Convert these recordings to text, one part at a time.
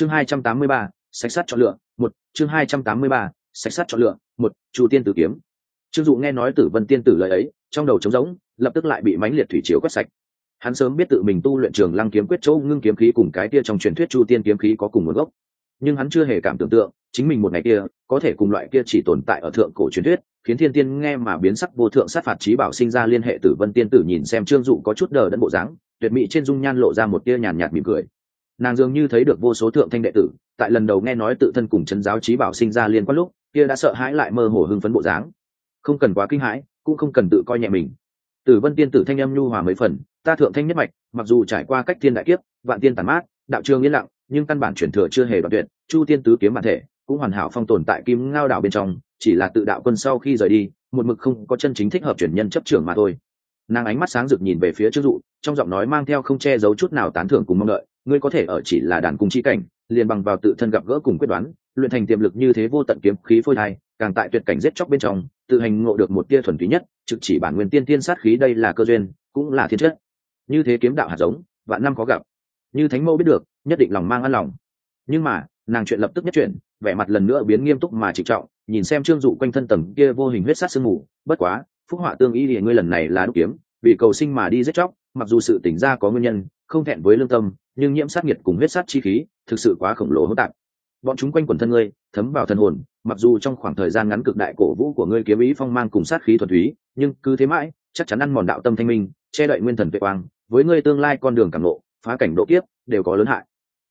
chương hai trăm tám mươi ba sắt chọn lựa, một, chương hai trăm tám mươi ba sắt chọn lựa, một, chu tiên tử kiếm. Trương dụ nghe nói tử vân tiên tử lời ấy, trong đầu trống rỗng, lập tức lại bị mãnh liệt thủy chiếu quét sạch. Hắn sớm biết tự mình tu luyện trường lăng kiếm quyết chỗ ngưng kiếm khí cùng cái kia trong truyền thuyết chu tiên kiếm khí có cùng nguồn gốc. Nhưng hắn chưa hề cảm tưởng tượng, chính mình một ngày kia, có thể cùng loại kia chỉ tồn tại ở thượng cổ truyền thuyết, khiến thiên tiên nghe mà biến sắc vô thượng sát phạt trí bảo sinh ra liên hệ tử vân tiên tử nhìn xem trương dụ có chút đờ đẫn bộ dáng, tuyệt mỹ trên dung nhan lộ ra một tia nhàn nhạt mỉm cười nàng dường như thấy được vô số thượng thanh đệ tử, tại lần đầu nghe nói tự thân cùng chân giáo trí bảo sinh ra liên quan lúc, kia đã sợ hãi lại mơ hồ hưng phấn bộ dáng. Không cần quá kinh hãi, cũng không cần tự coi nhẹ mình. Tử vân tiên tử thanh âm nhu hòa mấy phần, ta thượng thanh nhất mạch, mặc dù trải qua cách thiên đại kiếp, vạn tiên tàn mát, đạo trường yên lặng, nhưng căn bản truyền thừa chưa hề đoạn tuyệt, chu tiên tứ kiếm bản thể, cũng hoàn hảo phong tồn tại kim ngao đảo bên trong, chỉ là tự đạo quân sau khi rời đi, một mực không có chân chính thích hợp chuyển nhân chấp trưởng mà thôi. Nàng ánh mắt sáng rực nhìn về phía trước dụ, trong giọng nói mang theo không che giấu chút nào tán thưởng cùng mong đợi ngươi có thể ở chỉ là đàn cung chi cảnh, liền bằng vào tự thân gặp gỡ cùng quyết đoán, luyện thành tiềm lực như thế vô tận kiếm khí phôi thai, càng tại tuyệt cảnh giết chóc bên trong, tự hành ngộ được một tia thuần túy nhất, trực chỉ bản nguyên tiên tiên sát khí đây là cơ duyên, cũng là thiên chất. Như thế kiếm đạo hạt giống, vạn năm có gặp. Như thánh mẫu biết được, nhất định lòng mang ăn lòng. Nhưng mà, nàng chuyện lập tức nhất chuyện vẻ mặt lần nữa biến nghiêm túc mà trịnh trọng, nhìn xem trương dụ quanh thân tầng kia vô hình huyết sát sương mù, bất quá, phúc họa tương ý thì ngươi lần này là đúc kiếm, vì cầu sinh mà đi giết chóc, mặc dù sự tỉnh ra có nguyên nhân không thẹn với lương tâm, nhưng nhiễm sát nhiệt cùng huyết sát chi khí thực sự quá khổng lồ hỗn tạp. Bọn chúng quanh quần thân ngươi, thấm vào thân hồn, mặc dù trong khoảng thời gian ngắn cực đại cổ vũ của ngươi kiếm ý phong mang cùng sát khí thuần túy, nhưng cứ thế mãi, chắc chắn ăn mòn đạo tâm thanh minh, che đậy nguyên thần vệ quang, với ngươi tương lai con đường cảm lộ phá cảnh độ kiếp, đều có lớn hại.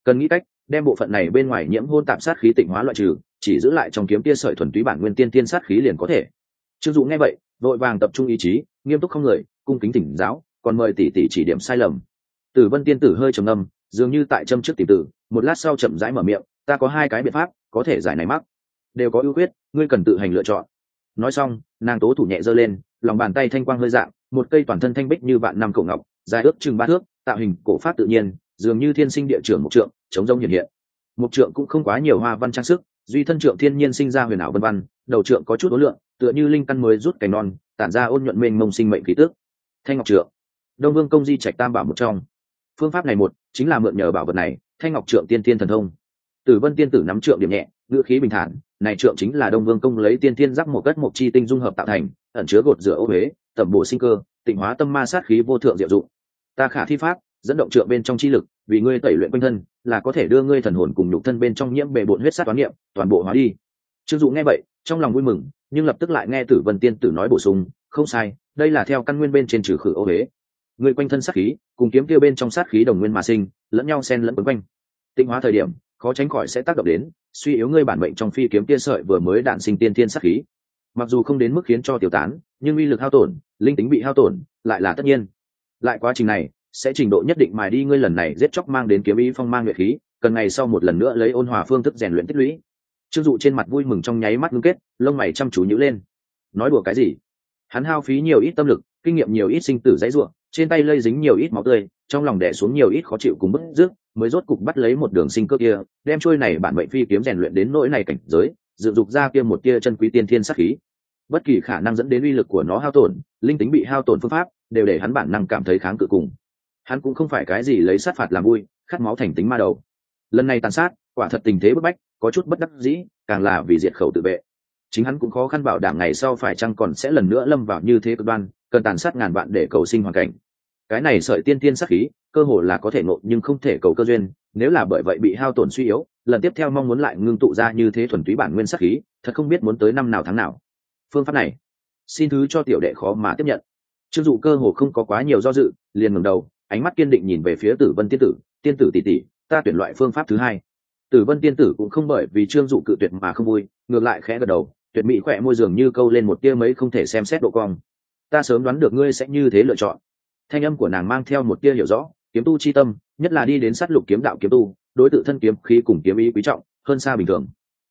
Cần nghĩ cách, đem bộ phận này bên ngoài nhiễm hôn tạp sát khí tịnh hóa loại trừ, chỉ giữ lại trong kiếm tia sợi thuần túy bản nguyên tiên tiên sát khí liền có thể. Trương dụ nghe vậy, vội vàng tập trung ý chí, nghiêm túc không người, cung kính tỉnh giáo, còn mời tỷ tỷ chỉ điểm sai lầm tử vân tiên tử hơi trầm ngâm, dường như tại châm trước tìm tử, một lát sau chậm rãi mở miệng, ta có hai cái biện pháp, có thể giải này mắc. Đều có ưu quyết ngươi cần tự hành lựa chọn. Nói xong, nàng tố thủ nhẹ giơ lên, lòng bàn tay thanh quang hơi dạng, một cây toàn thân thanh bích như vạn năm cổ ngọc, dài ước chừng ba thước, tạo hình cổ pháp tự nhiên, dường như thiên sinh địa trưởng một trượng, chống rông hiện hiện. Một trượng cũng không quá nhiều hoa văn trang sức, duy thân trượng thiên nhiên sinh ra huyền ảo vân văn, đầu trượng có chút ối lượng, tựa như linh căn mới rút cành non, tản ra ôn nhuận mênh mông sinh mệnh khí tước thanh ngọc trượng. Đông vương công di trạch tam bảo một trong phương pháp này một, chính là mượn nhờ bảo vật này, thanh ngọc trượng tiên tiên thần thông. Tử vân tiên tử nắm trượng điểm nhẹ, ngữ khí bình thản, này trượng chính là đông vương công lấy tiên tiên giáp một cất một chi tinh dung hợp tạo thành, ẩn chứa gột rửa ô huế, tẩm bổ sinh cơ, tịnh hóa tâm ma sát khí vô thượng diệu dụng. Ta khả thi pháp, dẫn động trượng bên trong chi lực, vì ngươi tẩy luyện quanh thân, là có thể đưa ngươi thần hồn cùng nhục thân bên trong nhiễm bề bộn huyết sát toán niệm, toàn bộ hóa đi. Trương dụ nghe vậy, trong lòng vui mừng, nhưng lập tức lại nghe tử vân tiên tử nói bổ sung, không sai, đây là theo căn nguyên bên trên trừ khử ô huế người quanh thân sát khí, cùng kiếm tiêu bên trong sát khí đồng nguyên mà sinh, lẫn nhau xen lẫn quấn quanh. Tinh hóa thời điểm, khó tránh khỏi sẽ tác động đến, suy yếu ngươi bản mệnh trong phi kiếm tiên sợi vừa mới đạn sinh tiên tiên sát khí. Mặc dù không đến mức khiến cho tiêu tán, nhưng uy lực hao tổn, linh tính bị hao tổn, lại là tất nhiên. Lại quá trình này, sẽ trình độ nhất định mài đi ngươi lần này giết chóc mang đến kiếm ý phong mang nguyệt khí, cần ngày sau một lần nữa lấy ôn hòa phương thức rèn luyện tích lũy. Chưng dụ trên mặt vui mừng trong nháy mắt ngưng kết, lông mày chăm chú nhữ lên. Nói đùa cái gì? Hắn hao phí nhiều ít tâm lực kinh nghiệm nhiều ít sinh tử dãy ruộng, trên tay lây dính nhiều ít máu tươi, trong lòng đẻ xuống nhiều ít khó chịu cùng bức rước mới rốt cục bắt lấy một đường sinh cơ kia, đem trôi này bản mệnh phi kiếm rèn luyện đến nỗi này cảnh giới dự dục ra kia một tia chân quý tiên thiên sắc khí. Bất kỳ khả năng dẫn đến uy lực của nó hao tổn, linh tính bị hao tổn phương pháp, đều để hắn bản năng cảm thấy kháng cự cùng. Hắn cũng không phải cái gì lấy sát phạt làm vui, khát máu thành tính ma đầu. Lần này tàn sát, quả thật tình thế bức bách, có chút bất đắc dĩ, càng là vì diệt khẩu tự vệ chính hắn cũng khó khăn bảo đảm ngày sau phải chăng còn sẽ lần nữa lâm vào như thế cực đoan, cần tàn sát ngàn vạn để cầu sinh hoàn cảnh. Cái này sợi tiên tiên sắc khí, cơ hồ là có thể ngộ nhưng không thể cầu cơ duyên, nếu là bởi vậy bị hao tổn suy yếu, lần tiếp theo mong muốn lại ngưng tụ ra như thế thuần túy bản nguyên sắc khí, thật không biết muốn tới năm nào tháng nào. Phương pháp này, xin thứ cho tiểu đệ khó mà tiếp nhận. Chưng dụ cơ hồ không có quá nhiều do dự, liền ngừng đầu, ánh mắt kiên định nhìn về phía tử vân tiên tử. Tiên tử tỷ tỷ, ta tuyển loại phương pháp thứ hai. Tử vân tiên tử cũng không bởi vì trương dụ cự tuyệt mà không vui, ngược lại khẽ gật đầu tuyệt mỹ khỏe môi dường như câu lên một tia mấy không thể xem xét độ cong. Ta sớm đoán được ngươi sẽ như thế lựa chọn. Thanh âm của nàng mang theo một tia hiểu rõ, kiếm tu chi tâm, nhất là đi đến sát lục kiếm đạo kiếm tu, đối tự thân kiếm khí cùng kiếm ý quý trọng, hơn xa bình thường.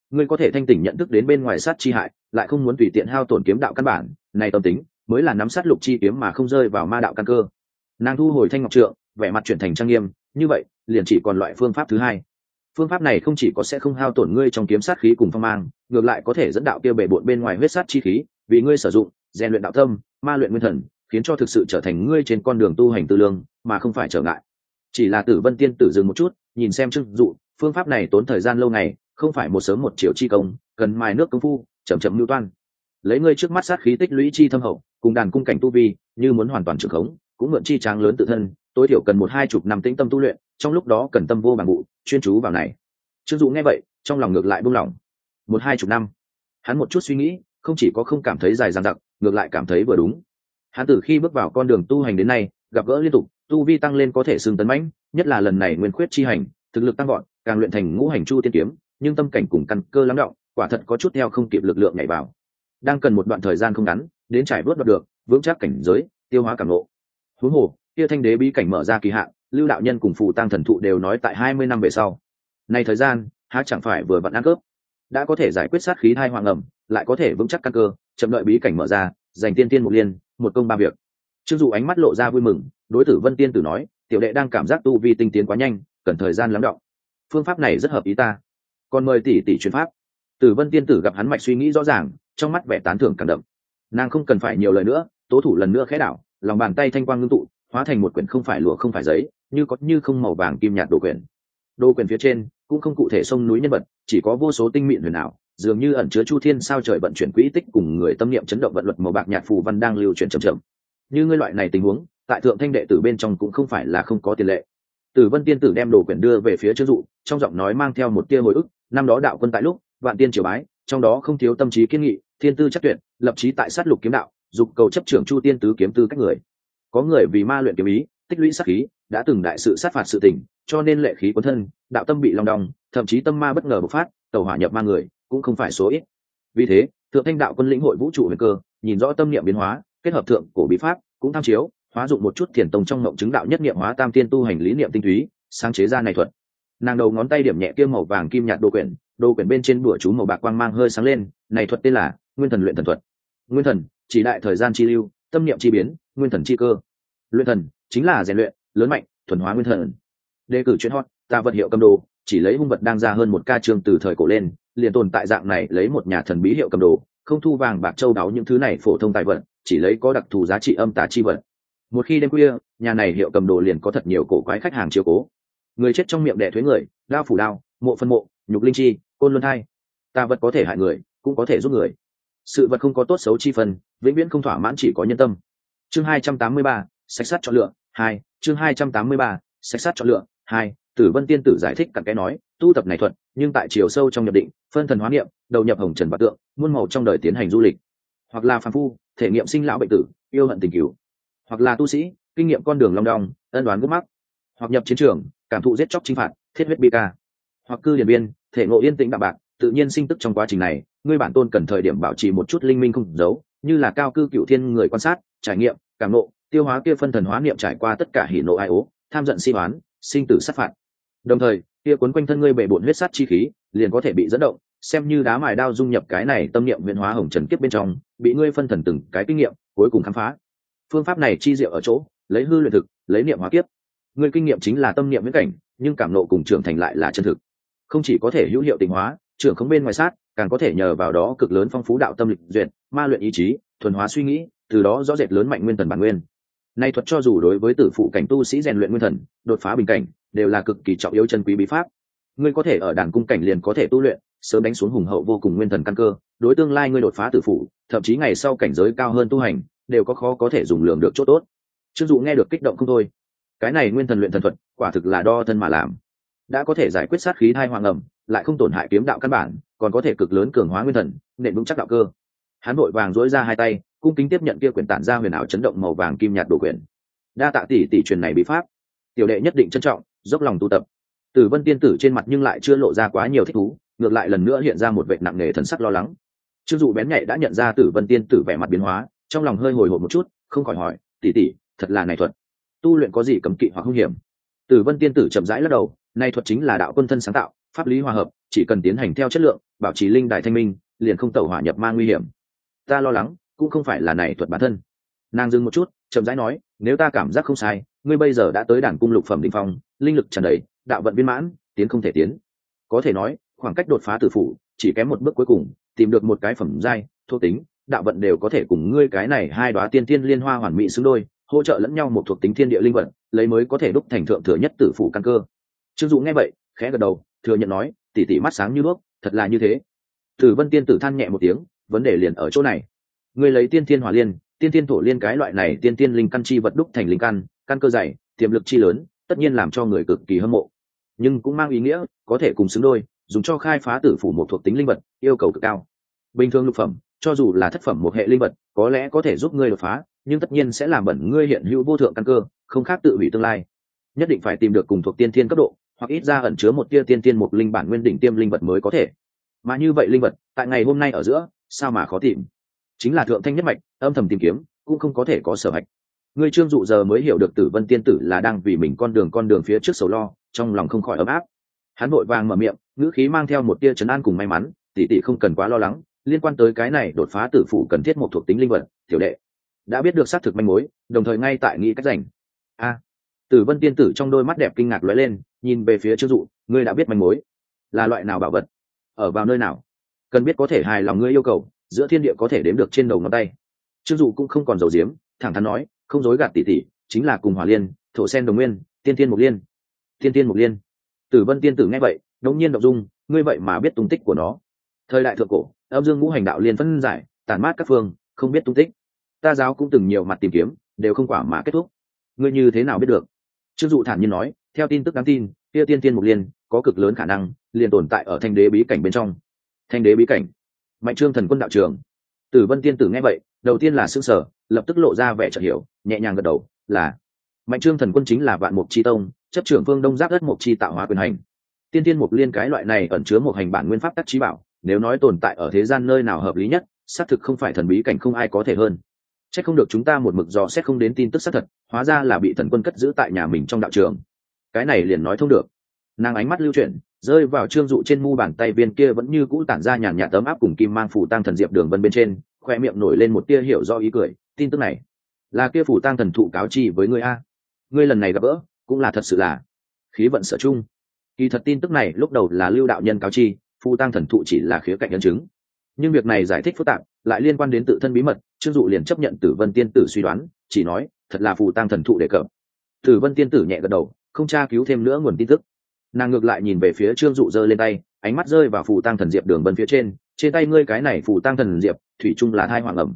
Ngươi có thể thanh tỉnh nhận thức đến bên ngoài sát chi hại, lại không muốn tùy tiện hao tổn kiếm đạo căn bản, này tâm tính, mới là nắm sát lục chi kiếm mà không rơi vào ma đạo căn cơ. Nàng thu hồi thanh ngọc trượng, vẻ mặt chuyển thành trang nghiêm, như vậy, liền chỉ còn loại phương pháp thứ hai phương pháp này không chỉ có sẽ không hao tổn ngươi trong kiếm sát khí cùng phong mang, ngược lại có thể dẫn đạo kia bể bộn bên ngoài huyết sát chi khí, vì ngươi sử dụng, rèn luyện đạo tâm, ma luyện nguyên thần, khiến cho thực sự trở thành ngươi trên con đường tu hành tư lương, mà không phải trở ngại. Chỉ là tử vân tiên tử dừng một chút, nhìn xem trưng dụ, phương pháp này tốn thời gian lâu ngày, không phải một sớm một chiều chi công, cần mài nước công phu, chậm chậm lưu toan. Lấy ngươi trước mắt sát khí tích lũy chi thâm hậu, cùng đàn cung cảnh tu vi, như muốn hoàn toàn trưởng khống, cũng mượn chi tráng lớn tự thân, tối thiểu cần một hai chục năm tĩnh tâm tu luyện trong lúc đó cần tâm vô bằng vụ, chuyên chú vào này. Trương dụ nghe vậy, trong lòng ngược lại buông lỏng. Một hai chục năm, hắn một chút suy nghĩ, không chỉ có không cảm thấy dài dằng dặc, ngược lại cảm thấy vừa đúng. Hắn từ khi bước vào con đường tu hành đến nay, gặp gỡ liên tục, tu vi tăng lên có thể xương tấn mãnh, nhất là lần này nguyên khuyết chi hành, thực lực tăng gọn càng luyện thành ngũ hành chu tiên kiếm, nhưng tâm cảnh cùng căn cơ lắng động, quả thật có chút theo không kịp lực lượng nhảy vào. Đang cần một đoạn thời gian không ngắn, đến trải vớt đoạt được, vững chắc cảnh giới, tiêu hóa cảm lộ huống hồ, kia thanh đế bí cảnh mở ra kỳ hạn lưu đạo nhân cùng phù tăng thần thụ đều nói tại hai mươi năm về sau. Nay thời gian, há chẳng phải vừa vặn ăn cướp. Đã có thể giải quyết sát khí thai hoàng ẩm, lại có thể vững chắc căn cơ, chậm đợi bí cảnh mở ra, giành tiên tiên một liên, một công ba việc. Chưng dù ánh mắt lộ ra vui mừng, đối tử vân tiên tử nói, tiểu đệ đang cảm giác tu vi tinh tiến quá nhanh, cần thời gian lắng động. Phương pháp này rất hợp ý ta. Còn mời tỷ tỷ truyền pháp. Tử vân tiên tử gặp hắn mạch suy nghĩ rõ ràng, trong mắt vẻ tán thưởng cảm động nàng không cần phải nhiều lời nữa, tố thủ lần nữa khẽ đảo, lòng bàn tay thanh quang ngưng tụ hóa thành một quyển không phải lụa, không phải giấy, như có như không màu vàng kim nhạt đồ quyển. Đồ quyển phía trên cũng không cụ thể sông núi nhân vật, chỉ có vô số tinh mịn huyền ảo, dường như ẩn chứa chu thiên sao trời vận chuyển quỹ tích cùng người tâm niệm chấn động vận luật màu bạc nhạt phù văn đang lưu chuyển chậm chậm. Như ngươi loại này tình huống, tại thượng thanh đệ tử bên trong cũng không phải là không có tiền lệ. Tử vân tiên tử đem đồ quyển đưa về phía chứa dụ, trong giọng nói mang theo một tia hồi ức, năm đó đạo quân tại lúc, vạn tiên triều bái, trong đó không thiếu tâm trí kiên nghị, thiên tư chắc tuyệt, lập trí tại sát lục kiếm đạo, dục cầu chấp trưởng chu tiên tứ kiếm tư cách người có người vì ma luyện kiếm ý, tích lũy sát khí, đã từng đại sự sát phạt sự tình, cho nên lệ khí quấn thân, đạo tâm bị long đong, thậm chí tâm ma bất ngờ bộc phát, tàu hỏa nhập ma người, cũng không phải số ít. Vì thế, thượng thanh đạo quân lĩnh hội vũ trụ huyền cơ, nhìn rõ tâm niệm biến hóa, kết hợp thượng cổ bí pháp, cũng tham chiếu, hóa dụng một chút thiền tông trong ngộng chứng đạo nhất niệm hóa tam tiên tu hành lý niệm tinh túy, sáng chế ra này thuật. Nàng đầu ngón tay điểm nhẹ kia màu vàng kim nhạt đồ quyển đồ quyển bên trên bửa chú màu bạc quang mang hơi sáng lên, này thuật tên là nguyên thần luyện thần thuật. Nguyên thần, chỉ đại thời gian chi lưu, tâm niệm chi biến nguyên thần chi cơ. Luyện thần chính là rèn luyện lớn mạnh thuần hóa nguyên thần. Đề cử chuyên hot ta vật hiệu cầm đồ chỉ lấy hung vật đang ra hơn một ca trường từ thời cổ lên liền tồn tại dạng này lấy một nhà thần bí hiệu cầm đồ không thu vàng bạc châu đáo những thứ này phổ thông tài vật chỉ lấy có đặc thù giá trị âm tà chi vật. Một khi đêm khuya nhà này hiệu cầm đồ liền có thật nhiều cổ quái khách hàng chiều cố. Người chết trong miệng đẻ thuế người lao phủ lao, mộ phân mộ nhục linh chi côn luân thai. Tà vật có thể hại người cũng có thể giúp người. Sự vật không có tốt xấu chi phần vĩnh viễn không thỏa mãn chỉ có nhân tâm chương hai trăm tám mươi ba sách sắt chọn lựa, hai, chương hai trăm tám mươi ba sách sắt chọn lựa, hai, tử vân tiên tử giải thích cặn cái nói, tu tập này thuận, nhưng tại chiều sâu trong nhập định, phân thần hóa niệm, đầu nhập hồng trần bạc tượng, muôn màu trong đời tiến hành du lịch. Hoặc là phàm phu, thể nghiệm sinh lão bệnh tử, yêu hận tình cứu. Hoặc là tu sĩ, kinh nghiệm con đường long đong, ân đoán gốc mắc. Hoặc nhập chiến trường, cảm thụ giết chóc chinh phạt, thiết huyết bi ca. Hoặc cư điển biên, thể ngộ yên tĩnh đạm bạc, tự nhiên sinh tức trong quá trình này ngươi bản tôn cần thời điểm bảo trì một chút linh minh không giấu, như là cao cư cựu thiên người quan sát, trải nghiệm cảm nộ, tiêu hóa kia phân thần hóa niệm trải qua tất cả hỉ nộ ai ố, tham giận si hoán sinh tử sát phạt. Đồng thời, kia cuốn quanh thân ngươi bể bổn huyết sát chi khí, liền có thể bị dẫn động, xem như đá mài đao dung nhập cái này tâm niệm huyền hóa hồng trần kiếp bên trong, bị ngươi phân thần từng cái kinh nghiệm, cuối cùng khám phá. Phương pháp này chi diệu ở chỗ, lấy hư luyện thực, lấy niệm hóa kiếp. Ngươi kinh nghiệm chính là tâm niệm viễn cảnh, nhưng cảm nộ cùng trưởng thành lại là chân thực. Không chỉ có thể hữu hiệu tình hóa, trưởng không bên ngoài sát, càng có thể nhờ vào đó cực lớn phong phú đạo tâm lịch duyệt, ma luyện ý chí, thuần hóa suy nghĩ từ đó rõ rệt lớn mạnh nguyên thần bản nguyên. Nay thuật cho dù đối với tử phụ cảnh tu sĩ rèn luyện nguyên thần, đột phá bình cảnh, đều là cực kỳ trọng yếu chân quý bí pháp. Ngươi có thể ở đàn cung cảnh liền có thể tu luyện, sớm đánh xuống hùng hậu vô cùng nguyên thần căn cơ, đối tương lai ngươi đột phá tử phụ, thậm chí ngày sau cảnh giới cao hơn tu hành, đều có khó có thể dùng lượng được chỗ tốt. Chưng dụ nghe được kích động không thôi. Cái này nguyên thần luyện thần thuật, quả thực là đo thân mà làm. Đã có thể giải quyết sát khí thai hoàng ẩm, lại không tổn hại kiếm đạo căn bản, còn có thể cực lớn cường hóa nguyên thần, nện vững chắc đạo cơ. Hắn vội vàng dỗi ra hai tay cung kính tiếp nhận kia quyển tản ra huyền ảo chấn động màu vàng kim nhạt đồ quyển đa tạ tỷ tỷ truyền này bí pháp. Tiểu đệ nhất định trân trọng, dốc lòng tu tập. Tử vân tiên tử trên mặt nhưng lại chưa lộ ra quá nhiều thích thú, ngược lại lần nữa hiện ra một vệ nặng nề thần sắc lo lắng. Chưng dụ bén nhạy đã nhận ra tử vân tiên tử vẻ mặt biến hóa, trong lòng hơi hồi hộp một chút, không khỏi hỏi, tỷ tỷ, thật là này thuật. Tu luyện có gì cấm kỵ hoặc hung hiểm? Tử vân tiên tử chậm rãi lắc đầu, này thuật chính là đạo quân thân sáng tạo, pháp lý hòa hợp, chỉ cần tiến hành theo chất lượng, bảo trì linh đại thanh minh, liền không tẩu hỏa nhập ma nguy hiểm. Ta lo lắng cũng không phải là này thuật bản thân. Nàng dừng một chút, chậm rãi nói, nếu ta cảm giác không sai, ngươi bây giờ đã tới đàn cung lục phẩm đ ỉ n h phong, linh lực tràn đầy, đạo vận viên mãn, tiến không thể tiến. Có thể nói, khoảng cách đột phá tử phủ, chỉ kém một bước cuối cùng, tìm được một cái phẩm giai, thuộc tính, đạo vận đều có thể cùng ngươi cái này hai đoá tiên tiên liên hoa hoàn mỹ xứng đôi, hỗ trợ lẫn nhau một thuộc tính thiên địa linh vận, lấy mới có thể đúc thành thượng thừa nhất tử phủ căn cơ. Chưng dụ nghe vậy, khẽ gật đầu, thừa nhận nói tỉ tỉ mắt sáng như đuốc, thật là như thế. Tử vân tiên tử than nhẹ một tiếng, vấn đề liền ở chỗ này ngươi lấy tiên thiên hỏa liên, tiên thiên thổ liên cái loại này tiên tiên linh căn chi vật đúc thành linh căn căn cơ dày, tiềm lực chi lớn, tất nhiên làm cho người cực kỳ hâm mộ. Nhưng cũng mang ý nghĩa, có thể cùng xứng đôi, dùng cho khai phá tử phủ một thuộc tính linh vật, yêu cầu cực cao. Bình thường lục phẩm, cho dù là thất phẩm một hệ linh vật, có lẽ có thể giúp ngươi đột phá, nhưng tất nhiên sẽ làm bẩn ngươi hiện hữu vô thượng căn cơ, không khác tự hủy tương lai. Nhất định phải tìm được cùng thuộc tiên thiên cấp độ, hoặc ít ra ẩn chứa một tia tiên tiên một linh bản nguyên đỉnh tiêm linh vật mới có thể. Mà như vậy linh vật, tại ngày hôm nay ở giữa, sao mà khó tìm? Chính là thượng thanh nhất mạch, âm thầm tìm kiếm, cũng không có thể có sở hạch người trương dụ giờ mới hiểu được tử vân tiên tử là đang vì mình con đường con đường phía trước sầu lo, trong lòng không khỏi ấm áp. Hắn vội vàng mở miệng, ngữ khí mang theo một tia trấn an cùng may mắn, tỷ tỷ không cần quá lo lắng, liên quan tới cái này đột phá tử phủ cần thiết một thuộc tính linh vật, tiểu đệ, đã biết được xác thực manh mối, đồng thời ngay tại nghĩ cách rảnh. A. Tử vân tiên tử trong đôi mắt đẹp kinh ngạc lóe lên, nhìn về phía trương dụ, ngươi đã biết manh mối là loại nào bảo vật? Ở vào nơi nào? Cần biết có thể hài lòng ngươi yêu cầu giữa thiên địa có thể đếm được trên đầu ngón tay. Trương dụ cũng không còn dầu diếm thẳng thắn nói, không dối gạt tỉ tỉ chính là cùng hỏa liên, thổ sen đồng nguyên, tiên tiên mục liên. Tiên tiên mục liên. Tử vân tiên tử nghe vậy, đống nhiên đ dung, ngươi vậy mà biết tung tích của nó. Thời đại thượng cổ, âm dương ngũ hành đạo liên phân giải tản mát các phương, không biết tung tích. Ta giáo cũng từng nhiều mặt tìm kiếm, đều không quả mà kết thúc. Ngươi như thế nào biết được? Trương dụ thản nhiên nói, theo tin tức đáng tin, kia tiên tiên mục liên, có cực lớn khả năng, liền tồn tại ở thanh đế bí cảnh bên trong. Thanh đế bí cảnh mạnh trương thần quân đạo trường. Tử vân tiên tử nghe vậy, đầu tiên là s ư sở lập tức lộ ra vẻ chợt hiểu, nhẹ nhàng gật đầu, là mạnh trương thần quân chính là vạn mục c tông, chấp trưởng phương đông giáp đất mục chi tạo hóa quyền hành. Tiên tiên mục liên cái loại này ẩn chứa một hành bản nguyên pháp tắc trí bảo, nếu nói tồn tại ở thế gian nơi nào hợp lý nhất, xác thực không phải thần bí cảnh không ai có thể hơn. C h ắ c không được chúng ta một mực dò xét không đến tin tức xác thật, hóa ra là bị thần quân cất giữ tại nhà mình trong đạo trường. Cái này liền nói thông được. Nàng ánh mắt lưu chuyển rơi vào trương dụ trên mu bàn tay viên kia vẫn như cũ tản ra nhàn nhạt tấm áp cùng kim mang phủ tăng thần diệp đường vân bên trên, khoe miệng nổi lên một tia hiểu do ý cười, tin tức này, là kia phủ tăng thần thụ cáo chi với người a. Ngươi lần này gặp gỡ, cũng là thật sự là khí vận sở chung kỳ thật tin tức này lúc đầu là lưu đạo nhân cáo chi phu tăng thần thụ chỉ là khía cạnh nhân chứng. Nhưng việc này giải thích phức tạp, lại liên quan đến tự thân bí mật, trương dụ liền chấp nhận tử vân tiên tử suy đoán, chỉ nói, thật là phù tăng thần thụ đề cập. Tử vân tiên tử nhẹ gật đầu, không tra cứu thêm nữa nguồn tin tức nàng ngược lại nhìn về phía trương dụ giơ lên tay, ánh mắt rơi vào phù tăng thần diệp đường bân phía trên trên tay ngươi cái này phù tăng thần diệp, thủy chung là thai hoàng ẩm.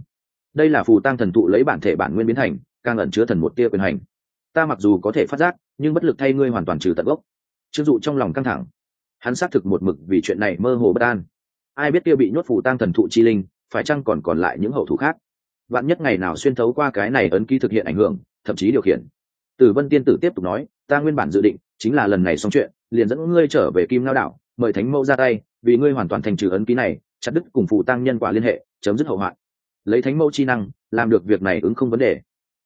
Đây là phù tăng thần thụ lấy bản thể bản nguyên biến thành, càng ẩn chứa thần một tia quyền hành. Ta mặc dù có thể phát giác, nhưng bất lực thay ngươi hoàn toàn trừ tận gốc. Trương dụ trong lòng căng thẳng. Hắn xác thực một mực vì chuyện này mơ hồ bất an. Ai biết kia bị nhốt phủ tăng thần thụ chi linh, phải chăng còn còn lại những hậu thủ khác? Vạn nhất ngày nào xuyên thấu qua cái này ấn ký thực hiện ảnh hưởng, thậm chí điều khiển. Tử vân tiên tử tiếp tục nói, ta nguyên bản dự định chính là lần này xong chuyện liền dẫn ngươi trở về kim lao đảo, mời thánh mẫu ra tay, vì ngươi hoàn toàn thành trừ ấn ký này, chặt đứt cùng phụ tăng nhân quả liên hệ, chấm dứt hậu hoạn. Lấy thánh mẫu chi năng, làm được việc này ứng không vấn đề.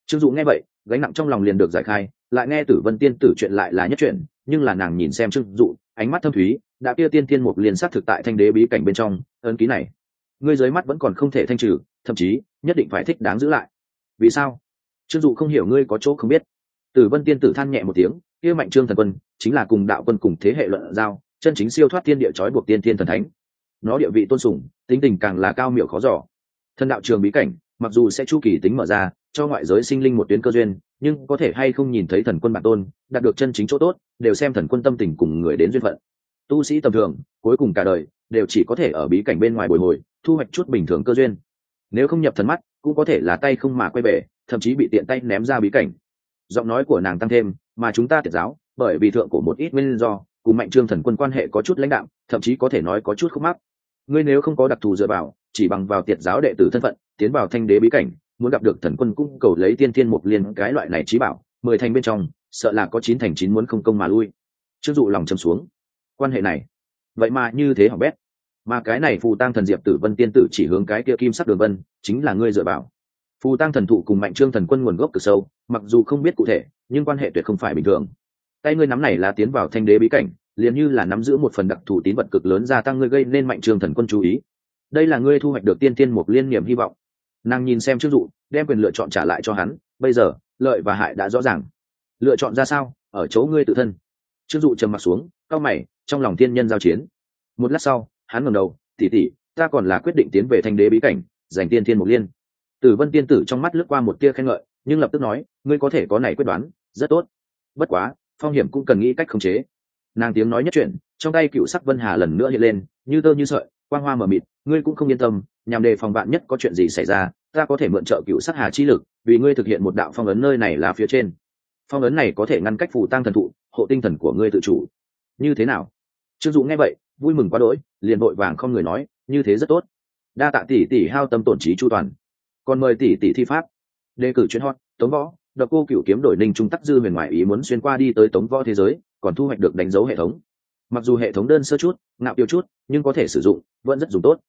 Trương dụ nghe vậy, gánh nặng trong lòng liền được giải khai, lại nghe tử vân tiên tử chuyện lại là nhất chuyện, nhưng là nàng nhìn xem trương dụ, ánh mắt thâm thúy, đã kia tiên tiên mục liền sát thực tại thanh đế bí cảnh bên trong, ấn ký này, ngươi dưới mắt vẫn còn không thể thanh trừ, thậm chí, nhất định phải thích đáng giữ lại. Vì sao? Trương dụ không hiểu ngươi có chỗ không biết. Tử vân tiên tử than nhẹ một tiếng kia mạnh trương thần quân chính là cùng đạo quân cùng thế hệ luận giao, chân chính siêu thoát thiên địa trói buộc tiên thiên thần thánh. Nó địa vị tôn sùng, tính tình càng là cao miểu khó giỏ thần đạo trường bí cảnh, mặc dù sẽ chu kỳ tính mở ra, cho ngoại giới sinh linh một tuyến cơ duyên, nhưng có thể hay không nhìn thấy thần quân bản tôn, đạt được chân chính chỗ tốt, đều xem thần quân tâm tình cùng người đến duyên phận. Tu sĩ tầm thường, cuối cùng cả đời, đều chỉ có thể ở bí cảnh bên ngoài bồi hồi, thu hoạch chút bình thường cơ duyên. Nếu không nhập thần mắt, cũng có thể là tay không mà quay về, thậm chí bị tiện tay ném ra bí cảnh. Giọng nói của nàng tăng thêm mà chúng ta tiệt giáo, bởi vì thượng của một ít nguyên do, cùng mạnh trương thần quân quan hệ có chút lãnh đạo thậm chí có thể nói có chút khúc mắc. Ngươi nếu không có đặc thù dựa vào, chỉ bằng vào tiệt giáo đệ tử thân phận, tiến vào thanh đế bí cảnh, muốn gặp được thần quân cung cầu lấy tiên thiên một liên cái loại này trí bảo, mười thành bên trong, sợ là có chín thành chín muốn không công mà lui. Chưng dụ lòng châm xuống. Quan hệ này, vậy mà như thế hỏng bét. Mà cái này phù tăng thần diệp tử vân tiên tử chỉ hướng cái kia kim sắc đường vân, chính là ngươi dựa vào phù tăng thần thụ cùng mạnh trương thần quân nguồn gốc từ sâu, mặc dù không biết cụ thể, nhưng quan hệ tuyệt không phải bình thường. Tay ngươi nắm này là tiến vào thanh đế bí cảnh, liền như là nắm giữ một phần đặc thù tín vật cực lớn gia tăng ngươi gây nên mạnh trương thần quân chú ý. Đây là ngươi thu hoạch được tiên tiên một liên niệm hy vọng. Nàng nhìn xem chức dụ, đem quyền lựa chọn trả lại cho hắn, bây giờ, lợi và hại đã rõ ràng. Lựa chọn ra sao? Ở chỗ ngươi tự thân. Chức dụ trầm m ặ t xuống cao mày, trong lòng thiên nhân giao chiến. Một lát sau, hắn ngầm đầu tỉ tỉ ta còn là quyết định tiến về thanh đế bí cảnh, giành tiên thiên mục liên tử vân tiên tử trong mắt lướt qua một tia khen ngợi, nhưng lập tức nói, ngươi có thể có này quyết đoán, rất tốt. Bất quá, phong hiểm cũng cần nghĩ cách khống chế. Nàng tiếng nói nhất chuyện trong tay cựu sắc vân hà lần nữa hiện lên, như tơ như sợi, quang hoa mờ mịt, ngươi cũng không yên tâm, nhằm đề phòng bạn nhất có chuyện gì xảy ra, ta có thể mượn trợ cựu sắc hà chi lực, vì ngươi thực hiện một đạo phong ấn nơi này là phía trên. Phong ấn này có thể ngăn cách phù tăng thần thụ, hộ tinh thần của ngươi tự chủ. Như thế nào? Trương dụ nghe vậy, vui mừng quá đỗi, liền vội vàng không người nói, như thế rất tốt. Đa tạ tỷ tỷ hao tâm tổn trí chu toàn còn mời tỷ tỷ thi pháp. Đề cử chuyên hot tống võ độc cô cựu kiếm đổi ninh trung tắc dư huyền ngoại ý muốn xuyên qua đi tới tống võ thế giới còn thu hoạch được đánh dấu hệ thống. Mặc dù hệ thống đơn sơ chút ngạo yêu chút nhưng có thể sử dụng vẫn rất dùng tốt.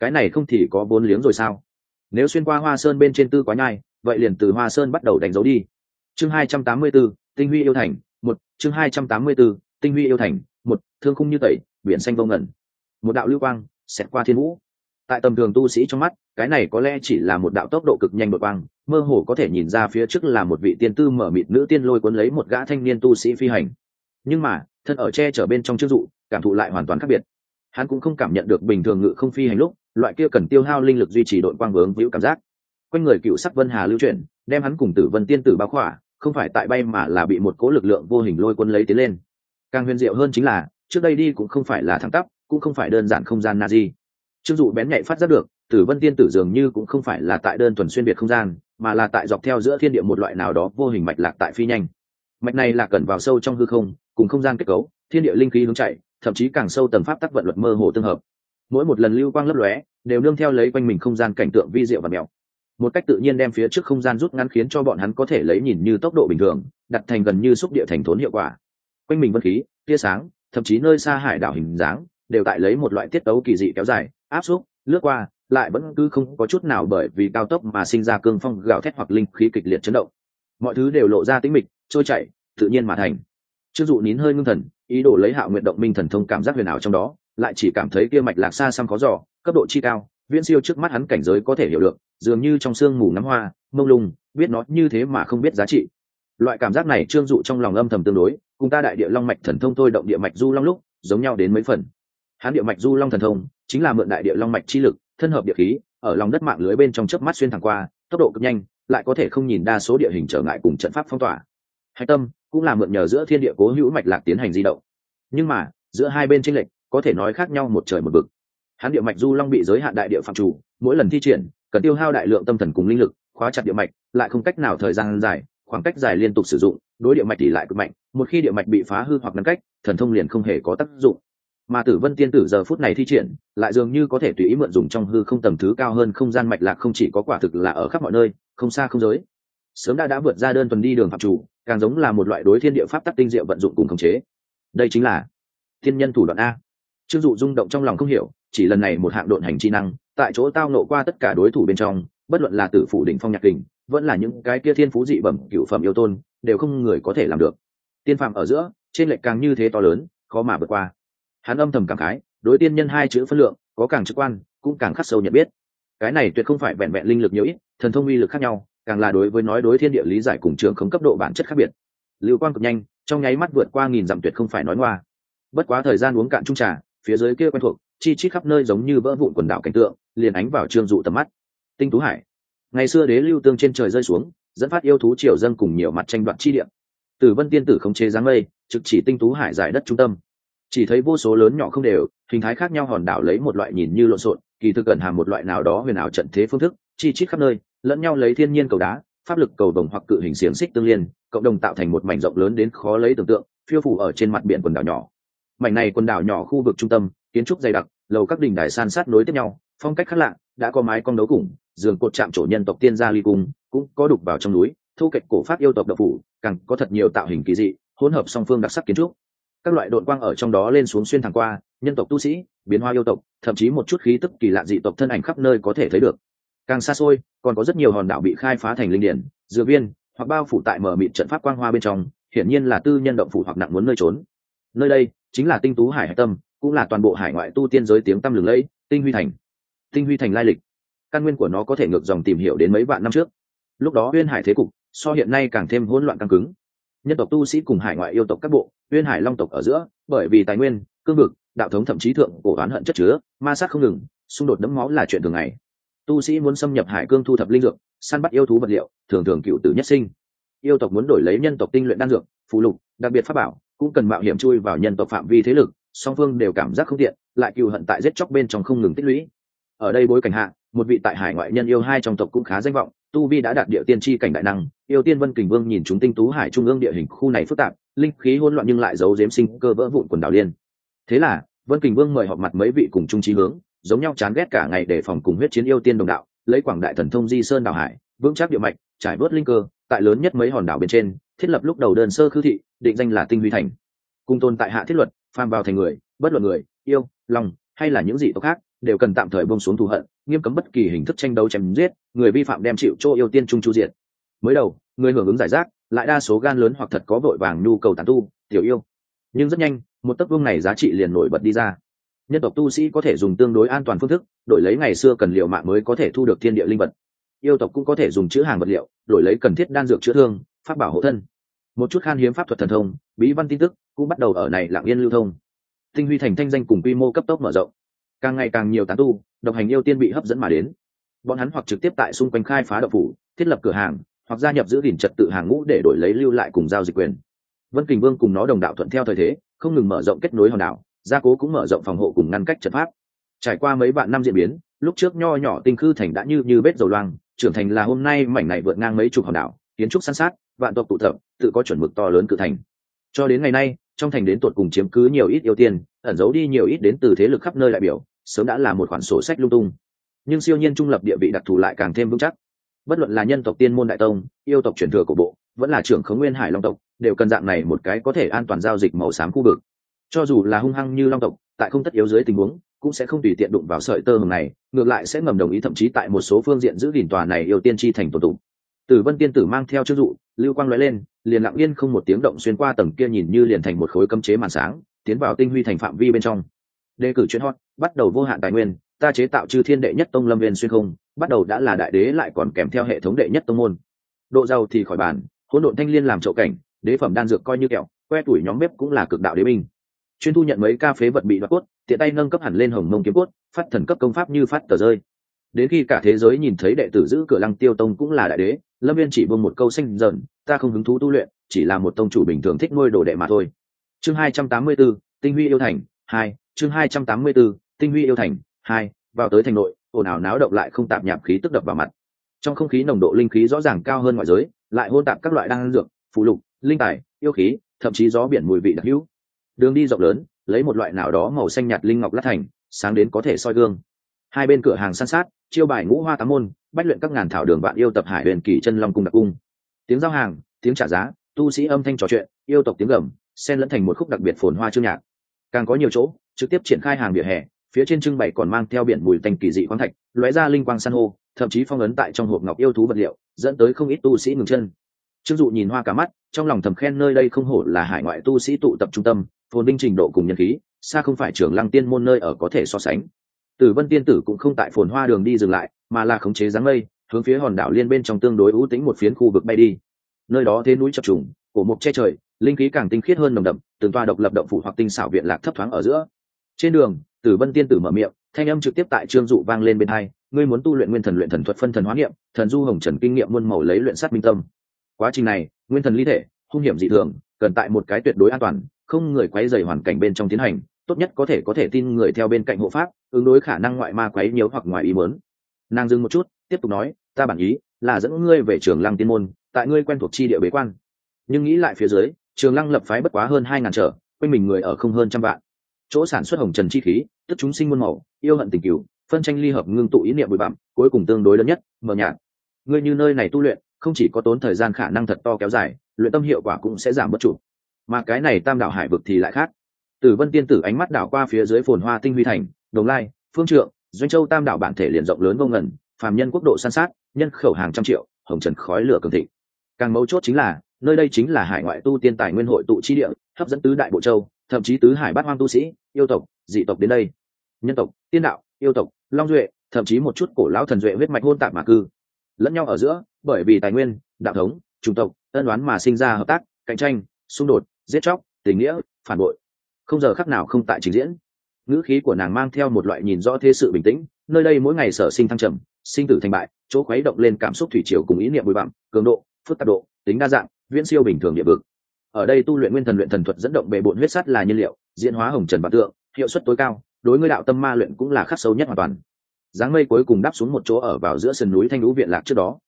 Cái này không thì có vốn liếng rồi sao? Nếu xuyên qua hoa sơn bên trên tư quá nhai vậy liền từ hoa sơn bắt đầu đánh dấu đi. Chương hai trăm tám mươi 284, tinh huy yêu thành một chương hai trăm tám mươi 284, tinh huy yêu thành một thương khung như tẩy biển xanh vô ngẩn một đạo lưu quang xẹt qua thiên vũ tại tầm thường tu sĩ trong mắt, cái này có lẽ chỉ là một đạo tốc độ cực nhanh đột quang, mơ hồ có thể nhìn ra phía trước là một vị tiên tư mở mịt nữ tiên lôi cuốn lấy một gã thanh niên tu sĩ phi hành. Nhưng mà, thân ở che chở bên trong chức dụ, cảm thụ lại hoàn toàn khác biệt. Hắn cũng không cảm nhận được bình thường ngự không phi hành lúc, loại kia cần tiêu hao linh lực duy trì đội quang vướng víu cảm giác. Quanh người cựu sắc vân hà lưu chuyển, đem hắn cùng tử vân tiên tử báo khỏa, không phải tại bay mà là bị một cố lực lượng vô hình lôi quân lấy tiến lên. Càng huyền diệu hơn chính là, trước đây đi cũng không phải là thẳng tắp, cũng không phải đơn giản không gian na di chưng dụ bén nhạy phát giác được, tử vân tiên tử dường như cũng không phải là tại đơn thuần xuyên biệt không gian, mà là tại dọc theo giữa thiên địa một loại nào đó vô hình mạch lạc tại phi nhanh. Mạch này là cần vào sâu trong hư không, cùng không gian kết cấu, thiên địa linh khí hướng chạy, thậm chí càng sâu tầng pháp tắc vận luật mơ hồ tương hợp. Mỗi một lần lưu quang lấp lóe, đều nương theo lấy quanh mình không gian cảnh tượng vi diệu và mèo. Một cách tự nhiên đem phía trước không gian rút ngắn khiến cho bọn hắn có thể lấy nhìn như tốc độ bình thường, đặt thành gần như xúc địa thành thốn hiệu quả. Quanh mình vân khí, tia sáng, thậm chí nơi xa hải đảo hình dáng, đều tại lấy một loại tiết tấu kỳ dị kéo dài áp xúc lướt qua, lại vẫn cứ không có chút nào bởi vì cao tốc mà sinh ra cương phong gào thét hoặc linh khí kịch liệt chấn động. Mọi thứ đều lộ ra tĩnh mịch, trôi chảy, tự nhiên mà thành. Chưng dụ nín hơi ngưng thần, ý đồ lấy hạo nguyện động minh thần thông cảm giác huyền ảo trong đó, lại chỉ cảm thấy kia mạch lạc xa xăm khó giỏ cấp độ chi cao, viễn siêu trước mắt hắn cảnh giới có thể hiểu được, dường như trong sương mù ngắm hoa, mông lung, biết nó như thế mà không biết giá trị. Loại cảm giác này trương dụ trong lòng âm thầm tương đối, cùng ta đại địa long mạch thần thông thôi động địa mạch du long lúc, giống nhau đến mấy phần. Hắn địa mạch du long thần thông chính là mượn đại địa long mạch chi lực, thân hợp địa khí, ở lòng đất mạng lưới bên trong chớp mắt xuyên thẳng qua, tốc độ cực nhanh, lại có thể không nhìn đa số địa hình trở ngại cùng trận pháp phong tỏa. Hạch tâm cũng là mượn nhờ giữa thiên địa cố hữu mạch lạc tiến hành di động. Nhưng mà, giữa hai bên tranh lệch, có thể nói khác nhau một trời một vực. Hắn địa mạch du long bị giới hạn đại địa phạm chủ, mỗi lần thi triển, cần tiêu hao đại lượng tâm thần cùng linh lực, khóa chặt địa mạch, lại không cách nào thời gian dài, khoảng cách dài liên tục sử dụng, đối địa mạch thì lại cực mạnh, một khi địa mạch bị phá hư hoặc ngăn cách, thần thông liền không hề có tác dụng mà tử vân tiên tử giờ phút này thi triển, lại dường như có thể tùy ý mượn dùng trong hư không tầm thứ cao hơn không gian mạch lạc không chỉ có quả thực là ở khắp mọi nơi, không xa không giới. Sớm đã đã vượt ra đơn tuần đi đường phạm chủ, càng giống là một loại đối thiên địa pháp tắc tinh diệu vận dụng cùng khống chế. Đây chính là thiên nhân thủ đoạn a. Trương dụ rung động trong lòng không hiểu, chỉ lần này một hạng độn hành chi năng, tại chỗ tao nộ qua tất cả đối thủ bên trong, bất luận là tử phủ đỉnh phong nhạc kình, vẫn là những cái kia thiên phú dị bẩm cựu phẩm yêu tôn, đều không người có thể làm được. Tiên phạm ở giữa, trên lệch càng như thế to lớn, khó mà vượt qua hắn âm thầm cảm khái, đối tiên nhân hai chữ phân lượng, có càng trực quan, cũng càng khắc sâu nhận biết. Cái này tuyệt không phải vẹn vẹn linh lực nhiều ít, thần thông uy lực khác nhau, càng là đối với nói đối thiên địa lý giải cùng trường không cấp độ bản chất khác biệt. Lưu quan cực nhanh, trong nháy mắt vượt qua nghìn dặm tuyệt không phải nói ngoa. Bất quá thời gian uống cạn trung trà, phía dưới kia quen thuộc, chi chít khắp nơi giống như vỡ vụn quần đảo cảnh tượng, liền ánh vào trương dụ tầm mắt. Tinh tú hải. Ngày xưa đế lưu tương trên trời rơi xuống, dẫn phát yêu thú triều dân cùng nhiều mặt tranh đoạt chi điểm tử vân tiên tử khống chế dáng mây, trực chỉ tinh tú hải giải đất trung tâm chỉ thấy vô số lớn nhỏ không đều, hình thái khác nhau hòn đảo lấy một loại nhìn như lộn xộn, kỳ thực cần hàm một loại nào đó huyền ảo trận thế phương thức, chi chít khắp nơi, lẫn nhau lấy thiên nhiên cầu đá, pháp lực cầu đồng hoặc cự hình xiềng xích tương liên, cộng đồng tạo thành một mảnh rộng lớn đến khó lấy tưởng tượng, phiêu phủ ở trên mặt biển quần đảo nhỏ. Mảnh này quần đảo nhỏ khu vực trung tâm, kiến trúc dày đặc, lầu các đình đài san sát nối tiếp nhau, phong cách khác lạ, đã có mái cong đấu củng giường cột chạm chỗ nhân tộc tiên gia ly cung, cũng có đục vào trong núi, thu kịch cổ pháp yêu tộc độc phủ, càng có thật nhiều tạo hình kỳ dị, hỗn hợp song phương đặc sắc kiến trúc các loại đội quang ở trong đó lên xuống xuyên thẳng qua, nhân tộc tu sĩ, biến hoa yêu tộc, thậm chí một chút khí tức kỳ lạ dị tộc thân ảnh khắp nơi có thể thấy được. Càng xa xôi, còn có rất nhiều hòn đảo bị khai phá thành linh điển dựa viên, hoặc bao phủ tại mở mịt trận pháp quang hoa bên trong, hiển nhiên là tư nhân động phủ hoặc nặng muốn nơi trốn. Nơi đây, chính là tinh tú hải hải tâm, cũng là toàn bộ hải ngoại tu tiên giới tiếng tăm lừng lẫy, tinh huy thành. Tinh huy thành lai lịch. Căn nguyên của nó có thể ngược dòng tìm hiểu đến mấy vạn năm trước. Lúc đó uyên hải thế cục, so hiện nay càng thêm hỗn loạn căng cứng. Nhân tộc tu sĩ cùng hải ngoại yêu tộc các bộ uyên hải long tộc ở giữa, bởi vì tài nguyên, cương vực, đạo thống thậm chí thượng cổ oán hận chất chứa, ma sát không ngừng, xung đột đẫm máu là chuyện thường ngày. Tu sĩ muốn xâm nhập hải cương thu thập linh dược, săn bắt yêu thú vật liệu, thường thường cựu tử nhất sinh. Yêu tộc muốn đổi lấy nhân tộc tinh luyện đan dược phụ lục, đặc biệt pháp bảo, cũng cần mạo hiểm chui vào nhân tộc phạm vi thế lực, song phương đều cảm giác không tiện, lại cựu hận tại giết chóc bên trong không ngừng tích lũy. Ở đây bối cảnh hạ, một vị tại hải ngoại nhân yêu hai trong tộc cũng khá danh vọng, tu vi đã đạt địa tiên tri cảnh đại năng, yêu tiên vân kình vương nhìn chúng tinh tú hải trung ương địa hình khu này phức tạp linh khí hỗn loạn nhưng lại giấu giếm sinh cơ vỡ vụn quần đảo liên thế là, vân kình vương mời họp mặt mấy vị cùng chung trí hướng, giống nhau chán ghét cả ngày để phòng cùng huyết chiến yêu tiên đồng đạo, lấy quảng đại thần thông di sơn đảo hải, vững chắc địa mạch, trải bớt linh cơ, tại lớn nhất mấy hòn đảo bên trên, thiết lập lúc đầu đơn sơ khư thị, định danh là tinh huy thành. Cung tôn tại hạ thiết luật, phàm vào thành người, bất luận người, yêu, lòng, hay là những gì tộc khác, đều cần tạm thời bông xuống thù hận, nghiêm cấm bất kỳ hình thức tranh đấu chém giết, người vi phạm đem chịu chỗ yêu tiên trung chu diệt. Mới đầu, người hưởng ứng giải rác lại đa số gan lớn hoặc thật có vội vàng nhu cầu tán tu, tiểu yêu. Nhưng rất nhanh, một tấc vương này giá trị liền nổi bật đi ra. Nhân tộc tu sĩ có thể dùng tương đối an toàn phương thức, đổi lấy ngày xưa cần liệu mạng mới có thể thu được thiên địa linh vật. Yêu tộc cũng có thể dùng chữ hàng vật liệu, đổi lấy cần thiết đan dược chữa thương, pháp bảo hộ thân. Một chút khan hiếm pháp thuật thần thông, bí văn tin tức cũng bắt đầu ở này lạng yên lưu thông. Tinh huy thành thanh danh cùng quy mô cấp tốc mở rộng. Càng ngày càng nhiều tán tu, độc hành yêu tiên bị hấp dẫn mà đến. Bọn hắn hoặc trực tiếp tại xung quanh khai phá độc phủ, thiết lập cửa hàng hoặc gia nhập giữ gìn trật tự hàng ngũ để đổi lấy lưu lại cùng giao dịch quyền. Vân kình vương cùng nó đồng đạo thuận theo thời thế, không ngừng mở rộng kết nối hòn đảo, gia cố cũng mở rộng phòng hộ cùng ngăn cách trận pháp. Trải qua mấy vạn năm diễn biến, lúc trước nho nhỏ tinh khư thành đã như như bết dầu loang, trưởng thành là hôm nay mảnh này vượt ngang mấy chục hòn đảo, kiến trúc san sát, vạn tộc tụ tập, tự có chuẩn mực to lớn cự thành. Cho đến ngày nay, trong thành đến tột cùng chiếm cứ nhiều ít ưu tiên, ẩn giấu đi nhiều ít đến từ thế lực khắp nơi đại biểu, sớm đã là một khoản sổ sách lung tung. Nhưng siêu nhiên trung lập địa vị đặc thù lại càng thêm vững chắc bất luận là nhân tộc tiên môn đại tông, yêu tộc truyền thừa của bộ, vẫn là trưởng khống nguyên hải long tộc, đều cần dạng này một cái có thể an toàn giao dịch màu xám khu vực. Cho dù là hung hăng như long tộc, tại không tất yếu dưới tình huống, cũng sẽ không tùy tiện đụng vào sợi tơ hồng này, ngược lại sẽ ngầm đồng ý thậm chí tại một số phương diện giữ gìn tòa này yêu tiên tri thành tổ tụng. Tử vân tiên tử mang theo chức dụ, lưu quang nói lên, liền lặng yên không một tiếng động xuyên qua tầng kia nhìn như liền thành một khối cấm chế màn sáng, tiến vào tinh huy thành phạm vi bên trong. Đề cử chuyên hot, bắt đầu vô hạn tài nguyên, ta chế tạo chư thiên đệ nhất tông lâm viên xuyên không bắt đầu đã là đại đế lại còn kèm theo hệ thống đệ nhất tông môn. Độ giàu thì khỏi bàn hỗn độn thanh liên làm chỗ cảnh đế phẩm đan dược coi như kẹo que tuổi nhóm bếp cũng là cực đạo đế binh. Chuyên thu nhận mấy ca phế vật bị đoạt cốt tiện tay nâng cấp hẳn lên hồng mông kiếm cốt phát thần cấp công pháp như phát tờ rơi. Đến khi cả thế giới nhìn thấy đệ tử giữ cửa lăng tiêu tông cũng là đại đế lâm viên chỉ buông một câu xanh dần ta không hứng thú tu luyện chỉ là một tông chủ bình thường thích nuôi đồ đệ mà thôi. Chương hai trăm tám mươi 284, tinh huy yêu thành hai chương hai trăm tám mươi 284, tinh huy yêu thành hai vào tới thành nội ồn ào náo động lại không tạp nhạp khí tức đập vào mặt. Trong không khí nồng độ linh khí rõ ràng cao hơn ngoại giới, lại hôn tạp các loại đan dược phụ lục, linh tài, yêu khí, thậm chí gió biển mùi vị đặc hữu. Đường đi rộng lớn, lấy một loại nào đó màu xanh nhạt linh ngọc lát thành, sáng đến có thể soi gương. Hai bên cửa hàng san sát, chiêu bài ngũ hoa tám môn, bách luyện các ngàn thảo đường vạn yêu tập hải huyền kỳ chân long cung đặc cung. Tiếng giao hàng, tiếng trả giá, tu sĩ âm thanh trò chuyện, yêu tộc tiếng gầm, xen lẫn thành một khúc đặc biệt phồn hoa chương nhạc. Càng có nhiều chỗ, trực tiếp triển khai hàng vỉa hè phía trên trưng bày còn mang theo biển mùi tanh kỳ dị khoáng thạch, lóe ra linh quang san hô, thậm chí phong ấn tại trong hộp ngọc yêu thú vật liệu, dẫn tới không ít tu sĩ ngừng chân. Trương dụ nhìn hoa cả mắt, trong lòng thầm khen nơi đây không hổ là hải ngoại tu sĩ tụ tập trung tâm, phồn binh trình độ cùng nhân khí, xa không phải trường lăng tiên môn nơi ở có thể so sánh. Tử vân tiên tử cũng không tại phồn hoa đường đi dừng lại, mà là khống chế dáng mây, hướng phía hòn đảo liên bên trong tương đối ưu tính một phiến khu vực bay đi. Nơi đó thế núi chập trùng, cổ mục che trời, linh khí càng tinh khiết hơn nồng đậm, từng toa độc lập động phủ hoặc tinh xảo viện lạc thấp thoáng ở giữa. Trên đường tử vân tiên tử mở miệng, thanh âm trực tiếp tại trương dụ vang lên bên hai, ngươi muốn tu luyện nguyên thần luyện thần thuật phân thần hóa niệm, thần du hồng trần kinh nghiệm muôn màu lấy luyện sát minh tâm. Quá trình này, nguyên thần ly thể, hung hiểm dị thường, cần tại một cái tuyệt đối an toàn, không người quấy dày hoàn cảnh bên trong tiến hành, tốt nhất có thể có thể tin người theo bên cạnh hộ pháp, ứng đối khả năng ngoại ma quấy nhiều hoặc ngoài ý muốn. Nàng dừng một chút, tiếp tục nói, ta bản ý là dẫn ngươi về trường lăng tiên môn, tại ngươi quen thuộc chi địa bế quan. Nhưng nghĩ lại phía dưới, trường lăng lập phái bất quá hơn hai ngàn trở, quanh mình người ở không hơn trăm vạn. Chỗ sản xuất hồng trần chi khí tức chúng sinh muôn màu, yêu hận tình cửu phân tranh ly hợp ngưng tụ ý niệm bụi bặm, cuối cùng tương đối lớn nhất, mờ nhạt. Ngươi như nơi này tu luyện, không chỉ có tốn thời gian khả năng thật to kéo dài, luyện tâm hiệu quả cũng sẽ giảm bất chủ mà cái này tam đảo hải vực thì lại khác. Tử vân tiên tử ánh mắt đảo qua phía dưới phồn hoa tinh huy thành, đồng lai, phương trượng, doanh châu tam đảo bản thể liền rộng lớn vô ngần, phàm nhân quốc độ san sát, nhân khẩu hàng trăm triệu, hồng trần khói lửa cường thịnh. Càng mấu chốt chính là, nơi đây chính là hải ngoại tu tiên tài nguyên hội tụ chi địa, hấp dẫn tứ đại bộ châu, thậm chí tứ hải bát hoang tu sĩ yêu tộc, dị tộc đến đây. Nhân tộc, tiên đạo, yêu tộc, long duệ, thậm chí một chút cổ lão thần duệ huyết mạch hôn tạp mà cư. Lẫn nhau ở giữa, bởi vì tài nguyên, đạo thống, chủng tộc, ân đoán mà sinh ra hợp tác, cạnh tranh, xung đột, giết chóc, tình nghĩa, phản bội. Không giờ khắc nào không tại trình diễn. Ngữ khí của nàng mang theo một loại nhìn rõ thế sự bình tĩnh, nơi đây mỗi ngày sở sinh thăng trầm, sinh tử thành bại, chỗ khuấy động lên cảm xúc thủy triều cùng ý niệm bụi bặm, cường độ, phức tạp độ, tính đa dạng, viễn siêu bình thường địa vực. Ở đây tu luyện nguyên thần luyện thần thuật dẫn động bề bộn huyết sắt là nhiên liệu diễn hóa hồng trần và tượng, hiệu suất tối cao, đối ngươi đạo tâm ma luyện cũng là khắc sâu nhất hoàn toàn. Dáng mây cuối cùng đáp xuống một chỗ ở vào giữa sườn núi thanh lũ viện lạc trước đó.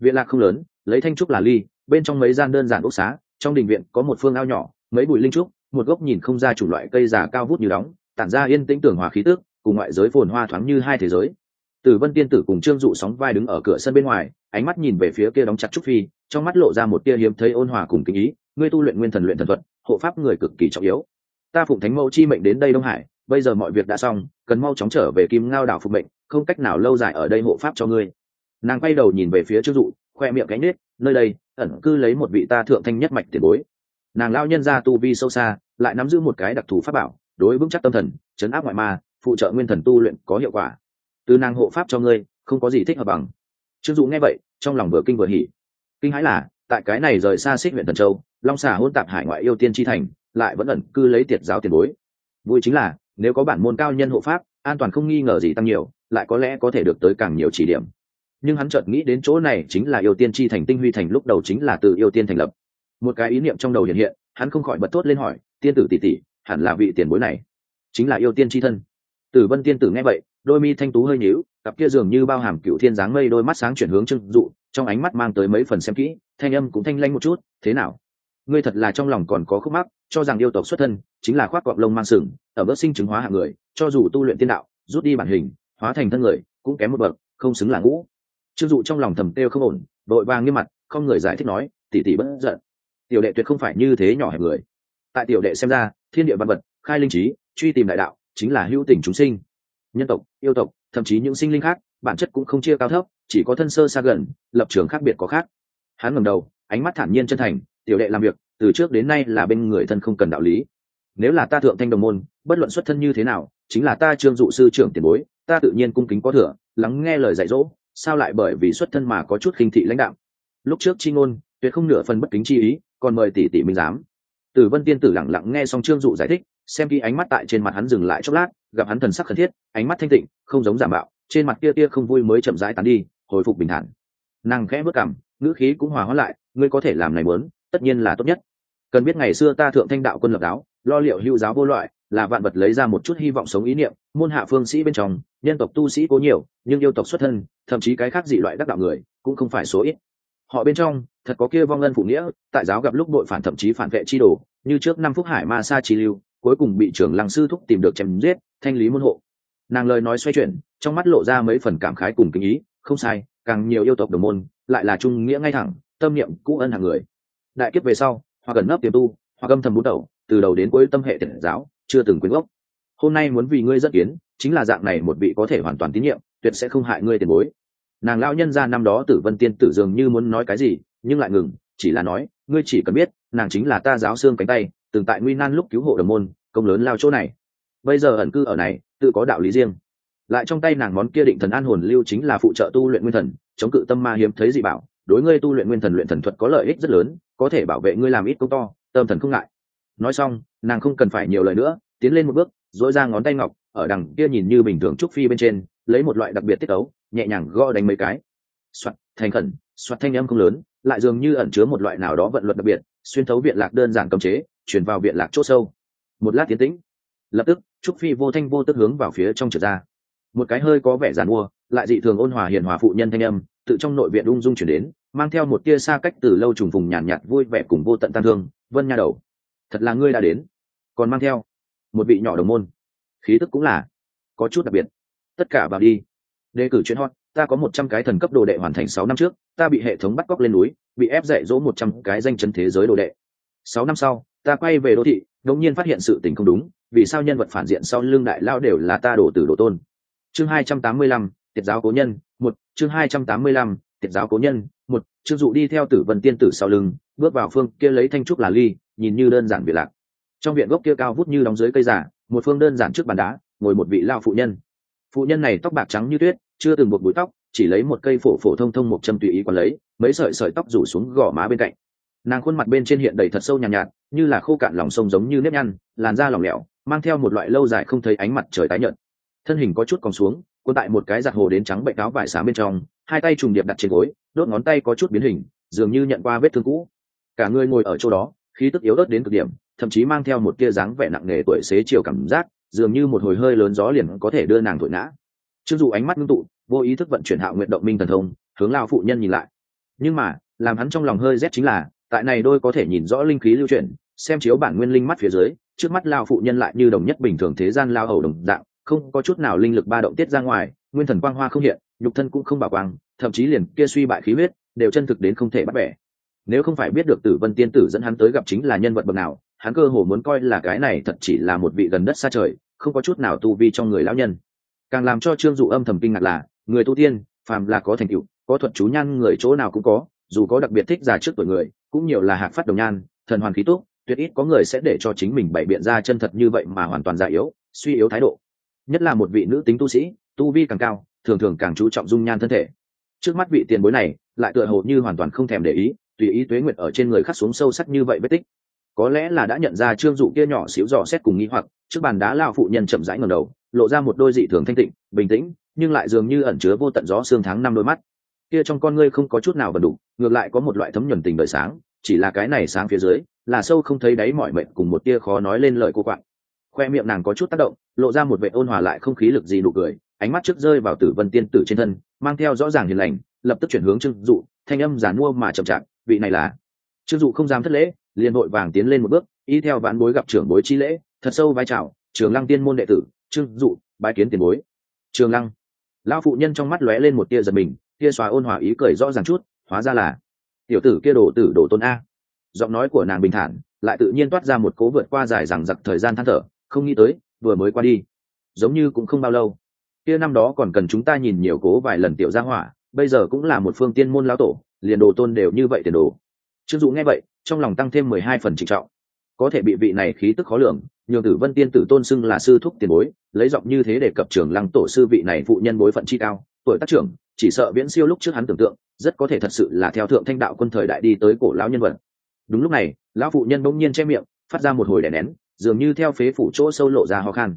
Viện lạc không lớn, lấy thanh trúc là ly, bên trong mấy gian đơn giản ốc xá, trong đình viện có một phương ao nhỏ, mấy bụi linh trúc, một gốc nhìn không ra chủ loại cây già cao vút như đóng, tản ra yên tĩnh tưởng hòa khí tước cùng ngoại giới phồn hoa thoáng như hai thế giới. Tử vân tiên tử cùng trương dụ sóng vai đứng ở cửa sân bên ngoài, ánh mắt nhìn về phía kia đóng chặt trúc phi, trong mắt lộ ra một tia hiếm thấy ôn hòa cùng kinh ý. Ngươi tu luyện nguyên thần luyện thần thuật, hộ pháp người cực kỳ trọng yếu ta phụng thánh mẫu chi mệnh đến đây đông hải, bây giờ mọi việc đã xong, cần mau chóng trở về kim ngao đảo phục mệnh, không cách nào lâu dài ở đây hộ pháp cho ngươi. Nàng quay đầu nhìn về phía trương dụ, khoe miệng cánh nết, nơi đây, ẩn cư lấy một vị ta thượng thanh nhất mạch tiền bối. Nàng lao nhân ra tu vi sâu xa, lại nắm giữ một cái đặc thù pháp bảo, đối vững chắc tâm thần, chấn áp ngoại ma, phụ trợ nguyên thần tu luyện có hiệu quả. Từ nàng hộ pháp cho ngươi, không có gì thích hợp bằng. Trương dụ nghe vậy, trong lòng vừa kinh vừa hỉ. Kinh hãi là, tại cái này rời xa xích huyện thần châu, long xà hôn tạp hải ngoại yêu tiên tri thành lại vẫn ẩn cư lấy tiệt giáo tiền bối. Vui chính là, nếu có bản môn cao nhân hộ pháp, an toàn không nghi ngờ gì tăng nhiều, lại có lẽ có thể được tới càng nhiều chỉ điểm. Nhưng hắn chợt nghĩ đến chỗ này chính là yêu tiên chi thành tinh huy thành lúc đầu chính là từ yêu tiên thành lập. Một cái ý niệm trong đầu hiện hiện, hắn không khỏi bật thốt lên hỏi, tiên tử tỷ tỷ, hẳn là vị tiền bối này chính là yêu tiên chi thân? Tử vân tiên tử nghe vậy, đôi mi thanh tú hơi nhíu, cặp kia dường như bao hàm cựu thiên dáng mây đôi mắt sáng chuyển hướng trưng dụ, trong ánh mắt mang tới mấy phần xem kỹ, thanh âm cũng thanh lanh một chút, thế nào? Ngươi thật là trong lòng còn có khúc mắc, cho rằng yêu tộc xuất thân chính là khoác cọp lông mang sừng, ở vỡ sinh chứng hóa hạng người, cho dù tu luyện tiên đạo, rút đi bản hình, hóa thành thân người, cũng kém một bậc, không xứng là ngũ. Trương dụ trong lòng thầm têu không ổn vội vàng nghiêm mặt, không người giải thích nói tỉ tỉ bất giận. Tiểu đệ tuyệt không phải như thế nhỏ hẹp người. Tại tiểu đệ xem ra, thiên địa văn vật, khai linh trí, truy tìm đại đạo, chính là hữu tình chúng sinh. Nhân tộc, yêu tộc, thậm chí những sinh linh khác, bản chất cũng không chia cao thấp, chỉ có thân sơ xa gần, lập trường khác biệt có khác. Hắn ngẩng đầu, ánh mắt thản nhiên chân thành tiểu đệ làm việc, từ trước đến nay là bên người thân không cần đạo lý. Nếu là ta thượng thanh đồng môn, bất luận xuất thân như thế nào, chính là ta trương dụ sư trưởng tiền bối, ta tự nhiên cung kính có thừa, lắng nghe lời dạy dỗ, sao lại bởi vì xuất thân mà có chút khinh thị lãnh đạo lúc trước chi ngôn, tuyệt không nửa phần bất kính chi ý, còn mời tỷ tỷ minh giám. Tử vân tiên tử lặng lặng nghe xong trương dụ giải thích, xem kỹ ánh mắt tại trên mặt hắn dừng lại chốc lát, gặp hắn thần sắc khẩn thiết, ánh mắt thanh tịnh, không giống giả mạo, trên mặt kia tia không vui mới chậm rãi tán đi, hồi phục bình thản. Nàng khẽ bước cảm, ngữ khí cũng hòa hóa lại, ngươi có thể làm này muốn tất nhiên là tốt nhất. Cần biết ngày xưa ta thượng thanh đạo quân lập đạo, lo liệu hữu giáo vô loại là vạn vật lấy ra một chút hy vọng sống ý niệm môn hạ phương sĩ bên trong nhân tộc tu sĩ có nhiều nhưng yêu tộc xuất thân thậm chí cái khác dị loại đắc đạo người cũng không phải số ít. Họ bên trong thật có kia vong ân phụ nghĩa tại giáo gặp lúc đội phản thậm chí phản vệ chi đồ như trước năm phúc hải ma sa chi lưu cuối cùng bị trưởng lăng sư thúc tìm được chém giết thanh lý môn hộ. Nàng lời nói xoay chuyển trong mắt lộ ra mấy phần cảm khái cùng kinh ý không sai càng nhiều yêu tộc đồng môn lại là trung nghĩa ngay thẳng tâm niệm cũ ân hàng người đại kiếp về sau, hoặc gần nấp tiềm tu, hoặc âm thầm bút đầu từ đầu đến cuối tâm hệ thiện giáo, chưa từng quyến gốc. Hôm nay muốn vì ngươi dẫn kiến, chính là dạng này một vị có thể hoàn toàn tín nhiệm, tuyệt sẽ không hại ngươi tiền bối. Nàng lão nhân ra năm đó tử vân tiên tử dường như muốn nói cái gì, nhưng lại ngừng, chỉ là nói, ngươi chỉ cần biết, nàng chính là ta giáo xương cánh tay, từng tại nguy nan lúc cứu hộ đồng môn, công lớn lao chỗ này. Bây giờ ẩn cư ở này, tự có đạo lý riêng. Lại trong tay nàng món kia định thần an hồn lưu chính là phụ trợ tu luyện nguyên thần, chống cự tâm ma hiếm thấy dị bảo đối ngươi tu luyện nguyên thần luyện thần thuật có lợi ích rất lớn, có thể bảo vệ ngươi làm ít công to, tâm thần không ngại. Nói xong, nàng không cần phải nhiều lời nữa, tiến lên một bước dỗi ra ngón tay ngọc, ở đằng kia nhìn như bình thường trúc phi bên trên, lấy một loại đặc biệt tiết ấu, nhẹ nhàng gõ đánh mấy cái. Soạt, thành khẩn, soạt thanh âm không lớn, lại dường như ẩn chứa một loại nào đó vận luật đặc biệt, xuyên thấu viện lạc đơn giản cấm chế chuyển vào viện lạc c h ỗ sâu. Một lát tiến tĩnh, lập tức, trúc phi vô thanh vô tức hướng vào phía trong trượt ra. Một cái hơi có vẻ giàn mua, lại dị thường ôn hòa hiền hòa phụ nhân thanh âm tự trong nội viện ung dung chuyển đến mang theo một tia xa cách từ lâu trùng vùng nhàn nhạt, nhạt vui vẻ cùng vô tận tăng thương vân nha đầu thật là ngươi đã đến. Còn mang theo một vị nhỏ đồng môn. Khí tức cũng là có chút đặc biệt. Tất cả vào đi. Đề cử chuyến hot ta có một trăm cái thần cấp đồ đệ hoàn thành sáu năm trước ta bị hệ thống bắt cóc lên núi bị ép dạy dỗ một trăm cái danh chấn thế giới đồ đệ. Sáu năm sau ta quay về đô thị đột nhiên phát hiện sự tình không đúng vì sao nhân vật phản diện sau lưng đại lao đều là ta đổ từ đồ tôn. Chương hai trăm tám mươi lăm tiệt giáo cố nhân một chương hai trăm tám mươi lăm tiệt giáo cố nhân một chương dụ đi theo tử vân tiên tử sau lưng bước vào phương kia lấy thanh trúc là ly nhìn như đơn giản việc lạc. Trong viện gốc kia cao vút như đóng dưới cây giả một phương đơn giản trước bàn đá ngồi một vị lao phụ nhân. Phụ nhân này tóc bạc trắng như tuyết chưa từng buộc bụi tóc chỉ lấy một cây phổ phổ thông thông một châm tùy ý còn lấy mấy sợi sợi tóc rủ xuống gò má bên cạnh. Nàng khuôn mặt bên trên hiện đầy thật sâu nhàn nhạt, nhạt như là khô cạn lòng sông giống như nếp nhăn làn da lỏng lẻo mang theo một loại lâu dài không thấy ánh mặt trời tái nhợt. Thân hình có chút còn xuống cuốn tại một cái giặt hồ đến trắng bệnh áo vải xám bên trong, hai tay trùng điệp đặt trên gối, đốt ngón tay có chút biến hình, dường như nhận qua vết thương cũ. Cả người ngồi ở chỗ đó, khí tức yếu ớt đến cực điểm, thậm chí mang theo một tia dáng vẻ nặng nề tuổi xế chiều cảm giác, dường như một hồi hơi lớn gió liền có thể đưa nàng thổi ngã chưng dù ánh mắt ngưng tụ, vô ý thức vận chuyển hạo nguyện động minh thần thông, hướng lao phụ nhân nhìn lại. Nhưng mà, làm hắn trong lòng hơi rét chính là, tại này đôi có thể nhìn rõ linh khí lưu chuyển, xem chiếu bản nguyên linh mắt phía dưới, trước mắt lao phụ nhân lại như đồng nhất bình thường thế gian lao hầu đồng dạng không có chút nào linh lực ba động tiết ra ngoài, nguyên thần quang hoa không hiện, nhục thân cũng không bảo quang, thậm chí liền kia suy bại khí huyết, đều chân thực đến không thể bắt bẻ. Nếu không phải biết được tử vân tiên tử dẫn hắn tới gặp chính là nhân vật bậc nào, hắn cơ hồ muốn coi là cái này thật chỉ là một vị gần đất xa trời, không có chút nào tu vi trong người lão nhân. Càng làm cho trương dụ âm thầm kinh ngạc là, người tu tiên, phàm là có thành tựu, có thuật chú nhan người chỗ nào cũng có, dù có đặc biệt thích già trước tuổi người, cũng nhiều là hạc phát đồng nhan, thần hoàn khí túc, tuyệt ít có người sẽ để cho chính mình bày biện ra chân thật như vậy mà hoàn toàn già yếu, suy yếu thái độ nhất là một vị nữ tính tu sĩ, tu vi càng cao, thường thường càng chú trọng dung nhan thân thể. Trước mắt vị tiền bối này, lại tựa hồ như hoàn toàn không thèm để ý, tùy ý tuế nguyệt ở trên người khắc xuống sâu sắc như vậy vết tích. Có lẽ là đã nhận ra trương dụ kia nhỏ xíu dò xét cùng nghi hoặc, trước bàn đá lao phụ nhân chậm rãi ngầm đầu, lộ ra một đôi dị thường thanh tịnh, bình tĩnh, nhưng lại dường như ẩn chứa vô tận gió xương tháng năm đôi mắt. Kia trong con ngươi không có chút nào vần đủ ngược lại có một loại thấm nhuần tình đời sáng, chỉ là cái này sáng phía dưới, là sâu không thấy đáy mọi mệnh cùng một tia khó nói lên lời cô quạng. Khoe miệng nàng có chút tác động lộ ra một vệ ôn hòa lại không khí lực gì nụ cười, ánh mắt trước rơi vào tử vân tiên tử trên thân, mang theo rõ ràng hiền lành, lập tức chuyển hướng trương dụ, thanh âm giản mua mà chậm chạp, vị này là? Trương dụ không dám thất lễ, liền vội vàng tiến lên một bước ý theo vãn bối gặp trưởng bối chi lễ, thật sâu vai trào trường lăng tiên môn đệ tử, trương dụ, bái kiến tiền bối. Trường lăng? Lão phụ nhân trong mắt lóe lên một tia giật mình, tia xóa ôn hòa ý cười rõ ràng chút, hóa ra là, tiểu tử kia đồ tử đồ tôn a. Giọng nói của nàng bình thản, lại tự nhiên toát ra một cố vượt qua dài rằng giặc thời gian than thở, không nghĩ tới vừa mới qua đi. Giống như cũng không bao lâu. Kia năm đó còn cần chúng ta nhìn nhiều cố vài lần tiểu gia hỏa, bây giờ cũng là một phương tiên môn lão tổ, liền đồ tôn đều như vậy tiền đồ. Trương dụ nghe vậy, trong lòng tăng thêm mười hai phần trịnh trọng. Có thể bị vị này khí tức khó lường, nhường tử vân tiên tử tôn xưng là sư thúc tiền bối, lấy giọng như thế để cập trưởng lăng tổ sư vị này phụ nhân bối phận chi cao, tuổi tác trưởng, chỉ sợ viễn siêu lúc trước hắn tưởng tượng, rất có thể thật sự là theo thượng thanh đạo quân thời đại đi tới cổ lão nhân vật. Đúng lúc này, lão phụ nhân bỗng nhiên che miệng, phát ra một hồi đè nén dường như theo phế phủ chỗ sâu lộ ra ho khan.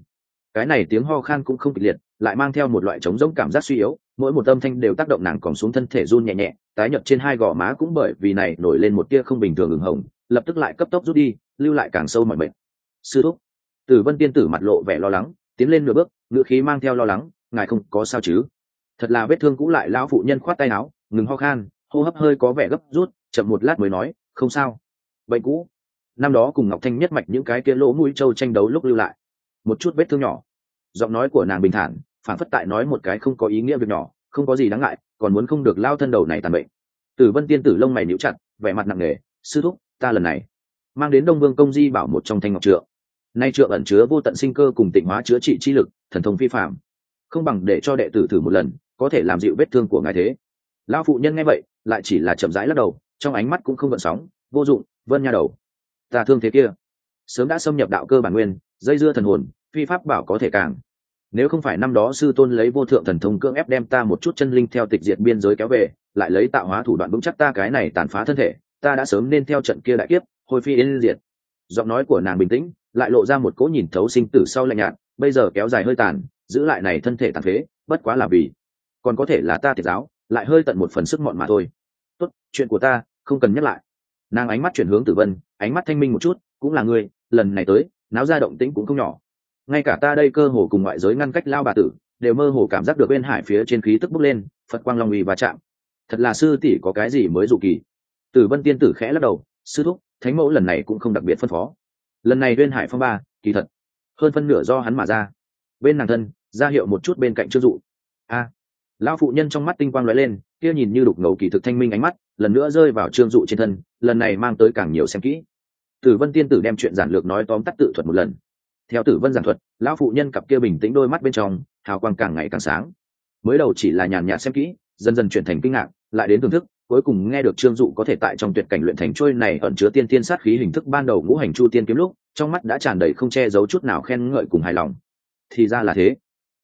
Cái này tiếng ho khan cũng không kịch liệt, lại mang theo một loại trống rỗng cảm giác suy yếu, mỗi một âm thanh đều tác động nàng còn xuống thân thể run nhẹ nhẹ, tái nhợt trên hai gò má cũng bởi vì này nổi lên một tia không bình thường ửng hồng, lập tức lại cấp tốc rút đi, lưu lại càng sâu mọi bệnh sư thúc, tử vân tiên tử mặt lộ vẻ lo lắng, tiến lên nửa bước ngựa khí mang theo lo lắng, ngài không có sao chứ? Thật là vết thương cũ lại lão phụ nhân khoát tay áo, ngừng ho khan, hô hấp hơi có vẻ gấp rút, chậm một lát mới nói, không sao. Bệnh cũ năm đó cùng ngọc thanh nhất mạch những cái kia lỗ mũi trâu tranh đấu lúc lưu lại. Một chút vết thương nhỏ. Giọng nói của nàng bình thản, phản phất tại nói một cái không có ý nghĩa việc nhỏ, không có gì đáng ngại, còn muốn không được lao thân đầu này tàn bệnh. Tử vân tiên tử lông mày níu chặt, vẻ mặt nặng nề, sư thúc, ta lần này mang đến đông vương công di bảo một trong thanh ngọc trượng. Nay trượng ẩn chứa vô tận sinh cơ cùng tịnh hóa chữa trị chi lực, thần thông phi phạm không bằng để cho đệ tử thử một lần, có thể làm dịu vết thương của ngài thế. Lao phụ nhân nghe vậy, lại chỉ là chậm rãi lắc đầu, trong ánh mắt cũng không gợn sóng, vô dụng, vân nha đầu ta thương thế kia. Sớm đã xâm nhập đạo cơ bản nguyên, dây dưa thần hồn, phi pháp bảo có thể càng. Nếu không phải năm đó sư tôn lấy vô thượng thần thông cưỡng ép đem ta một chút chân linh theo tịch diệt biên giới kéo về, lại lấy tạo hóa thủ đoạn vững chắc ta cái này tàn phá thân thể, ta đã sớm nên theo trận kia đại kiếp, hồi phi yên diệt. Giọng nói của nàng bình tĩnh, lại lộ ra một cỗ nhìn thấu sinh tử sau lạnh nhạt, bây giờ kéo dài hơi tàn, giữ lại này thân thể tàn phế, bất quá là vì, còn có thể là ta thiệt giáo, lại hơi tận một phần sức mọn mà thôi. Tốt, chuyện của ta, không cần nhắc lại. Nàng ánh mắt chuyển hướng tử vân ánh mắt thanh minh một chút cũng là ngươi lần này tới náo ra động tĩnh cũng không nhỏ. Ngay cả ta đây cơ hồ cùng ngoại giới ngăn cách lao bà tử đều mơ hồ cảm giác được bên hải phía trên khí tức bốc lên phật quang long uy và chạm. Thật là sư tỷ có cái gì mới dù kỳ. Tử vân tiên tử khẽ lắc đầu sư thúc thánh mẫu lần này cũng không đặc biệt phân phó. Lần này bên hải phong ba kỳ thật hơn phân nửa do hắn mà ra. Bên nàng thân ra hiệu một chút bên cạnh chưa dụ. A à, lão phụ nhân trong mắt tinh quang lóe lên, kia nhìn như đục ngầu kỳ thực thanh minh ánh mắt, lần nữa rơi vào trương dụ trên thân, lần này mang tới càng nhiều xem kỹ. Tử vân tiên tử đem chuyện giản lược nói tóm tắt tự thuật một lần. Theo tử vân giản thuật, lão phụ nhân cặp kia bình tĩnh đôi mắt bên trong, hào quang càng ngày càng sáng. Mới đầu chỉ là nhàn nhạt xem kỹ, dần dần chuyển thành kinh ngạc, lại đến thưởng thức, cuối cùng nghe được trương dụ có thể tại trong tuyệt cảnh luyện thành trôi này ẩn chứa tiên tiên sát khí hình thức ban đầu ngũ hành chu tiên kiếm lúc, trong mắt đã tràn đầy không che giấu chút nào khen ngợi cùng hài lòng. Thì ra là thế.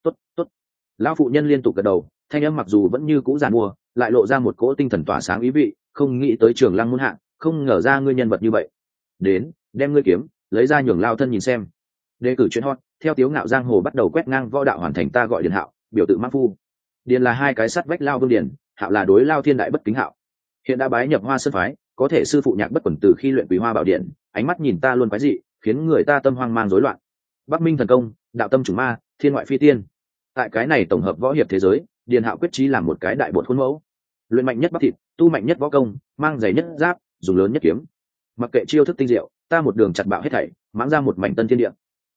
Tốt tốt. Lão phụ nhân liên tục gật đầu thanh âm mặc dù vẫn như cũ giàn mua, lại lộ ra một cỗ tinh thần tỏa sáng ý vị, không nghĩ tới trường lăng muôn hạng không ngờ ra ngươi nhân vật như vậy. Đến, đem ngươi kiếm, lấy ra nhường lao thân nhìn xem. Đề cử chuyên hot, theo tiếu ngạo giang hồ bắt đầu quét ngang võ đạo hoàn thành ta gọi điền hạo, biểu tự mắc phu. Điền là hai cái sắt vách lao vương điền, hạo là đối lao thiên đại bất kính hạo. Hiện đã bái nhập hoa sơn phái, có thể sư phụ nhạc bất quẩn từ khi luyện quý hoa bảo điện, ánh mắt nhìn ta luôn quái dị, khiến người ta tâm hoang mang rối loạn. Bắc minh thần công, đạo tâm chủ ma, thiên ngoại phi tiên. Tại cái này tổng hợp võ hiệp thế giới điền hạo quyết trí làm một cái đại bột khuôn mẫu. Luyện mạnh nhất bắc thịt, tu mạnh nhất võ công, mang giày nhất giáp, dùng lớn nhất kiếm. Mặc kệ chiêu thức tinh diệu, ta một đường chặt bạo hết thảy, mãng ra một mảnh tân thiên địa.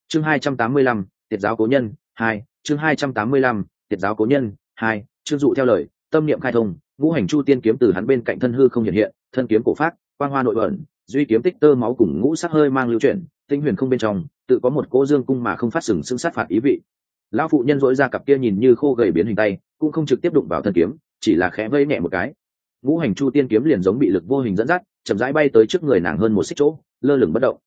Chương hai trăm tám mươi lăm, tiệt giáo cố nhân, hai, chương hai trăm tám mươi lăm, tiệt giáo cố nhân, hai chương dụ theo lời, tâm niệm khai thông, ngũ hành chu tiên kiếm từ hắn bên cạnh thân hư không hiện hiện, thân kiếm cổ phát, quang hoa nội bẩn, duy kiếm tích tơ máu cùng ngũ sắc hơi mang lưu chuyển, tinh huyền không bên trong, tự có một cỗ dương cung mà không phát sừng sững sát phạt ý vị. Lão phụ nhân dỗi ra cặp kia nhìn như khô gầy biến hình tay cũng không trực tiếp đụng vào thân kiếm, chỉ là khẽ vây nhẹ một cái. Ngũ hành chu tiên kiếm liền giống bị lực vô hình dẫn dắt, chậm rãi bay tới trước người nàng hơn một xích chỗ, lơ lửng bất động.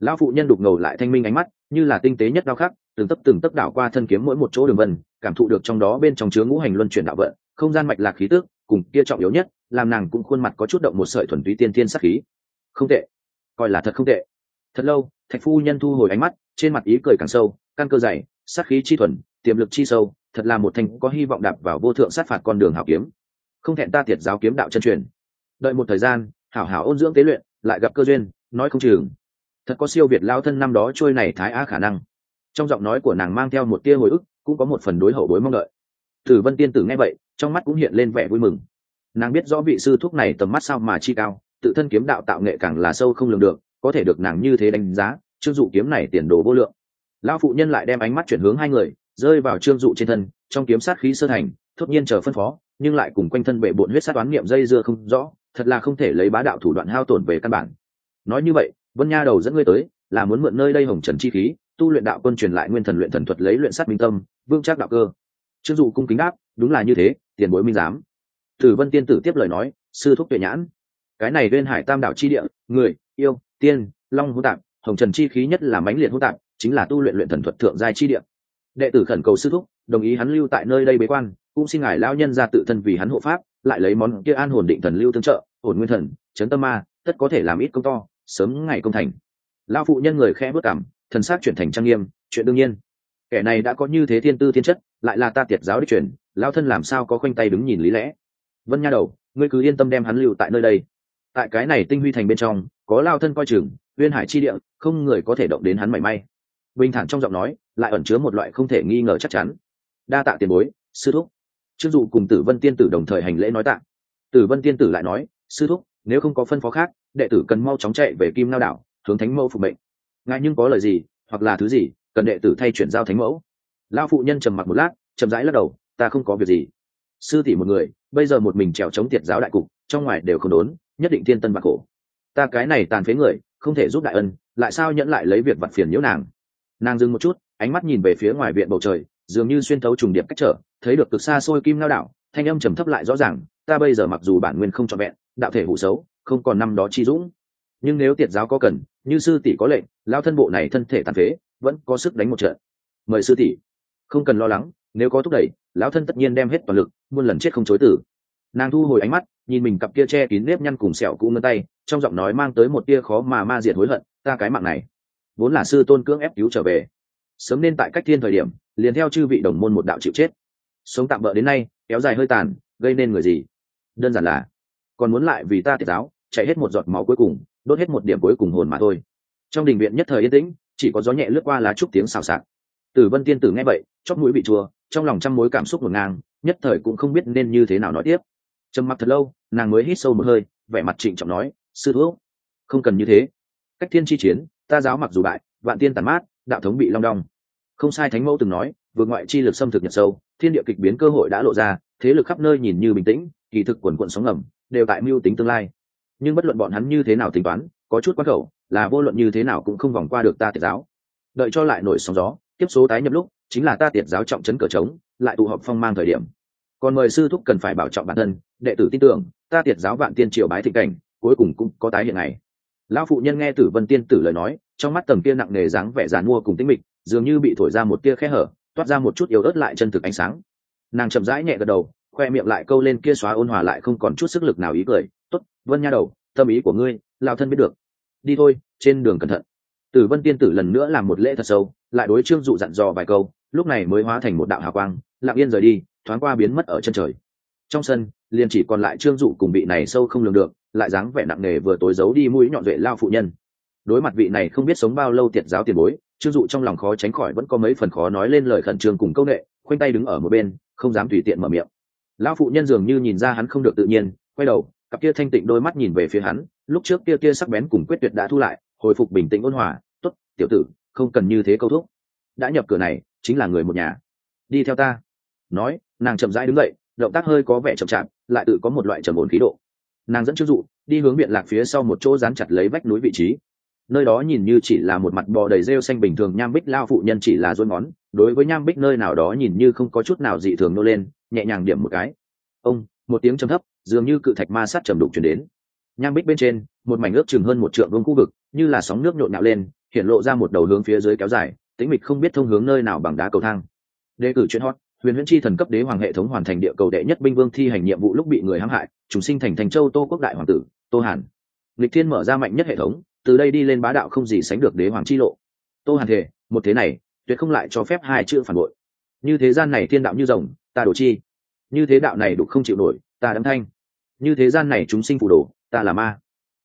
Lão phụ nhân đục ngầu lại thanh minh ánh mắt, như là tinh tế nhất đao khắc, từng tấc từng tấc đảo qua thân kiếm mỗi một chỗ đường vân, cảm thụ được trong đó bên trong chứa ngũ hành luân chuyển đạo vận, không gian mạch lạc khí tức, cùng kia trọng yếu nhất, làm nàng cũng khuôn mặt có chút động một sợi thuần túy tiên thiên sắc khí. Không tệ. Coi là thật không tệ. Thật lâu, thạch phu nhân thu hồi ánh mắt, trên mặt ý cười càng sâu, căn cơ dày sát khí chi thuần, tiềm lực chi sâu thật là một thành có hy vọng đạp vào vô thượng sát phạt con đường hảo kiếm. Không thẹn ta tiệt giáo kiếm đạo chân truyền. Đợi một thời gian, hảo hảo ôn dưỡng tế luyện, lại gặp cơ duyên, nói không chừng. Thật có siêu việt lao thân năm đó trôi này thái á khả năng. Trong giọng nói của nàng mang theo một tia hồi ức, cũng có một phần đối hậu bối mong đợi. Tử vân tiên tử nghe vậy, trong mắt cũng hiện lên vẻ vui mừng. Nàng biết rõ vị sư thuốc này tầm mắt sao mà chi cao, tự thân kiếm đạo tạo nghệ càng là sâu không lường được, có thể được nàng như thế đánh giá chưng dụ kiếm này tiền đồ vô lượng. Lão phụ nhân lại đem ánh mắt chuyển hướng hai người rơi vào trương dụ trên thân, trong kiếm sát khí sơ thành, thốt nhiên chờ phân phó, nhưng lại cùng quanh thân bệ bộn huyết sát toán niệm dây dưa không rõ, thật là không thể lấy bá đạo thủ đoạn hao tổn về căn bản. Nói như vậy, vân nha đầu dẫn ngươi tới, là muốn mượn nơi đây hồng trần chi khí, tu luyện đạo quân truyền lại nguyên thần luyện thần thuật lấy luyện sát minh tâm vương trác đạo cơ. Trương dụ cung kính đáp, đúng là như thế, tiền bối minh giám. Tử vân tiên tử tiếp lời nói, sư thúc tuệ nhãn. Cái này bên hải tam đảo chi địa, người, yêu, tiên, long hữu tạp, hồng trần chi khí nhất là mãnh liệt hữu tạp, chính là tu luyện luyện thần thuật thượng giai chi địa đệ tử khẩn cầu sư thúc, đồng ý hắn lưu tại nơi đây bế quan, cũng xin ngài lao nhân ra tự thân vì hắn hộ pháp, lại lấy món kia an hồn định thần lưu tương trợ, ổn nguyên thần, chấn tâm ma, tất có thể làm ít công to, sớm ngày công thành. Lao phụ nhân người khẽ bước cảm, thần s chuyển thành trang nghiêm, chuyện đương nhiên. Kẻ này đã có như thế thiên tư thiên chất, lại là ta tiệt giáo đích truyền lao thân làm sao có khoanh tay đứng nhìn lý lẽ? Vân nha đầu, ngươi cứ yên tâm đem hắn lưu tại nơi đây. Tại cái này tinh huy thành bên trong, có lao thân coi chừng, uyên hải chi địa, không người có thể động đến hắn mảy may. Bình thản trong giọng nói lại ẩn chứa một loại không thể nghi ngờ chắc chắn. Đa tạ tiền bối, sư thúc. Trương dụ cùng tử vân tiên tử đồng thời hành lễ nói tạ. Tử vân tiên tử lại nói, sư thúc, nếu không có phân phó khác, đệ tử cần mau chóng chạy về kim lao đảo, hướng thánh mẫu phục mệnh. Ngại nhưng có lời gì, hoặc là thứ gì, cần đệ tử thay chuyển giao thánh mẫu. Lao phụ nhân trầm mặc một lát, chậm rãi lắc đầu, ta không có việc gì. Sư tỷ một người, bây giờ một mình trèo chống tiệt giáo đại cục, trong ngoài đều không đốn, nhất định thiên tân bạc khổ. Ta cái này tàn phế người, không thể giúp đại ân, lại sao nhẫn lại lấy việc vặt phiền nhiễu nàng. Nàng dừng một chút ánh mắt nhìn về phía ngoài viện bầu trời, dường như xuyên thấu trùng điệp cách trở, thấy được cực xa xôi kim lao đảo, thanh âm trầm thấp lại rõ ràng, ta bây giờ mặc dù bản nguyên không trọn vẹn, đạo thể hủ xấu, không còn năm đó chi dũng. Nhưng nếu tiệt giáo có cần, như sư tỷ có lệnh lao thân bộ này thân thể tàn phế, vẫn có sức đánh một trận. Mời sư tỷ. Không cần lo lắng, nếu có thúc đẩy, lão thân tất nhiên đem hết toàn lực, muôn lần chết không chối tử nàng thu hồi ánh mắt, nhìn mình cặp kia che kín nếp nhăn cùng sẹo cũ ngân tay, trong giọng nói mang tới một tia khó mà ma diệt hối hận, ta cái mạng này, vốn là sư tôn cưỡng ép cứu trở về sớm nên tại cách thiên thời điểm, liền theo chư vị đồng môn một đạo chịu chết. Sống tạm bỡ đến nay, kéo dài hơi tàn, gây nên người gì? Đơn giản là, còn muốn lại vì ta tiệt giáo, chạy hết một giọt máu cuối cùng, đốt hết một điểm cuối cùng hồn mà thôi. Trong đình viện nhất thời yên tĩnh, chỉ có gió nhẹ lướt qua lá trúc tiếng xào xạc. Tử vân tiên tử nghe vậy chót mũi bị chua, trong lòng trăm mối cảm xúc ngổn ngang, nhất thời cũng không biết nên như thế nào nói tiếp. Trầm mặc thật lâu, nàng mới hít sâu một hơi, vẻ mặt trịnh trọng nói, sư thuốc không cần như thế. Cách thiên chi chiến, ta giáo mặc dù bại vạn tiên tàn mát, đạo thống bị long đong. Không sai, thánh mẫu từng nói, vượt ngoại chi lực xâm thực nhật sâu, thiên địa kịch biến cơ hội đã lộ ra, thế lực khắp nơi nhìn như bình tĩnh, kỳ thực quần quận sóng ngầm, đều tại mưu tính tương lai. Nhưng bất luận bọn hắn như thế nào tính toán, có chút quán khẩu, là vô luận như thế nào cũng không vòng qua được ta tiệt giáo. Đợi cho lại nổi sóng gió tiếp số tái nhập lúc, chính là ta tiệt giáo trọng trấn cờ trống, lại tụ họp phong mang thời điểm. Còn mời sư thúc cần phải bảo trọng bản thân, đệ tử tin tưởng, ta tiệt giáo vạn tiên triều bái thịnh cảnh, cuối cùng cũng có tái hiện này lão phụ nhân nghe tử vân tiên tử lời nói, trong mắt tầng kia nặng nề dáng vẻ dàn mua cùng tĩnh mịch, dường như bị thổi ra một tia khe hở, toát ra một chút yếu ớt lại chân thực ánh sáng. Nàng chậm rãi nhẹ gật đầu, khoe miệng lại câu lên kia xóa ôn hòa lại không còn chút sức lực nào ý cười, tốt, vân nha đầu, tâm ý của ngươi lao thân biết được. Đi thôi, trên đường cẩn thận. Tử vân tiên tử lần nữa làm một lễ thật sâu, lại đối trương dụ dặn dò vài câu, lúc này mới hóa thành một đạo hào quang, lặng yên rời đi, thoáng qua biến mất ở chân trời trong sân, liền chỉ còn lại trương dụ cùng vị này sâu không lường được, lại dáng vẻ nặng nề vừa tối giấu đi mũi nhọn duệ lao phụ nhân. Đối mặt vị này không biết sống bao lâu tiệt giáo tiền bối, trương dụ trong lòng khó tránh khỏi vẫn có mấy phần khó nói lên lời khẩn trương cùng câu ệ khoanh tay đứng ở một bên, không dám tùy tiện mở miệng. Lão phụ nhân dường như nhìn ra hắn không được tự nhiên, quay đầu, cặp kia thanh tịnh đôi mắt nhìn về phía hắn, lúc trước kia kia sắc bén cùng quyết tuyệt đã thu lại, hồi phục bình tĩnh ôn hòa, tốt, tiểu tử, không cần như thế câu thúc. Đã nhập cửa này, chính là người một nhà. Đi theo ta. Nói, nàng chậm rãi đứng dậy động tác hơi có vẻ chậm chạp, lại tự có một loại trầm ổn khí độ. Nàng dẫn chức dụ đi hướng viện lạc phía sau một chỗ dán chặt lấy vách núi vị trí. Nơi đó nhìn như chỉ là một mặt bò đầy rêu xanh bình thường nham bích lao phụ nhân chỉ là rối ngón, đối với nham bích nơi nào đó nhìn như không có chút nào dị thường nô lên, nhẹ nhàng điểm một cái. Ông, một tiếng trầm thấp, dường như cự thạch ma sát trầm đục chuyển đến. Nham bích bên trên, một mảnh ước chừng hơn một trượng vương khu vực, như là sóng nước nhộn nhạo lên, hiện lộ ra một đầu hướng phía dưới kéo dài, tĩnh mịch không biết thông hướng nơi nào bằng đá cầu thang. Đề cử chuyên hot huyền huyễn chi thần cấp đế hoàng hệ thống hoàn thành địa cầu đệ nhất binh vương thi hành nhiệm vụ lúc bị người hãm hại chúng sinh thành thành châu tô quốc đại hoàng tử, tô hàn. Lịch thiên mở ra mạnh nhất hệ thống, từ đây đi lên bá đạo không gì sánh được đế hoàng chi lộ. Tô hàn thể một thế này, tuyệt không lại cho phép hai chữ phản bội. Như thế gian này thiên đạo như rồng, ta đổ chi. Như thế đạo này đục không chịu nổi, ta đấm thanh. Như thế gian này chúng sinh phù đồ, ta là ma.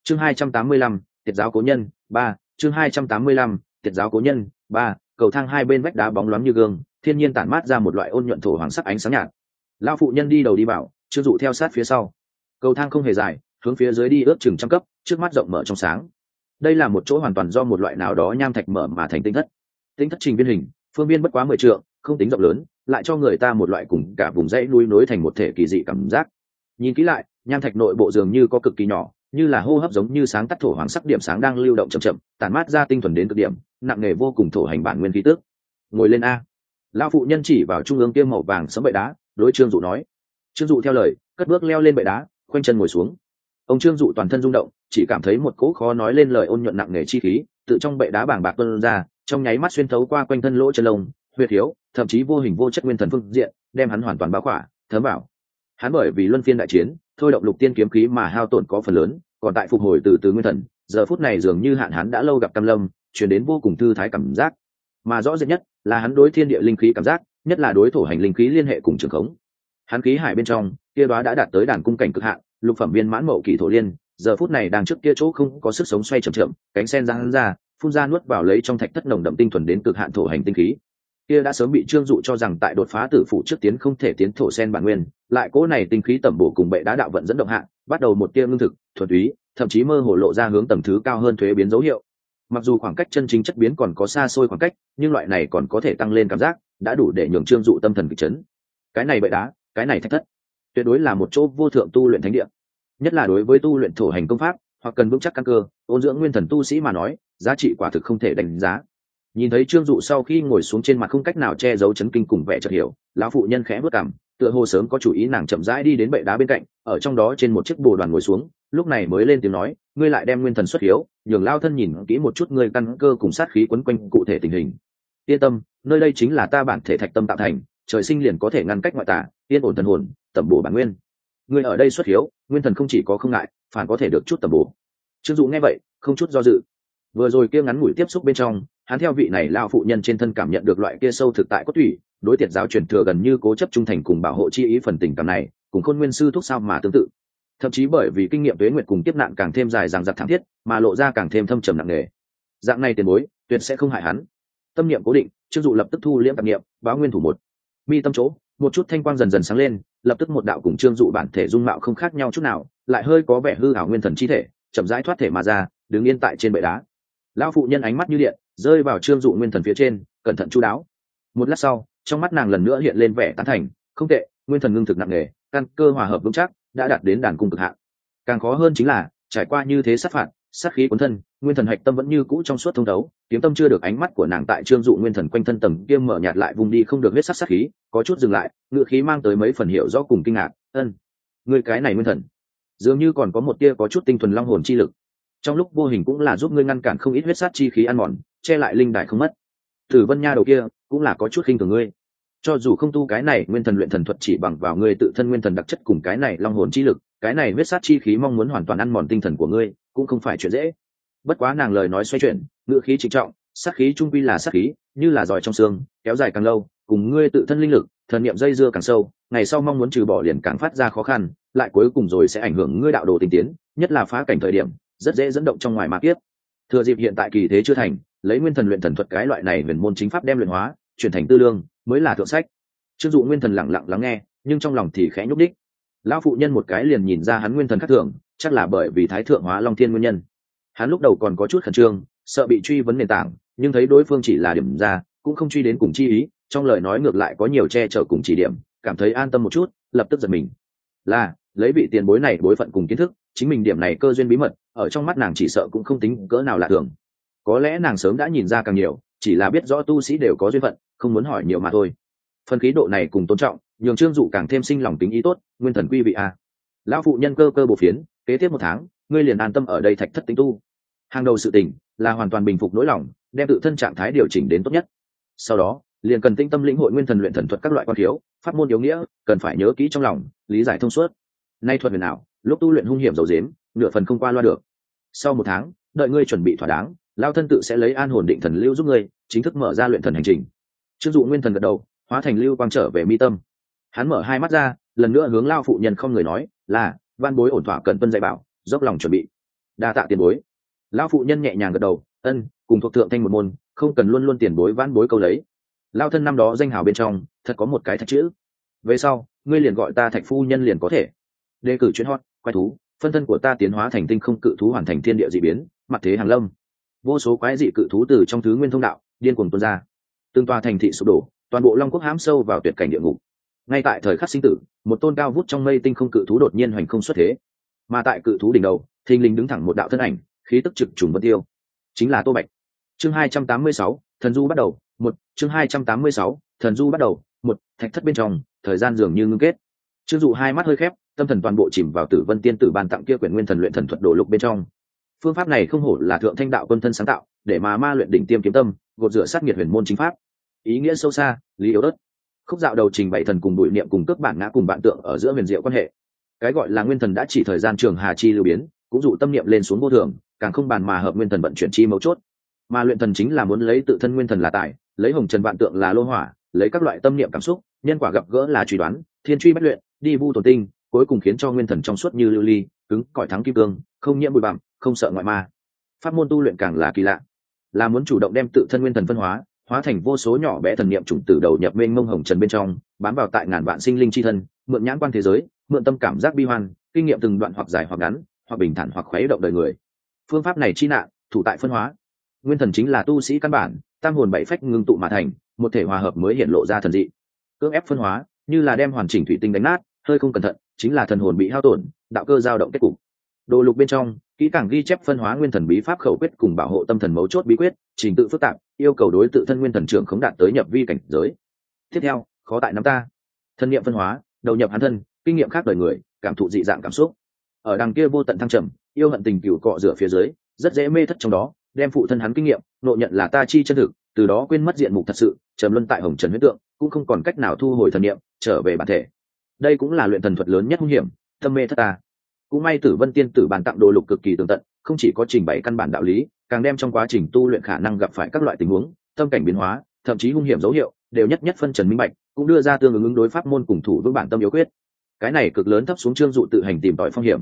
Chương hai trăm tám mươi lăm, tiệt giáo cố nhân, ba. Chương hai trăm tám mươi lăm, tiệt giáo cố nhân, ba. Cầu thang hai bên vách đá bóng loáng như gương thiên nhiên tản mát ra một loại ôn nhuận thổ hoàng sắc ánh sáng nhạt. Lao phụ nhân đi đầu đi vào, chưa dụ theo sát phía sau. Cầu thang không hề dài, hướng phía dưới đi ước chừng trăm cấp, trước mắt rộng mở trong sáng. Đây là một chỗ hoàn toàn do một loại nào đó nham thạch mở mà thành tinh thất. Tinh thất trình biên hình, phương biên bất quá mười trượng, không tính rộng lớn, lại cho người ta một loại cùng cả vùng dãy núi nối thành một thể kỳ dị cảm giác. Nhìn kỹ lại, nham thạch nội bộ dường như có cực kỳ nhỏ, như là hô hấp giống như sáng tắt thổ hoàng sắc điểm sáng đang lưu động chậm chậm, tản mát ra tinh thuần đến cực điểm, nặng nề vô cùng thổ hành bản nguyên khí tước ngồi lên a lao phụ nhân chỉ vào trung ương tiêm màu vàng sấm bệ đá, đối trương dụ nói. Trương dụ theo lời, cất bước leo lên bệ đá, khoanh chân ngồi xuống. Ông trương dụ toàn thân rung động, chỉ cảm thấy một cỗ khó nói lên lời ôn nhuận nặng nề chi khí, tự trong bệ đá bảng bạc tuân ra, trong nháy mắt xuyên thấu qua quanh thân lỗ chân lông, huyệt thiếu thậm chí vô hình vô chất nguyên thần phương diện, đem hắn hoàn toàn báo khỏa, thấm bảo hắn bởi vì luân phiên đại chiến, thôi động lục tiên kiếm khí mà hao tổn có phần lớn, còn tại phục hồi từ từ nguyên thần, giờ phút này dường như hạn hắn đã lâu gặp cam lâm, chuyển đến vô cùng thư thái cảm giác mà rõ rệt nhất là hắn đối thiên địa linh khí cảm giác, nhất là đối thổ hành linh khí liên hệ cùng trường khống. Hắn khí hải bên trong, kia đó đã đạt tới đàn cung cảnh cực hạn, lục phẩm viên mãn mậu kỳ thổ liên, giờ phút này đang trước kia chỗ không có sức sống xoay chậm chậm, cánh sen ra hắn ra, phun ra nuốt vào lấy trong thạch thất nồng đậm tinh thuần đến cực hạn thổ hành tinh khí. Kia đã sớm bị trương dụ cho rằng tại đột phá tử phụ trước tiến không thể tiến thổ sen bản nguyên, lại cố này tinh khí tẩm bổ cùng bệ đá đạo vận dẫn động hạ, bắt đầu một tia lương thực, thuần túy, thậm chí mơ hồ lộ ra hướng tầm thứ cao hơn thuế biến dấu hiệu mặc dù khoảng cách chân chính chất biến còn có xa xôi khoảng cách, nhưng loại này còn có thể tăng lên cảm giác, đã đủ để nhường trương dụ tâm thần kịch chấn. Cái này bậy đá, cái này thách thất, tuyệt đối là một chỗ vô thượng tu luyện thánh địa. Nhất là đối với tu luyện thổ hành công pháp, hoặc cần vững chắc căn cơ, ôn dưỡng nguyên thần tu sĩ mà nói, giá trị quả thực không thể đánh giá nhìn thấy trương dụ sau khi ngồi xuống trên mặt không cách nào che giấu chấn kinh cùng vẻ chợt hiểu, lão phụ nhân khẽ bước cảm tựa hồ sớm có chủ ý nàng chậm rãi đi đến bệ đá bên cạnh, ở trong đó trên một chiếc bồ đoàn ngồi xuống, lúc này mới lên tiếng nói, ngươi lại đem nguyên thần xuất hiếu, nhường lao thân nhìn kỹ một chút ngươi căn cơ cùng sát khí quấn quanh cụ thể tình hình. Yên tâm, nơi đây chính là ta bản thể thạch tâm tạo thành, trời sinh liền có thể ngăn cách ngoại tả yên ổn thần hồn, tẩm bổ bản nguyên. Ngươi ở đây xuất hiếu, nguyên thần không chỉ có không ngại, phản có thể được chút tẩm bổ. Trương dụ nghe vậy, không chút do dự. Vừa rồi kia ngắn ngủi tiếp xúc bên trong hắn theo vị này lao phụ nhân trên thân cảm nhận được loại kia sâu thực tại cốt thủy đối tiệt giáo truyền thừa gần như cố chấp trung thành cùng bảo hộ chi ý phần tình cảm này, cùng khôn nguyên sư thúc sao mà tương tự. Thậm chí bởi vì kinh nghiệm tuế nguyệt cùng tiếp nạn càng thêm dài dằng dặc thảm thiết, mà lộ ra càng thêm thâm trầm nặng nề. Dạng này tiền bối, tuyệt sẽ không hại hắn. Tâm niệm cố định, trương dụ lập tức thu liễm tạp niệm, báo nguyên thủ một. Mi tâm chỗ, một chút thanh quang dần dần sáng lên, lập tức một đạo cùng trương dụ bản thể dung mạo không khác nhau chút nào, lại hơi có vẻ hư ảo nguyên thần chi thể, chậm rãi thoát thể mà ra, đứng yên tại trên bệ đá. Lão phụ nhân ánh mắt như điện rơi vào trương dụ nguyên thần phía trên, cẩn thận chú đáo. Một lát sau, trong mắt nàng lần nữa hiện lên vẻ tán thành, không tệ, nguyên thần ngưng thực nặng nề, căn cơ hòa hợp vững chắc, đã đạt đến đàn cung cực hạn. Càng khó hơn chính là, trải qua như thế sát phạt, sát khí cuốn thân, nguyên thần hạch tâm vẫn như cũ trong suốt thông đấu kiếm tâm chưa được ánh mắt của nàng tại trương dụ nguyên thần quanh thân tầm kia mở nhạt lại vùng đi không được huyết sắc sát khí, có chút dừng lại, ngựa khí mang tới mấy phần hiệu rõ cùng kinh ngạc, ân người cái này nguyên thần, dường như còn có một tia có chút tinh thuần long hồn chi lực. Trong lúc vô hình cũng là giúp ngươi ngăn cản không ít huyết sát chi khí ăn mòn che lại linh đài không mất. Tử vân nha đầu kia, cũng là có chút khinh thường ngươi. Cho dù không tu cái này nguyên thần luyện thần thuật chỉ bằng vào ngươi tự thân nguyên thần đặc chất cùng cái này long hồn chi lực, cái này huyết sát chi khí mong muốn hoàn toàn ăn mòn tinh thần của ngươi, cũng không phải chuyện dễ. Bất quá nàng lời nói xoay chuyển, ngữ khí trịnh trọng, sát khí trung quy là sát khí, như là giỏi trong xương, kéo dài càng lâu, cùng ngươi tự thân linh lực, thần niệm dây dưa càng sâu, ngày sau mong muốn trừ bỏ liền càng phát ra khó khăn, lại cuối cùng rồi sẽ ảnh hưởng ngươi đạo đồ tinh tiến, nhất là phá cảnh thời điểm, rất dễ dẫn động trong ngoài ma kiếp. Thừa dịp hiện tại kỳ thế chưa thành lấy nguyên thần luyện thần thuật cái loại này huyền môn chính pháp đem luyện hóa, chuyển thành tư lương, mới là thượng sách. Chưng dụ nguyên thần lặng lặng lắng nghe, nhưng trong lòng thì khẽ nhúc đích lão phụ nhân một cái liền nhìn ra hắn nguyên thần khắc thường, chắc là bởi vì thái thượng hóa long thiên nguyên nhân. Hắn lúc đầu còn có chút khẩn trương, sợ bị truy vấn nền tảng, nhưng thấy đối phương chỉ là điểm ra, cũng không truy đến cùng chi ý, trong lời nói ngược lại có nhiều che chở cùng chỉ điểm, cảm thấy an tâm một chút, lập tức giật mình. Là, lấy vị tiền bối này bối phận cùng kiến thức, chính mình điểm này cơ duyên bí mật, ở trong mắt nàng chỉ sợ cũng không tính cỡ nào lạ thường có lẽ nàng sớm đã nhìn ra càng nhiều, chỉ là biết rõ tu sĩ đều có duyên phận, không muốn hỏi nhiều mà thôi. Phần khí độ này cùng tôn trọng, nhường trương dụ càng thêm sinh lòng tính ý tốt, nguyên thần quy vị a. Lão phụ nhân cơ cơ bộ phiến, kế tiếp một tháng, ngươi liền an tâm ở đây thạch thất tính tu. Hàng đầu sự tỉnh là hoàn toàn bình phục nỗi lòng, đem tự thân trạng thái điều chỉnh đến tốt nhất. Sau đó, liền cần tinh tâm lĩnh hội nguyên thần luyện thần thuật các loại quan thiếu, pháp môn yếu nghĩa, cần phải nhớ kỹ trong lòng, lý giải thông suốt. Nay thuật huyền nào lúc tu luyện hung hiểm dầu dếm, nửa phần không qua loa được. Sau một tháng, đợi ngươi chuẩn bị thỏa đáng lao thân tự sẽ lấy an hồn định thần lưu giúp ngươi, chính thức mở ra luyện thần hành trình. Chưng dụ nguyên thần gật đầu, hóa thành lưu quang trở về mi tâm. Hắn mở hai mắt ra, lần nữa hướng lao phụ nhân không người nói, là, văn bối ổn thỏa cần tuân dạy bảo, dốc lòng chuẩn bị. Đa tạ tiền bối. Lao phụ nhân nhẹ nhàng gật đầu, ân, cùng thuộc thượng thanh một môn, không cần luôn luôn tiền bối văn bối câu lấy. Lao thân năm đó danh hào bên trong, thật có một cái thạch chữ. Về sau, ngươi liền gọi ta thạch phu nhân liền có thể. Đề cử chuyến hot, quái thú, phân thân của ta tiến hóa thành tinh không cự thú hoàn thành thiên địa d ị biến, mặt thế hàng lâm vô số quái dị cự thú từ trong thứ nguyên thông đạo, điên cuồng tuôn ra. Từng tòa thành thị sụp đổ, toàn bộ long quốc hãm sâu vào tuyệt cảnh địa ngục. Ngay tại thời khắc sinh tử, một tôn cao vút trong mây tinh không cự thú đột nhiên hoành không xuất thế. Mà tại cự thú đỉnh đầu, thình lình đứng thẳng một đạo thân ảnh, khí tức trực trùng vân tiêu. Chính là tô bạch. Chương hai trăm tám mươi sáu, thần du bắt đầu, một, chương hai trăm tám mươi sáu, thần du bắt đầu, một, thạch thất bên trong, thời gian dường như ngưng kết. Chưng dụ hai mắt hơi khép, tâm thần toàn bộ chìm vào tử vân tiên tử ban tặng kia quyển nguyên thần luyện thần thuật đổ lục bên trong phương pháp này không hổ là thượng thanh đạo quân thân sáng tạo, để mà ma luyện đỉnh tiêm kiếm tâm, gột rửa sát nghiệt huyền môn chính pháp. Ý nghĩa sâu xa, lý yếu đất khúc dạo đầu trình bày thần cùng bụi niệm cùng cước bản ngã cùng bạn tượng ở giữa huyền diệu quan hệ. Cái gọi là nguyên thần đã chỉ thời gian trường hà chi lưu biến, cũng dụ tâm niệm lên xuống vô thường, càng không bàn mà hợp nguyên thần vận chuyển chi mấu chốt. Mà luyện thần chính là muốn lấy tự thân nguyên thần là tài, lấy hồng trần vạn tượng là lô hỏa, lấy các loại tâm niệm cảm xúc, nhân quả gặp gỡ là truy đoán, thiên truy bất luyện, đi vu tổn tinh, cuối cùng khiến cho nguyên thần trong suốt như lưu ly, cứng, cỏi thắng kim cương, không nhiễm bụi bặm không sợ ngoại ma. Pháp môn tu luyện càng là kỳ lạ. Là muốn chủ động đem tự thân nguyên thần phân hóa hóa thành vô số nhỏ bé thần niệm trùng tử đầu nhập mênh mông hồng trần bên trong, bám vào tại ngàn vạn sinh linh chi thân, mượn nhãn quan thế giới, mượn tâm cảm giác bi hoan, kinh nghiệm từng đoạn hoặc dài hoặc ngắn, hoặc bình thản hoặc khuấy động đời người. Phương pháp này chi nạn, thủ tại phân hóa. Nguyên thần chính là tu sĩ căn bản, tam hồn bảy phách ngưng tụ mà thành, một thể hòa hợp mới hiện lộ ra thần dị. Cưỡng ép phân hóa, như là đem hoàn chỉnh thủy tinh đánh nát, hơi không cẩn thận, chính là thần hồn bị hao tổn, đạo cơ dao động kết cục. Đồ lục bên trong kỹ càng ghi chép phân hóa nguyên thần bí pháp khẩu quyết cùng bảo hộ tâm thần mấu chốt bí quyết, trình tự phức tạp, yêu cầu đối tự thân nguyên thần trưởng khống đạt tới nhập vi cảnh giới. Tiếp theo, khó tại năm ta. Thân nghiệm phân hóa, đầu nhập hắn thân, kinh nghiệm khác đời người, cảm thụ dị dạng cảm xúc. Ở đằng kia vô tận thăng trầm, yêu hận tình cựu cọ rửa phía dưới, rất dễ mê thất trong đó, đem phụ thân hắn kinh nghiệm nộ nhận là ta chi chân thực, từ đó quên mất diện mục thật sự, trầm luân tại hồng trần huyết tượng, cũng không còn cách nào thu hồi thần niệm, trở về bản thể. Đây cũng là luyện thần thuật lớn nhất hung hiểm, tâm mê thất ta cũng may tử vân tiên tử bàn tặng đồ lục cực kỳ tường tận, không chỉ có trình bày căn bản đạo lý, càng đem trong quá trình tu luyện khả năng gặp phải các loại tình huống, tâm cảnh biến hóa, thậm chí hung hiểm dấu hiệu, đều nhất nhất phân trần minh bạch, cũng đưa ra tương ứng ứng đối pháp môn cùng thủ vững bản tâm yếu quyết. Cái này cực lớn thấp xuống trương dụ tự hành tìm tòi phong hiểm.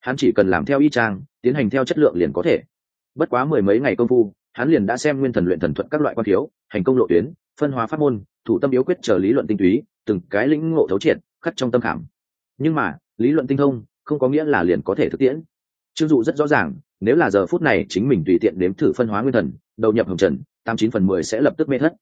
Hắn chỉ cần làm theo y trang tiến hành theo chất lượng liền có thể. Bất quá mười mấy ngày công phu, hắn liền đã xem nguyên thần luyện thần thuật các loại quan thiếu, hành công lộ tuyến, phân hóa pháp môn, thủ tâm yếu quyết chờ lý luận tinh túy, từng cái lĩnh ngộ thấu triệt, khắc trong tâm khảm. Nhưng mà, lý luận tinh thông không có nghĩa là liền có thể thực tiễn. Trương dụ rất rõ ràng, nếu là giờ phút này chính mình tùy tiện đếm thử phân hóa nguyên thần, đầu nhập hồng trần, tám chín phần mười sẽ lập tức mê thất.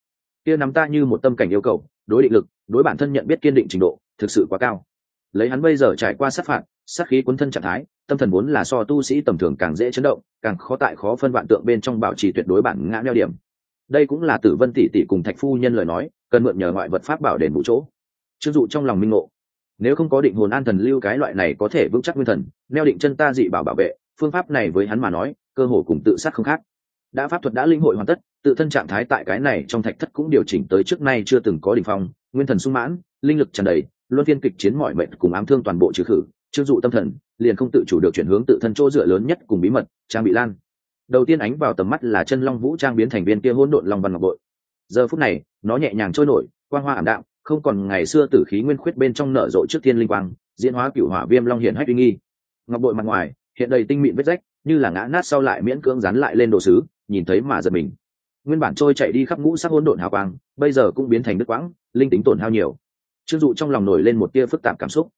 Kia nắm ta như một tâm cảnh yêu cầu, đối định lực, đối bản thân nhận biết kiên định trình độ, thực sự quá cao. Lấy hắn bây giờ trải qua sát phạt, sát khí cuốn thân trạng thái, tâm thần vốn là so tu sĩ tầm thường càng dễ chấn động, càng khó tại khó phân vạn tượng bên trong bảo trì tuyệt đối bản ngã neo điểm. Đây cũng là tử vân tỷ tỷ cùng thạch phu nhân lời nói, cần mượn nhờ ngoại vật pháp bảo đền bù chỗ. Chưng dụ trong lòng minh ngộ nếu không có định hồn an thần lưu cái loại này có thể vững chắc nguyên thần, neo định chân ta dị bảo bảo vệ, phương pháp này với hắn mà nói, cơ hồ cùng tự sát không khác. Đã pháp thuật đã linh hội hoàn tất, tự thân trạng thái tại cái này trong thạch thất cũng điều chỉnh tới trước nay chưa từng có đ ỉ n h phong, nguyên thần sung mãn, linh lực tràn đầy, luân phiên kịch chiến mọi mệnh cùng ám thương toàn bộ trừ khử chưng dụ tâm thần, liền không tự chủ được chuyển hướng tự thân chỗ dựa lớn nhất cùng bí mật, trang bị lan. Đầu tiên ánh vào tầm mắt là chân long vũ trang biến thành viên kia hỗn độn long văn ngọc bội. Giờ phút này, nó nhẹ nhàng trôi nổi, quang hoa ảm đạm không còn ngày xưa tử khí nguyên khuyết bên trong nở rộ trước thiên linh quang, diễn hóa cựu hỏa viêm long hiển hách uy nghi. Ngọc bội mặt ngoài, hiện đầy tinh mịn vết rách, như là ngã nát sau lại miễn cưỡng dán lại lên đồ sứ, nhìn thấy mà giật mình. Nguyên bản trôi chạy đi khắp ngũ sắc hỗn độn hào quang, bây giờ cũng biến thành đứt quãng, linh tính tổn hao nhiều. Trương dụ trong lòng nổi lên một tia phức tạp cảm xúc.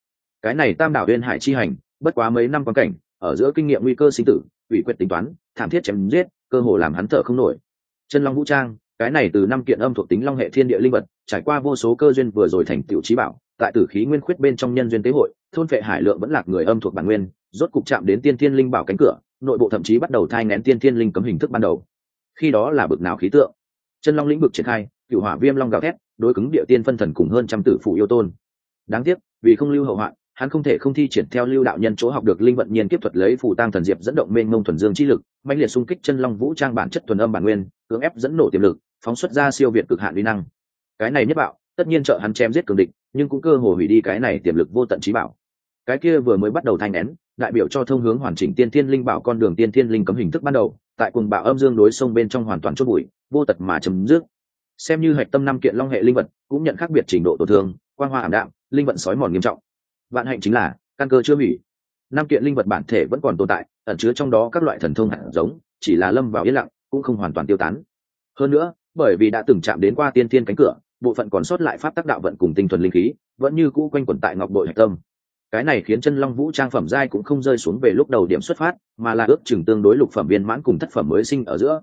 Cái này tam đảo uyên hải chi hành, bất quá mấy năm quan cảnh, ở giữa kinh nghiệm nguy cơ sinh tử, ủy quyết tính toán, thảm thiết chém giết, cơ hồ làm hắn thở không nổi. Chân long vũ trang cái này từ năm kiện âm thuộc tính long hệ thiên địa linh vật, trải qua vô số cơ duyên vừa rồi thành tiểu trí bảo, tại tử khí nguyên khuyết bên trong nhân duyên tế hội, thôn phệ hải lượng vẫn lạc người âm thuộc bản nguyên, rốt cục chạm đến tiên thiên linh bảo cánh cửa, nội bộ thậm chí bắt đầu thai ngén tiên thiên linh cấm hình thức ban đầu. Khi đó là bực nào khí tượng. Chân long lĩnh vực triển khai cựu hỏa viêm long gào thét, đối cứng địa tiên phân thần cùng hơn trăm tử phủ yêu tôn. Đáng tiếc, vì không lưu hậu hoạn hắn không thể không thi triển theo lưu đạo nhân chỗ học được linh vận nhiên kiếp thuật lấy phù tăng thần diệp dẫn động mênh mông thuần dương chi lực mạnh liệt xung kích chân long vũ trang bản chất thuần âm bản nguyên, cưỡng ép dẫn nổ tiềm lực, phóng xuất ra siêu việt cực hạn uy năng. Cái này nhất bạo, tất nhiên trợ hắn chém giết cường địch, nhưng cũng cơ hồ hủy đi cái này tiềm lực vô tận trí bảo. Cái kia vừa mới bắt đầu thanh nén, đại biểu cho thông hướng hoàn chỉnh tiên thiên linh bảo con đường tiên thiên linh cấm hình thức ban đầu, tại cùng bạo âm dương đối sông bên trong hoàn toàn chốt bụi, vô tật mà chấm dứt. Xem như hạch tâm năm kiện long hệ linh vật cũng nhận khác biệt trình độ tổn thương quan hoa ảm đạm, linh vận sói mòn nghiêm trọng vạn hạnh chính là, căn cơ chưa hủy. Năm kiện linh vật bản thể vẫn còn tồn tại, ẩn chứa trong đó các loại thần thông hạt giống, chỉ là lâm vào yên lặng, cũng không hoàn toàn tiêu tán. Hơn nữa, bởi vì đã từng chạm đến qua tiên thiên cánh cửa, bộ phận còn sót lại pháp tác đạo vận cùng tinh thuần linh khí, vẫn như cũ quanh quẩn tại ngọc bội hạch tâm. Cái này khiến chân long vũ trang phẩm giai cũng không rơi xuống về lúc đầu điểm xuất phát, mà là ước chừng tương đối lục phẩm viên mãn cùng thất phẩm mới sinh ở giữa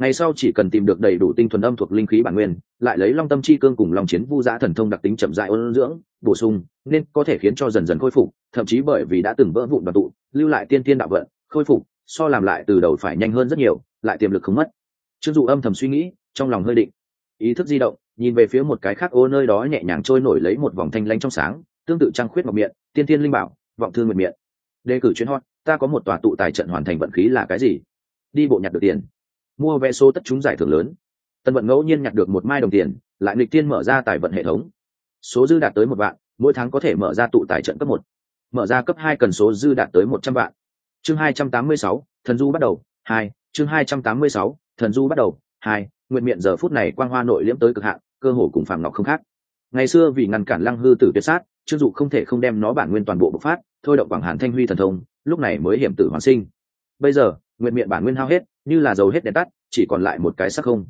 ngày sau chỉ cần tìm được đầy đủ tinh thuần âm thuộc linh khí bản nguyên, lại lấy long tâm chi cương cùng long chiến vu giã thần thông đặc tính chậm dại ôn dưỡng, bổ sung, nên có thể khiến cho dần dần khôi phục, thậm chí bởi vì đã từng vỡ vụn đoàn tụ, lưu lại tiên tiên đạo vận, khôi phục, so làm lại từ đầu phải nhanh hơn rất nhiều, lại tiềm lực không mất. Chưng dụ âm thầm suy nghĩ, trong lòng hơi định. Ý thức di động, nhìn về phía một cái khác ô nơi đó nhẹ nhàng trôi nổi lấy một vòng thanh lanh trong sáng, tương tự trăng khuyết ngọc miệng, tiên tiên linh bảo, vọng thương nguyệt miệng. Đề cử chuyến hot, ta có một tòa tụ tài trận hoàn thành vận khí là cái gì? Đi bộ nhặt được tiền mua vé số tất chúng giải thưởng lớn. Tân vận ngẫu nhiên nhặt được một mai đồng tiền, lại lịch tiên mở ra tài vận hệ thống. Số dư đạt tới một vạn, mỗi tháng có thể mở ra tụ tài trận cấp một. Mở ra cấp hai cần số dư đạt tới một trăm vạn. Chương hai trăm tám mươi sáu, thần du bắt đầu, hai, chương hai trăm tám mươi sáu, thần du bắt đầu, hai, nguyện miệng giờ phút này quang hoa nội liễm tới cực hạn, cơ hồ cùng phàm ngọc không khác. Ngày xưa vì ngăn cản lăng hư tử tuyệt sát chưng dụ không thể không đem nó bản nguyên toàn bộ bộc phát, thôi động quảng hàn thanh huy thần thông, lúc này mới hiểm tử hoàn sinh. Bây giờ, nguyện miệng bản nguyên hao hết như là dầu hết đèn tắt, chỉ còn lại một cái sắc không.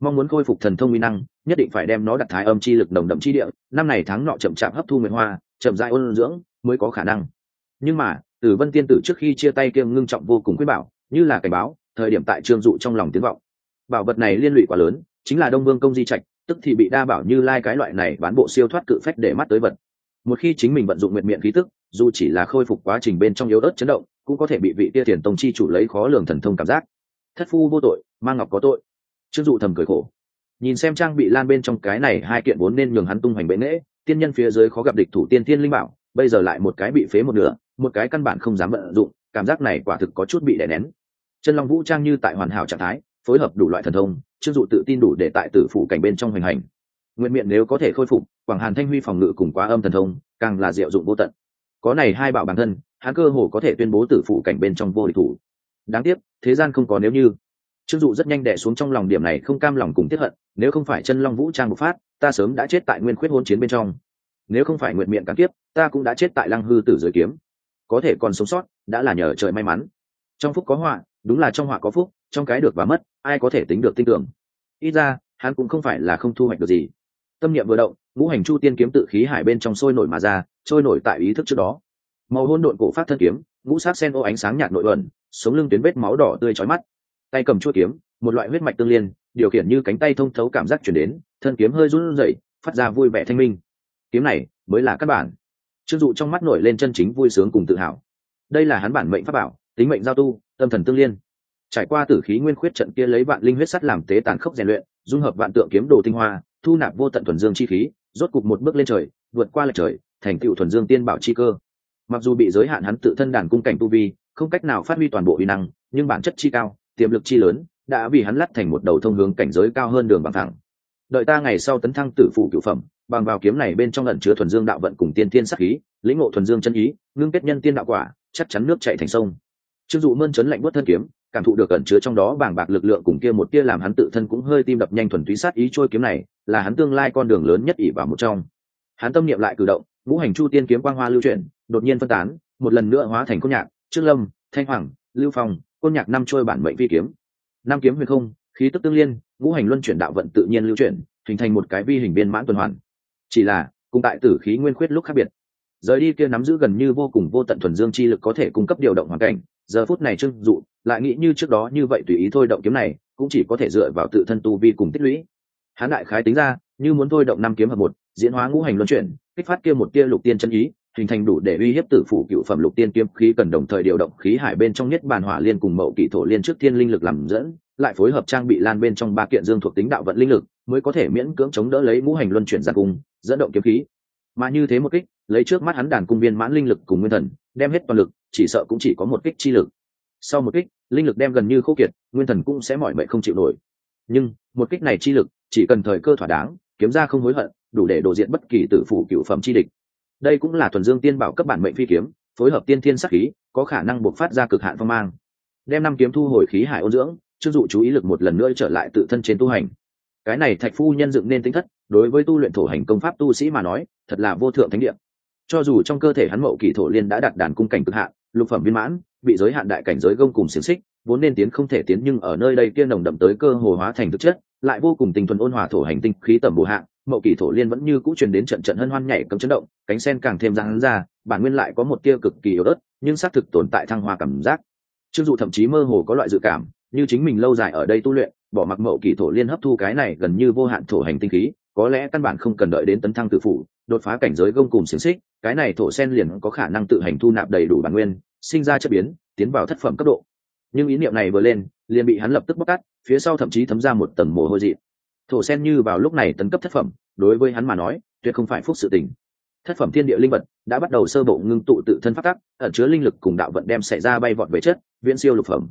Mong muốn khôi phục thần thông uy năng, nhất định phải đem nó đặt thái âm chi lực đồng đậm chi địa, năm này tháng nọ chậm chạp hấp thu nguyện hoa, chậm dại ôn dưỡng, mới có khả năng. Nhưng mà tử vân tiên tử trước khi chia tay kiêng ngưng trọng vô cùng quyết bảo, như là cảnh báo, thời điểm tại trương dụ trong lòng tiếng vọng. Bảo vật này liên lụy quá lớn, chính là đông vương công di trạch, tức thì bị đa bảo như lai cái loại này bán bộ siêu thoát cự phách để mắt tới vật. Một khi chính mình vận dụng nguyện miệng khí tức, dù chỉ là khôi phục quá trình bên trong yếu ớt chấn động, cũng có thể bị vị tia tiền tông chi chủ lấy khó lường thần thông cảm giác thất phu vô tội mang ngọc có tội. Trương dụ thầm cười khổ. Nhìn xem trang bị lan bên trong cái này hai kiện vốn nên nhường hắn tung hoành bệ nghễ tiên nhân phía dưới khó gặp địch thủ tiên thiên linh bảo, bây giờ lại một cái bị phế một nửa, một cái căn bản không dám vận dụng, cảm giác này quả thực có chút bị đè nén. Chân long vũ trang như tại hoàn hảo trạng thái, phối hợp đủ loại thần thông, trương dụ tự tin đủ để tại tử phủ cảnh bên trong hoành hành. Nguyện miệng nếu có thể khôi phục, quảng hàn thanh huy phòng ngự cùng quá âm thần thông, càng là diệu dụng vô tận. Có này hai bảo bản thân, hắn cơ hồ có thể tuyên bố tử phủ cảnh bên trong vô địch thủ đáng tiếc, thế gian không có nếu như. Trương dụ rất nhanh đẻ xuống trong lòng điểm này, không cam lòng cùng tiếp hận, nếu không phải chân long vũ trang bộc phát, ta sớm đã chết tại nguyên khuyết hôn chiến bên trong. Nếu không phải nguyện miệng cắn tiếp ta cũng đã chết tại lăng hư tử dưới kiếm. Có thể còn sống sót, đã là nhờ trời may mắn. Trong phúc có họa, đúng là trong họa có phúc, trong cái được và mất, ai có thể tính được tin tưởng. Ít ra, hắn cũng không phải là không thu hoạch được gì. Tâm niệm vừa động, ngũ hành chu tiên kiếm tự khí hải bên trong sôi nổi mà ra, trôi nổi tại ý thức trước đó. Màu hôn độn cổ phát thân kiếm, ngũ sát sen ô ánh sáng nhạt nội ẩn sống lưng tuyến vết máu đỏ tươi chói mắt. Tay cầm chuỗi kiếm, một loại huyết mạch tương liên, điều khiển như cánh tay thông thấu cảm giác chuyển đến, thân kiếm hơi run rẩy, phát ra vui vẻ thanh minh. Kiếm này mới là căn bản. Chưng dụ trong mắt nổi lên chân chính vui sướng cùng tự hào. Đây là hắn bản mệnh pháp bảo, tính mệnh giao tu, tâm thần tương liên. Trải qua tử khí nguyên khuyết trận kia lấy vạn linh huyết sắt làm tế tàn khốc rèn luyện, dung hợp vạn tượng kiếm đồ tinh hoa, thu nạp vô tận thuần dương chi khí, rốt cục một bước lên trời, vượt qua lệch trời, thành tựu thuần dương tiên bảo chi cơ. Mặc dù bị giới hạn hắn tự thân đàn cung cảnh tu vi không cách nào phát huy toàn bộ uy năng, nhưng bản chất chi cao, tiềm lực chi lớn, đã vì hắn lắt thành một đầu thông hướng cảnh giới cao hơn đường bằng thẳng. Đợi ta ngày sau tấn thăng tử phụ cựu phẩm, bằng vào kiếm này bên trong ẩn chứa thuần dương đạo vận cùng tiên tiên sắc khí, lĩnh ngộ thuần dương chân ý, ngưng kết nhân tiên đạo quả, chắc chắn nước chạy thành sông. Chưng dụ mơn chấn lạnh bớt thân kiếm, cảm thụ được ẩn chứa trong đó bàng bạc lực lượng cùng kia một kia làm hắn tự thân cũng hơi tim đập nhanh thuần túy sát ý trôi kiếm này, là hắn tương lai con đường lớn nhất ỷ vào một trong. Hắn tâm niệm lại cử động, ngũ hành chu tiên kiếm quang hoa lưu chuyển, đột nhiên phân tán, một lần nữa hóa thành cốt nhạc trương lâm, thanh hoàng, lưu phong, côn nhạc năm trôi bản mệnh vi kiếm. Năm kiếm huyền không, khí tức tương liên, ngũ hành luân chuyển đạo vận tự nhiên lưu chuyển, hình thành một cái vi hình biên mãn tuần hoàn. Chỉ là, cùng tại tử khí nguyên khuyết lúc khác biệt. Rời đi kia nắm giữ gần như vô cùng vô tận thuần dương chi lực có thể cung cấp điều động hoàn cảnh, giờ phút này trương dụ lại nghĩ như trước đó như vậy tùy ý thôi động kiếm này, cũng chỉ có thể dựa vào tự thân tu vi cùng tích lũy. Hán đại khái tính ra, như muốn thôi động năm kiếm hợp một, diễn hóa ngũ hành luân chuyển, kích phát kia một tia lục tiên chân ý hình thành đủ để uy hiếp tử phủ cựu phẩm lục tiên kiếm khí cần đồng thời điều động khí hải bên trong nhất bàn hỏa liên cùng mậu kỷ thổ liên trước thiên linh lực làm dẫn, lại phối hợp trang bị lan bên trong ba kiện dương thuộc tính đạo vận linh lực, mới có thể miễn cưỡng chống đỡ lấy ngũ hành luân chuyển ra cung, dẫn động kiếm khí. Mà như thế một kích, lấy trước mắt hắn đàn cung viên mãn linh lực cùng nguyên thần, đem hết toàn lực, chỉ sợ cũng chỉ có một kích chi lực. Sau một kích, linh lực đem gần như khô kiệt, nguyên thần cũng sẽ mỏi mệt không chịu nổi. Nhưng, một kích này chi lực, chỉ cần thời cơ thỏa đáng, kiếm ra không hối hận, đủ để đổ diện bất kỳ tử phủ cựu phẩm chi địch đây cũng là thuần dương tiên bảo cấp bản mệnh phi kiếm, phối hợp tiên thiên sắc khí, có khả năng buộc phát ra cực hạn phong mang. Đem năm kiếm thu hồi khí hải ôn dưỡng chưng dụ chú ý lực một lần nữa trở lại tự thân trên tu hành. Cái này thạch phu nhân dựng nên tính thất, đối với tu luyện thổ hành công pháp tu sĩ mà nói, thật là vô thượng thánh địa. Cho dù trong cơ thể hắn mậu kỳ thổ liên đã đạt đàn cung cảnh cực hạn, lục phẩm viên mãn, bị giới hạn đại cảnh giới gông cùng xiềng xích, vốn nên tiến không thể tiến nhưng ở nơi đây kia nồng đậm tới cơ hồ hóa thành thực chất lại vô cùng tình thuần ôn hòa thổ hành tinh khí tầm bổ hạng, mậu kỳ thổ liên vẫn như cũ truyền đến trận trận hân hoan nhảy cấm chấn động, cánh sen càng thêm răng ra, bản nguyên lại có một tia cực kỳ yếu ớt, nhưng xác thực tồn tại thăng hoa cảm giác. Chưng dụ thậm chí mơ hồ có loại dự cảm, như chính mình lâu dài ở đây tu luyện, bỏ mặc mậu kỳ thổ liên hấp thu cái này gần như vô hạn thổ hành tinh khí, có lẽ căn bản không cần đợi đến tấn thăng tự phủ đột phá cảnh giới gông cùng xiềng xích, cái này thổ sen liền có khả năng tự hành thu nạp đầy đủ bản nguyên, sinh ra chất biến, tiến vào thất phẩm cấp độ nhưng ý niệm này vừa lên, liền bị hắn lập tức bóc tát, phía sau thậm chí thấm ra một tầng mồ hôi dị. Thổ sen như vào lúc này tấn cấp thất phẩm, đối với hắn mà nói, tuyệt không phải phúc sự tình. Thất phẩm thiên địa linh vật đã bắt đầu sơ bộ ngưng tụ tự thân phát tắc, ẩn chứa linh lực cùng đạo vận đem xảy ra bay vọt về chất, viễn siêu lục phẩm.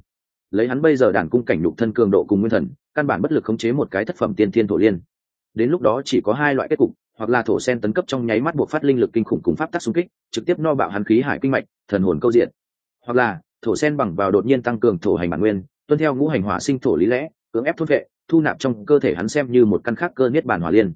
Lấy hắn bây giờ đàn cung cảnh nhục thân cường độ cùng nguyên thần, căn bản bất lực khống chế một cái thất phẩm tiên thiên thổ liên. Đến lúc đó chỉ có hai loại kết cục, hoặc là thổ sen tấn cấp trong nháy mắt buộc phát linh lực kinh khủng cùng pháp tắc xung kích, trực tiếp no bạo hắn khí hải kinh mạch, thần hồn câu diện. Hoặc là thổ sen bằng vào đột nhiên tăng cường thổ hành bản nguyên, tuân theo ngũ hành hỏa sinh thổ lý lẽ, cưỡng ép thốt vệ, thu nạp trong cơ thể hắn xem như một căn khác cơ niết bản hỏa liên.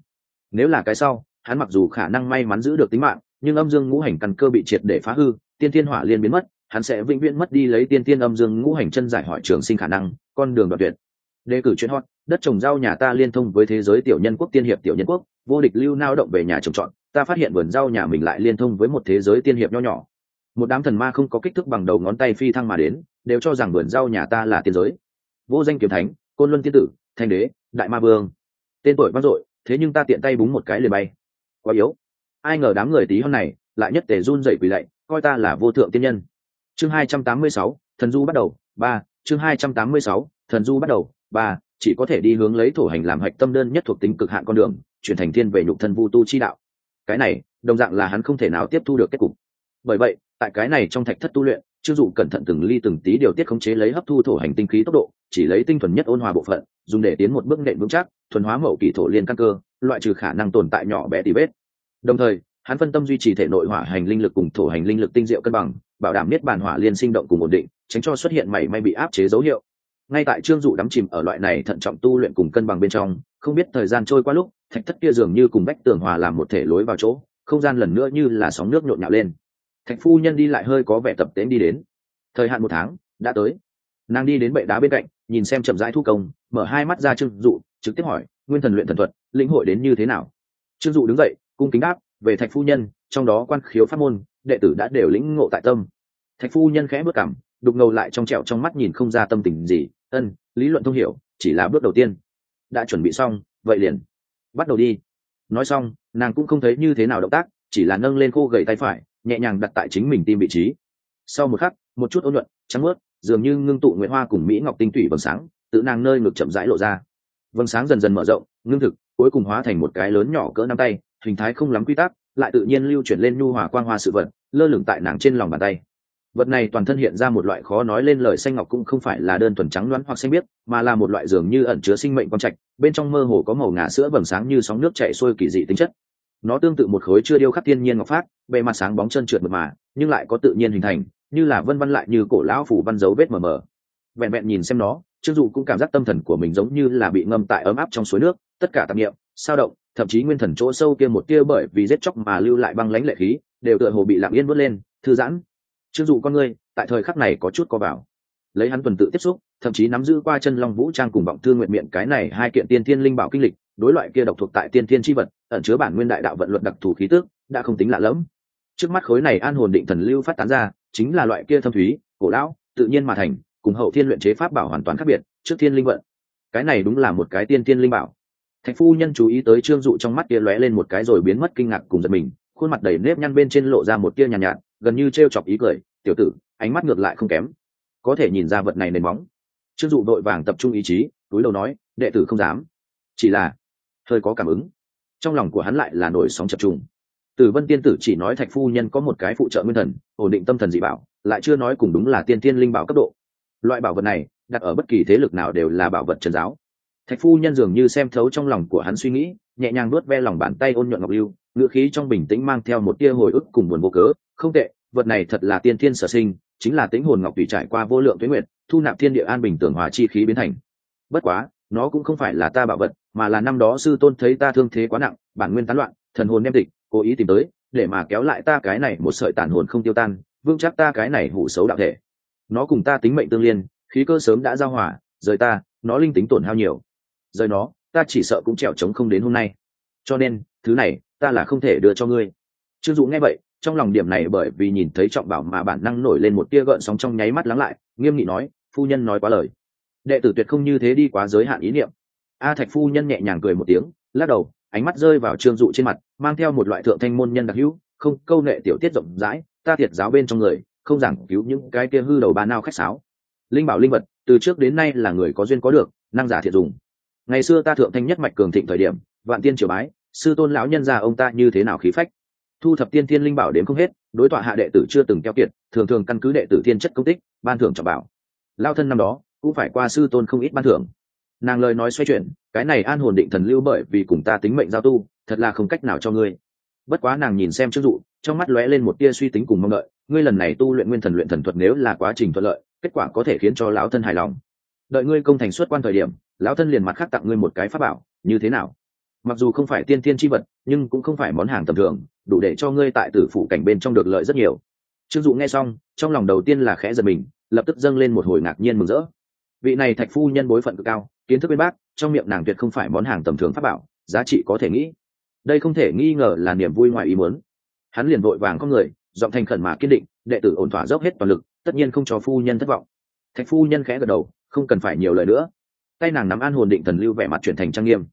Nếu là cái sau, hắn mặc dù khả năng may mắn giữ được tính mạng, nhưng âm dương ngũ hành căn cơ bị triệt để phá hư, tiên thiên hỏa liên biến mất, hắn sẽ vĩnh viễn mất đi lấy tiên tiên âm dương ngũ hành chân giải hỏi trường sinh khả năng, con đường đoạn tuyệt. Đề cử chuyên hot, đất trồng rau nhà ta liên thông với thế giới tiểu nhân quốc tiên hiệp tiểu nhân quốc, vô địch lưu nao động về nhà trồng trọt, ta phát hiện vườn rau nhà mình lại liên thông với một thế giới tiên hiệp nho nhỏ một đám thần ma không có kích thước bằng đầu ngón tay phi thăng mà đến, đều cho rằng vườn rau nhà ta là tiên giới. Vô danh kiếm thánh, côn luân tiên tử, thanh đế, đại ma vương. Tên tuổi vang dội, thế nhưng ta tiện tay búng một cái liền bay. Quá yếu. Ai ngờ đám người tí hôm này, lại nhất tề run dậy quỳ lạy, coi ta là vô thượng tiên nhân. Chương hai trăm tám mươi sáu, thần du bắt đầu, ba, chương hai trăm tám mươi sáu, thần du bắt đầu, ba, chỉ có thể đi hướng lấy thổ hành làm hạch tâm đơn nhất thuộc tính cực hạn con đường, chuyển thành thiên về nhục thân vu tu chi đạo. Cái này, đồng dạng là hắn không thể nào tiếp thu được kết cục. Bởi vậy tại cái này trong thạch thất tu luyện chưng dụ cẩn thận từng ly từng tí điều tiết khống chế lấy hấp thu thổ hành tinh khí tốc độ, chỉ lấy tinh thuần nhất ôn hòa bộ phận, dùng để tiến một bước nện vững chắc, thuần hóa mậu kỳ thổ liên căn cơ, loại trừ khả năng tồn tại nhỏ bé tỉ vết. Đồng thời, hắn phân tâm duy trì thể nội hỏa hành linh lực cùng thổ hành linh lực tinh diệu cân bằng, bảo đảm niết bàn hỏa liên sinh động cùng ổn định, tránh cho xuất hiện mảy may bị áp chế dấu hiệu. Ngay tại trương dụ đắm chìm ở loại này thận trọng tu luyện cùng cân bằng bên trong, không biết thời gian trôi qua lúc, thạch thất kia dường như cùng bách tường hòa làm một thể lối vào chỗ, không gian lần nữa như là sóng nước nhộn nhạo lên thạch phu nhân đi lại hơi có vẻ tập tễnh đi đến. Thời hạn một tháng, đã tới. Nàng đi đến bệ đá bên cạnh, nhìn xem chậm rãi thu công, mở hai mắt ra trương dụ, trực tiếp hỏi, nguyên thần luyện thần thuật, lĩnh hội đến như thế nào? Trương dụ đứng dậy, cung kính đáp, về thạch phu nhân, trong đó quan khiếu pháp môn, đệ tử đã đều lĩnh ngộ tại tâm. Thạch phu nhân khẽ bước cảm đục ngầu lại trong trẹo trong mắt nhìn không ra tâm tình gì, ân, lý luận thông hiểu, chỉ là bước đầu tiên. Đã chuẩn bị xong, vậy liền. Bắt đầu đi. Nói xong, nàng cũng không thấy như thế nào động tác, chỉ là nâng lên khô gầy tay phải nhẹ nhàng đặt tại chính mình tim vị trí. Sau một khắc, một chút ôn nhuận, trắng ướt dường như ngưng tụ nguyệt hoa cùng mỹ ngọc tinh thủy vầng sáng, tự nàng nơi ngực chậm rãi lộ ra. Vầng sáng dần dần mở rộng, ngưng thực, cuối cùng hóa thành một cái lớn nhỏ cỡ năm tay, hình thái không lắm quy tắc, lại tự nhiên lưu chuyển lên nhu hòa quang hoa sự vật, lơ lửng tại nàng trên lòng bàn tay. Vật này toàn thân hiện ra một loại khó nói lên lời xanh ngọc cũng không phải là đơn thuần trắng đoán hoặc xanh biếc, mà là một loại dường như ẩn chứa sinh mệnh quang trạch, bên trong mơ hồ có màu ngà sữa vầng sáng như sóng nước chảy xuôi kỳ dị tính chất nó tương tự một khối chưa điêu khắc thiên nhiên ngọc phát, bề mặt sáng bóng chân trượt mật mà, nhưng lại có tự nhiên hình thành, như là vân văn lại như cổ lão phủ văn dấu vết mờ mờ. Vẹn vẹn nhìn xem nó, trương dụ cũng cảm giác tâm thần của mình giống như là bị ngâm tại ấm áp trong suối nước, tất cả tạp nghiệm sao động, thậm chí nguyên thần chỗ sâu kia một tia bởi vì rết chóc mà lưu lại băng lãnh lệ khí, đều tựa hồ bị lặng yên vớt lên, thư giãn. Chưng dụ con ngươi, tại thời khắc này có chút co vào. Lấy hắn tuần tự tiếp xúc, thậm chí nắm giữ qua chân long vũ trang cùng vọng thương nguyện miệng cái này hai kiện tiên thiên linh bảo kinh lịch đối loại kia độc thuộc tại tiên thiên tri vật ẩn chứa bản nguyên đại đạo vận luật đặc thù khí tước đã không tính lạ lẫm. Trước mắt khối này an hồn định thần lưu phát tán ra chính là loại kia thâm thúy cổ lão tự nhiên mà thành cùng hậu thiên luyện chế pháp bảo hoàn toàn khác biệt trước thiên linh vận. Cái này đúng là một cái tiên thiên linh bảo. Thạch phu nhân chú ý tới trương dụ trong mắt kia lóe lên một cái rồi biến mất kinh ngạc cùng giật mình khuôn mặt đầy nếp nhăn bên trên lộ ra một tia nhàn nhạt, nhạt gần như t r e o chọc ý cười tiểu tử ánh mắt ngược lại không kém. Có thể nhìn ra vật này nền móng. Trương dụ đội vàng tập trung ý chí túi đầu nói đệ tử không dám. Chỉ là hơi có cảm ứng. Trong lòng của hắn lại là nổi sóng chập trùng. Tử vân tiên tử chỉ nói thạch phu nhân có một cái phụ trợ nguyên thần, ổn định tâm thần dị bảo, lại chưa nói cùng đúng là tiên tiên linh bảo cấp độ. Loại bảo vật này, đặt ở bất kỳ thế lực nào đều là bảo vật trần giáo. Thạch phu nhân dường như xem thấu trong lòng của hắn suy nghĩ, nhẹ nhàng nuốt ve lòng bàn tay ôn nhuận ngọc lưu ngựa khí trong bình tĩnh mang theo một tia hồi ức cùng buồn vô cớ. Không tệ, vật này thật là tiên thiên sở sinh, chính là tính hồn ngọc tùy trải qua vô lượng tuyến nguyện thu nạp thiên địa an bình tưởng hòa chi khí biến thành. Bất quá nó cũng không phải là ta bảo vật, mà là năm đó sư tôn thấy ta thương thế quá nặng, bản nguyên tán loạn, thần hồn đem tịch cố ý tìm tới, để mà kéo lại ta cái này một sợi tản hồn không tiêu tan, vững chắc ta cái này hủ xấu đạo thể. Nó cùng ta tính mệnh tương liên, khí cơ sớm đã giao hỏa rời ta, nó linh tính tổn hao nhiều. Rời nó, ta chỉ sợ cũng trèo trống không đến hôm nay. Cho nên, thứ này, ta là không thể đưa cho ngươi. Trương dụ nghe vậy, trong lòng điểm này bởi vì nhìn thấy trọng bảo mà bản năng nổi lên một tia gợn sóng trong nháy mắt lắng lại, nghiêm nghị nói, phu nhân nói quá lời đệ tử tuyệt không như thế đi quá giới hạn ý niệm. A thạch phu nhân nhẹ nhàng cười một tiếng, lắc đầu, ánh mắt rơi vào trương dụ trên mặt, mang theo một loại thượng thanh môn nhân đặc hữu, không, câu nệ tiểu tiết rộng rãi, ta thiệt giáo bên trong người, không giảng cứu những cái kia hư đầu ba nao khách sáo. Linh bảo linh vật, từ trước đến nay là người có duyên có được, năng giả thiệt dùng. Ngày xưa ta thượng thanh nhất mạch cường thịnh thời điểm, vạn tiên triều bái, sư tôn lão nhân già ông ta như thế nào khí phách. Thu thập tiên thiên linh bảo đến không hết, đối tọa hạ đệ tử chưa từng keo kiệt, thường thường căn cứ đệ tử thiên chất công tích, ban thưởng trọng bảo. Lao thân năm đó cũng phải qua sư tôn không ít ban thưởng. Nàng lời nói xoay chuyển, cái này an hồn định thần lưu bởi vì cùng ta tính mệnh giao tu, thật là không cách nào cho ngươi. Bất quá nàng nhìn xem chức dụ, trong mắt lóe lên một tia suy tính cùng mong đợi, ngươi lần này tu luyện nguyên thần luyện thần thuật nếu là quá trình thuận lợi, kết quả có thể khiến cho lão thân hài lòng. Đợi ngươi công thành xuất quan thời điểm, lão thân liền mặt khác tặng ngươi một cái pháp bảo, như thế nào? Mặc dù không phải tiên tiên tri vật, nhưng cũng không phải món hàng tầm thường, đủ để cho ngươi tại tử phủ cảnh bên trong được lợi rất nhiều. Trương dụ nghe xong, trong lòng đầu tiên là khẽ giật mình, lập tức dâng lên một hồi ngạc nhiên mừng rỡ vị này thạch phu nhân bối phận cực cao, kiến thức bên bác, trong miệng nàng tuyệt không phải món hàng tầm thường pháp bảo, giá trị có thể nghĩ. Đây không thể nghi ngờ là niềm vui ngoài ý muốn. Hắn liền vội vàng con người, giọng thành khẩn mà kiên định, đệ tử ổn thỏa dốc hết toàn lực, tất nhiên không cho phu nhân thất vọng. Thạch phu nhân khẽ gật đầu, không cần phải nhiều lời nữa. Tay nàng nắm an hồn định thần lưu vẻ mặt chuyển thành trang nghiêm.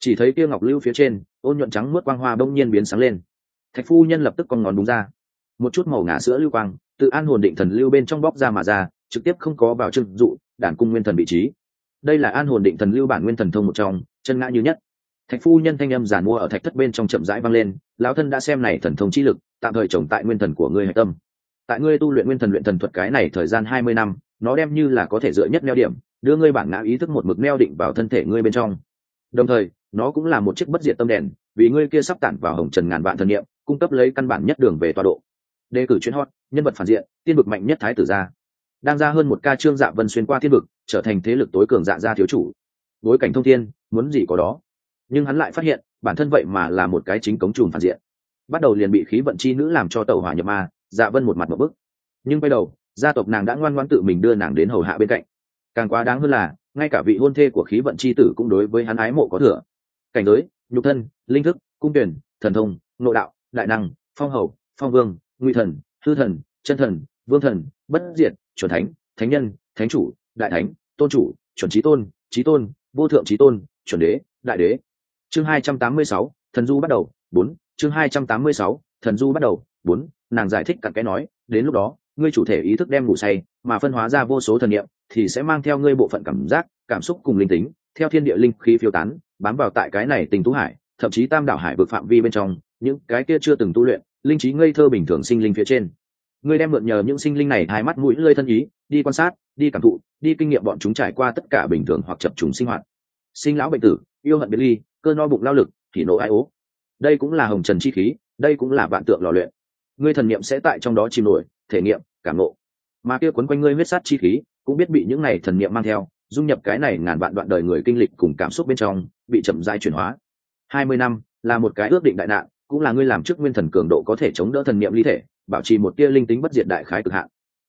Chỉ thấy kia ngọc lưu phía trên, ôn nhuận trắng mướt quang hoa bỗng nhiên biến sáng lên. Thạch phu nhân lập tức con ngón đúng ra. Một chút màu ngả sữa lưu quang tự an hồn định thần lưu bên trong bóc ra mà ra trực tiếp không có vào trưng dụ đản cung nguyên thần vị trí. Đây là an hồn định thần lưu bản nguyên thần thông một trong, chân ngã như nhất. Thạch phu nhân thanh âm giản mua ở thạch thất bên trong chậm rãi vang lên, lão thân đã xem này thần thông chi lực, tạm thời trồng tại nguyên thần của ngươi hạch tâm. Tại ngươi tu luyện nguyên thần luyện thần thuật cái này thời gian hai mươi năm, nó đem như là có thể dựa nhất neo điểm, đưa ngươi bản ngã ý thức một mực neo định vào thân thể ngươi bên trong. Đồng thời, nó cũng là một chiếc bất diệt tâm đèn, vì ngươi kia sắp tản vào hồng trần ngàn vạn thần niệm, cung cấp lấy căn bản nhất đường về tọa độ. Đề cử chuyên hot, nhân vật phản diện, tiên vực mạnh nhất thái tử gia đang ra hơn một ca trương dạ vân xuyên qua thiên vực, trở thành thế lực tối cường dạ gia thiếu chủ. Bối cảnh thông thiên, muốn gì có đó. Nhưng hắn lại phát hiện, bản thân vậy mà là một cái chính cống trùm phản diện. Bắt đầu liền bị khí vận chi nữ làm cho tàu hỏa nhập ma dạ vân một mặt một bức. Nhưng quay đầu, gia tộc nàng đã ngoan ngoan tự mình đưa nàng đến hầu hạ bên cạnh. Càng quá đáng hơn là, ngay cả vị hôn thê của khí vận chi tử cũng đối với hắn ái mộ có thừa. Cảnh giới, nhục thân, linh thức, cung tuyển, thần thông, nội đạo, đại năng, phong hầu, phong vương nguy thần, hư thần, chân thần vương thần, bất diệt, chuẩn thánh thánh nhân, thánh chủ, đại thánh, tôn chủ, chuẩn trí tôn trí tôn, vô thượng trí tôn, chuẩn đế, đại đế. Chương hai trăm tám mươi sáu, thần du bắt đầu, bốn. Chương hai trăm tám mươi sáu, thần du bắt đầu, bốn. Nàng giải thích cặn cái nói, đến lúc đó, ngươi chủ thể ý thức đem ngủ say, mà phân hóa ra vô số thần niệm, thì sẽ mang theo ngươi bộ phận cảm giác, cảm xúc cùng linh tính, theo thiên địa linh khí phiêu tán, bám vào tại cái này tình tú hải, thậm chí tam đảo hải vực phạm vi bên trong, những cái kia chưa từng tu luyện, linh trí ngây thơ bình thường sinh linh phía trên ngươi đem mượn nhờ những sinh linh này hai mắt mũi lơi thân ý, đi quan sát, đi cảm thụ, đi kinh nghiệm bọn chúng trải qua tất cả bình thường hoặc chập trùng sinh hoạt. Sinh lão bệnh tử, yêu hận biệt ly, cơ no bụng lao lực, thì nộ ai ố. Đây cũng là hồng trần chi khí, đây cũng là vạn tượng lò luyện. Ngươi thần niệm sẽ tại trong đó chìm nổi, thể nghiệm, cảm nộ mà kia quấn quanh ngươi huyết sát chi khí, cũng biết bị những này thần niệm mang theo, dung nhập cái này ngàn vạn đoạn đời người kinh lịch cùng cảm xúc bên trong, bị chậm rãi chuyển hóa. Hai mươi năm, là một cái ước định đại nạn, cũng là ngươi làm trước nguyên thần cường độ có thể chống đỡ thần niệm ly thể bảo trì một tia linh tính bất diệt đại khái cực hạn.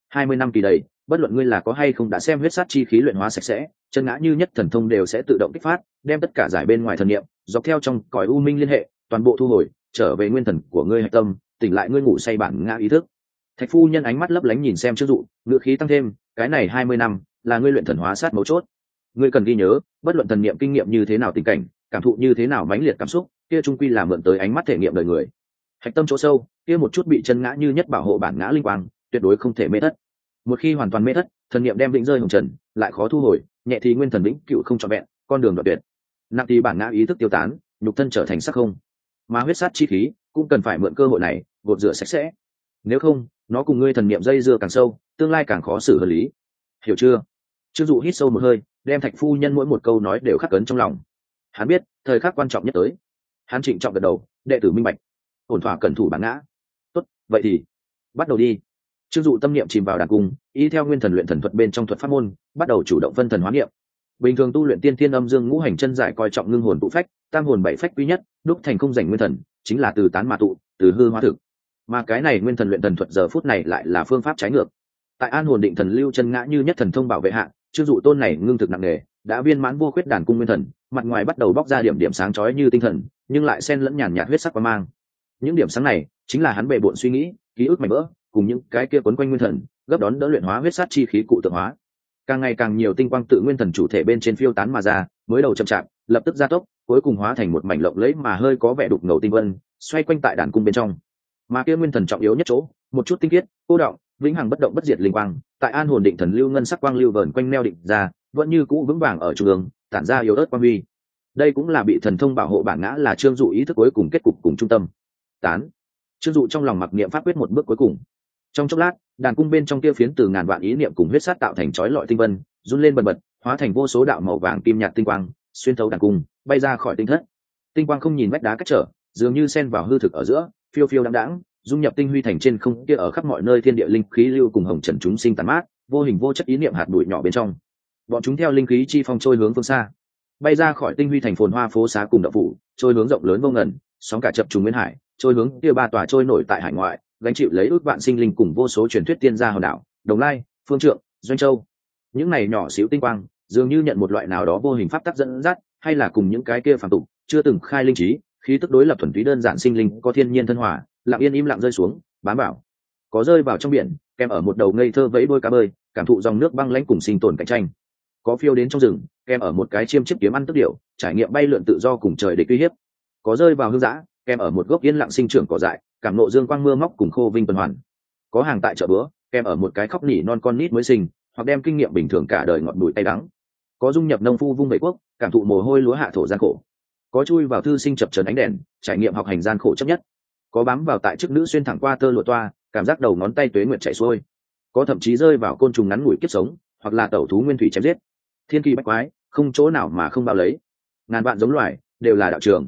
Hai mươi năm kỳ đầy, bất luận ngươi là có hay không đã xem huyết sát chi khí luyện hóa sạch sẽ, chân ngã như nhất thần thông đều sẽ tự động kích phát, đem tất cả giải bên ngoài thần niệm, dọc theo trong cõi u minh liên hệ, toàn bộ thu hồi, trở về nguyên thần của ngươi hạch tâm, tỉnh lại ngươi ngủ say bản ngã ý thức. Thạch phu nhân ánh mắt lấp lánh nhìn xem chưng dụ ngựa khí tăng thêm, cái này hai mươi năm, là ngươi luyện thần hóa sát mấu chốt. Ngươi cần ghi nhớ, bất luận thần niệm kinh nghiệm như thế nào tình cảnh, cảm thụ như thế nào mãnh liệt cảm xúc, kia trung quy là mượn tới ánh mắt thể nghiệm đời người hạch tâm chỗ sâu, kia một chút bị chân ngã như nhất bảo hộ bản ngã linh quang, tuyệt đối không thể mê thất. Một khi hoàn toàn mê thất, thần niệm đem vĩnh rơi hồng trần, lại khó thu hồi, nhẹ thì nguyên thần vĩnh cựu không trọn vẹn, con đường đoạn tuyệt. Nặng thì bản ngã ý thức tiêu tán, nhục thân trở thành sắc không. Mà huyết sát chi khí cũng cần phải mượn cơ hội này, gột rửa sạch sẽ. Nếu không, nó cùng ngươi thần niệm dây dưa càng sâu, tương lai càng khó xử hợp lý. Hiểu chưa? Chưng dụ hít sâu một hơi, đem thạch phu nhân mỗi một câu nói đều khắc cấn trong lòng. Hắn biết, thời khắc quan trọng nhất tới. Hắn trịnh trọng gật đầu, đệ tử minh bạch ổn thỏa cẩn thủ bản ngã. Tốt, vậy thì bắt đầu đi. Chưng dụ tâm niệm chìm vào đàn cung, y theo nguyên thần luyện thần thuật bên trong thuật pháp môn, bắt đầu chủ động phân thần hóa niệm. Bình thường tu luyện tiên tiên âm dương ngũ hành chân giải coi trọng ngưng hồn tụ phách, tam hồn bảy phách quý nhất, đúc thành không giành nguyên thần, chính là từ tán mà tụ, từ hư hóa thực. Mà cái này nguyên thần luyện thần thuật giờ phút này lại là phương pháp trái ngược. Tại an hồn định thần lưu chân ngã như nhất thần thông bảo vệ hạ chưng dụ tôn này ngưng thực nặng nề, đã viên mãn vô khuyết đàn cung nguyên thần, mặt ngoài bắt đầu bóc ra điểm điểm sáng chói như tinh thần, nhưng lại xen lẫn nhàn nhạt huyết sắc và mang những điểm sáng này chính là hắn bề bộn suy nghĩ, ký ức mảnh vỡ, cùng những cái kia quấn quanh nguyên thần, gấp đón đỡ luyện hóa huyết sát chi khí cụ tượng hóa. Càng ngày càng nhiều tinh quang tự nguyên thần chủ thể bên trên phiêu tán mà ra, mới đầu chậm chạp, lập tức gia tốc, cuối cùng hóa thành một mảnh lộng lẫy mà hơi có vẻ đục ngầu tinh vân, xoay quanh tại đàn cung bên trong. Mà kia nguyên thần trọng yếu nhất chỗ, một chút tinh khiết, cô động, vĩnh hằng bất động bất diệt linh quang, tại an hồn định thần lưu ngân sắc quang lưu vờn quanh neo định ra, vẫn như cũ vững vàng ở trung ương, tản ra yếu ớt quang huy. Đây cũng là bị thần thông bảo hộ bản ngã là trương dụ ý thức cuối cùng kết cục cùng trung tâm tán. Chưng dụ trong lòng mặc niệm pháp quyết một bước cuối cùng. Trong chốc lát, đàn cung bên trong kia phiến từ ngàn vạn ý niệm cùng huyết sát tạo thành chói lọi tinh vân, run lên bần bật, hóa thành vô số đạo màu vàng kim nhạt tinh quang, xuyên thấu đàn cung, bay ra khỏi tinh thất. Tinh quang không nhìn vách đá cách trở, dường như sen vào hư thực ở giữa, phiêu phiêu đáng đáng dung nhập tinh huy thành trên không kia ở khắp mọi nơi thiên địa linh khí lưu cùng hồng trần chúng sinh tàn mát, vô hình vô chất ý niệm hạt bụi nhỏ bên trong. Bọn chúng theo linh khí chi phong trôi hướng phương xa, bay ra khỏi tinh huy thành phồn hoa phố xá cùng đậu phủ, trôi hướng rộng lớn vô ngần, sóng cả chập trùng nguyên hải trôi hướng kia ba tòa trôi nổi tại hải ngoại, gánh chịu lấy ước vạn sinh linh cùng vô số truyền thuyết tiên gia hòn đảo, đồng lai, phương trượng, doanh châu. Những này nhỏ xíu tinh quang, dường như nhận một loại nào đó vô hình pháp tắc dẫn dắt, hay là cùng những cái kia phản tục, chưa từng khai linh trí, khí tức đối lập thuần túy đơn giản sinh linh có thiên nhiên thân hòa, lặng yên im lặng rơi xuống, bám bảo có rơi vào trong biển, kèm ở một đầu ngây thơ vẫy đôi cá bơi, cảm thụ dòng nước băng lãnh cùng sinh tồn cạnh tranh. Có phiêu đến trong rừng, kèm ở một cái chiêm chiếc kiếm ăn tức điệu, trải nghiệm bay lượn tự do cùng trời địch uy hiếp. Có rơi vào hương giã kèm ở một gốc yên lặng sinh trưởng cỏ dại, cảm nộ dương quang mưa móc cùng khô vinh tuần hoàn. Có hàng tại chợ bữa, kèm ở một cái khóc nỉ non con nít mới sinh, hoặc đem kinh nghiệm bình thường cả đời ngọn đùi tay đắng. Có dung nhập nông phu vung vệ quốc, cảm thụ mồ hôi lúa hạ thổ gian khổ. Có chui vào thư sinh chập trần ánh đèn, trải nghiệm học hành gian khổ chấp nhất. Có bám vào tại chức nữ xuyên thẳng qua tơ lụa toa, cảm giác đầu ngón tay tuế nguyệt chảy xuôi. Có thậm chí rơi vào côn trùng ngắn ngủi kiếp sống, hoặc là tẩu thú nguyên thủy chém giết. Thiên kỳ bách quái, không chỗ nào mà không bao lấy. Ngàn vạn giống loài đều là đạo trường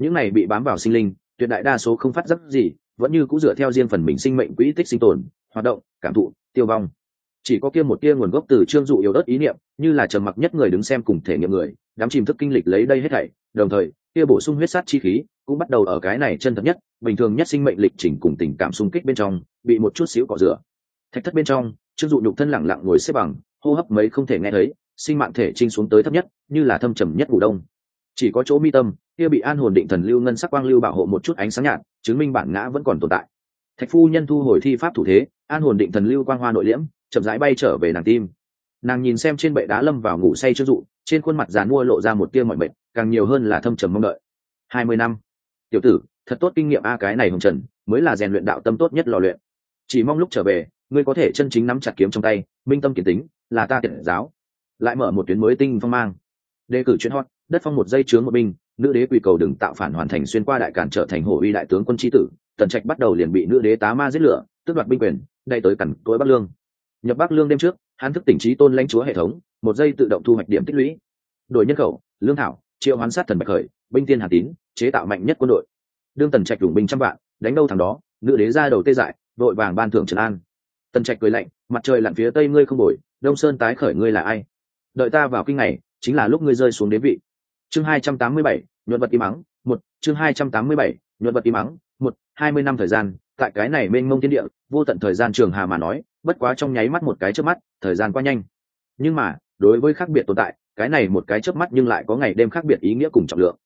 những này bị bám vào sinh linh, tuyệt đại đa số không phát giác gì, vẫn như cũng dựa theo riêng phần mình sinh mệnh quỹ tích sinh tồn, hoạt động, cảm thụ, tiêu vong. Chỉ có kia một kia nguồn gốc từ trương dụ yếu đất ý niệm, như là trầm mặc nhất người đứng xem cùng thể nghiệm người, đám chìm thức kinh lịch lấy đây hết thảy, đồng thời, kia bổ sung huyết sát chi khí, cũng bắt đầu ở cái này chân thật nhất, bình thường nhất sinh mệnh lịch trình cùng tình cảm xung kích bên trong, bị một chút xíu cọ rửa. Thạch thất bên trong, trương dụ nhục thân lẳng lặng ngồi xếp bằng, hô hấp mấy không thể nghe thấy, sinh mạng thể trinh xuống tới thấp nhất, như là thâm trầm nhất ngủ đông chỉ có chỗ mi tâm, kia bị an hồn định thần lưu ngân sắc quang lưu bảo hộ một chút ánh sáng nhạt, chứng minh bản ngã vẫn còn tồn tại. Thạch phu nhân thu hồi thi pháp thủ thế, an hồn định thần lưu quang hoa nội liễm, chậm rãi bay trở về nàng tim. Nàng nhìn xem trên bệ đá lâm vào ngủ say chưa dụ, trên khuôn mặt già mua lộ ra một tia mọi mệnh càng nhiều hơn là thâm trầm mong đợi. Hai mươi năm. Tiểu tử, thật tốt kinh nghiệm a, cái này hồng trần, mới là rèn luyện đạo tâm tốt nhất lò luyện. Chỉ mong lúc trở về, ngươi có thể chân chính nắm chặt kiếm trong tay, minh tâm kiến tính là ta tiện giáo. Lại mở một tuyến mới tinh phong mang. Đề cử chuyến hot đất phong một dây chướng một binh, nữ đế quy cầu đừng tạo phản hoàn thành xuyên qua đại cản trở thành hổ uy đại tướng quân tri tử, tần trạch bắt đầu liền bị nữ đế tá ma giết lửa, tước đoạt binh quyền đây tới cẩn tối bắc lương. Nhập bắc lương đêm trước, hắn thức tỉnh trí tôn lãnh chúa hệ thống, một dây tự động thu hoạch điểm tích lũy. Đổi nhân khẩu, lương thảo, triệu hoán sát thần bạch khởi, binh tiên hà tín, chế tạo mạnh nhất quân đội. Đương tần trạch dùng binh trăm vạn, đánh đâu thằng đó, nữ đế ra đầu tê dại, đội vàng ban thưởng trần an. Tần trạch cười lạnh, mặt trời lặn phía tây ngươi không bồi đông sơn tái khởi ngươi là ai? Đợi ta vào kinh này, chính là lúc ngươi rơi xuống đế vị chương hai trăm tám mươi bảy, nhuận vật im mắng một. Chương hai trăm tám mươi bảy, nhuận vật im mắng một. hai mươi năm thời gian, tại cái này mênh mông thiên địa, vô tận thời gian trường hà mà nói, bất quá trong nháy mắt một cái chớp mắt, thời gian qua nhanh. Nhưng mà, đối với khác biệt tồn tại, cái này một cái chớp mắt nhưng lại có ngày đêm khác biệt ý nghĩa cùng trọng lượng.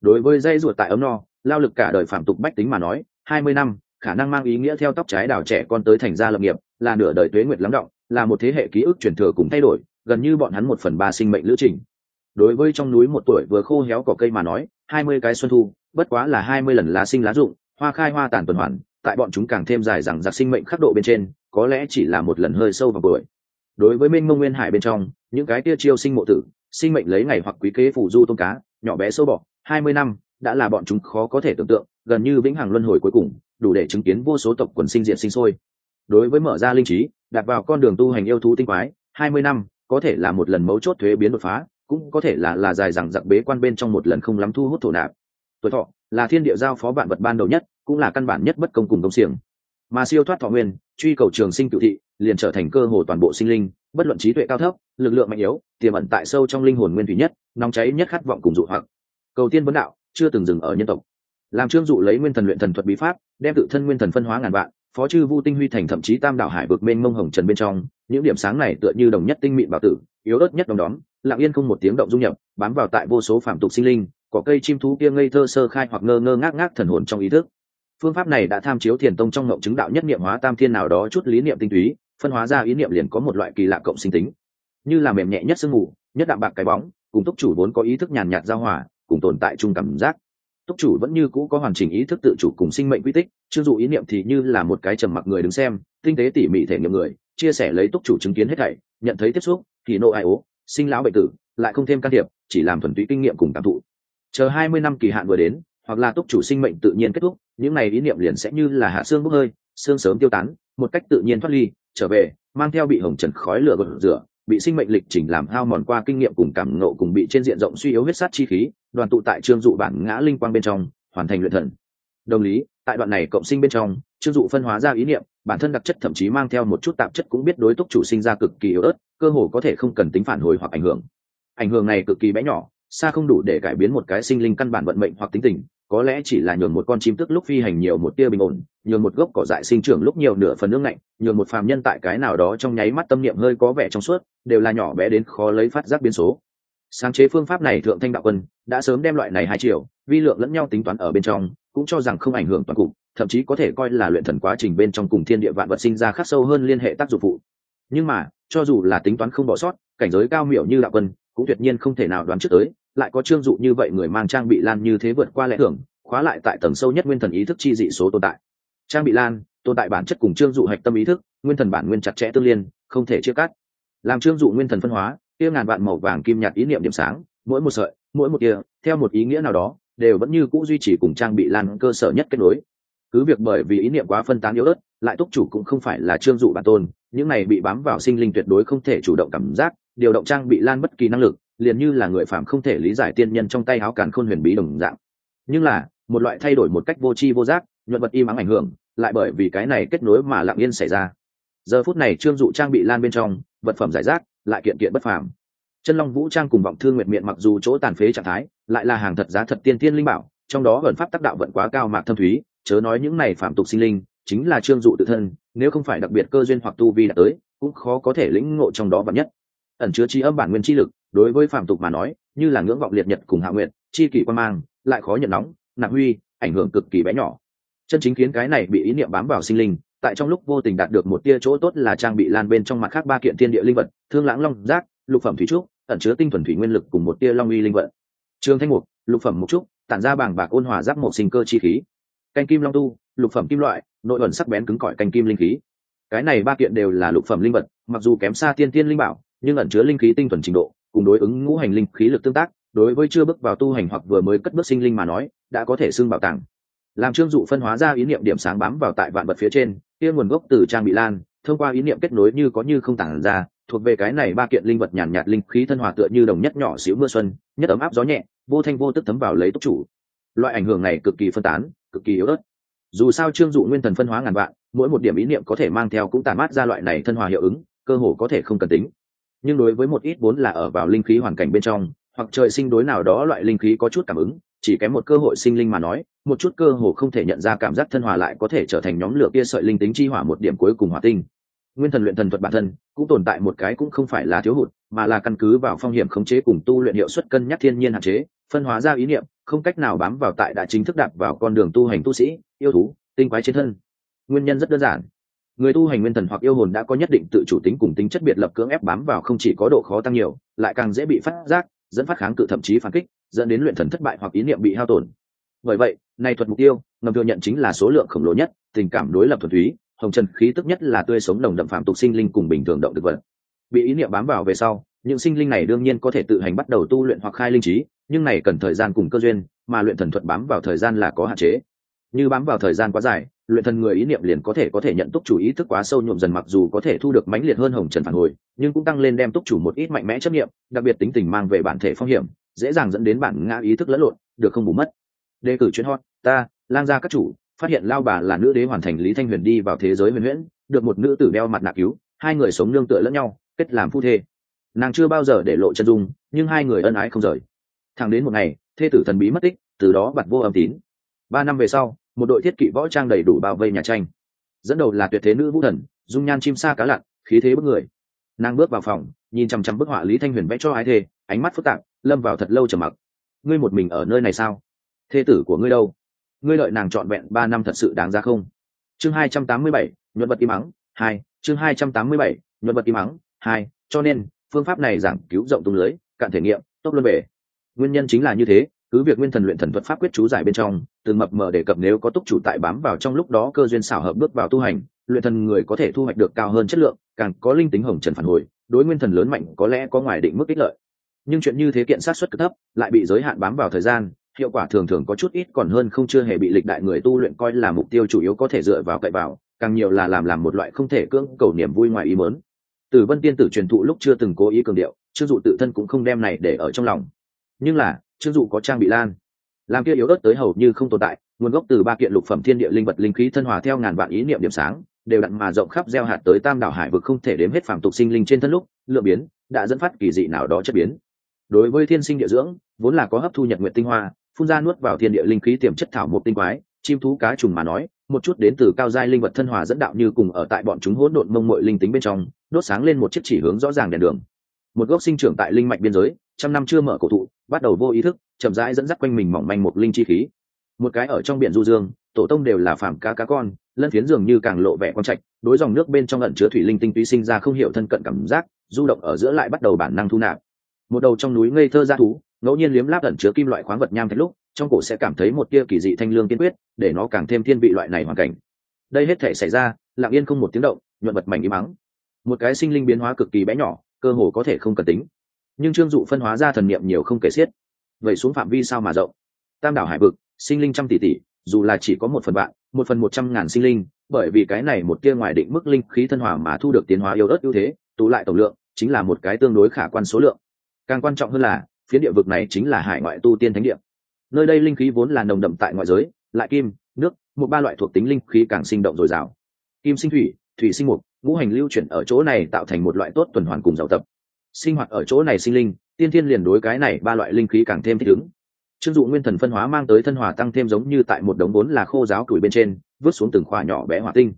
Đối với dây ruột tại ấm no, lao lực cả đời phạm tục bách tính mà nói, hai mươi năm, khả năng mang ý nghĩa theo tóc trái đào trẻ con tới thành gia lập nghiệp, là nửa đời tuế nguyệt lắng động, là một thế hệ ký ức truyền thừa cùng thay đổi, gần như bọn hắn một phần ba sinh mệnh lữ trình đối với trong núi một tuổi vừa khô héo cỏ cây mà nói, hai mươi cái xuân thu, bất quá là hai mươi lần lá sinh lá rụng hoa khai hoa tàn tuần hoàn, tại bọn chúng càng thêm dài rằng giặc sinh mệnh khắc độ bên trên, có lẽ chỉ là một lần hơi sâu vào buổi đối với minh mông nguyên hải bên trong, những cái kia chiêu sinh mộ tử, sinh mệnh lấy ngày hoặc quý kế phủ du tôm cá, nhỏ bé sâu bọ, hai mươi năm, đã là bọn chúng khó có thể tưởng tượng, gần như vĩnh hằng luân hồi cuối cùng, đủ để chứng kiến vô số tộc quần sinh diện sinh sôi. Đối với mở ra linh trí, đặt vào con đường tu hành yêu thú tinh quái, hai mươi năm, có thể là một lần mấu chốt thuế biến đột phá cũng có thể là là dài rằng giặc bế quan bên trong một lần không lắm thu hút thổ nạp. Tuổi thọ, là thiên địa giao phó vạn vật ban đầu nhất, cũng là căn bản nhất bất công cùng công xiềng. Mà siêu thoát thọ nguyên, truy cầu trường sinh cựu thị, liền trở thành cơ hồ toàn bộ sinh linh, bất luận trí tuệ cao thấp, lực lượng mạnh yếu, tiềm ẩn tại sâu trong linh hồn nguyên thủy nhất, nóng cháy nhất khát vọng cùng dụ hoặc. Cầu tiên vấn đạo, chưa từng dừng ở nhân tộc. Làm trương dụ lấy nguyên thần luyện thần thuật bí pháp, đem tự thân nguyên thần phân hóa ngàn vạn phó chư vu tinh huy thành thậm chí tam Đảo hải vực mênh mông hồng trần bên trong, những điểm sáng này tựa như đồng nhất tinh mịn bảo tử, yếu ớt nhất đồng đóm, lặng yên không một tiếng động du nhập, bám vào tại vô số phạm tục sinh linh có cây chim thú kia ngây thơ sơ khai hoặc ngơ ngơ ngác ngác thần hồn trong ý thức. Phương pháp này đã tham chiếu thiền tông trong ngộng chứng đạo nhất niệm hóa tam thiên nào đó chút lý niệm tinh túy, phân hóa ra ý niệm liền có một loại kỳ lạ cộng sinh tính. Như là mềm nhẹ nhất sương mù, nhất đạm bạc cái bóng, cùng túc chủ vốn có ý thức nhàn nhạt giao hòa, cùng tồn tại chung cảm giác túc chủ vẫn như cũ có hoàn chỉnh ý thức tự chủ cùng sinh mệnh quy tích chưng dụ ý niệm thì như là một cái trầm mặc người đứng xem, tinh tế tỉ mỉ thể nghiệm người, chia sẻ lấy túc chủ chứng kiến hết thảy, nhận thấy tiếp xúc, thì nộ ai ố, sinh lão bệnh tử, lại không thêm can thiệp, chỉ làm thuần túy kinh nghiệm cùng cảm thụ. Chờ hai mươi năm kỳ hạn vừa đến, hoặc là túc chủ sinh mệnh tự nhiên kết thúc, những này ý niệm liền sẽ như là hạ xương bốc hơi, xương sớm tiêu tán, một cách tự nhiên thoát ly, trở về, mang theo bị hồng trần khói lửa gột rửa, bị sinh mệnh lịch trình làm hao mòn qua kinh nghiệm cùng cảm nộ cùng bị trên diện rộng suy yếu huyết sát chi khí đoàn tụ tại trương dụ bản ngã linh quang bên trong, hoàn thành luyện thần. Đồng lý, tại đoạn này cộng sinh bên trong, trương dụ phân hóa ra ý niệm, bản thân đặc chất thậm chí mang theo một chút tạp chất cũng biết đối túc chủ sinh ra cực kỳ yếu ớt, cơ hồ có thể không cần tính phản hồi hoặc ảnh hưởng. Ảnh hưởng này cực kỳ bé nhỏ, xa không đủ để cải biến một cái sinh linh căn bản vận mệnh hoặc tính tình, có lẽ chỉ là nhường một con chim tức lúc phi hành nhiều một tia bình ổn, nhường một gốc cỏ dại sinh trưởng lúc nhiều nửa phần nước lạnh, nhường một phàm nhân tại cái nào đó trong nháy mắt tâm niệm hơi có vẻ trong suốt, đều là nhỏ bé đến khó lấy phát giác biến số sáng chế phương pháp này thượng thanh đạo quân đã sớm đem loại này hai triệu vi lượng lẫn nhau tính toán ở bên trong, cũng cho rằng không ảnh hưởng toàn cục, thậm chí có thể coi là luyện thần quá trình bên trong cùng thiên địa vạn vật sinh ra khắc sâu hơn liên hệ tác dụng phụ. Nhưng mà, cho dù là tính toán không bỏ sót, cảnh giới cao miểu như đạo quân cũng tuyệt nhiên không thể nào đoán trước tới, lại có trương dụ như vậy người mang trang bị lan như thế vượt qua lẽ thường, khóa lại tại tầng sâu nhất nguyên thần ý thức chi dị số tồn tại. Trang bị lan tồn tại bản chất cùng trương dụ hạch tâm ý thức, nguyên thần bản nguyên chặt chẽ tương liên, không thể chia cắt. Làm trương dụ nguyên thần phân hóa kia ngàn vạn màu vàng kim nhạt ý niệm điểm sáng, mỗi một sợi, mỗi một tia theo một ý nghĩa nào đó, đều vẫn như cũ duy trì cùng trang bị lan cơ sở nhất kết nối. Cứ việc bởi vì ý niệm quá phân tán yếu ớt, lại túc chủ cũng không phải là trương dụ bản tôn, những này bị bám vào sinh linh tuyệt đối không thể chủ động cảm giác, điều động trang bị lan bất kỳ năng lực, liền như là người phạm không thể lý giải tiên nhân trong tay áo càn khôn huyền bí đồng dạng. Nhưng là, một loại thay đổi một cách vô tri vô giác, nhuận vật im ắng ảnh hưởng, lại bởi vì cái này kết nối mà lặng yên xảy ra. Giờ phút này trương dụ trang bị lan bên trong vật phẩm giải rác, lại kiện kiện bất phàm. Chân long vũ trang cùng vọng thương nguyệt miệng mặc dù chỗ tàn phế trạng thái, lại là hàng thật giá thật tiên tiên linh bảo, trong đó vận pháp tác đạo vận quá cao mạc thâm thúy, chớ nói những này phạm tục sinh linh, chính là trương dụ tự thân, nếu không phải đặc biệt cơ duyên hoặc tu vi đã tới, cũng khó có thể lĩnh ngộ trong đó vận nhất. Ẩn chứa chi âm bản nguyên chi lực, đối với phạm tục mà nói, như là ngưỡng vọng liệt nhật cùng hạ nguyện chi kỷ quan mang, lại khó nhận nóng nặng huy, ảnh hưởng cực kỳ bé nhỏ. Chân chính khiến cái này bị ý niệm bám vào sinh linh tại trong lúc vô tình đạt được một tia chỗ tốt là trang bị lan bên trong mặt khác ba kiện thiên địa linh vật, thương lãng long giác, lục phẩm thủy trúc, ẩn chứa tinh thuần thủy nguyên lực cùng một tia long uy linh vật. Trường thanh mục, lục phẩm mục trúc, tản ra bảng bạc ôn hòa giác một sinh cơ chi khí. Canh kim long tu, lục phẩm kim loại, nội ẩn sắc bén cứng cỏi canh kim linh khí. Cái này ba kiện đều là lục phẩm linh vật, mặc dù kém xa tiên tiên linh bảo, nhưng ẩn chứa linh khí tinh thuần trình độ, cùng đối ứng ngũ hành linh khí lực tương tác, đối với chưa bước vào tu hành hoặc vừa mới cất bước sinh linh mà nói, đã có thể xưng bảo tàng làm trương dụ phân hóa ra ý niệm điểm sáng bám vào tại vạn vật phía trên kia nguồn gốc từ trang bị lan thông qua ý niệm kết nối như có như không tản ra thuộc về cái này ba kiện linh vật nhàn nhạt, nhạt linh khí thân hòa tựa như đồng nhất nhỏ xíu mưa xuân nhất ấm áp gió nhẹ vô thanh vô tức thấm vào lấy túc chủ. Loại ảnh hưởng này cực kỳ phân tán cực kỳ yếu ớt. Dù sao trương dụ nguyên thần phân hóa ngàn vạn mỗi một điểm ý niệm có thể mang theo cũng tản mát ra loại này thân hòa hiệu ứng cơ hồ có thể không cần tính. Nhưng đối với một ít vốn là ở vào linh khí hoàn cảnh bên trong hoặc trời sinh đối nào đó loại linh khí có chút cảm ứng chỉ kém một cơ hội sinh linh mà nói, một chút cơ hồ không thể nhận ra cảm giác thân hòa lại có thể trở thành nhóm lửa kia sợi linh tính chi hỏa một điểm cuối cùng hỏa tinh. Nguyên thần luyện thần thuật bản thân, cũng tồn tại một cái cũng không phải là thiếu hụt, mà là căn cứ vào phong hiểm khống chế cùng tu luyện hiệu suất cân nhắc thiên nhiên hạn chế, phân hóa ra ý niệm, không cách nào bám vào tại đã chính thức đạp vào con đường tu hành tu sĩ, yêu thú, tinh quái trên thân. Nguyên nhân rất đơn giản. Người tu hành nguyên thần hoặc yêu hồn đã có nhất định tự chủ tính cùng tính chất biệt lập cưỡng ép bám vào không chỉ có độ khó tăng nhiều, lại càng dễ bị phát giác, dẫn phát kháng cự thậm chí phản kích dẫn đến luyện thần thất bại hoặc ý niệm bị hao tổn. Bởi vậy này thuật mục tiêu, ngầm thừa nhận chính là số lượng khổng lồ nhất, tình cảm đối lập thuần túy, hồng trần khí tức nhất là tươi sống đồng đậm phạm tục sinh linh cùng bình thường động thực vật. Bị ý niệm bám vào về sau, những sinh linh này đương nhiên có thể tự hành bắt đầu tu luyện hoặc khai linh trí, nhưng này cần thời gian cùng cơ duyên, mà luyện thần thuật bám vào thời gian là có hạn chế. Như bám vào thời gian quá dài, luyện thần người ý niệm liền có thể có thể nhận túc chủ ý thức quá sâu nhuộm dần mặc dù có thể thu được mãnh liệt hơn hồng trần phản hồi, nhưng cũng tăng lên đem túc chủ một ít mạnh mẽ chấp nghiệm, đặc biệt tính tình mang về bản thể phong hiểm dễ dàng dẫn đến bản ngã ý thức lẫn lộn, được không bù mất. Đề cử chuyên hot, ta, lang gia các chủ, phát hiện lao bà là nữ đế hoàn thành lý thanh huyền đi vào thế giới huyền huyễn, được một nữ tử đeo mặt nạ cứu, hai người sống nương tựa lẫn nhau, kết làm phu thê. Nàng chưa bao giờ để lộ chân dung, nhưng hai người ân ái không rời. Thẳng đến một ngày, thê tử thần bí mất tích, từ đó bật vô âm tín. Ba năm về sau, một đội thiết kỵ võ trang đầy đủ bao vây nhà tranh. Dẫn đầu là tuyệt thế nữ vũ thần, dung nhan chim sa cá lặn, khí thế bức người. Nàng bước vào phòng, nhìn chằm chằm bức họa lý thanh huyền vẽ cho ái thê ánh mắt phức tạp, lâm vào thật lâu trầm mặc. Ngươi một mình ở nơi này sao? Thê tử của ngươi đâu? Ngươi lợi nàng trọn vẹn ba năm thật sự đáng ra không? Chương hai trăm tám mươi bảy, nhuận vật im ắng, hai, chương hai trăm tám mươi bảy, nhuận vật im ắng, hai, cho nên, phương pháp này giảng cứu rộng tung lưới, cạn thể nghiệm, tốc luân bể nguyên nhân chính là như thế, cứ việc nguyên thần luyện thần thuật pháp quyết chú giải bên trong, từ mập mờ đề cập nếu có túc chủ tại bám vào trong lúc đó cơ duyên xảo hợp bước vào tu hành, luyện thần người có thể thu hoạch được cao hơn chất lượng, càng có linh tính hồng trần phản hồi, đối nguyên thần lớn mạnh có lẽ có ngoài định mức ích lợi nhưng chuyện như thế kiện sát xuất cực thấp, lại bị giới hạn bám vào thời gian, hiệu quả thường thường có chút ít còn hơn không chưa hề bị lịch đại người tu luyện coi là mục tiêu chủ yếu có thể dựa vào cậy vào, càng nhiều là làm làm một loại không thể cưỡng cầu niềm vui ngoài ý mớn từ vân tiên tử truyền thụ lúc chưa từng cố ý cường điệu chưng dụ tự thân cũng không đem này để ở trong lòng. Nhưng là chưng dụ có trang bị lan, làm kia yếu ớt tới hầu như không tồn tại, nguồn gốc từ ba kiện lục phẩm thiên địa linh vật linh khí thân hòa theo ngàn vạn ý niệm điểm sáng, đều đặn mà rộng khắp gieo hạt tới tam đảo hải vực không thể đếm hết phàm tục sinh linh trên thân lúc lựa biến, đã dẫn phát kỳ dị nào đó chất biến đối với thiên sinh địa dưỡng, vốn là có hấp thu nhật nguyện tinh hoa, phun ra nuốt vào thiên địa linh khí tiềm chất thảo một tinh quái, chim thú cá trùng mà nói, một chút đến từ cao giai linh vật thân hòa dẫn đạo như cùng ở tại bọn chúng hỗn độn mông mội linh tính bên trong, đốt sáng lên một chiếc chỉ hướng rõ ràng đèn đường. Một gốc sinh trưởng tại linh mạch biên giới, trăm năm chưa mở cổ thụ, bắt đầu vô ý thức, chậm rãi dẫn dắt quanh mình mỏng manh một linh chi khí. Một cái ở trong biển du dương, tổ tông đều là phàm cá cá con, lân phiến dường như càng lộ vẻ quan trạch, đối dòng nước bên trong ẩn chứa thủy linh tinh túy sinh ra không hiểu thân cận cảm giác, du động ở giữa lại bắt đầu bản năng thu nạp một đầu trong núi ngây thơ ra thú, ngẫu nhiên liếm láp ẩn chứa kim loại khoáng vật nham thạch lúc, trong cổ sẽ cảm thấy một tia kỳ dị thanh lương kiên quyết, để nó càng thêm thiên vị loại này hoàn cảnh. Đây hết thể xảy ra, lặng yên không một tiếng động, nhuận vật mảnh im mắng một cái sinh linh biến hóa cực kỳ bé nhỏ, cơ hồ có thể không cần tính. Nhưng trương dụ phân hóa ra thần niệm nhiều không kể xiết. Vậy xuống phạm vi sao mà rộng? Tam đảo hải vực, sinh linh trăm tỷ tỷ, dù là chỉ có một phần vạn, một phần một trăm ngàn sinh linh, bởi vì cái này một tia ngoài định mức linh khí thân hòa mà thu được tiến hóa yếu ớt ưu thế, tụ lại tổng lượng, chính là một cái tương đối khả quan số lượng càng quan trọng hơn là phiến địa vực này chính là hải ngoại tu tiên thánh địa. Nơi đây linh khí vốn là nồng đậm tại ngoại giới, lại kim, nước, một ba loại thuộc tính linh khí càng sinh động dồi dào. Kim sinh thủy thủy sinh mục, ngũ hành lưu chuyển ở chỗ này tạo thành một loại tốt tuần hoàn cùng giàu tập. Sinh hoạt ở chỗ này sinh linh, tiên thiên liền đối cái này ba loại linh khí càng thêm thích ứng. Trương dụ nguyên thần phân hóa mang tới thân hòa tăng thêm giống như tại một đống vốn là khô giáo cửi bên trên, vứt xuống từng khoa nhỏ bé hỏa tinh.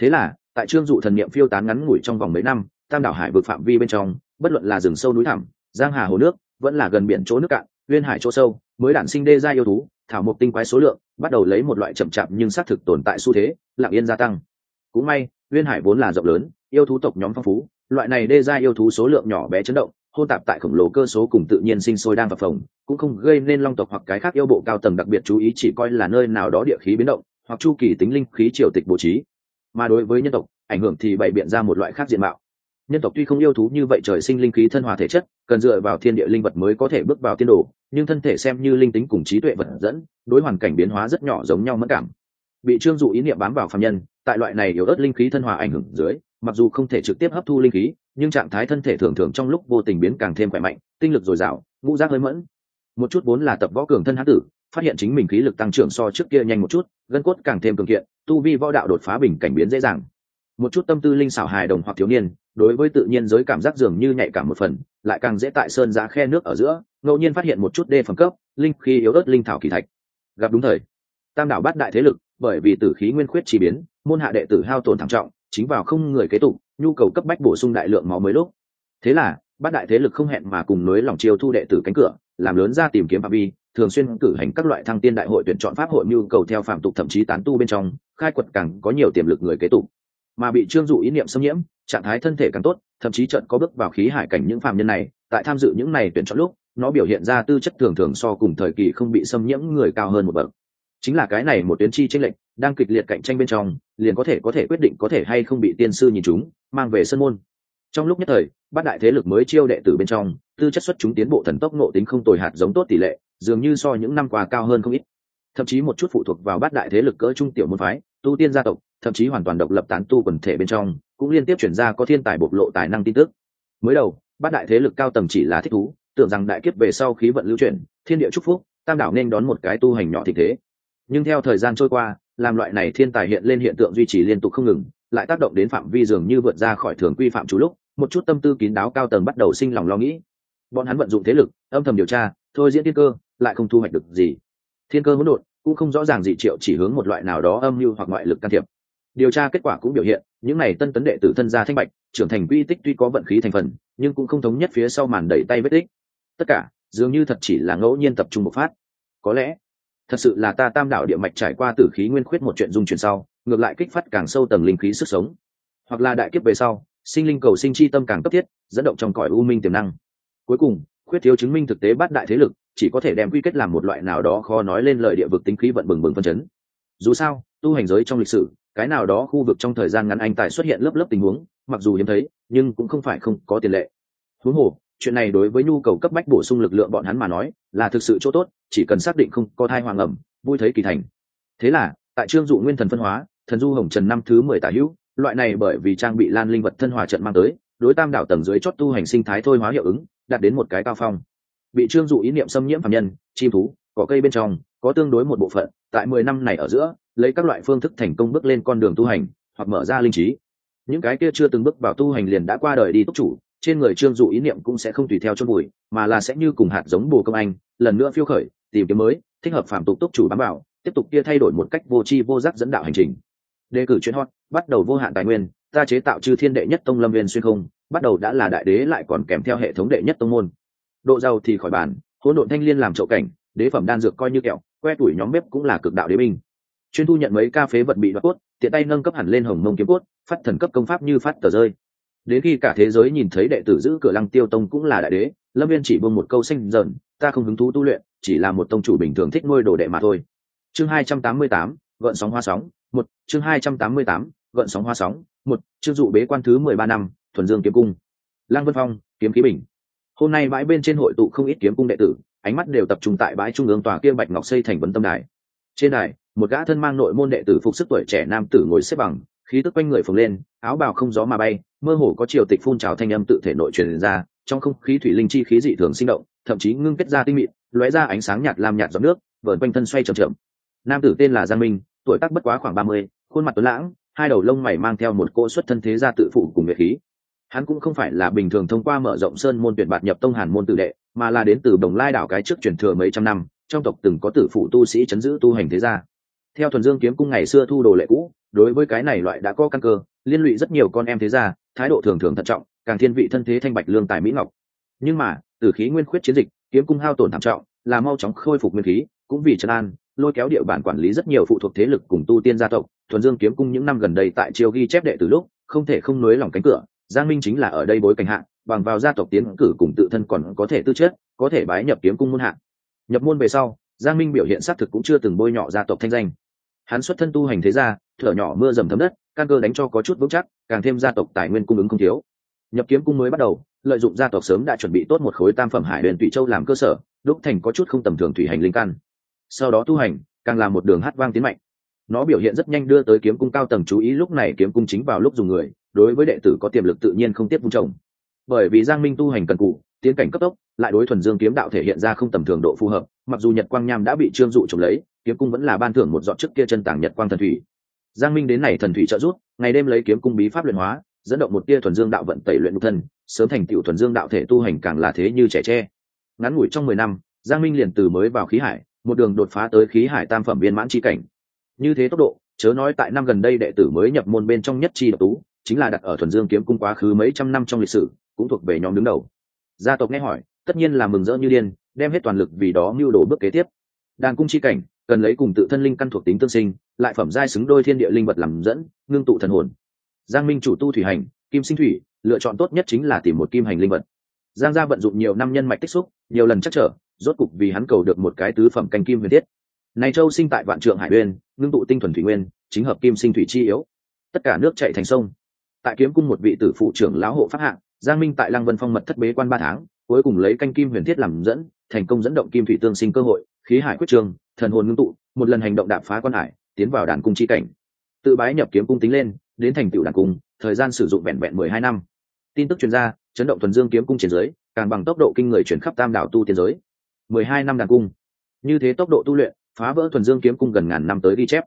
Thế là, tại trương dụ thần niệm phiêu tán ngắn ngủi trong vòng mấy năm, tam đảo hải vực phạm vi bên trong, bất luận là rừng sâu núi thẳm giang hà hồ nước vẫn là gần biển chỗ nước cạn uyên hải chỗ sâu, mới đản sinh đê ra yêu thú, thảo mộc tinh quái số lượng, bắt đầu lấy một loại chậm chạp nhưng xác thực tồn tại xu thế, lặng yên gia tăng. Cũng may uyên hải vốn là rộng lớn, yêu thú tộc nhóm phong phú, loại này đê ra yêu thú số lượng nhỏ bé chấn động, hôn tạp tại khổng lồ cơ số cùng tự nhiên sinh sôi đang phập phồng, cũng không gây nên long tộc hoặc cái khác yêu bộ cao tầng đặc biệt chú ý chỉ coi là nơi nào đó địa khí biến động, hoặc chu kỳ tính linh khí triều tịch bố trí. Mà đối với nhân tộc, ảnh hưởng thì bày biện ra một loại khác diện mạo nhân tộc tuy không yêu thú như vậy trời sinh linh khí thân hòa thể chất, cần dựa vào thiên địa linh vật mới có thể bước vào tiên đồ, nhưng thân thể xem như linh tính cùng trí tuệ vật dẫn, đối hoàn cảnh biến hóa rất nhỏ giống nhau mất cảm. Bị trương dụ ý niệm bám vào phạm nhân, tại loại này yếu ớt linh khí thân hòa ảnh hưởng dưới, mặc dù không thể trực tiếp hấp thu linh khí, nhưng trạng thái thân thể thường thường trong lúc vô tình biến càng thêm khỏe mạnh, tinh lực dồi dào, ngũ giác hơi mẫn. Một chút vốn là tập võ cường thân hán tử, phát hiện chính mình khí lực tăng trưởng so trước kia nhanh một chút, gân cốt càng thêm cường kiện, tu vi võ đạo đột phá bình cảnh biến dễ dàng. Một chút tâm tư linh xảo hài đồng hoặc thiếu niên đối với tự nhiên giới cảm giác dường như nhạy cảm một phần, lại càng dễ tại sơn giá khe nước ở giữa, ngẫu nhiên phát hiện một chút đê phẩm cấp, linh khí yếu ớt linh thảo kỳ thạch. Gặp đúng thời, tam đảo bát đại thế lực, bởi vì tử khí nguyên khuyết chi biến, môn hạ đệ tử hao tổn thảm trọng, chính vào không người kế tục, nhu cầu cấp bách bổ sung đại lượng máu mới lúc. Thế là, bát đại thế lực không hẹn mà cùng nối lòng chiêu thu đệ tử cánh cửa, làm lớn ra tìm kiếm phạm vi, thường xuyên cử hành các loại thăng tiên đại hội tuyển chọn pháp hội nhu cầu theo phạm tục thậm chí tán tu bên trong, khai quật càng có nhiều tiềm lực người kế tục. Mà bị trương dụ ý niệm xâm nhiễm trạng thái thân thể càng tốt, thậm chí trận có bước vào khí hải cảnh những phạm nhân này, tại tham dự những này tuyển chọn lúc, nó biểu hiện ra tư chất thường thường so cùng thời kỳ không bị xâm nhiễm người cao hơn một bậc. Chính là cái này một tuyến chi tranh lệnh đang kịch liệt cạnh tranh bên trong, liền có thể có thể quyết định có thể hay không bị tiên sư nhìn chúng, mang về sân môn. Trong lúc nhất thời, bát đại thế lực mới chiêu đệ tử bên trong, tư chất xuất chúng tiến bộ thần tốc nộ tính không tồi hạt giống tốt tỷ lệ, dường như so những năm qua cao hơn không ít. Thậm chí một chút phụ thuộc vào bát đại thế lực cỡ trung tiểu môn phái, tu tiên gia tộc thậm chí hoàn toàn độc lập tán tu quần thể bên trong, cũng liên tiếp chuyển ra có thiên tài bộc lộ tài năng tin tức. Mới đầu, bát đại thế lực cao tầng chỉ là thích thú, tưởng rằng đại kiếp về sau khí vận lưu chuyển, thiên địa chúc phúc, tam đảo nên đón một cái tu hành nhỏ thị thế. Nhưng theo thời gian trôi qua, làm loại này thiên tài hiện lên hiện tượng duy trì liên tục không ngừng, lại tác động đến phạm vi dường như vượt ra khỏi thường quy phạm chủ lúc, một chút tâm tư kín đáo cao tầng bắt đầu sinh lòng lo nghĩ. Bọn hắn vận dụng thế lực, âm thầm điều tra, thôi diễn thiên cơ, lại không thu hoạch được gì. Thiên cơ hỗn độn, cũng không rõ ràng gì triệu chỉ hướng một loại nào đó âm mưu hoặc ngoại lực can thiệp điều tra kết quả cũng biểu hiện, những này tân tấn đệ tử thân gia thanh bạch, trưởng thành quy tích tuy có vận khí thành phần, nhưng cũng không thống nhất phía sau màn đẩy tay vết tích. Tất cả, dường như thật chỉ là ngẫu nhiên tập trung một phát. Có lẽ, thật sự là ta tam đảo địa mạch trải qua tử khí nguyên khuyết một chuyện dung chuyển sau, ngược lại kích phát càng sâu tầng linh khí sức sống. Hoặc là đại kiếp về sau, sinh linh cầu sinh chi tâm càng cấp thiết, dẫn động trong cõi u minh tiềm năng. Cuối cùng, khuyết thiếu chứng minh thực tế bát đại thế lực, chỉ có thể đem quy kết làm một loại nào đó khó nói lên lời địa vực tính khí vận bừng bừng phân chấn. Dù sao, tu hành giới trong lịch sử cái nào đó khu vực trong thời gian ngắn anh tài xuất hiện lớp lớp tình huống, mặc dù hiếm thấy, nhưng cũng không phải không có tiền lệ. Huống hồ, chuyện này đối với nhu cầu cấp bách bổ sung lực lượng bọn hắn mà nói, là thực sự chỗ tốt, chỉ cần xác định không có thai hoàng ẩm, vui thấy kỳ thành. Thế là, tại trương dụ nguyên thần phân hóa, thần du hồng trần năm thứ mười tả hữu, loại này bởi vì trang bị lan linh vật thân hòa trận mang tới, đối tam đảo tầng dưới chót tu hành sinh thái thôi hóa hiệu ứng, đạt đến một cái cao phong. Bị trương dụ ý niệm xâm nhiễm phạm nhân, chim thú có cây bên trong, có tương đối một bộ phận, tại mười năm này ở giữa lấy các loại phương thức thành công bước lên con đường tu hành, hoặc mở ra linh trí. Những cái kia chưa từng bước vào tu hành liền đã qua đời đi túc chủ, trên người trương dụ ý niệm cũng sẽ không tùy theo chôn bụi mà là sẽ như cùng hạt giống bồ công anh, lần nữa phiêu khởi, tìm kiếm mới, thích hợp phạm tục túc chủ bám bảo tiếp tục kia thay đổi một cách vô tri vô giác dẫn đạo hành trình. Đề cử chuyên hot, bắt đầu vô hạn tài nguyên, ta chế tạo chư thiên đệ nhất tông lâm viên xuyên không, bắt đầu đã là đại đế lại còn kèm theo hệ thống đệ nhất tông môn. Độ giàu thì khỏi bàn, hỗn độn thanh liên làm trậu cảnh, đế phẩm đan dược coi như kẹo, que tuổi nhóm bếp cũng là cực đạo đế binh chuyên thu nhận mấy ca phế vật bị đoạt cốt, tiện tay nâng cấp hẳn lên hồng mông kiếm cốt, phát thần cấp công pháp như phát tờ rơi. Đến khi cả thế giới nhìn thấy đệ tử giữ cửa lăng tiêu tông cũng là đại đế, lâm viên chỉ buông một câu xanh dần, ta không hứng thú tu luyện, chỉ là một tông chủ bình thường thích nuôi đồ đệ mà thôi. Chương hai trăm tám mươi tám, gợn sóng hoa sóng, một, chương hai trăm tám mươi tám, gợn sóng hoa sóng, một, chương dụ bế quan thứ mười ba năm, thuần dương kiếm cung. Lăng vân phong, kiếm khí bình. Hôm nay bãi bên trên hội tụ không ít kiếm cung đệ tử, ánh mắt đều tập trung tại bãi trung ương tòa kia bạch ngọc xây thành vấn tâm đài. Trên đài một gã thân mang nội môn đệ tử phục sức tuổi trẻ nam tử ngồi xếp bằng, khí tức quanh người phồng lên, áo bào không gió mà bay, mơ hồ có triều tịch phun trào thanh âm tự thể nội truyền ra, trong không khí thủy linh chi khí dị thường sinh động, thậm chí ngưng kết ra tinh mịn, lóe ra ánh sáng nhạt làm nhạt giọt nước, vờn quanh thân xoay chậm chậm. Nam tử tên là giang minh, tuổi tác bất quá khoảng ba mươi, khuôn mặt tuấn lãng, hai đầu lông mày mang theo một cỗ xuất thân thế gia tự phụ cùng nghệ khí. Hắn cũng không phải là bình thường thông qua mở rộng sơn môn tuyển bạt nhập tông hàn môn tự đệ, mà là đến từ đồng lai đảo cái trước truyền thừa mấy trăm năm, trong tộc từng có tử phụ tu sĩ chấn giữ tu hành thế gia theo thuần dương kiếm cung ngày xưa thu đồ lệ cũ đối với cái này loại đã có căn cơ liên lụy rất nhiều con em thế gia thái độ thường thường thận trọng càng thiên vị thân thế thanh bạch lương tài mỹ ngọc. Nhưng mà từ khí nguyên khuyết chiến dịch kiếm cung hao tổn thảm trọng là mau chóng khôi phục nguyên khí cũng vì trấn an lôi kéo địa bàn quản lý rất nhiều phụ thuộc thế lực cùng tu tiên gia tộc. Thuần dương kiếm cung những năm gần đây tại triều ghi chép đệ từ lúc không thể không nối lòng cánh cửa giang minh chính là ở đây bối cảnh hạ, bằng vào gia tộc tiến cử cùng tự thân còn có thể tư chất có thể bái nhập kiếm cung môn hạ. nhập môn về sau giang minh biểu hiện xác thực cũng chưa từng bôi nhọ gia tộc thanh danh hắn xuất thân tu hành thế gia, thở nhỏ mưa dầm thấm đất, căn cơ đánh cho có chút vững chắc, càng thêm gia tộc tài nguyên cung ứng không thiếu. Nhập kiếm cung mới bắt đầu, lợi dụng gia tộc sớm đã chuẩn bị tốt một khối tam phẩm hải huyền tùy châu làm cơ sở, đúc thành có chút không tầm thường thủy hành linh căn. Sau đó tu hành, càng là một đường hát vang tiến mạnh. Nó biểu hiện rất nhanh đưa tới kiếm cung cao tầng chú ý, lúc này kiếm cung chính vào lúc dùng người, đối với đệ tử có tiềm lực tự nhiên không tiếp vung trồng bởi vì giang minh tu hành cần cụ tiến cảnh cấp tốc, lại đối thuần dương kiếm đạo thể hiện ra không tầm thường độ phù hợp mặc dù nhật quang nham đã bị trương dụ trộm lấy, kiếm cung vẫn là ban thưởng một dọn trước kia chân tảng nhật quang thần thủy. Giang minh đến này thần thủy trợ giúp, ngày đêm lấy kiếm cung bí pháp luyện hóa, dẫn động một tia thuần dương đạo vận tẩy luyện nhục thân, sớm thành tựu thuần dương đạo thể tu hành càng là thế như trẻ tre. Ngắn ngủi trong mười năm, giang minh liền từ mới vào khí hải, một đường đột phá tới khí hải tam phẩm viên mãn chi cảnh. Như thế tốc độ, chớ nói tại năm gần đây đệ tử mới nhập môn bên trong nhất chi độc tú, chính là đặt ở thuần dương kiếm cung quá khứ mấy trăm năm trong lịch sử, cũng thuộc về nhóm đứng đầu. Gia tộc nghe hỏi, tất nhiên là mừng rỡ như điên đem hết toàn lực vì đó mưu đồ bước kế tiếp. Đàn cung chi cảnh, cần lấy cùng tự thân linh căn thuộc tính tương sinh, lại phẩm giai xứng đôi thiên địa linh vật làm dẫn, ngưng tụ thần hồn. Giang minh chủ tu thủy hành, kim sinh thủy, lựa chọn tốt nhất chính là tìm một kim hành linh vật. Giang gia vận dụng nhiều năm nhân mạch tích xúc, nhiều lần chắc trở, rốt cục vì hắn cầu được một cái tứ phẩm canh kim huyền thiết. Này châu sinh tại vạn trượng hải uyên ngưng tụ tinh thuần thủy nguyên, chính hợp kim sinh thủy chi yếu. Tất cả nước chảy thành sông. Tại kiếm cung một vị tử phụ trưởng lão hộ pháp hạng, giang minh tại lăng vân phong mật thất bế quan ba tháng, cuối cùng lấy canh kim huyền thiết làm dẫn thành công dẫn động kim thủy tương sinh cơ hội, khí hải quyết trường, thần hồn ngưng tụ, một lần hành động đạp phá quan hải, tiến vào đàn cung chi cảnh. Tự bái nhập kiếm cung tính lên, đến thành tựu đàn cung, thời gian sử dụng vẹn vẹn mười hai năm. Tin tức chuyên gia chấn động thuần dương kiếm cung trên giới, càng bằng tốc độ kinh người chuyển khắp tam đảo tu tiên giới. mười hai năm đàn cung. Như thế tốc độ tu luyện, phá vỡ thuần dương kiếm cung gần ngàn năm tới ghi chép.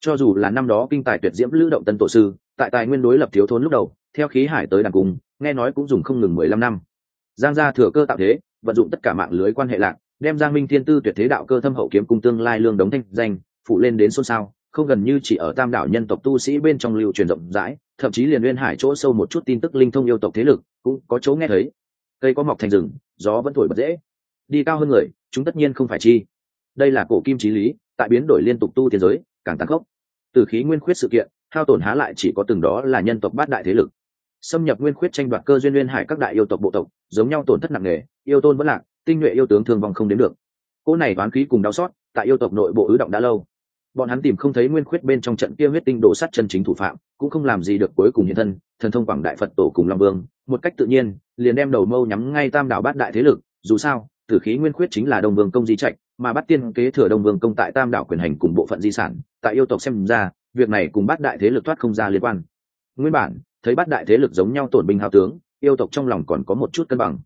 Cho dù là năm đó kinh tài tuyệt diễm lữ động tân tổ sư, tại tài nguyên đối lập thiếu thốn lúc đầu, theo khí hải tới đàn cung, nghe nói cũng dùng không ngừng mười lăm năm. Giang gia thừa cơ tạo thế vận dụng tất cả mạng lưới quan hệ lạc, đem giang minh thiên tư tuyệt thế đạo cơ thâm hậu kiếm cung tương lai lương đống thanh danh phụ lên đến xôn xao, không gần như chỉ ở tam đảo nhân tộc tu sĩ bên trong lưu truyền rộng rãi, thậm chí liền liên hải chỗ sâu một chút tin tức linh thông yêu tộc thế lực cũng có chỗ nghe thấy. Cây có mọc thành rừng, gió vẫn thổi bật dễ. Đi cao hơn người, chúng tất nhiên không phải chi. Đây là cổ kim trí lý, tại biến đổi liên tục tu tiên giới, càng tăng khốc. Từ khí nguyên khuyết sự kiện, hao tổn há lại chỉ có từng đó là nhân tộc bát đại thế lực xâm nhập nguyên khuyết tranh đoạt cơ duyên liên hải các đại yêu tộc bộ tộc, giống nhau tổn thất nặng nề, yêu tôn vẫn lạc, tinh nhuệ yêu tướng thương vong không đến được. Cỗ này toán khí cùng đau xót, tại yêu tộc nội bộ ứ động đã lâu. Bọn hắn tìm không thấy nguyên khuyết bên trong trận kia huyết tinh đổ sát chân chính thủ phạm, cũng không làm gì được cuối cùng hiện thân, thần thông quảng đại phật tổ cùng long vương. Một cách tự nhiên, liền đem đầu mâu nhắm ngay tam đảo bát đại thế lực, dù sao, tử khí nguyên khuyết chính là đồng vương công di trạch, mà bắt tiên kế thừa đồng vương công tại tam đảo quyền hành cùng bộ phận di sản, tại yêu tộc xem ra, việc này cùng bát đại thế lực thoát không ra liên quan. Nguyên bản thấy bát đại thế lực giống nhau tổn binh hào tướng, yêu tộc trong lòng còn có một chút cân bằng.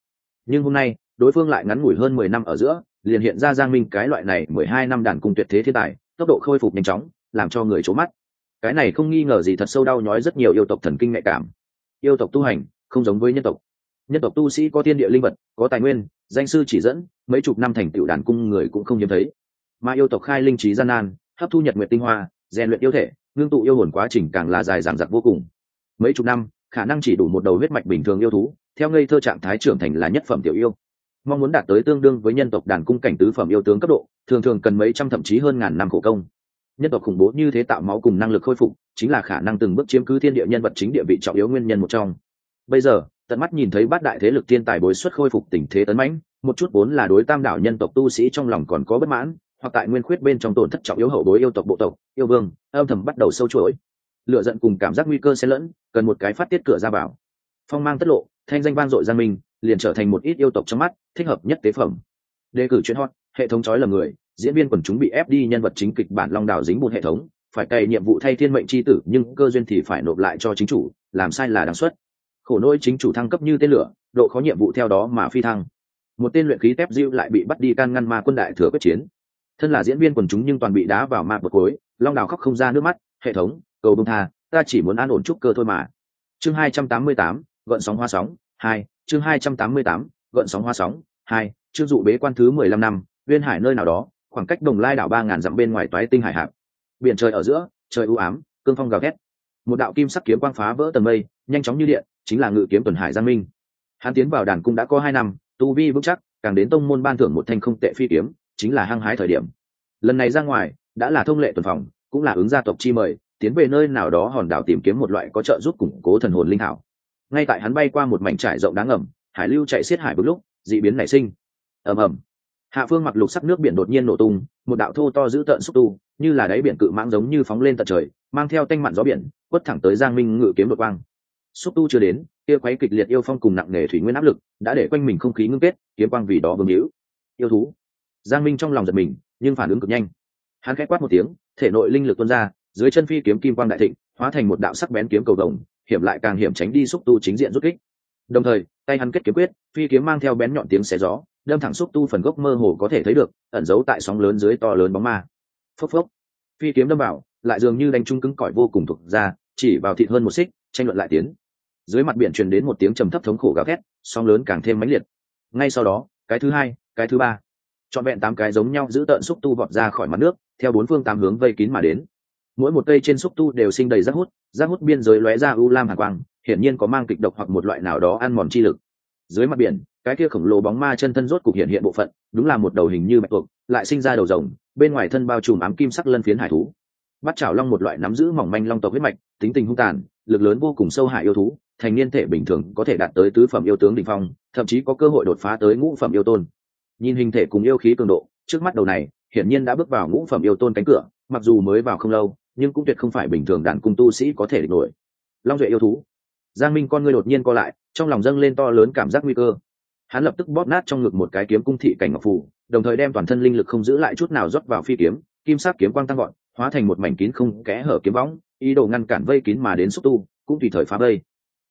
Nhưng hôm nay, đối phương lại ngắn ngủi hơn mười năm ở giữa, liền hiện ra giang minh cái loại này mười hai năm đàn cung tuyệt thế thiên tài, tốc độ khôi phục nhanh chóng, làm cho người trố mắt. Cái này không nghi ngờ gì thật sâu đau nhói rất nhiều yêu tộc thần kinh nhạy cảm. Yêu tộc tu hành, không giống với nhân tộc. Nhân tộc tu sĩ có tiên địa linh vật, có tài nguyên, danh sư chỉ dẫn, mấy chục năm thành tựu đàn cung người cũng không hiếm thấy. Mà yêu tộc khai linh trí gian nan, hấp thu nhật nguyệt tinh hoa, rèn luyện yêu thể, ngưng tụ yêu hồn quá trình càng là dài dằng dặc vô cùng mấy chục năm, khả năng chỉ đủ một đầu huyết mạch bình thường yêu thú, theo ngây thơ trạng thái trưởng thành là nhất phẩm tiểu yêu. Mong muốn đạt tới tương đương với nhân tộc đàn cung cảnh tứ phẩm yêu tướng cấp độ, thường thường cần mấy trăm thậm chí hơn ngàn năm khổ công. Nhân tộc khủng bố như thế tạo máu cùng năng lực khôi phục, chính là khả năng từng bước chiếm cứ thiên địa nhân vật chính địa vị trọng yếu nguyên nhân một trong. Bây giờ, tận mắt nhìn thấy bát đại thế lực thiên tài bối xuất khôi phục tình thế tấn mãnh, một chút vốn là đối tam đảo nhân tộc tu sĩ trong lòng còn có bất mãn, hoặc tại nguyên khuyết bên trong tổn thất trọng yếu hậu bối yêu tộc bộ tộc, yêu vương, âm thầm bắt đầu sâu chuỗi lựa giận cùng cảm giác nguy cơ xen lẫn, cần một cái phát tiết cửa ra vào. Phong mang tất lộ, thanh danh vang dội giang minh, liền trở thành một ít yêu tộc trong mắt, thích hợp nhất tế phẩm. Đề cử chuyên hot, hệ thống trói lầm người, diễn viên quần chúng bị ép đi nhân vật chính kịch bản long đảo dính một hệ thống, phải cày nhiệm vụ thay thiên mệnh c h i tử, nhưng cơ duyên thì phải nộp lại cho chính chủ, làm sai là đáng suất. Khổ nỗi chính chủ thăng cấp như tên lửa, độ khó nhiệm vụ theo đó mà phi thăng. Một tên luyện khí tép diêu lại bị bắt đi can ngăn ma quân đại thừa quyết chiến. Thân là diễn viên quần chúng nhưng toàn bị đá vào ma bậc cối, long đào khóc không ra nước mắt, hệ thống cầu bông tha, ta chỉ muốn an ổn trúc cơ thôi mà. Chương hai trăm tám mươi tám, gợn sóng hoa sóng, hai, chương hai trăm tám mươi tám, gợn sóng hoa sóng, hai, chương dụ bế quan thứ mười lăm năm uyên hải nơi nào đó, khoảng cách đồng lai đảo ba ngàn dặm bên ngoài toái tinh hải hạp biển trời ở giữa, trời u ám, cương phong gào thét. Một đạo kim sắc kiếm quang phá vỡ tầng mây, nhanh chóng như điện, chính là ngự kiếm tuần hải giang minh. Hắn tiến vào đàn cung đã có hai năm, tu vi vững chắc, càng đến tông môn ban thưởng một thanh không tệ phi kiếm, chính là hăng hái thời điểm. Lần này ra ngoài, đã là thông lệ tuần phòng, cũng là ứng gia tộc chi mời tiến về nơi nào đó hòn đảo tìm kiếm một loại có trợ giúp củng cố thần hồn linh hảo. Ngay tại hắn bay qua một mảnh trải rộng đáng ngầm, hải lưu chạy xiết hải bước lúc dị biến nảy sinh. Ầm ầm. Hạ phương mặc lục sắc nước biển đột nhiên nổ tung, một đạo thô to giữ tợn xúc tu, như là đáy biển cự mãng giống như phóng lên tận trời, mang theo tanh mặn gió biển, quất thẳng tới giang minh ngự kiếm đột quang. Xúc tu chưa đến, kia quấy kịch liệt yêu phong cùng nặng nề thủy nguyên áp lực, đã để quanh mình không khí ngưng kết, kiếm quang vì đó vương hữu yêu thú. Giang minh trong lòng giật mình, nhưng phản ứng cực nhanh. Hắn khẽ quát một tiếng, thể nội linh lực tuôn ra dưới chân phi kiếm kim quang đại thịnh, hóa thành một đạo sắc bén kiếm cầu đồng hiểm lại càng hiểm tránh đi xúc tu chính diện rút kích. Đồng thời, tay hắn kết kiếm quyết, phi kiếm mang theo bén nhọn tiếng xé gió, đâm thẳng xúc tu phần gốc mơ hồ có thể thấy được, ẩn giấu tại sóng lớn dưới to lớn bóng ma. Phốc phốc. Phi kiếm đâm vào, lại dường như đánh trung cứng cỏi vô cùng thuộc ra, chỉ vào thịt hơn một xích, tranh luận lại tiến. Dưới mặt biển truyền đến một tiếng trầm thấp thống khổ gào thét, sóng lớn càng thêm mãnh liệt. Ngay sau đó, cái thứ hai, cái thứ ba. Trọn vẹn tám cái giống nhau giữ tợn xúc tu vọt ra khỏi mặt nước, theo bốn phương tám hướng vây kín mà đến mỗi một cây trên xúc tu đều sinh đầy rác hút rác hút biên giới lóe ra u lam hàn quang, hiển nhiên có mang kịch độc hoặc một loại nào đó ăn mòn chi lực. Dưới mặt biển, cái kia khổng lồ bóng ma chân thân rốt cục hiện hiện bộ phận, đúng là một đầu hình như bạch tuộc, lại sinh ra đầu rồng, bên ngoài thân bao trùm ám kim sắc lân phiến hải thú. Bắt chảo long một loại nắm giữ mỏng manh long tộc huyết mạch, tính tình hung tàn, lực lớn vô cùng sâu hại yêu thú, thành niên thể bình thường có thể đạt tới tứ phẩm yêu tướng đỉnh phong, thậm chí có cơ hội đột phá tới ngũ phẩm yêu tôn. Nhìn hình thể cùng yêu khí cường độ, trước mắt đầu này, hiển nhiên đã bước vào ngũ phẩm yêu tôn cánh cửa, mặc dù mới vào không lâu nhưng cũng tuyệt không phải bình thường đàn cung tu sĩ có thể địch nổi. Long duệ yêu thú. Giang minh con ngươi đột nhiên co lại, trong lòng dâng lên to lớn cảm giác nguy cơ. Hắn lập tức bóp nát trong ngực một cái kiếm cung thị cảnh ngọc phù, đồng thời đem toàn thân linh lực không giữ lại chút nào rót vào phi kiếm, kim sắc kiếm quang tăng gọn hóa thành một mảnh kín không kẽ hở kiếm võng, ý đồ ngăn cản vây kín mà đến xúc tu, cũng tùy thời phá vây.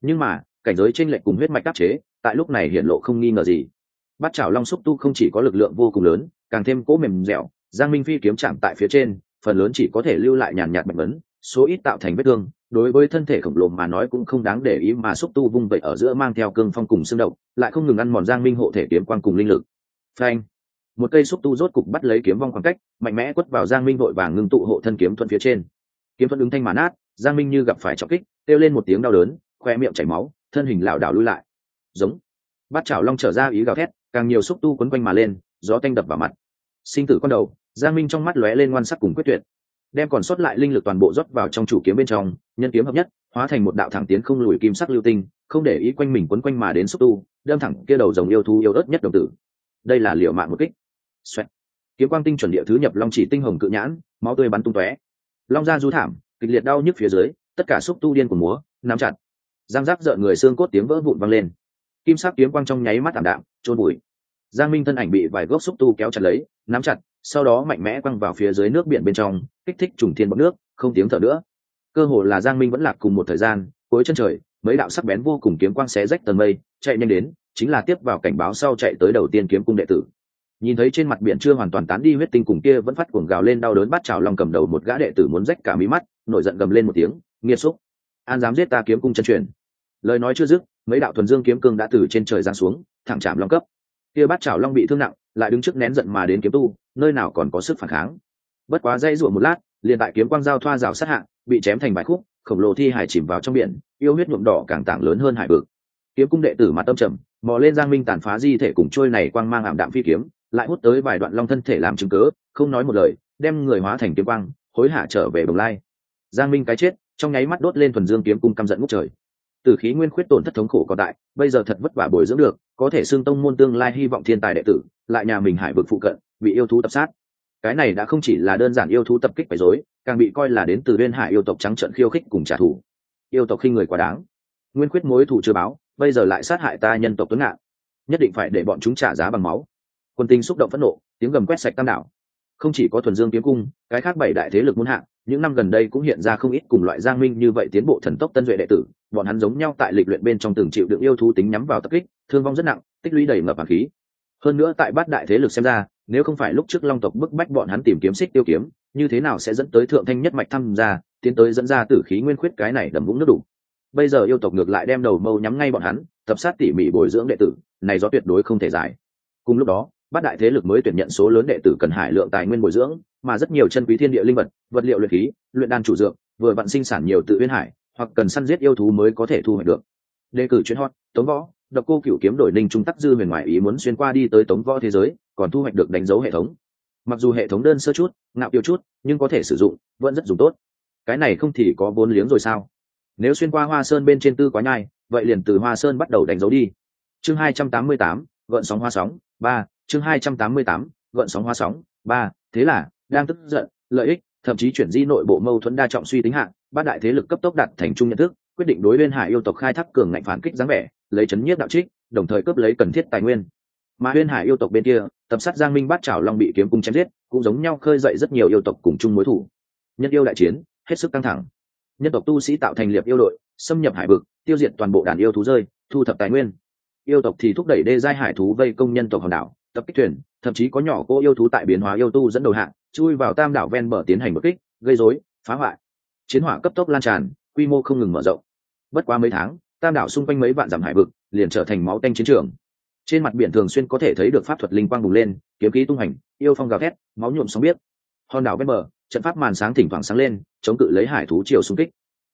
Nhưng mà, cảnh giới trên lệch cùng huyết mạch đắc chế, tại lúc này hiện lộ không nghi ngờ gì. Bắt chảo long xúc tu không chỉ có lực lượng vô cùng lớn, càng thêm cố mềm dẻo, giang minh phi kiếm chạm tại phía trên phần lớn chỉ có thể lưu lại nhàn nhạt bệnh vấn số ít tạo thành vết thương đối với thân thể khổng lồ mà nói cũng không đáng để ý mà xúc tu vung vậy ở giữa mang theo cương phong cùng xương động, lại không ngừng ăn mòn giang minh hộ thể kiếm quang cùng linh lực. Phanh! Một cây xúc tu rốt cục bắt lấy kiếm vong khoảng cách mạnh mẽ quất vào giang minh vội vàng ngưng tụ hộ thân kiếm thuận phía trên. Kiếm thuận ứng thanh màn át giang minh như gặp phải trọng kích kêu lên một tiếng đau đớn khoe miệng chảy máu thân hình lảo đảo lui lại. Giống! Bát chảo long trở ra ý gào thét càng nhiều xúc tu quấn quanh mà lên gió tanh đập vào mặt. Sinh tử con đầu giang minh trong mắt lóe lên ngoan sắc cùng quyết tuyệt. Đem còn sót lại linh lực toàn bộ rót vào trong chủ kiếm bên trong, nhân kiếm hợp nhất, hóa thành một đạo thẳng tiến không lùi kim sắc lưu tinh, không để ý quanh mình quấn quanh mà đến xúc tu, đâm thẳng kia đầu dòng yêu thú yêu ớt nhất đồng tử. Đây là liệu mạng một kích. Xoẹt. kiếm quang tinh chuẩn địa thứ nhập long chỉ tinh hồng cự nhãn, máu tươi bắn tung tóe. Long ra du thảm, kịch liệt đau nhức phía dưới, tất cả xúc tu điên của múa, nắm chặt. Giang giáp rợn người xương cốt tiếng vỡ vụn văng lên. Kim sắc kiếm quang trong nháy mắt ảm đạm trôn bụi giang minh thân ảnh bị vài gốc xúc tu kéo chặt lấy, nắm chặt sau đó mạnh mẽ quăng vào phía dưới nước biển bên trong, kích thích trùng thiên bọc nước, không tiếng thở nữa. Cơ hồ là giang minh vẫn lạc cùng một thời gian, cuối chân trời, mấy đạo sắc bén vô cùng kiếm quang xé rách tầng mây, chạy nhanh đến, chính là tiếp vào cảnh báo sau chạy tới đầu tiên kiếm cung đệ tử. Nhìn thấy trên mặt biển chưa hoàn toàn tán đi huyết tinh cùng kia vẫn phát cuồng gào lên đau đớn bắt trào lòng cầm đầu một gã đệ tử muốn rách cả mí mắt, nổi giận gầm lên một tiếng, nghiệt xúc! An dám giết ta kiếm cung chân truyền! Lời nói chưa dứt, mấy đạo thuần dương kiếm cương đã từ trên trời giáng xuống, thẳng chạm long cấp kia Bát chảo long bị thương nặng, lại đứng trước nén giận mà đến kiếm tu, nơi nào còn có sức phản kháng. Bất quá dây ruộng một lát, liền tại kiếm quang giao thoa rào sát hạng bị chém thành bài khúc, khổng lồ thi hải chìm vào trong biển, yêu huyết nhuộm đỏ càng tảng lớn hơn hải vực. Kiếm cung đệ tử mặt tâm trầm, mò lên giang minh tàn phá di thể cùng trôi này quang mang ảm đạm phi kiếm, lại hút tới vài đoạn long thân thể làm chứng cớ không nói một lời, đem người hóa thành kiếm quang, hối hả trở về bồng lai. Giang minh cái chết, trong nháy mắt đốt lên thuần dương kiếm cung căm giận ngút trời từ khí nguyên khuyết tổn thất thống khổ còn tại, bây giờ thật vất vả bồi dưỡng được, có thể xương tông môn tương lai hy vọng thiên tài đệ tử, lại nhà mình hải vực phụ cận, bị yêu thú tập sát. Cái này đã không chỉ là đơn giản yêu thú tập kích phải dối càng bị coi là đến từ liên hải yêu tộc trắng trận khiêu khích cùng trả thù. Yêu tộc khi người quá đáng. Nguyên khuyết mối thù chưa báo, bây giờ lại sát hại ta nhân tộc tuấn ngạn. Nhất định phải để bọn chúng trả giá bằng máu. Quân tinh xúc động phẫn nộ, tiếng gầm quét sạch tam đảo. Không chỉ có thuần dương kiếm cung, cái khác bảy đại thế lực muốn hạng những năm gần đây cũng hiện ra không ít cùng loại giang minh như vậy tiến bộ thần tốc tân duệ đệ tử, bọn hắn giống nhau tại lịch luyện bên trong từng chịu đựng yêu thú tính nhắm vào tập kích, thương vong rất nặng, tích lũy đầy ngập hàm khí. Hơn nữa tại bát đại thế lực xem ra, nếu không phải lúc trước long tộc bức bách bọn hắn tìm kiếm xích tiêu kiếm, như thế nào sẽ dẫn tới thượng thanh nhất mạch tham gia, tiến tới dẫn ra tử khí nguyên khuyết cái này đầm vũng nước đủ. Bây giờ yêu tộc ngược lại đem đầu mâu nhắm ngay bọn hắn, tập sát tỉ mỉ bồi dưỡng đệ tử, này do tuyệt đối không thể giải. Cùng lúc đó, bát đại thế lực mới tuyển nhận số lớn đệ tử cần hải lượng tài nguyên bồi dưỡng mà rất nhiều chân quý thiên địa linh vật vật liệu luyện khí, luyện đan chủ dược, vừa vặn sinh sản nhiều tự uyên hải, hoặc cần săn giết yêu thú mới có thể thu hoạch được. Đề cử chuyên hot, tống võ, độc cô cựu kiếm đổi ninh trung tắc dư huyền ngoại ý muốn xuyên qua đi tới tống võ thế giới, còn thu hoạch được đánh dấu hệ thống. Mặc dù hệ thống đơn sơ chút, ngạo tiêu chút, nhưng có thể sử dụng, vẫn rất dùng tốt. Cái này không thì có vốn liếng rồi sao? Nếu xuyên qua hoa sơn bên trên tư quá nhai, vậy liền từ hoa sơn bắt đầu đánh dấu đi. Chương hai trăm tám mươi tám, gợn sóng hoa sóng, ba. Chương hai trăm tám mươi tám, gợn sóng hoa sóng, ba. Thế là đang tức giận, lợi ích, thậm chí chuyển di nội bộ mâu thuẫn đa trọng suy tính hạng bát đại thế lực cấp tốc đặt thành chung nhận thức, quyết định đối liên hải yêu tộc khai thác cường ngạnh phản kích dáng vẻ, lấy chấn nhiếp đạo trích, đồng thời cướp lấy cần thiết tài nguyên. Mà liên hải yêu tộc bên kia, tập sát giang minh bát chảo long bị kiếm cung chém giết, cũng giống nhau khơi dậy rất nhiều yêu tộc cùng chung mối thủ. Nhân yêu đại chiến, hết sức căng thẳng. Nhân tộc tu sĩ tạo thành liệp yêu đội, xâm nhập hải vực, tiêu diệt toàn bộ đàn yêu thú rơi, thu thập tài nguyên. Yêu tộc thì thúc đẩy đê giai hải thú vây công nhân tộc hòn đảo, tập kích thuyền, thậm chí có nhỏ cô yêu thú tại biến hóa yêu tu dẫn đầu hạng chui vào tam đảo ven bờ tiến hành một kích, gây rối, phá hoại. Chiến hỏa cấp tốc lan tràn, quy mô không ngừng mở rộng. Bất quá mấy tháng, tam đảo xung quanh mấy vạn dặm hải vực liền trở thành máu tanh chiến trường. Trên mặt biển thường xuyên có thể thấy được pháp thuật linh quang bùng lên, kiếm khí tung hành, yêu phong gào thét, máu nhuộm sóng biết hòn đảo ven bờ, trận pháp màn sáng thỉnh thoảng sáng lên, chống cự lấy hải thú chiều xung kích.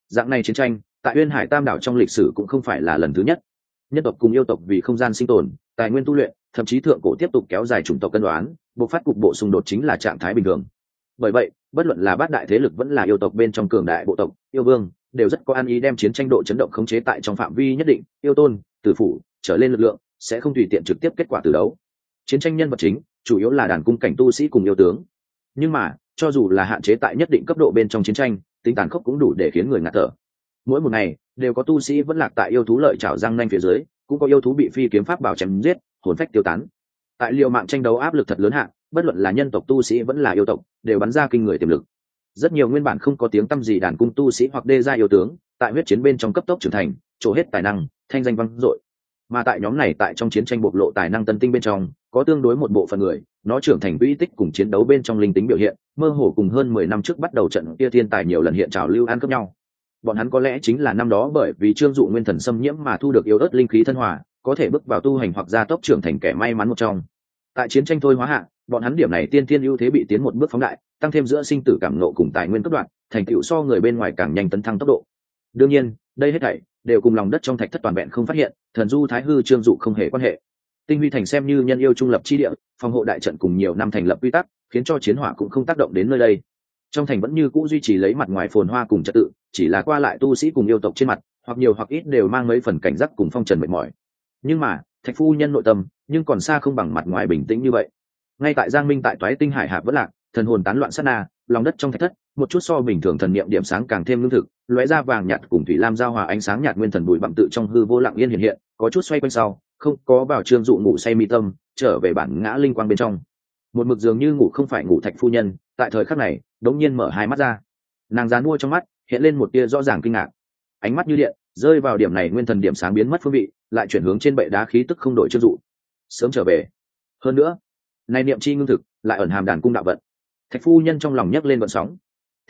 Dạng này chiến tranh, tại uyên hải tam đảo trong lịch sử cũng không phải là lần thứ nhất. Nhân tộc cùng yêu tộc vì không gian sinh tồn, tài nguyên tu luyện, thậm chí thượng cổ tiếp tục kéo dài chủng tộc cân đoán bộc phát cục bộ xung đột chính là trạng thái bình thường. Bởi vậy, bất luận là bát đại thế lực vẫn là yêu tộc bên trong cường đại bộ tộc, yêu vương, đều rất có ăn ý đem chiến tranh độ chấn động khống chế tại trong phạm vi nhất định, yêu tôn, tử phủ, trở lên lực lượng, sẽ không tùy tiện trực tiếp kết quả từ đấu. Chiến tranh nhân vật chính, chủ yếu là đàn cung cảnh tu sĩ cùng yêu tướng. Nhưng mà, cho dù là hạn chế tại nhất định cấp độ bên trong chiến tranh, tính tàn khốc cũng đủ để khiến người ngạt thở. Mỗi một ngày, đều có tu sĩ vẫn lạc tại yêu thú lợi trảo răng nanh phía dưới, cũng có yêu thú bị phi kiếm pháp bảo chém giết, hồn phách tiêu tán tại liệu mạng tranh đấu áp lực thật lớn hạn bất luận là nhân tộc tu sĩ vẫn là yêu tộc, đều bắn ra kinh người tiềm lực. Rất nhiều nguyên bản không có tiếng tăm gì đàn cung tu sĩ hoặc đê gia yêu tướng, tại huyết chiến bên trong cấp tốc trưởng thành, trổ hết tài năng, thanh danh vang dội. Mà tại nhóm này tại trong chiến tranh bộc lộ tài năng tân tinh bên trong, có tương đối một bộ phận người, nó trưởng thành uy tích cùng chiến đấu bên trong linh tính biểu hiện, mơ hồ cùng hơn mười năm trước bắt đầu trận kia thiên tài nhiều lần hiện trào lưu an cấp nhau. Bọn hắn có lẽ chính là năm đó bởi vì trương dụ nguyên thần xâm nhiễm mà thu được yếu ớt linh khí thân hòa có thể bước vào tu hành hoặc gia tốc trưởng thành kẻ may mắn một trong. Tại chiến tranh thôi hóa hạ, bọn hắn điểm này tiên thiên ưu thế bị tiến một bước phóng đại, tăng thêm giữa sinh tử cảm nộ cùng tài nguyên cấp đoạn, thành tựu so người bên ngoài càng nhanh tấn thăng tốc độ. Đương nhiên, đây hết thảy đều cùng lòng đất trong thạch thất toàn vẹn không phát hiện, thần du thái hư trương dụ không hề quan hệ. Tinh huy thành xem như nhân yêu trung lập chi địa, phòng hộ đại trận cùng nhiều năm thành lập quy tắc, khiến cho chiến hỏa cũng không tác động đến nơi đây. Trong thành vẫn như cũ duy trì lấy mặt ngoài phồn hoa cùng trật tự, chỉ là qua lại tu sĩ cùng yêu tộc trên mặt, hoặc nhiều hoặc ít đều mang mấy phần cảnh giác cùng phong trần mệt mỏi nhưng mà, thạch phu nhân nội tâm, nhưng còn xa không bằng mặt ngoài bình tĩnh như vậy. Ngay tại giang minh tại toái tinh hải hạ vất lạc, thần hồn tán loạn sát na, lòng đất trong thạch thất, một chút so bình thường thần niệm điểm sáng càng thêm lương thực, lóe ra vàng nhạt cùng thủy lam giao hòa ánh sáng nhạt nguyên thần bụi bặm tự trong hư vô lặng yên hiện hiện, có chút xoay quanh sau, không có bảo trương dụ ngủ say mi tâm, trở về bản ngã linh quang bên trong. Một mực dường như ngủ không phải ngủ thạch phu nhân, tại thời khắc này, đống nhiên mở hai mắt ra. Nàng dán mua trong mắt, hiện lên một tia rõ ràng kinh ngạc. Ánh mắt như điện rơi vào điểm này nguyên thần điểm sáng biến mất phương vị, lại chuyển hướng trên bệ đá khí tức không đổi trương dụ. Sớm trở về. Hơn nữa nay niệm chi ngưng thực lại ẩn hàm đàn cung đạo vận. Thạch phu nhân trong lòng nhấc lên vận sóng.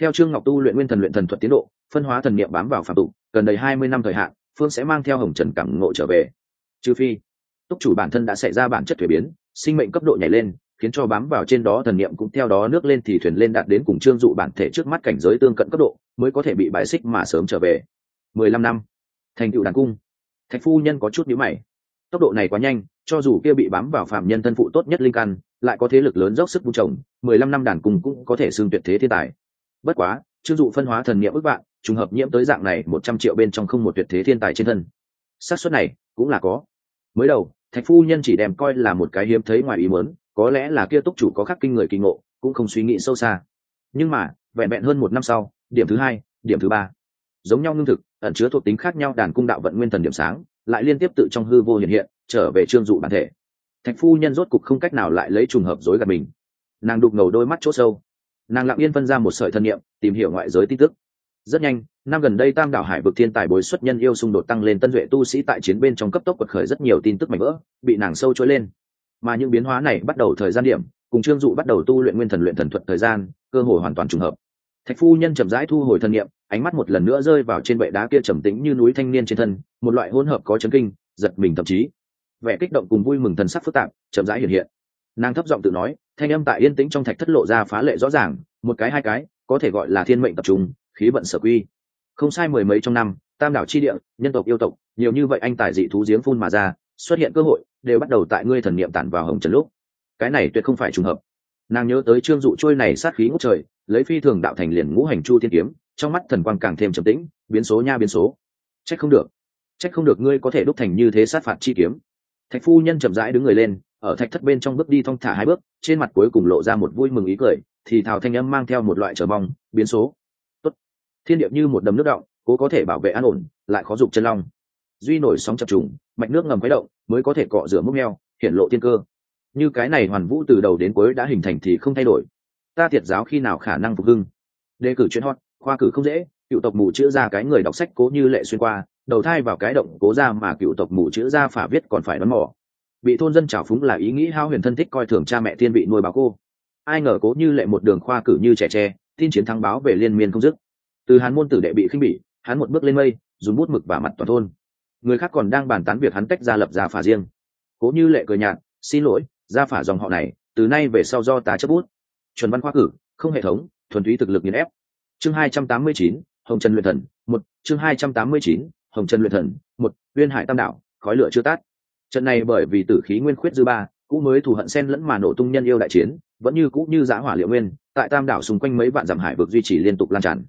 Theo trương ngọc tu luyện nguyên thần luyện thần thuật tiến độ, phân hóa thần niệm bám vào phạm tục gần đầy hai mươi năm thời hạn, phương sẽ mang theo hồng trần cảm ngộ trở về. Trừ phi, túc chủ bản thân đã xảy ra bản chất thuế biến, sinh mệnh cấp độ nhảy lên, khiến cho bám vào trên đó thần niệm cũng theo đó nước lên thì thuyền lên đạt đến cùng trương dụ bản thể trước mắt cảnh giới tương cận cấp độ, mới có thể bị bài xích mà sớm trở về. mười lăm năm thành tựu đàn cung. Thạch phu nhân có chút nhíu mày. Tốc độ này quá nhanh, cho dù kia bị bám vào phạm nhân thân phụ tốt nhất linh căn, lại có thế lực lớn dốc sức vung trồng, mười lăm năm đàn cung cũng có thể xương tuyệt thế thiên tài. Bất quá chưng dụ phân hóa thần niệm ước bạn trùng hợp nhiễm tới dạng này một trăm triệu bên trong không một tuyệt thế thiên tài trên thân. Xác suất này cũng là có. Mới đầu, thạch phu nhân chỉ đem coi là một cái hiếm thấy ngoài ý muốn, có lẽ là kia túc chủ có khắc kinh người kinh ngộ, cũng không suy nghĩ sâu xa. Nhưng mà, vẹn vẹn hơn một năm sau, điểm thứ hai, điểm thứ ba. Giống nhau ngưng thực ẩn chứa thuộc tính khác nhau đàn cung đạo vận nguyên thần điểm sáng, lại liên tiếp tự trong hư vô hiện hiện, trở về trương dụ bản thể. Thạch phu nhân rốt cục không cách nào lại lấy trùng hợp dối gạt mình. Nàng đục ngầu đôi mắt chỗ sâu. Nàng lặng yên phân ra một sợi thân nhiệm tìm hiểu ngoại giới tin tức. Rất nhanh, năm gần đây tam đảo hải vực thiên tài bồi xuất nhân yêu xung đột tăng lên tân duệ tu sĩ tại chiến bên trong cấp tốc quật khởi rất nhiều tin tức mạnh vỡ, bị nàng sâu trôi lên. Mà những biến hóa này bắt đầu thời gian điểm, cùng trương dụ bắt đầu tu luyện nguyên thần luyện thần thuật thời gian, cơ hội hoàn toàn trùng hợp. Thạch phu nhân chậm rãi thu hồi thân nhiệm ánh mắt một lần nữa rơi vào trên bệ đá kia trầm tĩnh như núi thanh niên trên thân, một loại hỗn hợp có chấn kinh, giật mình thậm chí. Vẻ kích động cùng vui mừng thần sắc phức tạp, chậm rãi hiện hiện. Nàng thấp giọng tự nói, thanh âm tại yên tĩnh trong thạch thất lộ ra phá lệ rõ ràng, một cái hai cái, có thể gọi là thiên mệnh tập trung, khí vận sở quy. Không sai mười mấy trong năm, tam đảo chi địa, nhân tộc yêu tộc, nhiều như vậy anh tài dị thú giếng phun mà ra, xuất hiện cơ hội, đều bắt đầu tại ngươi thần niệm tản vào hồng trần lúc. Cái này tuyệt không phải trùng hợp. Nàng nhớ tới trương dụ trôi này sát khí ngút trời, lấy phi thường đạo thành liền ngũ hành chu thiên kiếm trong mắt thần quang càng thêm trầm tĩnh, biến số nha biến số. Trách không được. Trách không được ngươi có thể đúc thành như thế sát phạt chi kiếm. Thạch phu nhân chậm rãi đứng người lên, ở thạch thất bên trong bước đi thong thả hai bước, trên mặt cuối cùng lộ ra một vui mừng ý cười, thì thào thanh âm mang theo một loại chờ mong, biến số. Tốt. thiên điệp như một đầm nước động cố có thể bảo vệ an ổn, lại khó dục chân long. Duy nổi sóng chập trùng, mạch nước ngầm khuấy động, mới có thể cọ rửa múc neo, hiện lộ tiên cơ. Như cái này hoàn vũ từ đầu đến cuối đã hình thành thì không thay đổi. Ta thiệt giáo khi nào khả năng phục hưng. Đề cử chuyên hot khoa cử không dễ, cựu tộc mù chữ ra cái người đọc sách cố như lệ xuyên qua, đầu thai vào cái động cố ra mà cựu tộc mù chữ ra phả viết còn phải đón mỏ bị thôn dân trào phúng là ý nghĩ hao huyền thân thích coi thường cha mẹ thiên vị nuôi báo cô. Ai ngờ cố như lệ một đường khoa cử như trẻ tre, tin chiến thắng báo về liên miên không dứt. Từ hàn môn tử đệ bị khinh bỉ hắn một bước lên mây, dùng bút mực và mặt toàn thôn. Người khác còn đang bàn tán việc hắn tách ra lập ra phả riêng. Cố như lệ cười nhạt, xin lỗi, ra phả dòng họ này, từ nay về sau do ta chấp bút. Chuẩn văn khoa cử, không hệ thống, thuần túy thực lực nghiền ép chương hai trăm tám mươi chín, hồng trần luyện thần, một. Chương hai trăm tám mươi chín, hồng trần luyện thần, một. Uyên hải tam đạo khói lửa chưa tắt. Trận này bởi vì tử khí nguyên khuyết dư ba, cũ mới thù hận sen lẫn mà nổ tung nhân yêu đại chiến, vẫn như cũ như giã hỏa liệu nguyên, tại tam đảo xung quanh mấy vạn dặm hải vực duy trì liên tục lan tràn.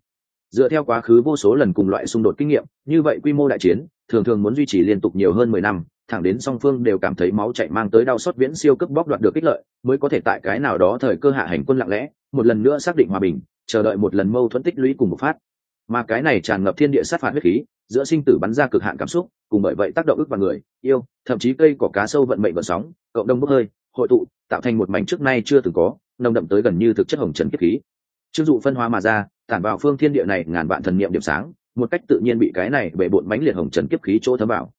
Dựa theo quá khứ vô số lần cùng loại xung đột kinh nghiệm, như vậy quy mô đại chiến, thường thường muốn duy trì liên tục nhiều hơn mười năm, thẳng đến song phương đều cảm thấy máu chảy mang tới đau xót viễn siêu cướp bóc đoạt được kích lợi, mới có thể tại cái nào đó thời cơ hạ hành quân lặng lẽ, một lần nữa xác định hòa bình chờ đợi một lần mâu thuẫn tích lũy cùng một phát. Mà cái này tràn ngập thiên địa sát phạt huyết khí, giữa sinh tử bắn ra cực hạn cảm xúc, cùng bởi vậy tác động ức vào người, yêu, thậm chí cây cỏ cá sâu vận mệnh vận sóng, cộng đồng bốc hơi, hội tụ, tạo thành một mảnh trước nay chưa từng có, nồng đậm tới gần như thực chất hồng trần kiếp khí. Chưng dụ phân hóa mà ra, tản vào phương thiên địa này ngàn vạn thần niệm điểm sáng, một cách tự nhiên bị cái này bể bộn mánh liệt hồng trần kiếp khí chỗ thấm vào.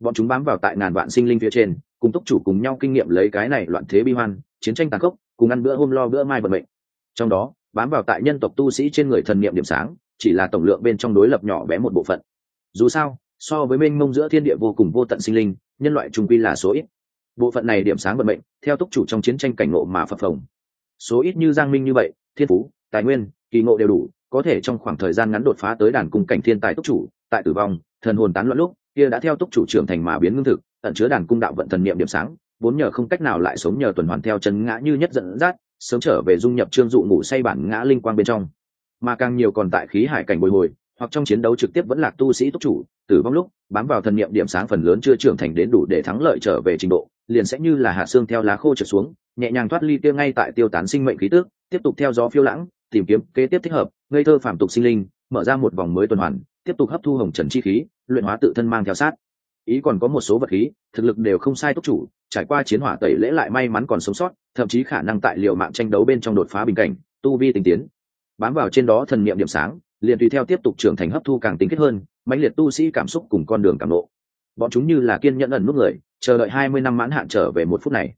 Bọn chúng bám vào tại ngàn vạn sinh linh phía trên, cùng túc chủ cùng nhau kinh nghiệm lấy cái này loạn thế bi hoan, chiến tranh tàn khốc, cùng ăn bữa hôm lo bữa mai vận mệnh. Trong đó bám vào tại nhân tộc tu sĩ trên người thần niệm điểm sáng, chỉ là tổng lượng bên trong đối lập nhỏ bé một bộ phận. Dù sao, so với mênh mông giữa thiên địa vô cùng vô tận sinh linh, nhân loại trung quy là số ít. Bộ phận này điểm sáng vận mệnh, theo túc chủ trong chiến tranh cảnh ngộ mà phập phồng. Số ít như giang minh như vậy, thiên phú, tài nguyên, kỳ ngộ đều đủ, có thể trong khoảng thời gian ngắn đột phá tới đàn cung cảnh thiên tài túc chủ, tại tử vong, thần hồn tán loạn lúc, kia đã theo túc chủ trưởng thành mà biến ngưng thực tận chứa đàn cung đạo vận thần niệm điểm sáng, vốn nhờ không cách nào lại sống nhờ tuần hoàn theo chân ngã như nhất dẫn dắt sớm trở về dung nhập trương dụ ngủ say bản ngã linh quang bên trong. Mà càng nhiều còn tại khí hải cảnh bồi hồi, hoặc trong chiến đấu trực tiếp vẫn là tu sĩ túc chủ, tử vong lúc, bám vào thần niệm điểm sáng phần lớn chưa trưởng thành đến đủ để thắng lợi trở về trình độ, liền sẽ như là hạ xương theo lá khô trượt xuống, nhẹ nhàng thoát ly kia ngay tại tiêu tán sinh mệnh khí tước tiếp tục theo gió phiêu lãng, tìm kiếm kế tiếp thích hợp, ngây thơ phạm tục sinh linh, mở ra một vòng mới tuần hoàn, tiếp tục hấp thu hồng trần chi khí, luyện hóa tự thân mang theo sát ý còn có một số vật khí, thực lực đều không sai túc chủ, trải qua chiến hỏa tẩy lễ lại may mắn còn sống sót, thậm chí khả năng tại liệu mạng tranh đấu bên trong đột phá bình cảnh, tu vi tinh tiến. Bám vào trên đó thần niệm điểm sáng, liền tùy theo tiếp tục trưởng thành hấp thu càng tính kết hơn, mãnh liệt tu sĩ cảm xúc cùng con đường càng lộ bọn chúng như là kiên nhẫn ẩn nút người, chờ đợi hai mươi năm mãn hạn trở về một phút này.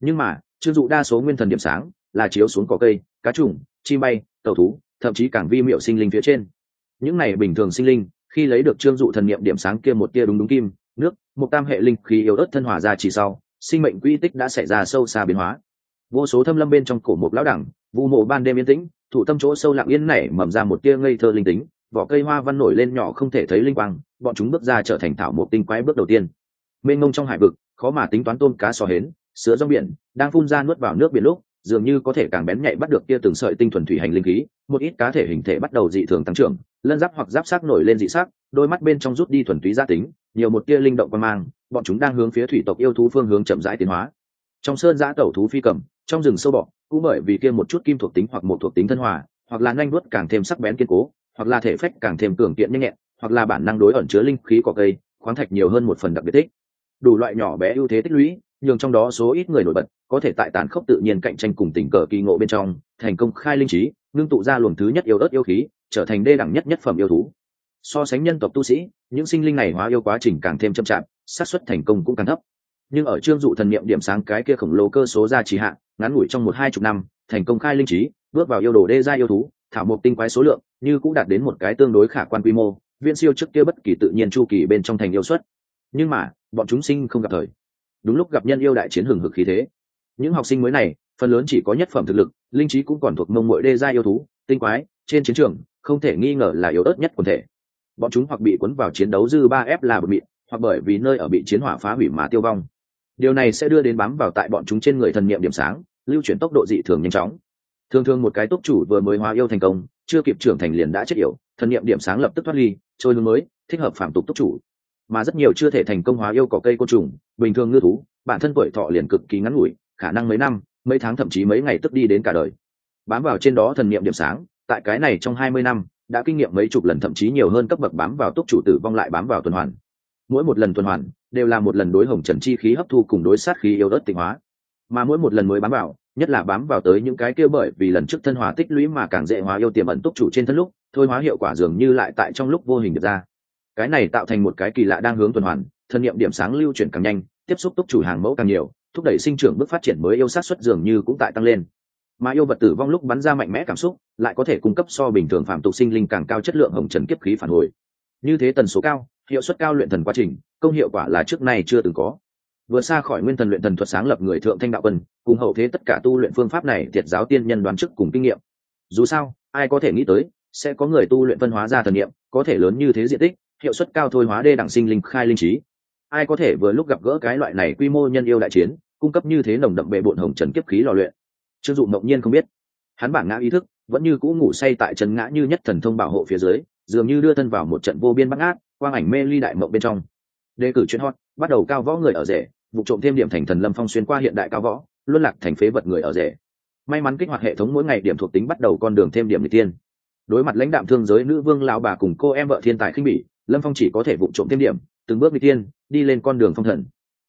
Nhưng mà chưng dụ đa số nguyên thần điểm sáng là chiếu xuống cỏ cây, cá trùng, chim bay, tàu thú, thậm chí càng vi miệu sinh linh phía trên. Những này bình thường sinh linh, khi lấy được trương dụ thần niệm điểm sáng kia một tia đúng đúng kim nước, một tam hệ linh khí yếu ớt thân hòa ra chỉ sau, sinh mệnh quy tích đã xảy ra sâu xa biến hóa. Vô số thâm lâm bên trong cổ một lão đẳng, vu mộ ban đêm yên tĩnh, thủ tâm chỗ sâu lặng yên nảy mầm ra một tia ngây thơ linh tính, vỏ cây hoa văn nổi lên nhỏ không thể thấy linh quang, bọn chúng bước ra trở thành thảo một tinh quái bước đầu tiên. Mênh mông trong hải vực, khó mà tính toán tôm cá sò hến sữa rong biển, đang phun ra nuốt vào nước biển lúc, dường như có thể càng bén nhạy bắt được tia từng sợi tinh thuần thủy hành linh khí, một ít cá thể hình thể bắt đầu dị thường tăng trưởng, lân giáp hoặc giáp sắc nổi lên dị sắc, đôi mắt bên trong rút đi thuần túy gia tính nhiều một tia linh động quan mang, bọn chúng đang hướng phía thủy tộc yêu thú phương hướng chậm rãi tiến hóa. Trong sơn giã tẩu thú phi cầm, trong rừng sâu bọ, cũng bởi vì kia một chút kim thuộc tính hoặc một thuộc tính thân hòa, hoặc là nhanh nuốt càng thêm sắc bén kiên cố, hoặc là thể phách càng thêm cường kiện nhanh nhẹn, hoặc là bản năng đối ẩn chứa linh khí cỏ cây, khoáng thạch nhiều hơn một phần đặc biệt thích đủ loại nhỏ bé ưu thế tích lũy nhưng trong đó số ít người nổi bật, có thể tại tàn khốc tự nhiên cạnh tranh cùng tình cờ kỳ ngộ bên trong, thành công khai linh trí, ngưng tụ ra luồng thứ nhất yêu ớt yêu khí, trở thành đê đẳng nhất nhất phẩm yêu thú so sánh nhân tộc tu sĩ, những sinh linh này hóa yêu quá trình càng thêm chậm chạp, xác suất thành công cũng càng thấp. Nhưng ở trương dụ thần niệm điểm sáng cái kia khổng lồ cơ số ra trì hạn ngắn ngủi trong một hai chục năm, thành công khai linh trí, bước vào yêu đồ đê gia yêu thú, thảo mộc tinh quái số lượng như cũng đạt đến một cái tương đối khả quan quy mô viên siêu trước kia bất kỳ tự nhiên chu kỳ bên trong thành yêu xuất nhưng mà, bọn chúng sinh không gặp thời. Đúng lúc gặp nhân yêu đại chiến hừng hực khí thế. Những học sinh mới này, phần lớn chỉ có nhất phẩm thực lực, linh trí cũng còn thuộc mông mội đê gia yêu thú, tinh quái, trên chiến trường, không thể nghi ngờ là yếu ớt nhất quần thể bọn chúng hoặc bị cuốn vào chiến đấu dư ba f là bột mịn, hoặc bởi vì nơi ở bị chiến hỏa phá hủy mà tiêu vong. Điều này sẽ đưa đến bám vào tại bọn chúng trên người thần niệm điểm sáng, lưu chuyển tốc độ dị thường nhanh chóng. Thường thường một cái túc chủ vừa mới hóa yêu thành công, chưa kịp trưởng thành liền đã chết yểu, thần niệm điểm sáng lập tức thoát ly, trôi hướng mới, thích hợp phạm tục túc chủ. Mà rất nhiều chưa thể thành công hóa yêu cỏ cây côn trùng, bình thường ngư thú, bản thân tuổi thọ liền cực kỳ ngắn ngủi, khả năng mấy năm, mấy tháng thậm chí mấy ngày tức đi đến cả đời. Bám vào trên đó thần niệm điểm sáng, tại cái này trong hai mươi năm đã kinh nghiệm mấy chục lần, thậm chí nhiều hơn cấp bậc bám vào túc chủ tử vong lại bám vào tuần hoàn. Mỗi một lần tuần hoàn, đều là một lần đối hồng trần chi khí hấp thu cùng đối sát khí yêu đất tịnh hóa. Mà mỗi một lần mới bám vào, nhất là bám vào tới những cái kia bởi vì lần trước thân hòa tích lũy mà càng dễ hóa yêu tiềm ẩn túc chủ trên thân lúc, thôi hóa hiệu quả dường như lại tại trong lúc vô hình được ra. Cái này tạo thành một cái kỳ lạ đang hướng tuần hoàn, thân nhiệm điểm sáng lưu chuyển càng nhanh, tiếp xúc túc chủ hàng mẫu càng nhiều, thúc đẩy sinh trưởng bước phát triển mới yêu sát xuất dường như cũng tại tăng lên mà yêu vật tử vong lúc bắn ra mạnh mẽ cảm xúc, lại có thể cung cấp so bình thường phạm tục sinh linh càng cao chất lượng hồng trần kiếp khí phản hồi. Như thế tần số cao, hiệu suất cao luyện thần quá trình, công hiệu quả là trước nay chưa từng có. Vừa xa khỏi nguyên thần luyện thần thuật sáng lập người thượng thanh đạo quân, cùng hậu thế tất cả tu luyện phương pháp này thiệt giáo tiên nhân đoán chức cùng kinh nghiệm. Dù sao, ai có thể nghĩ tới, sẽ có người tu luyện phân hóa ra thần niệm, có thể lớn như thế diện tích, hiệu suất cao thôi hóa đê đẳng sinh linh khai linh trí. Ai có thể vừa lúc gặp gỡ cái loại này quy mô nhân yêu đại chiến, cung cấp như thế nồng đậm bệ bộn hồng trần kiếp khí lò luyện trương dụ mộng nhiên không biết. Hắn bản ngã ý thức vẫn như cũ ngủ say tại trần ngã như nhất thần thông bảo hộ phía dưới, dường như đưa thân vào một trận vô biên bắt ngát quang ảnh mê ly đại mộng bên trong. Đề cử chuyên hot, bắt đầu cao võ người ở rể, vụ trộm thêm điểm thành thần lâm phong xuyên qua hiện đại cao võ, luân lạc thành phế vật người ở rể. May mắn kích hoạt hệ thống mỗi ngày điểm thuộc tính bắt đầu con đường thêm điểm n tiên. Đối mặt lãnh đạm thương giới nữ vương lão bà cùng cô em vợ thiên tài khinh bỉ, lâm phong chỉ có thể vụ trộm thêm điểm, từng bước n tiên, đi lên con đường phong thần.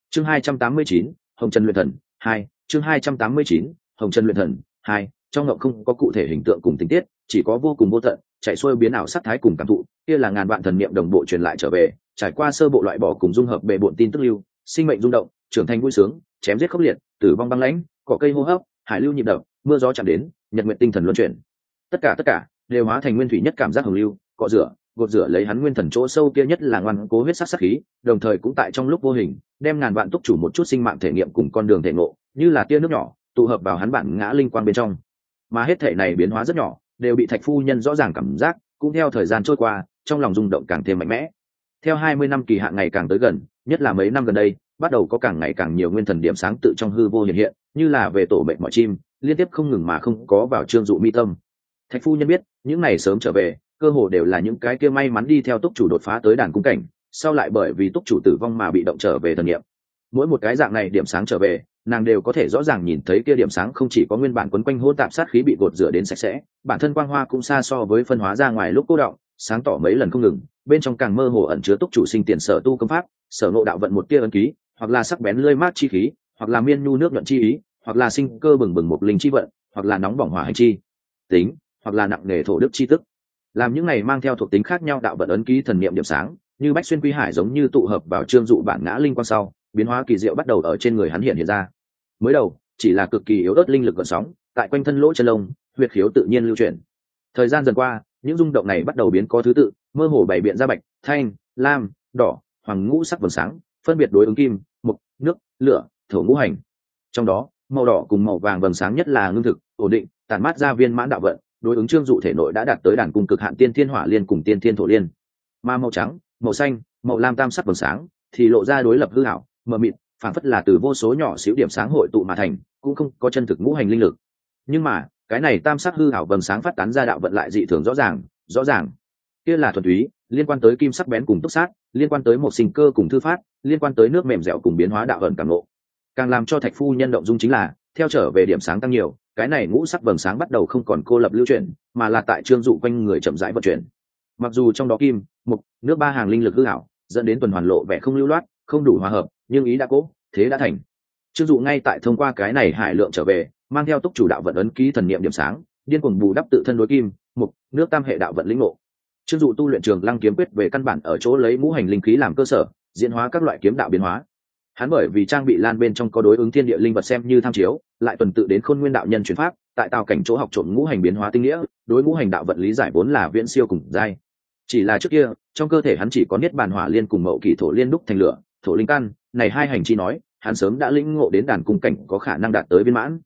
Chương hai trăm tám mươi chín, hồng trần luyện thần, hai, chương hai trăm tám mươi chín hồng trần luyện thần, hai, trong ngộng không có cụ thể hình tượng cùng tình tiết, chỉ có vô cùng vô tận, chạy xuôi biến ảo sắc thái cùng cảm thụ, kia là ngàn vạn thần niệm đồng bộ truyền lại trở về, trải qua sơ bộ loại bỏ cùng dung hợp bề bộn tin tức lưu, sinh mệnh rung động, trưởng thành vui sướng, chém giết khốc liệt, tử vong băng lãnh, cỏ cây hô hấp, hải lưu nhịp đập, mưa gió chạm đến, nhật nguyện tinh thần luân chuyển. Tất cả tất cả đều hóa thành nguyên thủy nhất cảm giác hồng lưu, cọ rửa, gột rửa lấy hắn nguyên thần chỗ sâu kia nhất là ngoan cố huyết sắc sắc khí, đồng thời cũng tại trong lúc vô hình, đem ngàn vạn túc chủ một chút sinh mạng thể nghiệm cùng con đường thể ngộ, như là tia nước nhỏ tụ hợp vào hắn bản ngã linh quang bên trong. Mà hết thể này biến hóa rất nhỏ, đều bị thạch phu nhân rõ ràng cảm giác, cũng theo thời gian trôi qua, trong lòng rung động càng thêm mạnh mẽ. Theo hai mươi năm kỳ hạn ngày càng tới gần, nhất là mấy năm gần đây, bắt đầu có càng ngày càng nhiều nguyên thần điểm sáng tự trong hư vô hiện hiện, như là về tổ bệnh mọi chim, liên tiếp không ngừng mà không có vào trương dụ mi tâm. Thạch phu nhân biết, những này sớm trở về, cơ hồ đều là những cái kia may mắn đi theo túc chủ đột phá tới đàn cung cảnh, sau lại bởi vì túc chủ tử vong mà bị động trở về thần nghiệm mỗi một cái dạng này điểm sáng trở về nàng đều có thể rõ ràng nhìn thấy kia điểm sáng không chỉ có nguyên bản quấn quanh hôn tạp sát khí bị gột rửa đến sạch sẽ, bản thân quang hoa cũng xa so với phân hóa ra ngoài lúc cô động, sáng tỏ mấy lần không ngừng, bên trong càng mơ hồ ẩn chứa túc chủ sinh tiền sở tu công pháp, sở nộ đạo vận một tia ấn ký, hoặc là sắc bén lơi mát chi khí, hoặc là miên nhu nước nhuận chi ý, hoặc là sinh cơ bừng bừng một linh chi vận, hoặc là nóng bỏng hỏa hành chi, tính, hoặc là nặng nề thổ đức chi tức. Làm những này mang theo thuộc tính khác nhau đạo vận ấn ký thần niệm điểm sáng, như bách xuyên quy hải giống như tụ hợp vào trương dụ bản ngã linh quan sau, biến hóa kỳ diệu bắt đầu ở trên người hắn hiện hiện ra mới đầu, chỉ là cực kỳ yếu ớt linh lực gợn sóng, tại quanh thân lỗ chân lông, huyệt khiếu tự nhiên lưu chuyển. Thời gian dần qua, những rung động này bắt đầu biến có thứ tự, mơ hồ bày biện ra bạch, thanh, lam, đỏ, hoàng ngũ sắc vầng sáng, phân biệt đối ứng kim mục nước, lửa, thổ ngũ hành. Trong đó, màu đỏ cùng màu vàng vầng sáng nhất là ngưng thực, ổn định, tản mát ra viên mãn đạo vận, đối ứng trương dụ thể nội đã đạt tới đàn cung cực hạn tiên thiên hỏa liên cùng tiên thiên thổ liên. Ma màu trắng, màu xanh, màu lam tam sắc vầng sáng, thì lộ ra đối lập hư hảo mờ mịt phản phất là từ vô số nhỏ xíu điểm sáng hội tụ mà thành, cũng không có chân thực ngũ hành linh lực. Nhưng mà, cái này tam sắc hư hảo vầng sáng phát tán ra đạo vận lại dị thường rõ ràng rõ ràng. Kia là thuần túy, liên quan tới kim sắc bén cùng túc sát, liên quan tới một sinh cơ cùng thư phát liên quan tới nước mềm dẻo cùng biến hóa đạo vận càng lộ càng làm cho thạch phu nhân động dung chính là, theo trở về điểm sáng tăng nhiều, cái này ngũ sắc vầng sáng bắt đầu không còn cô lập lưu chuyển, mà là tại trương dụ quanh người chậm rãi vận chuyển. Mặc dù trong đó kim, mục, nước ba hàng linh lực hư hảo dẫn đến tuần hoàn lộ vẻ không lưu loát, không đủ hòa hợp, nhưng ý đã cố thế đã thành. Trương dụ ngay tại thông qua cái này hải lượng trở về, mang theo túc chủ đạo vận ấn ký thần niệm điểm sáng, điên cuồng bù đắp tự thân đối kim, mục, nước tam hệ đạo vận lĩnh ngộ. Trương dụ tu luyện trường lăng kiếm quyết về căn bản ở chỗ lấy ngũ hành linh khí làm cơ sở, diễn hóa các loại kiếm đạo biến hóa. Hắn bởi vì trang bị lan bên trong có đối ứng thiên địa linh vật xem như tham chiếu, lại tuần tự đến khôn nguyên đạo nhân chuyển pháp, tại tào cảnh chỗ học trộm ngũ hành biến hóa tinh nghĩa, đối ngũ hành đạo vận lý giải vốn là viễn siêu cùng giai chỉ là trước kia, trong cơ thể hắn chỉ có niết bàn hỏa liên cùng mậu kỷ thổ liên đúc thành lửa, thổ linh căn, này hai hành chi nói hắn sớm đã lĩnh ngộ đến đàn cung cảnh có khả năng đạt tới viên mãn.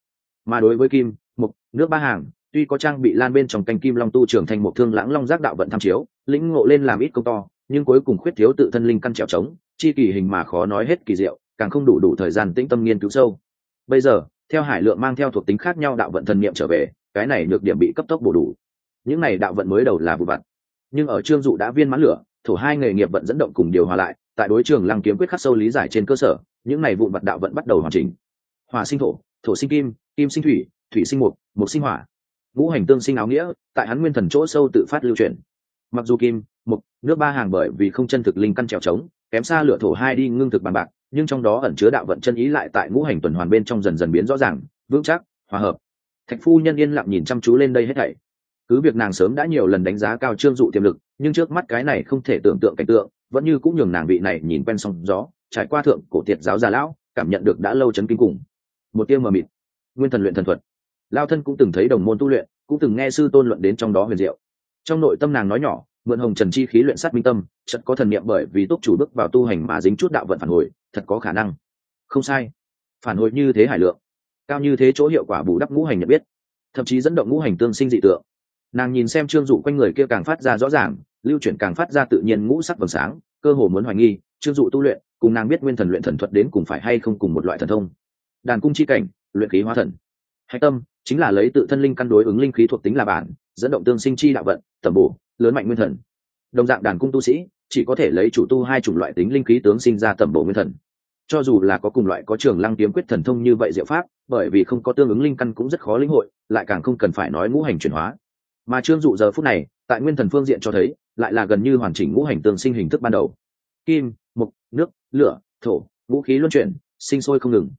Mà đối với kim, mục, nước ba hàng, tuy có trang bị lan bên trong canh kim long tu trưởng thành một thương lãng long giác đạo vận tham chiếu, lĩnh ngộ lên làm ít công to, nhưng cuối cùng khuyết thiếu tự thân linh căn trèo trống, chi kỳ hình mà khó nói hết kỳ diệu, càng không đủ đủ thời gian tĩnh tâm nghiên cứu sâu. Bây giờ, theo hải lượng mang theo thuộc tính khác nhau đạo vận thần niệm trở về, cái này nhược điểm bị cấp tốc bổ đủ. Những này đạo vận mới đầu là vụ vặt. Nhưng ở trương dụ đã viên mãn lửa thủ hai nghề nghiệp vận dẫn động cùng điều hòa lại tại đối trường lăng kiếm quyết khắc sâu lý giải trên cơ sở, những này vụn vặt đạo vận bắt đầu hoàn chỉnh. Hỏa sinh thổ thổ sinh kim kim sinh thủy thủy sinh mục mục sinh hỏa. Ngũ hành tương sinh áo nghĩa, tại hắn nguyên thần chỗ sâu tự phát lưu truyền. Mặc dù kim, mục, nước ba hàng bởi vì không chân thực linh căn trèo trống, kém xa lửa thổ hai đi ngưng thực bàn bạc, nhưng trong đó ẩn chứa đạo vận chân ý lại tại ngũ hành tuần hoàn bên trong dần dần biến rõ ràng, vững chắc, hòa hợp. Thạch phu nhân yên lặng nhìn chăm chú lên đây hết thảy. Cứ việc nàng sớm đã nhiều lần đánh giá cao trương dụ tiềm lực, nhưng trước mắt cái này không thể tưởng tượng cảnh tượng vẫn như cũng nhường nàng vị này nhìn quen sóng gió, trải qua thượng cổ tiệt giáo già lão, cảm nhận được đã lâu chấn kinh cùng. Một tiêu mờ mịt. Nguyên thần luyện thần thuật. Lao thân cũng từng thấy đồng môn tu luyện, cũng từng nghe sư tôn luận đến trong đó huyền diệu. Trong nội tâm nàng nói nhỏ, mượn hồng trần chi khí luyện sát minh tâm chật có thần niệm bởi vì túc chủ bước vào tu hành mà dính chút đạo vận phản hồi, thật có khả năng. Không sai. Phản hồi như thế hải lượng. Cao như thế chỗ hiệu quả bù đắp ngũ hành nhận biết. Thậm chí dẫn động ngũ hành tương sinh dị tượng. Nàng nhìn xem trương dụ quanh người kia càng phát ra rõ ràng lưu chuyển càng phát ra tự nhiên ngũ sắc vầng sáng, cơ hồ muốn hoài nghi trương dụ tu luyện, cùng nàng biết nguyên thần luyện thần thuật đến cùng phải hay không cùng một loại thần thông. Đàn cung chi cảnh, luyện khí hóa thần. Hạch tâm, chính là lấy tự thân linh căn đối ứng linh khí thuộc tính là bản, dẫn động tương sinh chi đạo vận tẩm bổ, lớn mạnh nguyên thần. Đồng dạng đàn cung tu sĩ, chỉ có thể lấy chủ tu hai chủng loại tính linh khí tướng sinh ra tẩm bổ nguyên thần. Cho dù là có cùng loại có trường lăng kiếm quyết thần thông như vậy diệu pháp, bởi vì không có tương ứng linh căn cũng rất khó lĩnh hội, lại càng không cần phải nói ngũ hành chuyển hóa. Mà trương dụ giờ phút này, tại nguyên thần phương diện cho thấy lại là gần như hoàn chỉnh ngũ hành tương sinh hình thức ban đầu. Kim mục nước, lửa, thổ, vũ khí luân chuyển, sinh sôi không ngừng.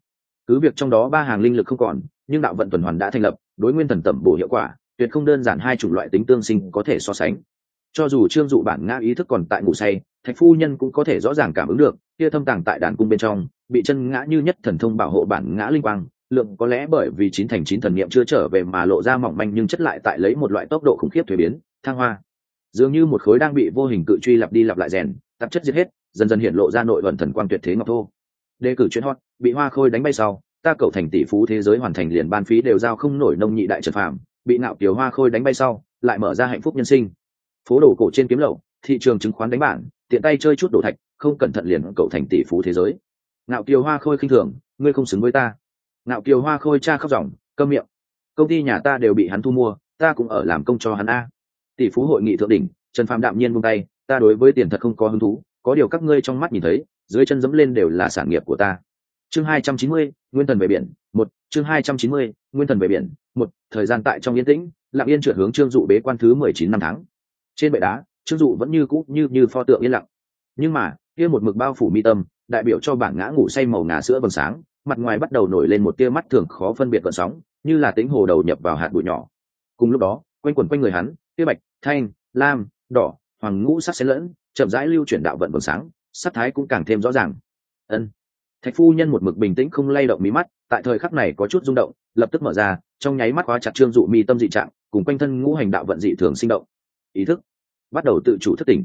Cứ việc trong đó ba hàng linh lực không còn, nhưng đạo vận tuần hoàn đã thành lập, đối nguyên thần tẩm bổ hiệu quả, tuyệt không đơn giản hai chủng loại tính tương sinh có thể so sánh. Cho dù trương dụ bản ngã ý thức còn tại ngủ say, thạch phu nhân cũng có thể rõ ràng cảm ứng được, kia thâm tàng tại đàn cung bên trong, bị chân ngã như nhất thần thông bảo hộ bản ngã linh quang, lượng có lẽ bởi vì chín thành chín thần niệm chưa trở về mà lộ ra mỏng manh nhưng chất lại tại lấy một loại tốc độ khủng khiếp thuế biến, thăng hoa dường như một khối đang bị vô hình cự truy lặp đi lặp lại rèn, tạp chất giết hết, dần dần hiện lộ ra nội vận thần quang tuyệt thế ngọc thô. Đề cử chuyến hot, bị hoa khôi đánh bay sau, ta cầu thành tỷ phú thế giới hoàn thành liền ban phí đều giao không nổi nông nhị đại trần phạm bị ngạo kiều hoa khôi đánh bay sau, lại mở ra hạnh phúc nhân sinh. Phố đổ cổ trên kiếm lậu, thị trường chứng khoán đánh bản tiện tay chơi chút đồ thạch, không cẩn thận liền cầu thành tỷ phú thế giới. Ngạo kiều hoa khôi khinh thường, ngươi không xứng với ta. Ngạo kiều hoa khôi cha khóc ròng cơm miệng. Công ty nhà ta đều bị hắn thu mua, ta cũng ở làm công cho hắn a tỷ phú hội nghị thượng đỉnh, trần phạm đạm nhiên buông tay, ta đối với tiền thật không có hứng thú, có điều các ngươi trong mắt nhìn thấy, dưới chân dẫm lên đều là sản nghiệp của ta. Chương hai trăm chín mươi, nguyên thần về biển, một, chương hai trăm chín mươi, nguyên thần về biển, một, thời gian tại trong yên tĩnh, lặng yên trượt hướng trương dụ bế quan thứ mười chín năm tháng. Trên bệ đá, trương dụ vẫn như cũ như như pho tượng yên lặng. Nhưng mà, kia một mực bao phủ mi tâm, đại biểu cho bảng ngã ngủ say màu ngà sữa vầng sáng, mặt ngoài bắt đầu nổi lên một tia mắt thường khó phân biệt vận sóng, như là tính hồ đầu nhập vào hạt bụi nhỏ. Cùng lúc đó, quanh quẩn quanh người hắn tia bạch thanh, lam, đỏ, hoàng ngũ sắc xen lẫn, chậm rãi lưu chuyển đạo vận vầng sáng, sắc thái cũng càng thêm rõ ràng. Ân. Thạch phu nhân một mực bình tĩnh không lay động mí mắt, tại thời khắc này có chút rung động, lập tức mở ra, trong nháy mắt khóa chặt trương dụ mi tâm dị trạng, cùng quanh thân ngũ hành đạo vận dị thường sinh động. Ý thức. Bắt đầu tự chủ thất tỉnh.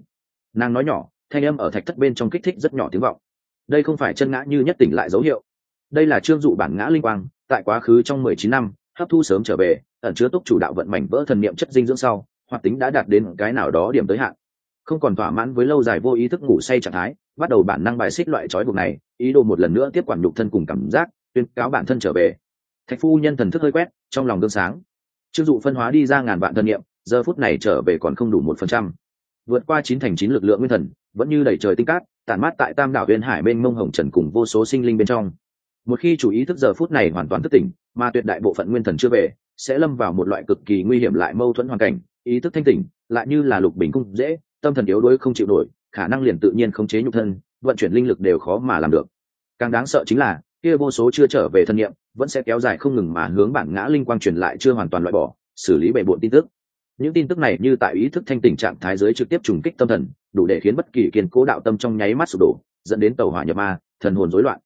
Nàng nói nhỏ, thanh âm ở thạch thất bên trong kích thích rất nhỏ tiếng vọng. Đây không phải chân ngã như nhất tỉnh lại dấu hiệu. Đây là trương dụ bản ngã linh quang, tại quá khứ trong mười chín năm, hấp thu sớm trở về, ẩn chứa túc chủ đạo vận mảnh vỡ thần niệm chất dinh dưỡng sau hoạt tính đã đạt đến cái nào đó điểm tới hạn. Không còn thỏa mãn với lâu dài vô ý thức ngủ say trạng thái, bắt đầu bản năng bài xích loại trói buộc này, ý đồ một lần nữa tiếp quản nhục thân cùng cảm giác, tuyên cáo bản thân trở về. Thạch phu nhân thần thức hơi quét, trong lòng gương sáng. Chưng dụ phân hóa đi ra ngàn vạn thân nhiệm giờ phút này trở về còn không đủ một phần trăm. Vượt qua chín thành chín lực lượng nguyên thần, vẫn như đẩy trời tinh cát, tản mát tại tam đảo huyền hải bên mông hồng trần cùng vô số sinh linh bên trong. Một khi chủ ý thức giờ phút này hoàn toàn thức tỉnh, mà tuyệt đại bộ phận nguyên thần chưa về, sẽ lâm vào một loại cực kỳ nguy hiểm lại mâu thuẫn hoàn cảnh ý thức thanh tỉnh, lại như là lục bình cung dễ, tâm thần yếu đuối không chịu nổi, khả năng liền tự nhiên không chế nhục thân, vận chuyển linh lực đều khó mà làm được. Càng đáng sợ chính là, kia vô số chưa trở về thân nhiệm vẫn sẽ kéo dài không ngừng mà hướng bản ngã linh quang truyền lại chưa hoàn toàn loại bỏ, xử lý bề bộn tin tức. Những tin tức này như tại ý thức thanh tỉnh trạng thái giới trực tiếp trùng kích tâm thần, đủ để khiến bất kỳ kiên cố đạo tâm trong nháy mắt sụp đổ, dẫn đến tàu hỏa nhập ma, thần hồn rối loạn.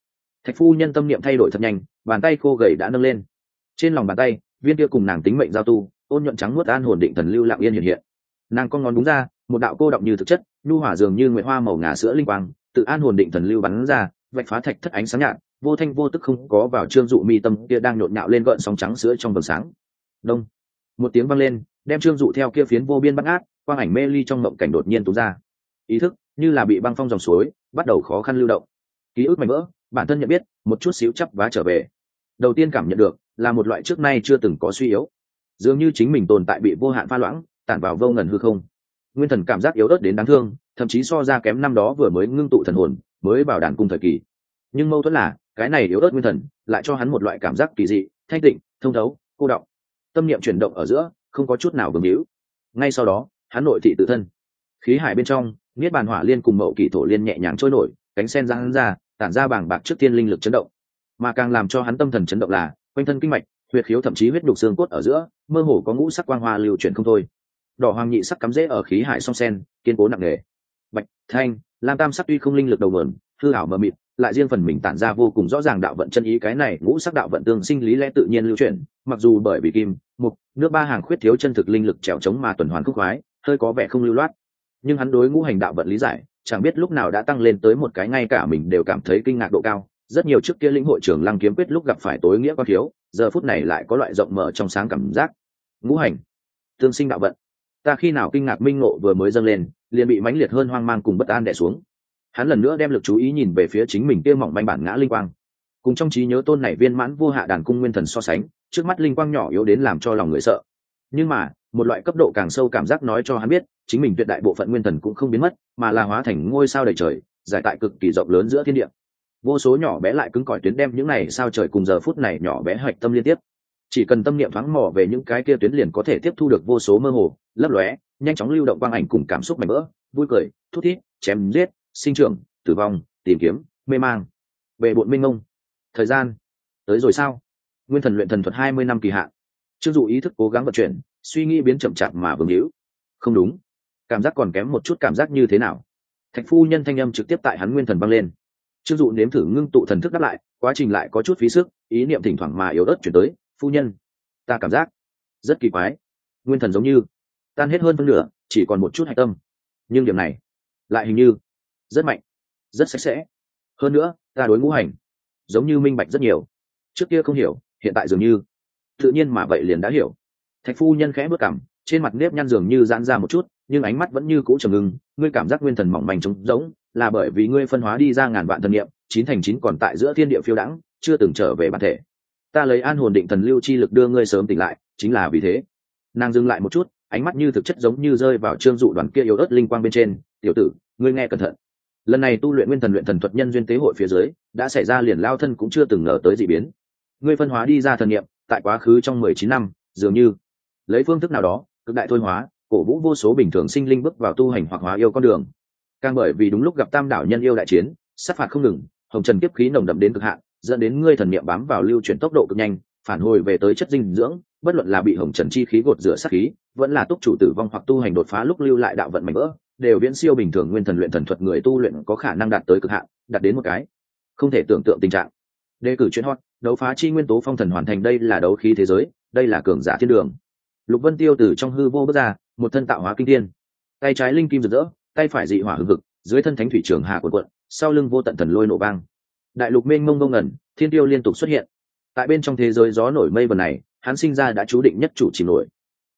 Thạch phu nhân tâm niệm thay đổi thật nhanh, bàn tay khô gầy đã nâng lên. Trên lòng bàn tay, viên kia cùng nàng tính mệnh giao tu ôn nhuận trắng nuốt an hồn định thần lưu lạng yên hiện hiện. Nàng con ngón đúng ra, một đạo cô động như thực chất, nhu hỏa dường như nguyệt hoa màu ngà sữa linh quang, tự an hồn định thần lưu bắn ra, vạch phá thạch thất ánh sáng nhạt, vô thanh vô tức không có vào trương dụ mi tâm kia đang nhộn nhạo lên gợn sóng trắng sữa trong vầng sáng. Đông. Một tiếng vang lên, đem trương dụ theo kia phiến vô biên bắt át quang ảnh mê ly trong mộng cảnh đột nhiên tú ra. Ý thức, như là bị băng phong dòng suối, bắt đầu khó khăn lưu động. Ký ức mạnh vỡ, bản thân nhận biết, một chút xíu chắp vá trở về. Đầu tiên cảm nhận được, là một loại trước nay chưa từng có suy yếu dường như chính mình tồn tại bị vô hạn pha loãng, tản vào vô ngần hư không. Nguyên thần cảm giác yếu ớt đến đáng thương, thậm chí so ra kém năm đó vừa mới ngưng tụ thần hồn, mới vào đàn cung thời kỳ. Nhưng mâu thuẫn là, cái này yếu ớt nguyên thần, lại cho hắn một loại cảm giác kỳ dị, thanh tịnh, thông thấu, cô động tâm niệm chuyển động ở giữa, không có chút nào vương hữu ngay sau đó, hắn nội thị tự thân. Khí hải bên trong, niết bàn hỏa liên cùng mậu kỷ thổ liên nhẹ nhàng trôi nổi, cánh sen ra hắn ra, tản ra bảng bạc trước tiên linh lực chấn động. Mà càng làm cho hắn tâm thần chấn động là, quanh thân kinh mạch huyệt khiếu thậm chí huyết đục xương cốt ở giữa, mơ hồ có ngũ sắc quang hoa lưu chuyển không thôi. Đỏ hoàng nhị sắc cắm rễ ở khí hải song sen, kiên cố nặng nề. Bạch, thanh, lam tam sắc tuy không linh lực đầu mượn hư ảo mờ mịt, lại riêng phần mình tản ra vô cùng rõ ràng đạo vận chân ý cái này ngũ sắc đạo vận tương sinh lý lẽ tự nhiên lưu chuyển, mặc dù bởi vì kim, mục, nước ba hàng khuyết thiếu chân thực linh lực trèo trống mà tuần hoàn khúc khoái, hơi có vẻ không lưu loát. Nhưng hắn đối ngũ hành đạo vận lý giải, chẳng biết lúc nào đã tăng lên tới một cái ngay cả mình đều cảm thấy kinh ngạc độ cao. Rất nhiều trước kia lĩnh hội trưởng lăng kiếm quyết lúc gặp phải tối nghĩa quan thiếu giờ phút này lại có loại rộng mở trong sáng cảm giác. Ngũ hành, tương sinh đạo vận. Ta khi nào kinh ngạc minh ngộ vừa mới dâng lên, liền bị mãnh liệt hơn hoang mang cùng bất an đẻ xuống. Hắn lần nữa đem lực chú ý nhìn về phía chính mình kia mỏng manh bản ngã linh quang. Cùng trong trí nhớ tôn này viên mãn vô hạ đàn cung nguyên thần so sánh, trước mắt linh quang nhỏ yếu đến làm cho lòng người sợ. Nhưng mà, một loại cấp độ càng sâu cảm giác nói cho hắn biết, chính mình tuyệt đại bộ phận nguyên thần cũng không biến mất, mà là hóa thành ngôi sao đầy trời, giải tại cực kỳ rộng lớn giữa thiên địa vô số nhỏ bé lại cứng cỏi tuyến đem những này sao trời cùng giờ phút này nhỏ bé hạch tâm liên tiếp. Chỉ cần tâm niệm thoáng mò về những cái kia tuyến liền có thể tiếp thu được vô số mơ hồ, lấp lóe, nhanh chóng lưu động quang ảnh cùng cảm xúc mạnh mỡ vui cười, thút thít, chém giết, sinh trưởng, tử vong, tìm kiếm, mê mang. Về bộn minh ông thời gian. Tới rồi sao? Nguyên thần luyện thần thuật hai mươi năm kỳ hạn. Chưng dụ ý thức cố gắng vận chuyển, suy nghĩ biến chậm chạp mà vương hữu. Không đúng. Cảm giác còn kém một chút cảm giác như thế nào? Thạch phu nhân thanh âm trực tiếp tại hắn nguyên thần băng lên chưng dụ nếm thử ngưng tụ thần thức đáp lại, quá trình lại có chút phí sức, ý niệm thỉnh thoảng mà yếu ớt chuyển tới, phu nhân, ta cảm giác rất kỳ quái, nguyên thần giống như tan hết hơn phân nửa, chỉ còn một chút hạch tâm. Nhưng điểm này lại hình như rất mạnh, rất sạch sẽ. Hơn nữa, ta đối ngũ hành giống như minh bạch rất nhiều. Trước kia không hiểu, hiện tại dường như tự nhiên mà vậy liền đã hiểu. Thạch phu nhân khẽ bước cảm trên mặt nếp nhăn dường như giãn ra một chút, nhưng ánh mắt vẫn như cũ trầm ngưng, ngươi cảm giác nguyên thần mỏng manh trống giống là bởi vì ngươi phân hóa đi ra ngàn vạn thần niệm, chín thành chín còn tại giữa thiên địa phiêu đãng, chưa từng trở về bản thể. Ta lấy an hồn định thần lưu chi lực đưa ngươi sớm tỉnh lại, chính là vì thế. Nàng dừng lại một chút, ánh mắt như thực chất giống như rơi vào trương dụ đoàn kia yếu ớt linh quang bên trên, tiểu tử, ngươi nghe cẩn thận. Lần này tu luyện nguyên thần luyện thần thuật nhân duyên tế hội phía dưới, đã xảy ra liền lao thân cũng chưa từng ngờ tới d ị biến. Ngươi phân hóa đi ra thần nghiệm tại quá khứ trong mười chín năm, dường như lấy phương thức nào đó, cực đại thôi hóa, cổ vũ vô số bình thường sinh linh bước vào tu hành hoặc hóa yêu con đường càng bởi vì đúng lúc gặp tam đảo nhân yêu đại chiến, sát phạt không ngừng, hồng trần kiếp khí nồng đậm đến cực hạn, dẫn đến ngươi thần niệm bám vào lưu chuyển tốc độ cực nhanh, phản hồi về tới chất dinh dưỡng, bất luận là bị hồng trần chi khí gột rửa sát khí, vẫn là túc chủ tử vong hoặc tu hành đột phá lúc lưu lại đạo vận mạnh vỡ, đều viễn siêu bình thường nguyên thần luyện thần thuật người tu luyện có khả năng đạt tới cực hạn, đạt đến một cái. Không thể tưởng tượng tình trạng. Đề cử chuyên hot, đấu phá chi nguyên tố phong thần hoàn thành đây là đấu khí thế giới, đây là cường giả thiên đường. Lục vân tiêu từ trong hư vô bước ra, một thân tạo hóa kinh thiên. Tay trái linh kim rực rỡ tay phải dị hỏa hưng hực, dưới thân thánh thủy trường hà quần quận sau lưng vô tận thần lôi nổ vang. Đại lục mênh mông ngông ngẩn, thiên tiêu liên tục xuất hiện. Tại bên trong thế giới gió nổi mây vần này, hắn sinh ra đã chú định nhất chủ chỉ nổi.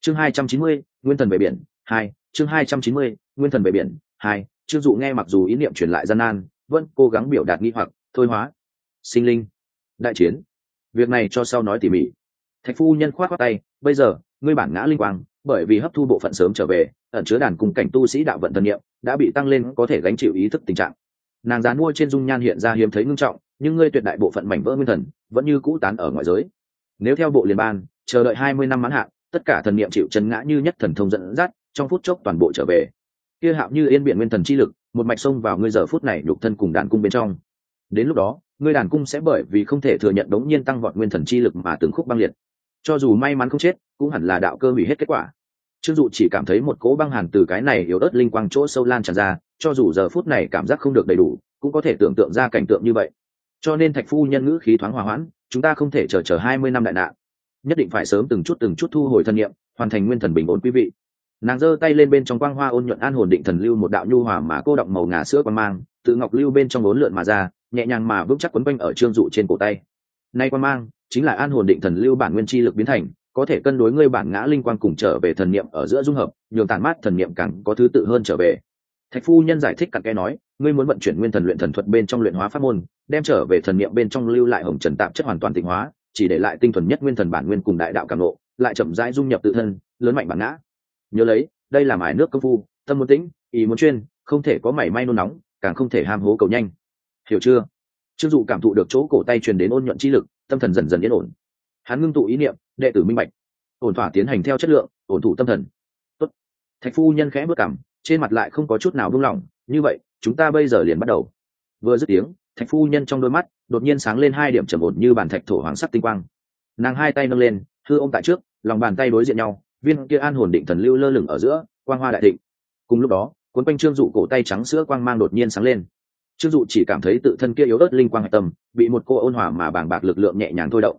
Chương hai trăm chín mươi, nguyên thần về biển, hai, chương hai trăm chín mươi, nguyên thần về biển, hai chương dụ nghe mặc dù ý niệm truyền lại gian nan, vẫn cố gắng biểu đạt nghi hoặc, thôi hóa. Sinh linh. Đại chiến. Việc này cho sau nói tỉ mỉ. Thạch phu nhân khoát khoát tay, bây giờ ngươi bản ngã linh quang, bởi vì hấp thu bộ phận sớm trở về, ẩn chứa đàn cùng cảnh tu sĩ đạo vận thần niệm, đã bị tăng lên có thể gánh chịu ý thức tình trạng. Nàng dán mua trên dung nhan hiện ra hiếm thấy ngưng trọng, nhưng ngươi tuyệt đại bộ phận mảnh vỡ nguyên thần, vẫn như cũ tán ở ngoại giới. Nếu theo bộ liên ban, chờ đợi hai mươi năm mãn hạn, tất cả thần niệm chịu chân ngã như nhất thần thông dẫn dắt, trong phút chốc toàn bộ trở về. Kia hạo như yên biển nguyên thần chi lực, một mạch xông vào ngươi giờ phút này nhục thân cùng đàn cung bên trong. Đến lúc đó, ngươi đàn cung sẽ bởi vì không thể thừa nhận đống nhiên tăng vọt nguyên thần chi lực mà từng khúc băng liệt cho dù may mắn không chết, cũng hẳn là đạo cơ hủy hết kết quả. Trương dụ chỉ cảm thấy một cỗ băng hàn từ cái này yếu ớt linh quang chỗ sâu lan tràn ra, cho dù giờ phút này cảm giác không được đầy đủ, cũng có thể tưởng tượng ra cảnh tượng như vậy. Cho nên thạch phu nhân ngữ khí thoáng hòa hoãn, chúng ta không thể chờ chờ hai mươi năm đại nạn. Nhất định phải sớm từng chút từng chút thu hồi thân nhiệm, hoàn thành nguyên thần bình ổn quý vị. Nàng giơ tay lên bên trong quang hoa ôn nhuận an hồn định thần lưu một đạo nhu hòa mà cô động màu ngà sữa quang mang, tự ngọc lưu bên trong bốn lượn mà ra, nhẹ nhàng mà vững chắc quấn quanh ở trương dụ trên cổ tay. Nay quang mang chính là an hồn định thần lưu bản nguyên chi lực biến thành, có thể cân đối ngươi bản ngã linh quang cùng trở về thần niệm ở giữa dung hợp, nhường tàn mát thần niệm càng có thứ tự hơn trở về. Thạch phu nhân giải thích cặn kẽ nói, ngươi muốn vận chuyển nguyên thần luyện thần thuật bên trong luyện hóa pháp môn, đem trở về thần niệm bên trong lưu lại hồng trần tạp chất hoàn toàn tịnh hóa, chỉ để lại tinh thuần nhất nguyên thần bản nguyên cùng đại đạo cảm nộ, lại chậm rãi dung nhập tự thân, lớn mạnh bản ngã. Nhớ lấy, đây là mài nước công phu, tâm muốn tĩnh, ý muốn chuyên, không thể có mảy may nôn nóng, càng không thể ham hố cầu nhanh. Hiểu chưa? Chưng dụ cảm thụ được chỗ cổ tay truyền đến ôn nhuận chi lực tâm thần dần dần yên ổn. Hắn ngưng tụ ý niệm, đệ tử minh bạch. Ổn thỏa tiến hành theo chất lượng, ổn thủ tâm thần. Tốt. thạch phu nhân khẽ bước cảm trên mặt lại không có chút nào buông lỏng, như vậy, chúng ta bây giờ liền bắt đầu. Vừa dứt tiếng, thạch phu nhân trong đôi mắt đột nhiên sáng lên hai điểm trầm ổn như bàn thạch thổ hoàng sắc tinh quang. Nàng hai tay nâng lên thư ôm tại trước, lòng bàn tay đối diện nhau, viên kia an hồn định thần lưu lơ lửng ở giữa, quang hoa đại thịnh. Cùng lúc đó, cuốn quanh trương dụ cổ tay trắng sữa quang mang đột nhiên sáng lên trương dụ chỉ cảm thấy tự thân kia yếu ớt linh quang hạch tâm, bị một cô ôn hòa mà bàng bạc lực lượng nhẹ nhàng thôi động.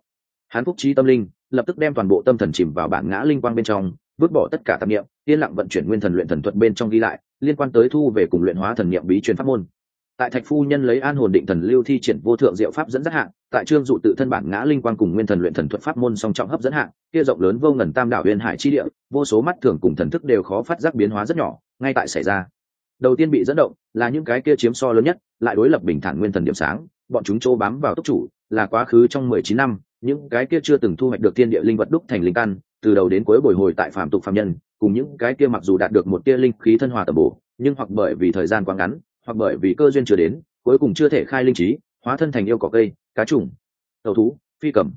Hắn phúc trí tâm linh, lập tức đem toàn bộ tâm thần chìm vào bản ngã linh quang bên trong, vứt bỏ tất cả tạp niệm, yên lặng vận chuyển nguyên thần luyện thần thuật bên trong ghi lại, liên quan tới thu về cùng luyện hóa thần niệm bí truyền pháp môn. Tại thạch phu nhân lấy an hồn định thần lưu thi triển vô thượng diệu pháp dẫn dắt hạng tại trương dụ tự thân bản ngã linh quang cùng nguyên thần luyện thần thuật pháp môn song trọng hấp dẫn hạng kia rộng lớn vô ngần tam đảo huyền hải chi địa, vô số mắt thường cùng thần thức đều khó phát giác biến hóa rất nhỏ, ngay tại xảy ra đầu tiên bị dẫn động là những cái kia chiếm so lớn nhất, lại đối lập bình thản nguyên thần điểm sáng. Bọn chúng chỗ bám vào tốc chủ là quá khứ trong mười chín năm, những cái kia chưa từng thu hoạch được tiên địa linh vật đúc thành linh căn, từ đầu đến cuối bồi hồi tại phạm tục phạm nhân, cùng những cái kia mặc dù đạt được một tia linh khí thân hòa tầm bổ, nhưng hoặc bởi vì thời gian quá ngắn, hoặc bởi vì cơ duyên chưa đến, cuối cùng chưa thể khai linh trí, hóa thân thành yêu cỏ cây, cá trùng, tàu thú, phi cầm.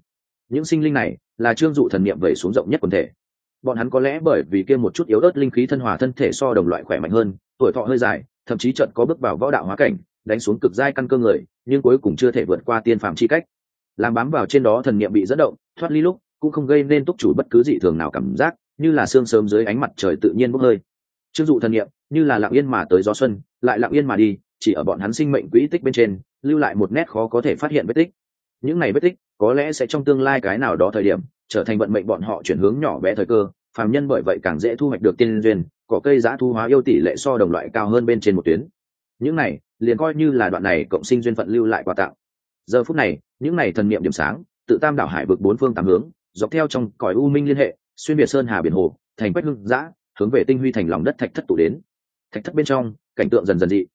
Những sinh linh này là trương dụ thần niệm vẩy xuống rộng nhất quần thể. Bọn hắn có lẽ bởi vì kia một chút yếu ớt linh khí thân hòa thân thể so đồng loại khỏe mạnh hơn tuổi thọ hơi dài, thậm chí trận có bước vào võ đạo hóa cảnh, đánh xuống cực giai căn cơ người, nhưng cuối cùng chưa thể vượt qua tiên phàm chi cách. Làm bám vào trên đó thần niệm bị dẫn động, thoát ly lúc, cũng không gây nên túc chủ bất cứ dị thường nào cảm giác, như là sương sớm dưới ánh mặt trời tự nhiên bốc hơi. Chưng dụ thần niệm, như là lặng yên mà tới gió xuân, lại lặng yên mà đi, chỉ ở bọn hắn sinh mệnh quỹ tích bên trên, lưu lại một nét khó có thể phát hiện vết tích. Những này vết tích, có lẽ sẽ trong tương lai cái nào đó thời điểm, trở thành vận mệnh bọn họ chuyển hướng nhỏ bé thời cơ, phàm nhân bởi vậy càng dễ thu hoạch được tiên duyên cỏ cây giã thu hóa yêu tỷ lệ so đồng loại cao hơn bên trên một tuyến. Những này, liền coi như là đoạn này cộng sinh duyên phận lưu lại quà tặng. Giờ phút này, những này thần niệm điểm sáng, tự tam đảo hải vực bốn phương tám hướng, dọc theo trong cõi u minh liên hệ, xuyên biệt sơn hà biển hồ, thành quách hưng giã, hướng về tinh huy thành lòng đất thạch thất tụ đến. Thạch thất bên trong, cảnh tượng dần dần dị.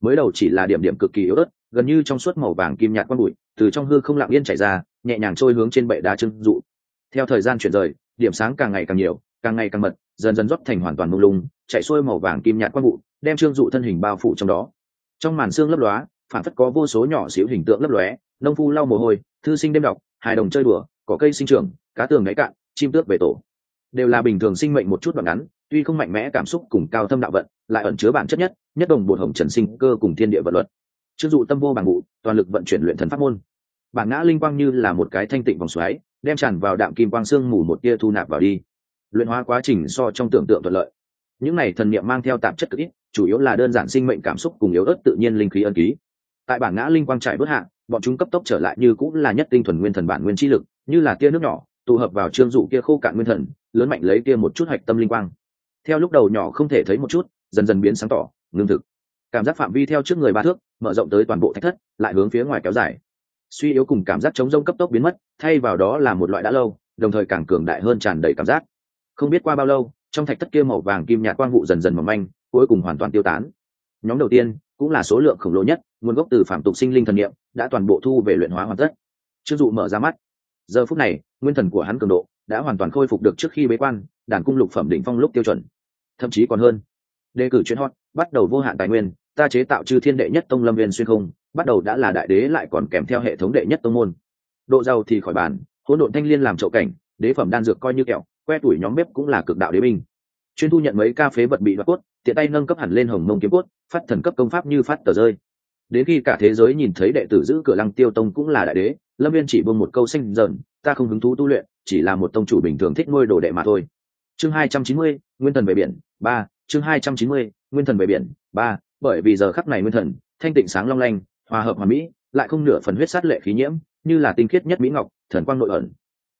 Mới đầu chỉ là điểm điểm cực kỳ yếu ớt, gần như trong suốt màu vàng kim nhạt quang bụi, từ trong hư không lặng yên chảy ra, nhẹ nhàng trôi hướng trên bệ đá trưng dụ. Theo thời gian chuyển rời, điểm sáng càng ngày càng nhiều, càng ngày càng mật dần dần rót thành hoàn toàn mông lung, chạy xuôi màu vàng kim nhạt quang vụ, đem trương dụ thân hình bao phủ trong đó. Trong màn xương lấp lóa, phản phất có vô số nhỏ xíu hình tượng lấp lóe, nông phu lau mồ hôi, thư sinh đêm đọc, hài đồng chơi đùa có cây sinh trưởng, cá tường gáy cạn, chim tước về tổ. Đều là bình thường sinh mệnh một chút đoạn ngắn, tuy không mạnh mẽ cảm xúc cùng cao thâm đạo vận, lại ẩn chứa bản chất nhất nhất đồng bột hồng trần sinh cơ cùng thiên địa vận luật. Chưng dụ tâm vô bằng vụ toàn lực vận chuyển luyện thần pháp môn. Bản ngã linh quang như là một cái thanh tịnh vòng xoáy, đem tràn vào đạm kim quang xương mù một tia thu nạp vào đi luyện hóa quá trình so trong tưởng tượng thuận lợi. Những này thần niệm mang theo tạp chất cực ít, chủ yếu là đơn giản sinh mệnh cảm xúc cùng yếu ớt tự nhiên linh khí ân ký. Tại bản ngã linh quang trải bớt hạ, bọn chúng cấp tốc trở lại như cũng là nhất tinh thuần nguyên thần bản nguyên chi lực, như là tia nước nhỏ, tụ hợp vào trương dụ kia khô cạn nguyên thần, lớn mạnh lấy kia một chút hạch tâm linh quang. Theo lúc đầu nhỏ không thể thấy một chút, dần dần biến sáng tỏ, ngưng thực. Cảm giác phạm vi theo trước người ba thước, mở rộng tới toàn bộ thạch thất, lại hướng phía ngoài kéo dài. Suy yếu cùng cảm giác chống rông cấp tốc biến mất, thay vào đó là một loại đã lâu, đồng thời càng cường đại hơn tràn đầy cảm giác không biết qua bao lâu, trong thạch thất kia màu vàng kim nhạt quang vụ dần dần mỏng manh, cuối cùng hoàn toàn tiêu tán. Nhóm đầu tiên cũng là số lượng khổng lồ nhất, nguồn gốc từ phạm tục sinh linh thần niệm, đã toàn bộ thu về luyện hóa hoàn tất. Chưng dụ mở ra mắt. Giờ phút này, nguyên thần của hắn cường độ đã hoàn toàn khôi phục được trước khi bế quan, đàn cung lục phẩm đỉnh phong lúc tiêu chuẩn. Thậm chí còn hơn. Đề cử chuyên hot, bắt đầu vô hạn tài nguyên, ta chế tạo chư thiên đệ nhất tông lâm viên xuyên không, bắt đầu đã là đại đế lại còn kèm theo hệ thống đệ nhất tông môn. Độ giàu thì khỏi bàn hỗn độn thanh liên làm trậu cảnh, đế phẩm đan dược coi như kẹo que tuổi nhóm bếp cũng là cực đạo đế binh. Chuyên thu nhận mấy ca phế vật bị đoạt cốt, tiện tay nâng cấp hẳn lên hồng mông kiếm cốt, phát thần cấp công pháp như phát tờ rơi. Đến khi cả thế giới nhìn thấy đệ tử giữ cửa lăng tiêu tông cũng là đại đế, lâm viên chỉ buông một câu xanh dần, ta không hứng thú tu luyện, chỉ là một tông chủ bình thường thích nuôi đồ đệ mà thôi. Chương hai trăm chín mươi, nguyên thần về biển, ba, chương hai trăm chín mươi, nguyên thần về biển, ba, bởi vì giờ khắc này nguyên thần, thanh tịnh sáng long lanh, hòa hợp hòa mỹ, lại không nửa phần huyết sát lệ khí nhiễm, như là tinh khiết nhất mỹ ngọc, thần quang nội ẩn.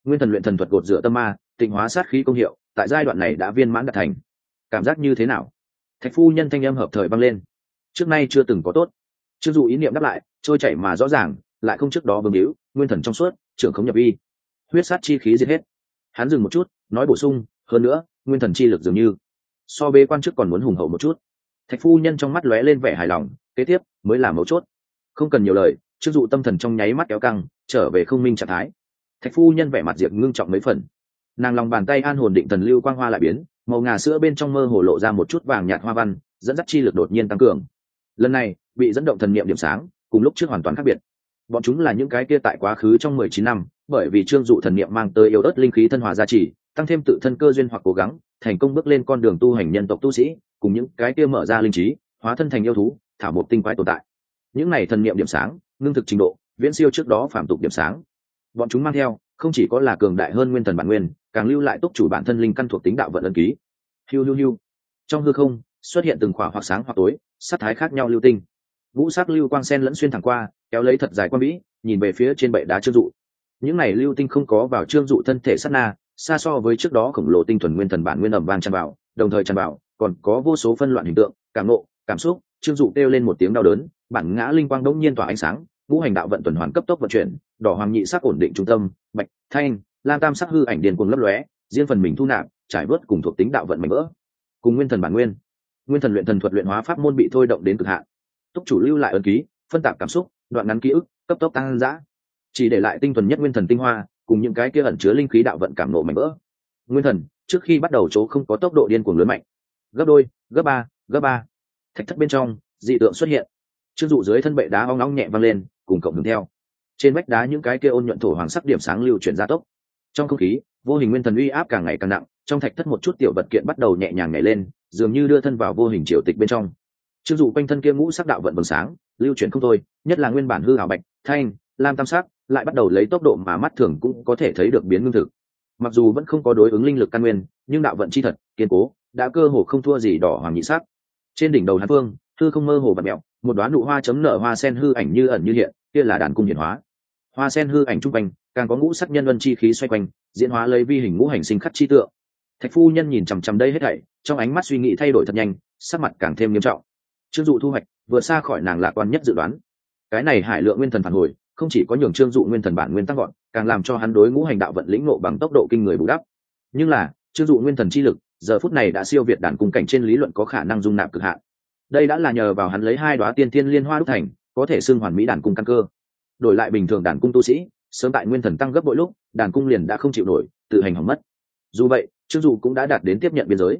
Nguyên thần luyện thần thuật gột rửa tâm ma tịnh hóa sát khí công hiệu, tại giai đoạn này đã viên mãn đạt thành. Cảm giác như thế nào? Thạch phu nhân thanh âm hợp thời băng lên. Trước nay chưa từng có tốt. Chưng dù ý niệm đáp lại, trôi chảy mà rõ ràng, lại không trước đó vương hữu, nguyên thần trong suốt, trưởng không nhập vi. Huyết sát chi khí diệt hết. Hắn dừng một chút, nói bổ sung, hơn nữa, nguyên thần chi lực dường như so bê quan chức còn muốn hùng hậu một chút. Thạch phu nhân trong mắt lóe lên vẻ hài lòng, kế tiếp mới là mấu chốt. Không cần nhiều lời chưng dụ tâm thần trong nháy mắt kéo căng, trở về không minh trạng thái. Thạch phu nhân vẻ mặt diệt ngưng trọng mấy phần nàng lòng bàn tay an hồn định thần lưu quang hoa lại biến, màu ngà sữa bên trong mơ hồ lộ ra một chút vàng nhạt hoa văn, dẫn dắt chi lực đột nhiên tăng cường. Lần này, bị dẫn động thần niệm điểm sáng, cùng lúc trước hoàn toàn khác biệt. Bọn chúng là những cái kia tại quá khứ trong mười chín năm, bởi vì trương dụ thần niệm mang tới yếu ớt linh khí thân hòa gia trì, tăng thêm tự thân cơ duyên hoặc cố gắng, thành công bước lên con đường tu hành nhân tộc tu sĩ, cùng những cái kia mở ra linh trí, hóa thân thành yêu thú, thảo một tinh quái tồn tại. Những này thần niệm điểm sáng, ngưng thực trình độ, viễn siêu trước đó phạm tục điểm sáng. Bọn chúng mang theo không chỉ có là cường đại hơn nguyên thần bản nguyên, càng lưu lại túc chủ bản thân linh căn thuộc tính đạo vận ân ký. Hiu hiu hiu. Trong hư không, xuất hiện từng khỏa hoặc sáng hoặc tối, sắc thái khác nhau lưu tinh. Vũ sắc lưu quang sen lẫn xuyên thẳng qua, kéo lấy thật dài quan vĩ nhìn về phía trên bệ đá trương dụ. Những này lưu tinh không có vào trương dụ thân thể sát na, xa so với trước đó khổng lồ tinh thuần nguyên thần bản nguyên ẩm vang tràn vào, đồng thời tràn vào, còn có vô số phân loạn hình tượng, cảm nộ cảm xúc, trương dụ kêu lên một tiếng đau đớn, bản ngã linh quang đống nhiên tỏa ánh sáng ngũ hành đạo vận tuần hoàn cấp tốc vận chuyển, đỏ hoàng nhị sắc ổn định trung tâm, bạch, thanh, lam tam sắc hư ảnh điền cuồng lấp lóe, riêng phần mình thu nạp, trải vớt cùng thuộc tính đạo vận mạnh vỡ. Cùng nguyên thần bản nguyên nguyên thần luyện thần thuật luyện hóa pháp môn bị thôi động đến cực hạn. Túc chủ lưu lại ân ký, phân tạp cảm xúc, đoạn ngắn ký ức, cấp tốc tăng giã chỉ để lại tinh thuần nhất nguyên thần tinh hoa, cùng những cái kia ẩn chứa linh khí đạo vận cảm nộ mạnh vỡ. Nguyên thần, trước khi bắt đầu chỗ không có tốc độ điên cuồng lớn mạnh. Gấp đôi, gấp ba gấp ba. Thạch thất bên trong, dị tượng xuất hiện. Chưng dụ dưới thân bệ đá ong ong nhẹ văng lên cùng cộng hưởng theo. Trên vách đá những cái kia ôn nhuận thổ hoàng sắc điểm sáng lưu chuyển gia tốc. Trong không khí, vô hình nguyên thần uy áp càng ngày càng nặng, trong thạch thất một chút tiểu vật kiện bắt đầu nhẹ nhàng nhảy lên, dường như đưa thân vào vô hình triều tịch bên trong. Chưng dụ quanh thân kia ngũ sắc đạo vận vầng sáng, lưu chuyển không thôi, nhất là nguyên bản hư hảo bạch, thanh, lam tam sắc, lại bắt đầu lấy tốc độ mà mắt thường cũng có thể thấy được biến ngưng thực. Mặc dù vẫn không có đối ứng linh lực căn nguyên, nhưng đạo vận chi thật, kiên cố, đã cơ hồ không thua gì đỏ hoàng nhị sắc. Trên đỉnh đầu hán phương hư không mơ hồ và mẹo, một đoán nụ hoa chấm nở hoa sen hư ảnh như ẩn như hiện kia là đàn cung hiển hóa. Hoa sen hư ảnh trung quanh, càng có ngũ sắc nhân luân chi khí xoay quanh, diễn hóa lấy vi hình ngũ hành sinh khắc chi tượng. Thạch phu nhân nhìn chằm chằm đây hết thảy, trong ánh mắt suy nghĩ thay đổi thật nhanh, sắc mặt càng thêm nghiêm trọng. Trương dụ thu hoạch vừa xa khỏi nàng lạc quan nhất dự đoán. Cái này hải lượng nguyên thần phản hồi, không chỉ có nhường trương dụ nguyên thần bản nguyên tăng gọn càng làm cho hắn đối ngũ hành đạo vận lĩnh nộ bằng tốc độ kinh người bù đắp. Nhưng là, trương dụ nguyên thần chi lực, giờ phút này đã siêu việt đàn cung cảnh trên lý luận có khả năng dung nạp cực hạn. Đây đã là nhờ vào hắn lấy hai đoá tiên tiên liên hoa đúc thành có thể xưng hoàn mỹ đàn cung căn cơ. Đổi lại bình thường đàn cung tu sĩ, sớm tại nguyên thần tăng gấp mỗi lúc, đàn cung liền đã không chịu nổi, tự hành hỏng mất. Dù vậy, trương dụ cũng đã đạt đến tiếp nhận biên giới.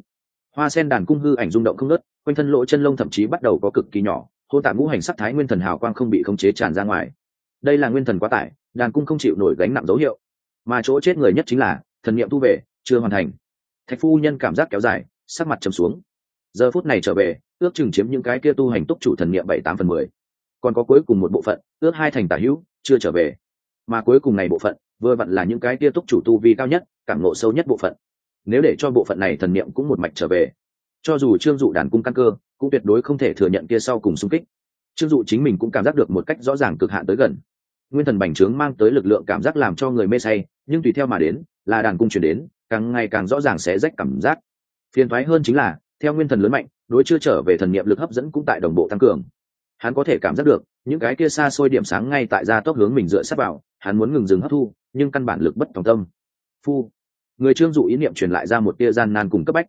Hoa sen đàn cung hư ảnh rung động không nớt quanh thân lỗ chân lông thậm chí bắt đầu có cực kỳ nhỏ hô tạ ngũ hành sắc thái nguyên thần hào quang không bị khống chế tràn ra ngoài. Đây là nguyên thần quá tải, đàn cung không chịu nổi gánh nặng dấu hiệu. Mà chỗ chết người nhất chính là, thần niệm thu về, chưa hoàn thành. Thạch phu nhân cảm giác kéo dài, sắc mặt trầm xuống. Giờ phút này trở về, ước chừng chiếm những cái kia tu hành túc chủ thần niệm bảy tám phần mười còn có cuối cùng một bộ phận, ước hai thành tả hữu, chưa trở về. Mà cuối cùng này bộ phận, vừa vặn là những cái kia túc chủ tu vi cao nhất, cảm nộ sâu nhất bộ phận. Nếu để cho bộ phận này thần niệm cũng một mạch trở về, cho dù trương dụ đàn cung căn cơ, cũng tuyệt đối không thể thừa nhận kia sau cùng xung kích. Trương dụ chính mình cũng cảm giác được một cách rõ ràng cực hạn tới gần. Nguyên thần bành trướng mang tới lực lượng cảm giác làm cho người mê say, nhưng tùy theo mà đến, là đàn cung chuyển đến, càng ngày càng rõ ràng sẽ rách cảm giác. Phiền thoái hơn chính là, theo nguyên thần lớn mạnh, đối chưa trở về thần niệm lực hấp dẫn cũng tại đồng bộ tăng cường hắn có thể cảm giác được, những cái kia xa xôi điểm sáng ngay tại gia tốc hướng mình dựa sát vào, hắn muốn ngừng dừng hấp thu, nhưng căn bản lực bất tòng tâm. Phu. Người trương dụ ý niệm truyền lại ra một tia gian nan cùng cấp bách.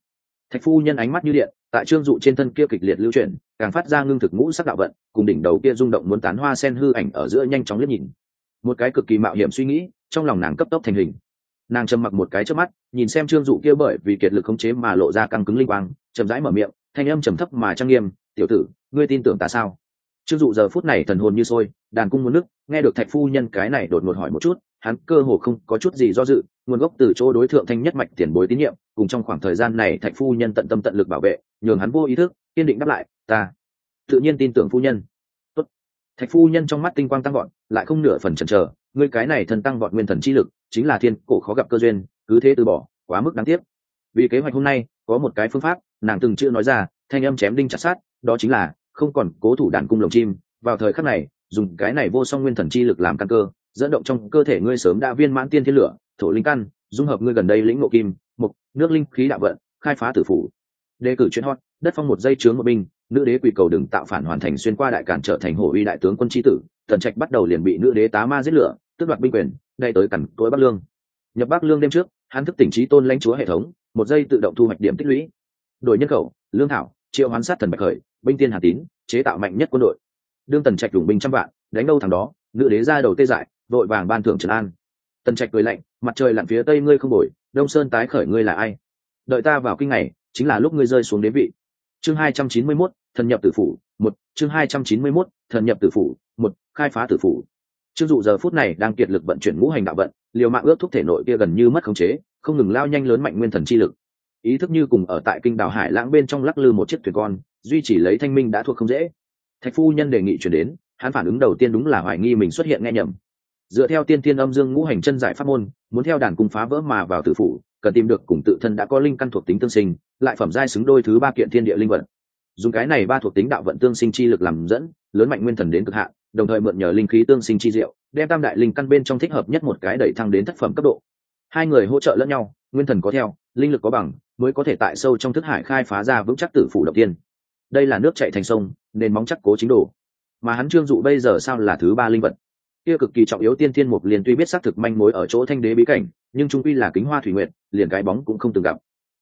Thạch phu nhân ánh mắt như điện, tại trương dụ trên thân kia kịch liệt lưu chuyển, càng phát ra ngưng thực ngũ sắc đạo vận, cùng đỉnh đầu kia rung động muốn tán hoa sen hư ảnh ở giữa nhanh chóng liếc nhìn. Một cái cực kỳ mạo hiểm suy nghĩ, trong lòng nàng cấp tốc thành hình. Nàng trầm mặc một cái trước mắt, nhìn xem trương dụ kia bởi vì kiệt lực khống chế mà lộ ra căng cứng linh quang, chậm rãi mở miệng, thanh âm trầm thấp mà trang nghiêm, tiểu tử, ngươi tin tưởng ta sao? Trương dụ giờ phút này thần hồn như sôi, đàn cung muốn nước nghe được thạch phu nhân cái này đột ngột hỏi một chút, hắn cơ hồ không có chút gì do dự, nguồn gốc từ chỗ đối tượng thanh nhất mạch tiền bối tín nhiệm, cùng trong khoảng thời gian này thạch phu nhân tận tâm tận lực bảo vệ, nhường hắn vô ý thức, kiên định đáp lại, ta tự nhiên tin tưởng phu nhân Tốt. thạch phu nhân trong mắt tinh quang tăng gọn lại không nửa phần chần chờ, ngươi cái này thần tăng gọn nguyên thần chi lực, chính là thiên cổ khó gặp cơ duyên, cứ thế từ bỏ, quá mức đáng tiếc vì kế hoạch hôm nay, có một cái phương pháp, nàng từng chưa nói ra, thanh âm chém đinh chặt sát đó chính là không còn cố thủ đàn cung lồng chim, vào thời khắc này, dùng cái này vô song nguyên thần chi lực làm căn cơ, dẫn động trong cơ thể ngươi sớm đã viên mãn tiên thiên lửa, thổ linh căn, dung hợp ngươi gần đây lĩnh ngộ kim mục nước linh khí đạo vận, khai phá tử phủ. Đề cử chuyên hot, đất phong một dây chướng một binh, nữ đế quỳ cầu đừng tạo phản hoàn thành xuyên qua đại cản trở thành hổ uy đại tướng quân tri tử tần trạch bắt đầu liền bị nữ đế tá ma giết lửa, tước đoạt binh quyền đây tới cẩn tối bắc lương. Nhập bắc lương đêm trước, hắn thức tỉnh trí tôn lãnh chúa hệ thống, một giây tự động thu hoạch điểm tích lũy. Đổi nhân khẩu, lương thảo triệu hoán sát thần bạch khởi binh tiên hà tín chế tạo mạnh nhất quân đội. Đương tần trạch đủng binh trăm vạn đánh đâu thằng đó nữ đế ra đầu tê dại vội vàng ban thưởng trần an. Tần trạch cười lạnh mặt trời lặn phía tây ngươi không đổi đông sơn tái khởi ngươi là ai? Đợi ta vào kinh này chính là lúc ngươi rơi xuống đế vị. Chương hai trăm chín mươi 291, thần nhập tử phủ một. Chương hai trăm chín mươi 291, thần nhập tử phủ một. Khai phá tử phủ. Trương dụ giờ phút này đang kiệt lực vận chuyển ngũ hành đạo vận liều mạng ước thúc thể nội kia gần như mất khống chế không ngừng lao nhanh lớn mạnh nguyên thần chi lực ý thức như cùng ở tại kinh đảo hải lãng bên trong lắc lư một chiếc thuyền con, duy chỉ lấy thanh minh đã thuộc không dễ. Thạch phu nhân đề nghị chuyển đến, hắn phản ứng đầu tiên đúng là hoài nghi mình xuất hiện nghe nhầm. Dựa theo tiên tiên âm dương ngũ hành chân giải pháp môn, muốn theo đàn cung phá vỡ mà vào tử phủ, cần tìm được cùng tự thân đã có linh căn thuộc tính tương sinh, lại phẩm giai xứng đôi thứ ba kiện thiên địa linh vận dùng cái này ba thuộc tính đạo vận tương sinh chi lực làm dẫn, lớn mạnh nguyên thần đến cực hạn, đồng thời mượn nhờ linh khí tương sinh chi diệu, đem tam đại linh căn bên trong thích hợp nhất một cái đẩy thăng đến thất phẩm cấp độ. Hai người hỗ trợ lẫn nhau, nguyên thần có theo linh lực có bằng, mới có thể tại sâu trong thức hải khai phá ra vững chắc tử phủ động tiên. Đây là nước chạy thành sông nên móng chắc cố chính đồ. Mà hắn trương dụ bây giờ sao là thứ ba linh vật? Kia cực kỳ trọng yếu tiên thiên mục liền tuy biết xác thực manh mối ở chỗ thanh đế bí cảnh, nhưng trung quy là kính hoa thủy nguyện liền cái bóng cũng không từng gặp.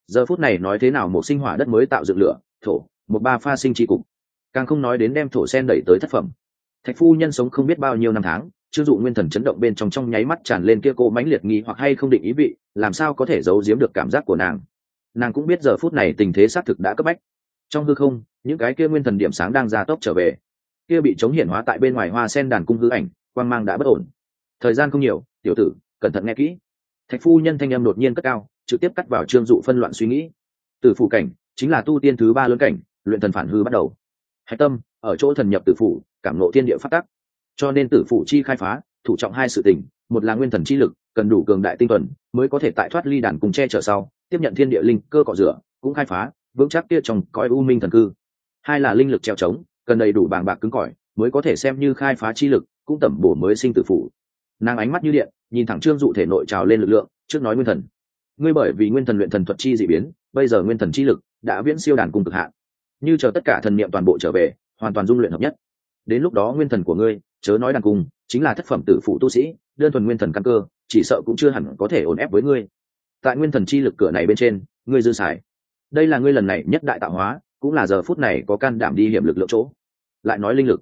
Giờ phút này nói thế nào một sinh hỏa đất mới tạo dựng lửa, thổ, một ba pha sinh tri cục. Càng không nói đến đem thổ sen đẩy tới thất phẩm. Thạch phu nhân sống không biết bao nhiêu năm tháng chưng dụ nguyên thần chấn động bên trong trong nháy mắt tràn lên kia cô mãnh liệt nghi hoặc hay không định ý vị, làm sao có thể giấu giếm được cảm giác của nàng? Nàng cũng biết giờ phút này tình thế xác thực đã cấp bách. Trong hư không, những cái kia nguyên thần điểm sáng đang ra tốc trở về. Kia bị chống hiển hóa tại bên ngoài hoa sen đàn cung hư ảnh, quang mang đã bất ổn. Thời gian không nhiều, tiểu tử, cẩn thận nghe kỹ. Thạch phu nhân thanh âm đột nhiên cất cao, trực tiếp cắt vào trương dụ phân loạn suy nghĩ. Từ phủ cảnh, chính là tu tiên thứ ba lớn cảnh, luyện thần phản hư bắt đầu. Hạch tâm, ở chỗ thần nhập tử phủ, cảm nộ thiên địa phát tắc cho nên tử phụ chi khai phá, thủ trọng hai sự tình, một là nguyên thần chi lực, cần đủ cường đại tinh thuần, mới có thể tại thoát ly đàn cùng che chở sau, tiếp nhận thiên địa linh cơ cọ rửa, cũng khai phá, vững chắc kia trong cõi u minh thần cư. Hai là linh lực treo trống, cần đầy đủ bàng bạc cứng cỏi, mới có thể xem như khai phá chi lực, cũng tẩm bổ mới sinh tử phụ. Nàng ánh mắt như điện, nhìn thẳng trương dụ thể nội trào lên lực lượng, trước nói nguyên thần. Ngươi bởi vì nguyên thần luyện thần thuật chi dị biến, bây giờ nguyên thần chi lực đã viễn siêu đàn cung cực hạn. Như chờ tất cả thần niệm toàn bộ trở về, hoàn toàn dung luyện hợp nhất. Đến lúc đó nguyên thần của ngươi chớ nói đàn cung, chính là thất phẩm tử phụ tu sĩ, đơn thuần nguyên thần căn cơ, chỉ sợ cũng chưa hẳn có thể ổn ép với ngươi. Tại nguyên thần chi lực cửa này bên trên, ngươi dư xài. Đây là ngươi lần này nhất đại tạo hóa, cũng là giờ phút này có can đảm đi hiểm lực lượng chỗ. Lại nói linh lực.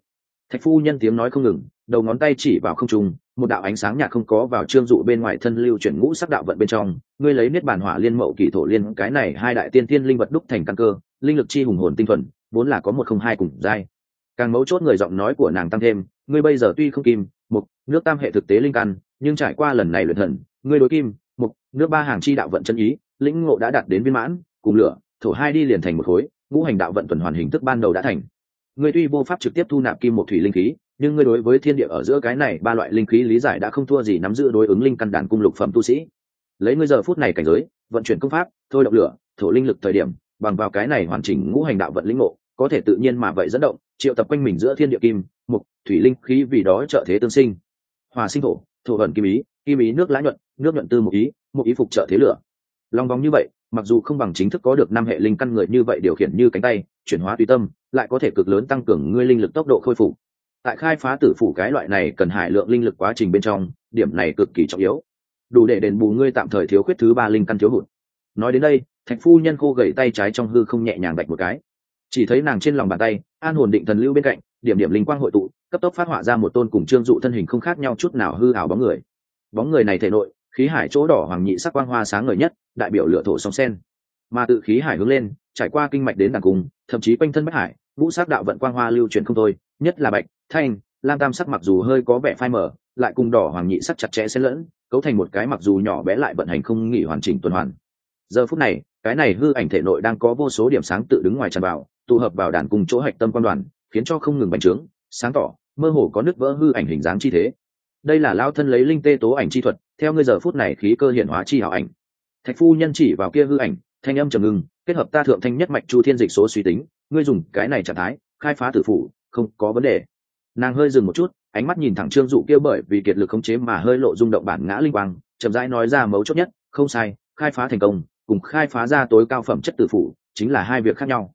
Thạch phu nhân tiếng nói không ngừng, đầu ngón tay chỉ vào không trung, một đạo ánh sáng nhạt không có vào trương dụ bên ngoài thân lưu chuyển ngũ sắc đạo vận bên trong, ngươi lấy niết bản hỏa liên mậu kỳ thổ liên, cái này hai đại tiên tiên linh vật đúc thành căn cơ, linh lực chi hùng hồn tinh thuần, vốn là có một không hai cùng dai càng mấu chốt người giọng nói của nàng tăng thêm ngươi bây giờ tuy không kim, mục, nước tam hệ thực tế linh căn, nhưng trải qua lần này luyện thần, ngươi đối kim, mục, nước ba hàng chi đạo vận chân ý, lĩnh ngộ đã đạt đến viên mãn, cùng lửa, thổ hai đi liền thành một khối, ngũ hành đạo vận tuần hoàn hình thức ban đầu đã thành. Ngươi tuy vô pháp trực tiếp thu nạp kim một thủy linh khí, nhưng ngươi đối với thiên địa ở giữa cái này ba loại linh khí lý giải đã không thua gì nắm giữ đối ứng linh căn đàn cung lục phẩm tu sĩ. Lấy ngươi giờ phút này cảnh giới, vận chuyển công pháp, thôi động lửa, thổ linh lực thời điểm, bằng vào cái này hoàn chỉnh ngũ hành đạo vận lĩnh ngộ có thể tự nhiên mà vậy dẫn động, triệu tập quanh mình giữa thiên địa kim, mục, thủy linh khí vì đó trợ thế tương sinh. Hòa sinh thổ thổ vận kim ý kim ý nước lã nhuận, nước nhuận tư mục ý mục ý phục trợ thế lửa. Long vòng như vậy, mặc dù không bằng chính thức có được năm hệ linh căn người như vậy điều khiển như cánh tay, chuyển hóa tùy tâm, lại có thể cực lớn tăng cường ngươi linh lực tốc độ khôi phục. Tại khai phá tử phủ cái loại này cần hải lượng linh lực quá trình bên trong, điểm này cực kỳ trọng yếu. Đủ để đền bù ngươi tạm thời thiếu khuyết thứ ba linh căn thiếu hụt. Nói đến đây, thạch phu nhân khô gầy tay trái trong hư không nhẹ nhàng bạch một cái chỉ thấy nàng trên lòng bàn tay, an hồn định thần lưu bên cạnh, điểm điểm linh quang hội tụ, cấp tốc phát họa ra một tôn cùng trương dụ thân hình không khác nhau chút nào hư ảo bóng người. Bóng người này thể nội, khí hải chỗ đỏ hoàng nhị sắc quang hoa sáng ngời nhất, đại biểu lửa thổ sóng sen. Mà tự khí hải hướng lên, trải qua kinh mạch đến đằng cùng, thậm chí quanh thân bách hải, ngũ sắc đạo vận quang hoa lưu truyền không thôi, nhất là bạch, thanh, lam tam sắc mặc dù hơi có vẻ phai mờ, lại cùng đỏ hoàng nhị sắc chặt chẽ xen lẫn, cấu thành một cái mặc dù nhỏ bé lại vận hành không nghỉ hoàn chỉnh tuần hoàn. Giờ phút này, cái này hư ảnh thể nội đang có vô số điểm sáng tự đứng ngoài tràn vào tụ hợp vào đàn cùng chỗ hạch tâm quan đoàn, khiến cho không ngừng bành trướng, sáng tỏ, mơ hồ có nứt vỡ hư ảnh hình dáng chi thế. Đây là lao thân lấy linh tê tố ảnh chi thuật, theo ngươi giờ phút này khí cơ hiện hóa chi hảo ảnh. Thạch phu nhân chỉ vào kia hư ảnh, thanh âm trầm ngưng, kết hợp ta thượng thanh nhất mạch chu thiên dịch số suy tính, ngươi dùng cái này trạng thái, khai phá tử phủ, không có vấn đề. Nàng hơi dừng một chút, ánh mắt nhìn thẳng trương dụ kia bởi vì kiệt lực khống chế mà hơi lộ rung động bản ngã linh quang, chậm rãi nói ra mấu chốt nhất, không sai, khai phá thành công, cùng khai phá ra tối cao phẩm chất tử phủ, chính là hai việc khác nhau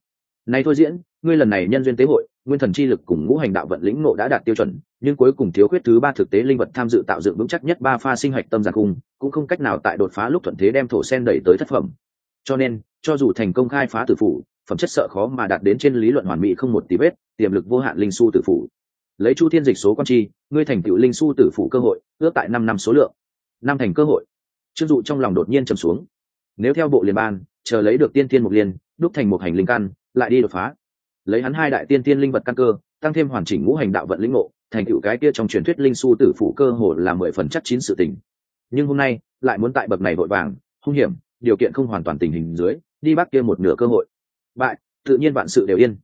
nay thôi diễn, ngươi lần này nhân duyên tế hội, nguyên thần chi lực cùng ngũ hành đạo vận lĩnh nộ đã đạt tiêu chuẩn, nhưng cuối cùng thiếu khuyết thứ ba thực tế linh vật tham dự tạo dựng vững chắc nhất ba pha sinh hạch tâm giàn cung cũng không cách nào tại đột phá lúc thuận thế đem thổ sen đẩy tới thất phẩm. Cho nên, cho dù thành công khai phá tử phủ, phẩm chất sợ khó mà đạt đến trên lý luận hoàn mỹ không một tí vết, tiềm lực vô hạn linh su tử phủ. Lấy chu thiên dịch số quan chi, ngươi thành tựu linh su tử phủ cơ hội, ước tại năm năm số lượng. Năm thành cơ hội. Chưng dụ trong lòng đột nhiên trầm xuống. Nếu theo bộ liên ban, chờ lấy được tiên thiên mục liên, đúc thành một hành linh căn lại đi đột phá. Lấy hắn hai đại tiên tiên linh vật căn cơ, tăng thêm hoàn chỉnh ngũ hành đạo vận lĩnh ngộ, thành tựu cái kia trong truyền thuyết linh su tử phủ cơ hồ là mười phần chắc chín sự tình. Nhưng hôm nay, lại muốn tại bậc này vội vàng, hung hiểm, điều kiện không hoàn toàn tình hình dưới, đi bắt kia một nửa cơ hội. Bại, tự nhiên vạn sự đều yên.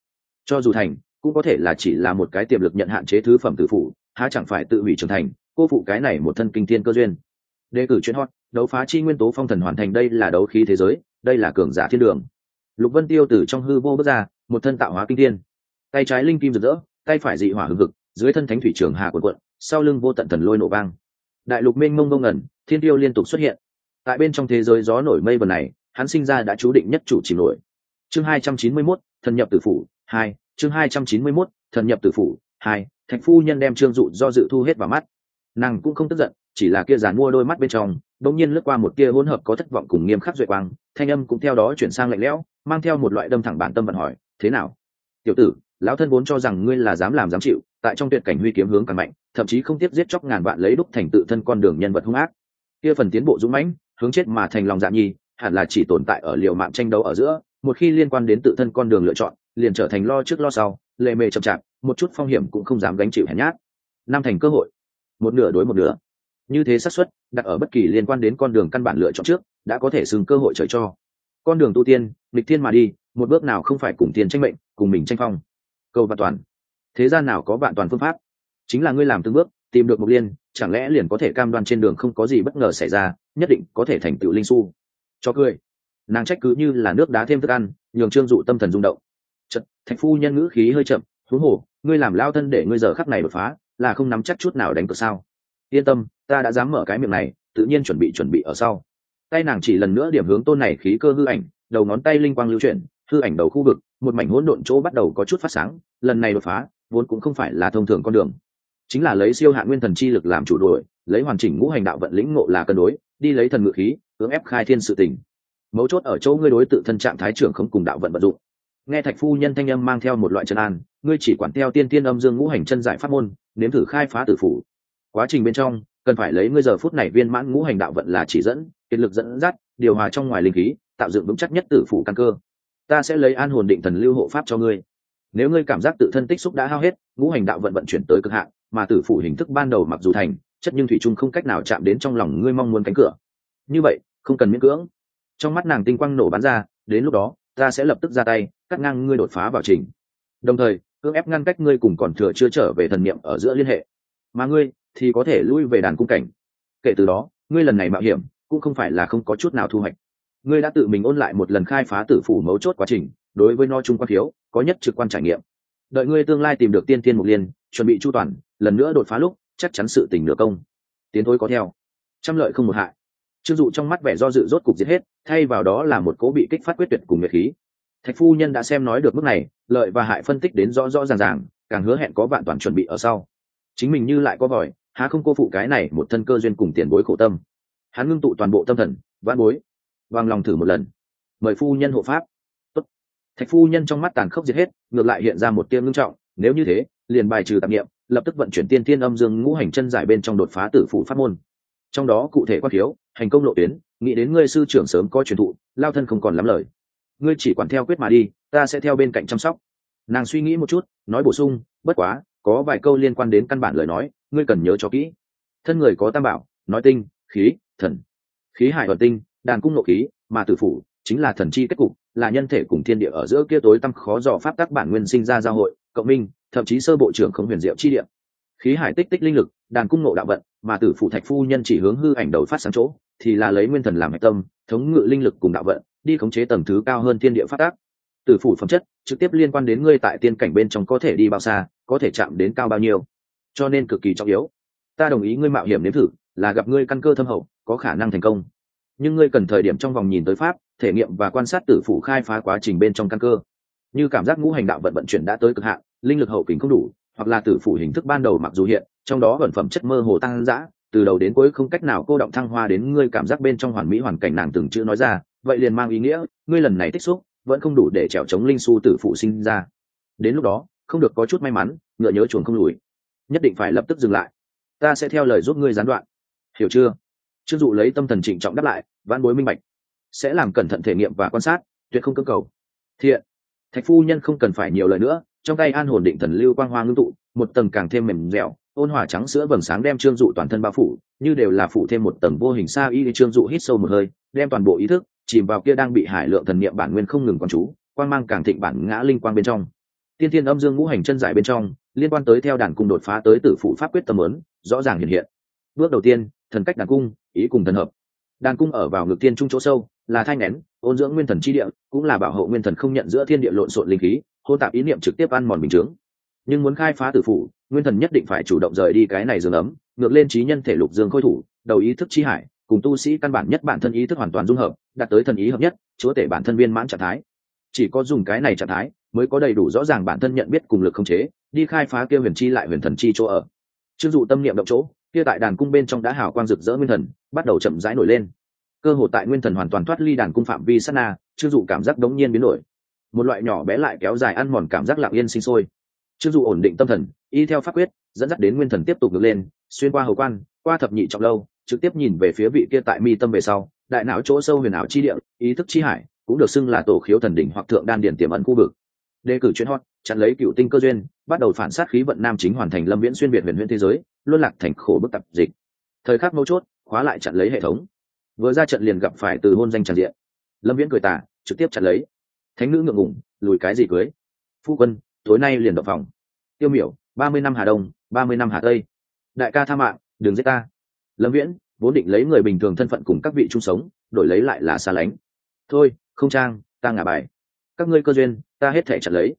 Cho dù thành, cũng có thể là chỉ là một cái tiềm lực nhận hạn chế thứ phẩm tử phủ, há chẳng phải tự hủy trưởng thành, cô phụ cái này một thân kinh thiên cơ duyên. Đề cử chuyên hot, đấu phá chi nguyên tố phong thần hoàn thành đây là đấu khí thế giới, đây là cường giả thiên đường lục vân tiêu từ trong hư vô bước ra một thân tạo hóa kinh thiên. Tay trái linh kim rực rỡ tay phải dị hỏa hưng vực dưới thân thánh thủy trường hạ quần quận sau lưng vô tận thần lôi nổ vang. Đại lục mênh mông ngông ngẩn thiên tiêu liên tục xuất hiện. Tại bên trong thế giới gió nổi mây vần này hắn sinh ra đã chú định nhất chủ chìm nổi. Chương hai trăm chín mươi 291, thần nhập tử phủ hai chương hai trăm chín mươi 291, thần nhập tử phủ hai thạch phu nhân đem trương dụ do dự thu hết vào mắt. Nàng cũng không tức giận chỉ là kia giàn mua đôi mắt bên trong đống nhiên lướt qua một kia hỗn hợp có thất vọng cùng nghiêm khắc duệ quang thanh âm cũng theo đó chuyển sang lạnh lẽo mang theo một loại đâm thẳng bản tâm vận hỏi, thế nào? Tiểu tử, lão thân vốn cho rằng ngươi là dám làm dám chịu, tại trong tuyệt cảnh huy kiếm hướng càng mạnh, thậm chí không tiếp giết chóc ngàn vạn lấy đúc thành tự thân con đường nhân vật hung ác. Kia phần tiến bộ dũng mãnh, hướng chết mà thành lòng dạ nhi, hẳn là chỉ tồn tại ở liệu mạng tranh đấu ở giữa, một khi liên quan đến tự thân con đường lựa chọn, liền trở thành lo trước lo sau, lệ mề chậm chạp, một chút phong hiểm cũng không dám gánh chịu hèn nhát. Năm thành cơ hội, một nửa đối một nửa. Như thế xác suất, đặt ở bất kỳ liên quan đến con đường căn bản lựa chọn trước, đã có thể xưng cơ hội trời cho con đường tu tiên nghịch thiên mà đi một bước nào không phải cùng tiền tranh mệnh cùng mình tranh phong. Cầu vạn toàn. Thế gian nào có vạn toàn phương pháp? Chính là ngươi làm từng bước tìm được mục liên chẳng lẽ liền có thể cam đoan trên đường không có gì bất ngờ xảy ra nhất định có thể thành tựu linh su. Cho cười. Nàng trách cứ như là nước đá thêm thức ăn nhường trương dụ tâm thần rung động. Chật, thạch phu nhân ngữ khí hơi chậm thú hổ ngươi làm lao thân để ngươi giờ khắc này đột phá là không nắm chắc chút nào đánh cược sao? Yên tâm ta đã dám mở cái miệng này tự nhiên chuẩn bị chuẩn bị ở sau tay nàng chỉ lần nữa điểm hướng tôn này khí cơ hư ảnh, đầu ngón tay linh quang lưu chuyển, hư ảnh đầu khu vực, một mảnh hỗn độn chỗ bắt đầu có chút phát sáng, lần này đột phá, vốn cũng không phải là thông thường con đường. Chính là lấy siêu hạn nguyên thần chi lực làm chủ đội lấy hoàn chỉnh ngũ hành đạo vận lĩnh ngộ là cân đối, đi lấy thần ngự khí, cưỡng ép khai thiên sự tình. Mấu chốt ở chỗ ngươi đối tự thân trạng thái trưởng không cùng đạo vận vận dụng. Nghe thạch phu nhân thanh âm mang theo một loại chân an, ngươi chỉ quản theo tiên tiên âm dương ngũ hành chân giải pháp môn, nếm thử khai phá tử phủ. Quá trình bên trong, cần phải lấy ngươi giờ phút này viên mãn ngũ hành đạo vận là chỉ dẫn kiệt lực dẫn dắt, điều hòa trong ngoài linh khí, tạo dựng vững chắc nhất tử phủ căn cơ. Ta sẽ lấy an hồn định thần lưu hộ pháp cho ngươi. Nếu ngươi cảm giác tự thân tích xúc đã hao hết, ngũ hành đạo vận vận chuyển tới cực hạn, mà tử phủ hình thức ban đầu mặc dù thành, chất nhưng thủy trung không cách nào chạm đến trong lòng ngươi mong muốn cánh cửa. Như vậy, không cần miễn cưỡng. Trong mắt nàng tinh quang nổ bắn ra, đến lúc đó, ta sẽ lập tức ra tay, cắt ngang ngươi đột phá vào trình. Đồng thời, cưỡng ép ngăn cách ngươi cùng còn thừa chưa trở về thần niệm ở giữa liên hệ. Mà ngươi thì có thể lui về đàn cung cảnh. Kể từ đó, ngươi lần này mạo hiểm cũng không phải là không có chút nào thu hoạch. Ngươi đã tự mình ôn lại một lần khai phá tử phủ mấu chốt quá trình, đối với no trung quan thiếu, có nhất trực quan trải nghiệm. Đợi ngươi tương lai tìm được tiên tiên mục liên, chuẩn bị chu toàn, lần nữa đột phá lúc, chắc chắn sự tình nửa công. Tiến thối có theo. Trăm lợi không một hại. Chưng dụ trong mắt vẻ do dự rốt cục giết hết, thay vào đó là một cố bị kích phát quyết tuyệt cùng nguyệt khí. Thạch phu nhân đã xem nói được mức này, lợi và hại phân tích đến rõ rõ ràng ràng, càng hứa hẹn có vạn toàn chuẩn bị ở sau. Chính mình như lại có vòi, há không cô phụ cái này một thân cơ duyên cùng tiền bối khổ tâm hắn ngưng tụ toàn bộ tâm thần, vãn bối, vang lòng thử một lần. Mời phu nhân hộ pháp. Tốt. thạch phu nhân trong mắt tàn khốc diệt hết, ngược lại hiện ra một tiên ngưng trọng, nếu như thế, liền bài trừ tạp nghiệm lập tức vận chuyển tiên thiên âm dương ngũ hành chân giải bên trong đột phá tử phủ pháp môn. Trong đó cụ thể quan thiếu, hành công lộ tuyến, nghĩ đến ngươi sư trưởng sớm có truyền thụ, lao thân không còn lắm lời. Ngươi chỉ quản theo quyết mà đi, ta sẽ theo bên cạnh chăm sóc. Nàng suy nghĩ một chút, nói bổ sung, bất quá, có vài câu liên quan đến căn bản lời nói, ngươi cần nhớ cho kỹ. Thân người có tam bảo, nói tinh, khí thần. Khí hải ẩn tinh, đàn cung nộ khí, mà tử phủ chính là thần chi kết cục, là nhân thể cùng thiên địa ở giữa kia tối tăm khó dò pháp tác bản nguyên sinh ra giao hội, cộng minh, thậm chí sơ bộ trưởng không huyền diệu chi địa. Khí hải tích tích linh lực, đàn cung nộ đạo vận, mà tử phủ thạch phu nhân chỉ hướng hư ảnh đầu phát sáng chỗ, thì là lấy nguyên thần làm hạch tâm, thống ngự linh lực cùng đạo vận, đi khống chế tầng thứ cao hơn thiên địa phát tác tử phủ phẩm chất, trực tiếp liên quan đến ngươi tại tiên cảnh bên trong có thể đi bao xa, có thể chạm đến cao bao nhiêu. Cho nên cực kỳ trọng yếu. Ta đồng ý ngươi mạo hiểm nếm thử là gặp ngươi căn cơ thâm hậu, có khả năng thành công. Nhưng ngươi cần thời điểm trong vòng nhìn tới pháp, thể nghiệm và quan sát tử phủ khai phá quá trình bên trong căn cơ. Như cảm giác ngũ hành đạo vận vận chuyển đã tới cực hạn, linh lực hậu kính không đủ, hoặc là tử phủ hình thức ban đầu mặc dù hiện, trong đó vận phẩm chất mơ hồ tăng dã, từ đầu đến cuối không cách nào cô động thăng hoa đến ngươi cảm giác bên trong hoàn mỹ hoàn cảnh nàng từng chữ nói ra, vậy liền mang ý nghĩa, ngươi lần này tích xúc, vẫn không đủ để trèo chống linh su tử phụ sinh ra. Đến lúc đó, không được có chút may mắn, ngựa nhớ chuồn không lùi. Nhất định phải lập tức dừng lại. Ta sẽ theo lời giúp ngươi gián đoạn hiểu chưa? Chưng dụ lấy tâm thần trịnh trọng đáp lại văn bối minh bạch. Sẽ làm cẩn thận thể nghiệm và quan sát, tuyệt không cơ cầu. Thiện. Thạch phu nhân không cần phải nhiều lời nữa, trong tay an hồn định thần lưu quang hoa ngưng tụ, một tầng càng thêm mềm dẻo, ôn hòa trắng sữa vầng sáng đem trương dụ toàn thân bao phủ, như đều là phủ thêm một tầng vô hình xa y trương dụ hít sâu một hơi, đem toàn bộ ý thức chìm vào kia đang bị hải lượng thần niệm bản nguyên không ngừng quan chú, quang mang càng thịnh bản ngã linh quang bên trong. Tiên thiên âm dương ngũ hành chân giải bên trong, liên quan tới theo đàn cung đột phá tới tử phụ pháp quyết tâm ấn rõ ràng hiện hiện. Bước đầu tiên thần cách đàn cung ý cùng thần hợp. Đàn cung ở vào ngực tiên trung chỗ sâu là thanh nén ôn dưỡng nguyên thần chi địa cũng là bảo hộ nguyên thần không nhận giữa thiên địa lộn xộn linh khí hôn tạp ý niệm trực tiếp ăn mòn bình chướng. Nhưng muốn khai phá tử phủ, nguyên thần nhất định phải chủ động rời đi cái này dương ấm ngược lên trí nhân thể lục dương khôi thủ đầu ý thức chi hải cùng tu sĩ căn bản nhất bản thân ý thức hoàn toàn dung hợp đạt tới thần ý hợp nhất chúa tể bản thân viên mãn trạng thái. Chỉ có dùng cái này trạng thái mới có đầy đủ rõ ràng bản thân nhận biết cùng lực không chế đi khai phá kia huyền chi lại huyền thần chi chỗ ở. Chưng dụ tâm niệm động chỗ kia tại đàn cung bên trong đã hào quang rực rỡ nguyên thần, bắt đầu chậm rãi nổi lên. Cơ hội tại nguyên thần hoàn toàn thoát ly đàn cung phạm vi sát na chưng dụ cảm giác đống nhiên biến đổi. Một loại nhỏ bé lại kéo dài ăn mòn cảm giác lặng yên sinh sôi. Chưng dụ ổn định tâm thần, y theo pháp quyết, dẫn dắt đến nguyên thần tiếp tục ngược lên, xuyên qua hầu quan, qua thập nhị trọng lâu, trực tiếp nhìn về phía vị kia tại mi tâm về sau, đại não chỗ sâu huyền ảo chi địa, ý thức chi hải, cũng được xưng là tổ khiếu thần đỉnh hoặc thượng đan điển tiềm ẩn khu vực. Đề cử chuyên hot, chặn lấy cựu tinh cơ duyên, bắt đầu phản sát khí vận nam chính hoàn thành lâm viễn xuyên việt huyền huyền thế giới luôn lạc thành khổ bức tập dịch. Thời khắc mấu chốt, khóa lại chặn lấy hệ thống. Vừa ra trận liền gặp phải từ hôn danh tràn diện. Lâm viễn cười tả trực tiếp chặn lấy. Thánh nữ ngượng ngủng lùi cái gì cưới? Phu quân, tối nay liền đập phòng. Tiêu miểu, ba mươi năm hà đông, ba mươi năm hà tây. Đại ca tha mạng, đừng giết ta. Lâm viễn, vốn định lấy người bình thường thân phận cùng các vị chung sống, đổi lấy lại là xa lánh. Thôi, không trang, ta ngả bài. Các ngươi cơ duyên, ta hết thể chặt lấy.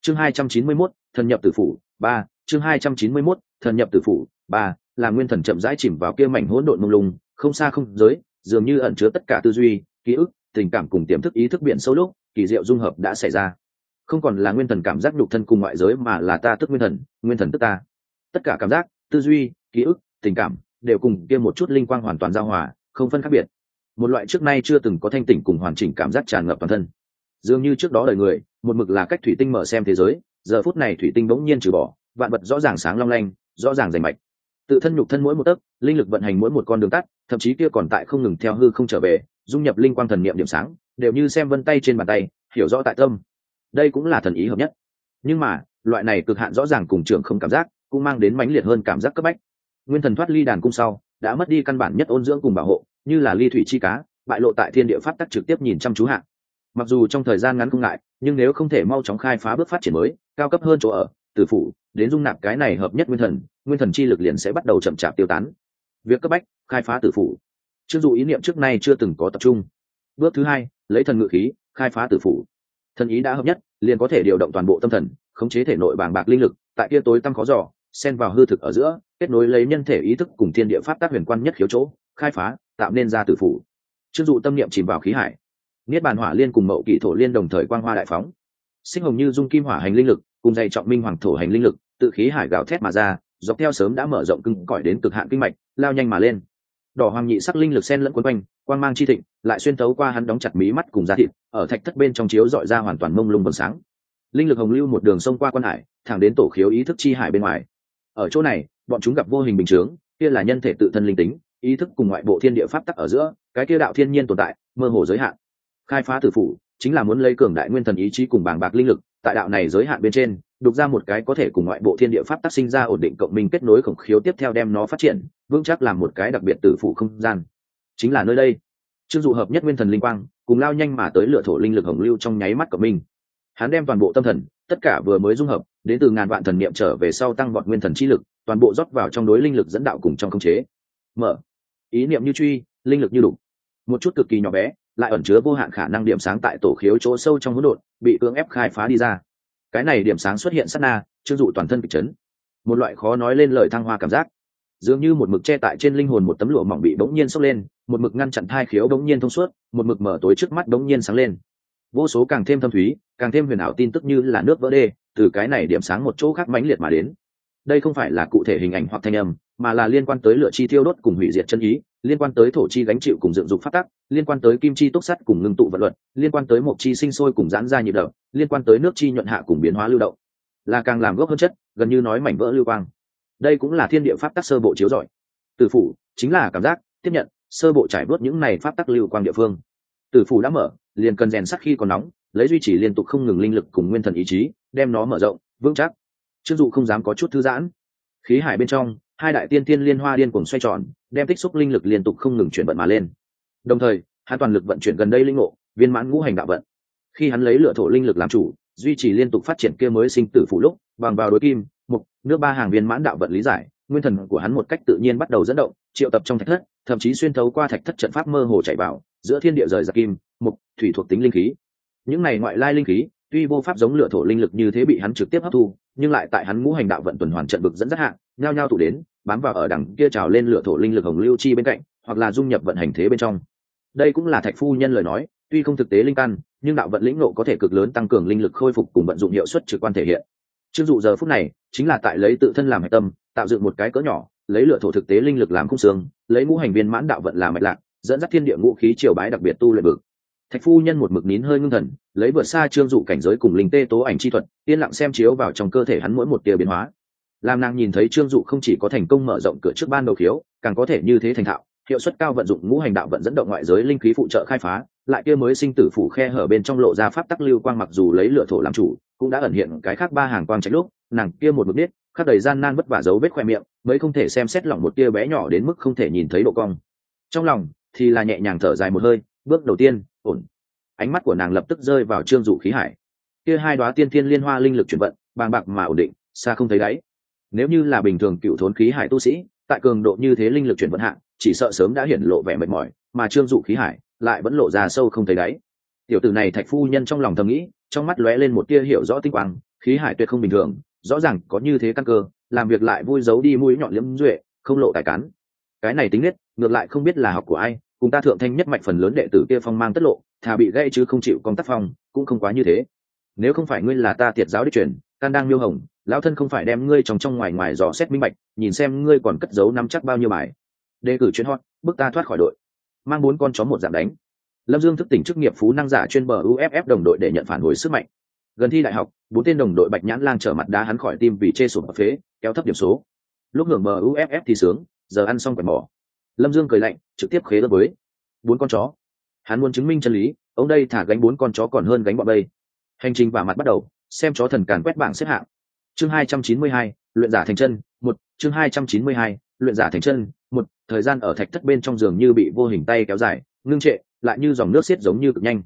Chương hai trăm chín mươi mốt thần nhập tử phủ, ba, chương hai trăm chín mươi mốt thần nhập tử phủ, ba, là nguyên thần chậm rãi chìm vào kia mảnh hỗn độn mông lung, không xa không giới, dường như ẩn chứa tất cả tư duy, ký ức, tình cảm cùng tiềm thức ý thức biển sâu lúc, kỳ diệu dung hợp đã xảy ra. Không còn là nguyên thần cảm giác đục thân cùng ngoại giới mà là ta tức nguyên thần nguyên thần tức ta. Tất cả cảm giác, tư duy, ký ức, tình cảm đều cùng kia một chút linh quang hoàn toàn giao hòa, không phân khác biệt. Một loại trước nay chưa từng có thanh tỉnh cùng hoàn chỉnh cảm giác tràn ngập toàn thân. Dường như trước đó đời người, một mực là cách thủy tinh mở xem thế giới, giờ phút này thủy tinh bỗng nhiên trừ bỏ, vạn vật rõ ràng sáng long lanh rõ ràng rành mạch. Tự thân nhục thân mỗi một tấc, linh lực vận hành mỗi một con đường tắt thậm chí kia còn tại không ngừng theo hư không trở về, dung nhập linh quang thần niệm điểm sáng, đều như xem vân tay trên bàn tay, hiểu rõ tại tâm. Đây cũng là thần ý hợp nhất. Nhưng mà, loại này cực hạn rõ ràng cùng trưởng không cảm giác, cũng mang đến mãnh liệt hơn cảm giác cấp bách. Nguyên thần thoát ly đàn cung sau, đã mất đi căn bản nhất ôn dưỡng cùng bảo hộ, như là ly thủy chi cá, bại lộ tại thiên địa pháp tắc trực tiếp nhìn chăm chú hạng mặc dù trong thời gian ngắn không ngại, nhưng nếu không thể mau chóng khai phá bước phát triển mới, cao cấp hơn chỗ ở, tử phủ đến dung nạp cái này hợp nhất nguyên thần nguyên thần chi lực liền sẽ bắt đầu chậm chạp tiêu tán. Việc cấp bách, khai phá tử phủ. Chưng dù ý niệm trước nay chưa từng có tập trung. Bước thứ hai, lấy thần ngự khí, khai phá tử phủ. Thần ý đã hợp nhất, liền có thể điều động toàn bộ tâm thần, khống chế thể nội bàng bạc linh lực, tại kia tối tăm khó giỏ xen vào hư thực ở giữa, kết nối lấy nhân thể ý thức cùng thiên địa pháp tác huyền quan nhất khiếu chỗ, khai phá, tạo nên ra tử phủ. Chưng dụ tâm niệm chìm vào khí hải. Niết bàn hỏa liên cùng mậu kỷ thổ liên đồng thời quang hoa đại phóng. Sinh hồng như dung kim hỏa hành linh lực cùng dày trọng minh hoàng thổ hành linh lực, tự khí hải gạo thét mà ra, dọc theo sớm đã mở rộng cưng cõi đến cực hạn kinh mạch, lao nhanh mà lên. Đỏ hoàng nhị sắc linh lực sen lẫn quấn quanh, quang mang chi thịnh, lại xuyên tấu qua hắn đóng chặt mí mắt cùng da thịt, ở thạch thất bên trong chiếu dọi ra hoàn toàn mông lung vầng sáng. Linh lực hồng lưu một đường sông qua quan hải, thẳng đến tổ khiếu ý thức chi hải bên ngoài. Ở chỗ này, bọn chúng gặp vô hình bình chướng, kia là nhân thể tự thân linh tính, ý thức cùng ngoại bộ thiên địa pháp tắc ở giữa, cái kia đạo thiên nhiên tồn tại, mơ hồ giới hạn. Khai phá tử phủ, chính là muốn lấy cường đại nguyên thần ý chí cùng bàng bạc linh lực tại đạo này giới hạn bên trên, đục ra một cái có thể cùng ngoại bộ thiên địa pháp tác sinh ra ổn định cộng minh kết nối khổng khiếu tiếp theo đem nó phát triển, vững chắc làm một cái đặc biệt tử phụ không gian. Chính là nơi đây chưng dụ hợp nhất nguyên thần linh quang, cùng lao nhanh mà tới lựa thổ linh lực hồng lưu trong nháy mắt cộng minh hắn đem toàn bộ tâm thần, tất cả vừa mới dung hợp, đến từ ngàn vạn thần niệm trở về sau tăng vọt nguyên thần chi lực, toàn bộ rót vào trong đối linh lực dẫn đạo cùng trong khống chế. Mở. Ý niệm như truy, linh lực như đục. Một chút cực kỳ nhỏ bé lại ẩn chứa vô hạn khả năng điểm sáng tại tổ khiếu chỗ sâu trong hỗn độn, bị cưỡng ép khai phá đi ra. Cái này điểm sáng xuất hiện sát na, chưng dụ toàn thân kịch chấn. Một loại khó nói lên lời thăng hoa cảm giác. Dường như một mực che tại trên linh hồn một tấm lụa mỏng bị bỗng nhiên sốc lên, một mực ngăn chặn thai khiếu bỗng nhiên thông suốt, một mực mở tối trước mắt bỗng nhiên sáng lên. Vô số càng thêm thâm thúy, càng thêm huyền ảo tin tức như là nước vỡ đê, từ cái này điểm sáng một chỗ khác mãnh liệt mà đến. Đây không phải là cụ thể hình ảnh hoặc thanh âm, mà là liên quan tới lựa chi thiêu đốt cùng hủy diệt chân ý, liên quan tới thổ chi gánh chịu cùng dựng dục phát tắc liên quan tới kim chi túc sắt cùng ngưng tụ vận luật, liên quan tới mộc chi sinh sôi cùng giãn ra nhịp đập, liên quan tới nước chi nhuận hạ cùng biến hóa lưu động. Là càng làm gốc hơn chất, gần như nói mảnh vỡ lưu quang. Đây cũng là thiên địa pháp tắc sơ bộ chiếu giỏi. tử phủ chính là cảm giác, tiếp nhận, sơ bộ trải bớt những này pháp tắc lưu quang địa phương. Tử phủ đã mở, liền cần rèn sắc khi còn nóng, lấy duy trì liên tục không ngừng linh lực cùng nguyên thần ý chí, đem nó mở rộng, vững chắc. Chưng dụ không dám có chút thư giãn. Khí hải bên trong, hai đại tiên tiên liên hoa điên cùng xoay tròn, đem tích xúc linh lực liên tục không ngừng chuyển vận mà lên đồng thời, hắn toàn lực vận chuyển gần đây linh ngộ, viên mãn ngũ hành đạo vận. Khi hắn lấy lựa thổ linh lực làm chủ, duy trì liên tục phát triển kia mới sinh tử phủ lúc, bằng vào đối kim, mục, nước ba hàng viên mãn đạo vận lý giải, nguyên thần của hắn một cách tự nhiên bắt đầu dẫn động, triệu tập trong thạch thất, thậm chí xuyên thấu qua thạch thất trận pháp mơ hồ chạy vào, giữa thiên địa rời ra kim, mục, thủy thuộc tính linh khí. Những này ngoại lai linh khí, tuy vô pháp giống lựa thổ linh lực như thế bị hắn trực tiếp hấp thu, nhưng lại tại hắn ngũ hành đạo vận tuần hoàn trận vực dẫn dắt hạng nhao nhao tụ đến, bám vào ở đằng kia trào lên lửa thổ linh lực hồng lưu chi bên cạnh, hoặc là dung nhập vận hành thế bên trong đây cũng là thạch phu nhân lời nói, tuy không thực tế linh căn, nhưng đạo vận lĩnh nộ có thể cực lớn tăng cường linh lực khôi phục cùng vận dụng hiệu suất trực quan thể hiện. Chưng dụ giờ phút này, chính là tại lấy tự thân làm hạch tâm, tạo dựng một cái cỡ nhỏ, lấy lựa thổ thực tế linh lực làm khung xương, lấy ngũ hành viên mãn đạo vận làm mạch lạc, dẫn dắt thiên địa ngũ khí triều bái đặc biệt tu luyện bực thạch phu nhân một mực nín hơi ngưng thần, lấy vượt xa trương dụ cảnh giới cùng linh tê tố ảnh chi thuật, yên lặng xem chiếu vào trong cơ thể hắn mỗi một tia biến hóa. Làm nàng nhìn thấy trương dụ không chỉ có thành công mở rộng cửa trước ban đầu khiếu, càng có thể như thế thành thạo hiệu suất cao vận dụng ngũ hành đạo vận dẫn động ngoại giới linh khí phụ trợ khai phá, lại kia mới sinh tử phủ khe hở bên trong lộ ra pháp tắc lưu quang mặc dù lấy lửa thổ làm chủ, cũng đã ẩn hiện cái khác ba hàng quang tránh lúc, nàng kia một mực biết, khắc đầy gian nan vất vả dấu vết khoe miệng, mới không thể xem xét lỏng một tia bé nhỏ đến mức không thể nhìn thấy độ cong. Trong lòng thì là nhẹ nhàng thở dài một hơi, bước đầu tiên, ổn. Ánh mắt của nàng lập tức rơi vào trương dụ khí hải. Kia hai đoá tiên thiên liên hoa linh lực chuyển vận, bàng bạc mà ổn định, xa không thấy đáy. Nếu như là bình thường cựu thốn khí hải tu sĩ tại cường độ như thế linh lực chuyển vận hạn chỉ sợ sớm đã hiển lộ vẻ mệt mỏi, mà trương dụ khí hải lại vẫn lộ ra sâu không thấy đáy. Tiểu tử này thạch phu nhân trong lòng thầm nghĩ, trong mắt lóe lên một tia hiểu rõ tinh quang, khí hải tuyệt không bình thường, rõ ràng có như thế căn cơ, làm việc lại vui giấu đi mũi nhọn liễm duệ, không lộ tài cán. Cái này tính nết, ngược lại không biết là học của ai, cùng ta thượng thanh nhất mạch phần lớn đệ tử kia phong mang tất lộ, thà bị gây chứ không chịu công tác phong, cũng không quá như thế. Nếu không phải ngươi là ta tiệt giáo đi truyền can đang miêu hồng, lão thân không phải đem ngươi trong trong ngoài ngoài dò xét minh bạch, nhìn xem ngươi còn cất giấu nắm chắc bao nhiêu bài. Đề cử chuyến hot, bước ta thoát khỏi đội. Mang bốn con chó một dạng đánh. Lâm dương thức tỉnh chức nghiệp phú năng giả chuyên bờ uff đồng đội để nhận phản hồi sức mạnh. Gần thi đại học, bốn tên đồng đội bạch nhãn lang trở mặt đá hắn khỏi tim vì chê sụp ở phế, kéo thấp điểm số. Lúc hưởng bờ uff thì sướng, giờ ăn xong quần bỏ lâm dương cười lạnh, trực tiếp khế lớp với bốn con chó. Hắn muốn chứng minh chân lý, ông đây thả gánh bốn con chó còn hơn gánh bọn bây hành trình và mặt bắt đầu xem chó thần càn quét bảng xếp hạng. Chương hai trăm chín mươi hai, luyện giả thành chân, một. Chương hai trăm chín mươi hai, luyện giả thành chân, một. Thời gian ở thạch thất bên trong giường như bị vô hình tay kéo dài, ngưng trệ, lại như dòng nước xiết giống như cực nhanh.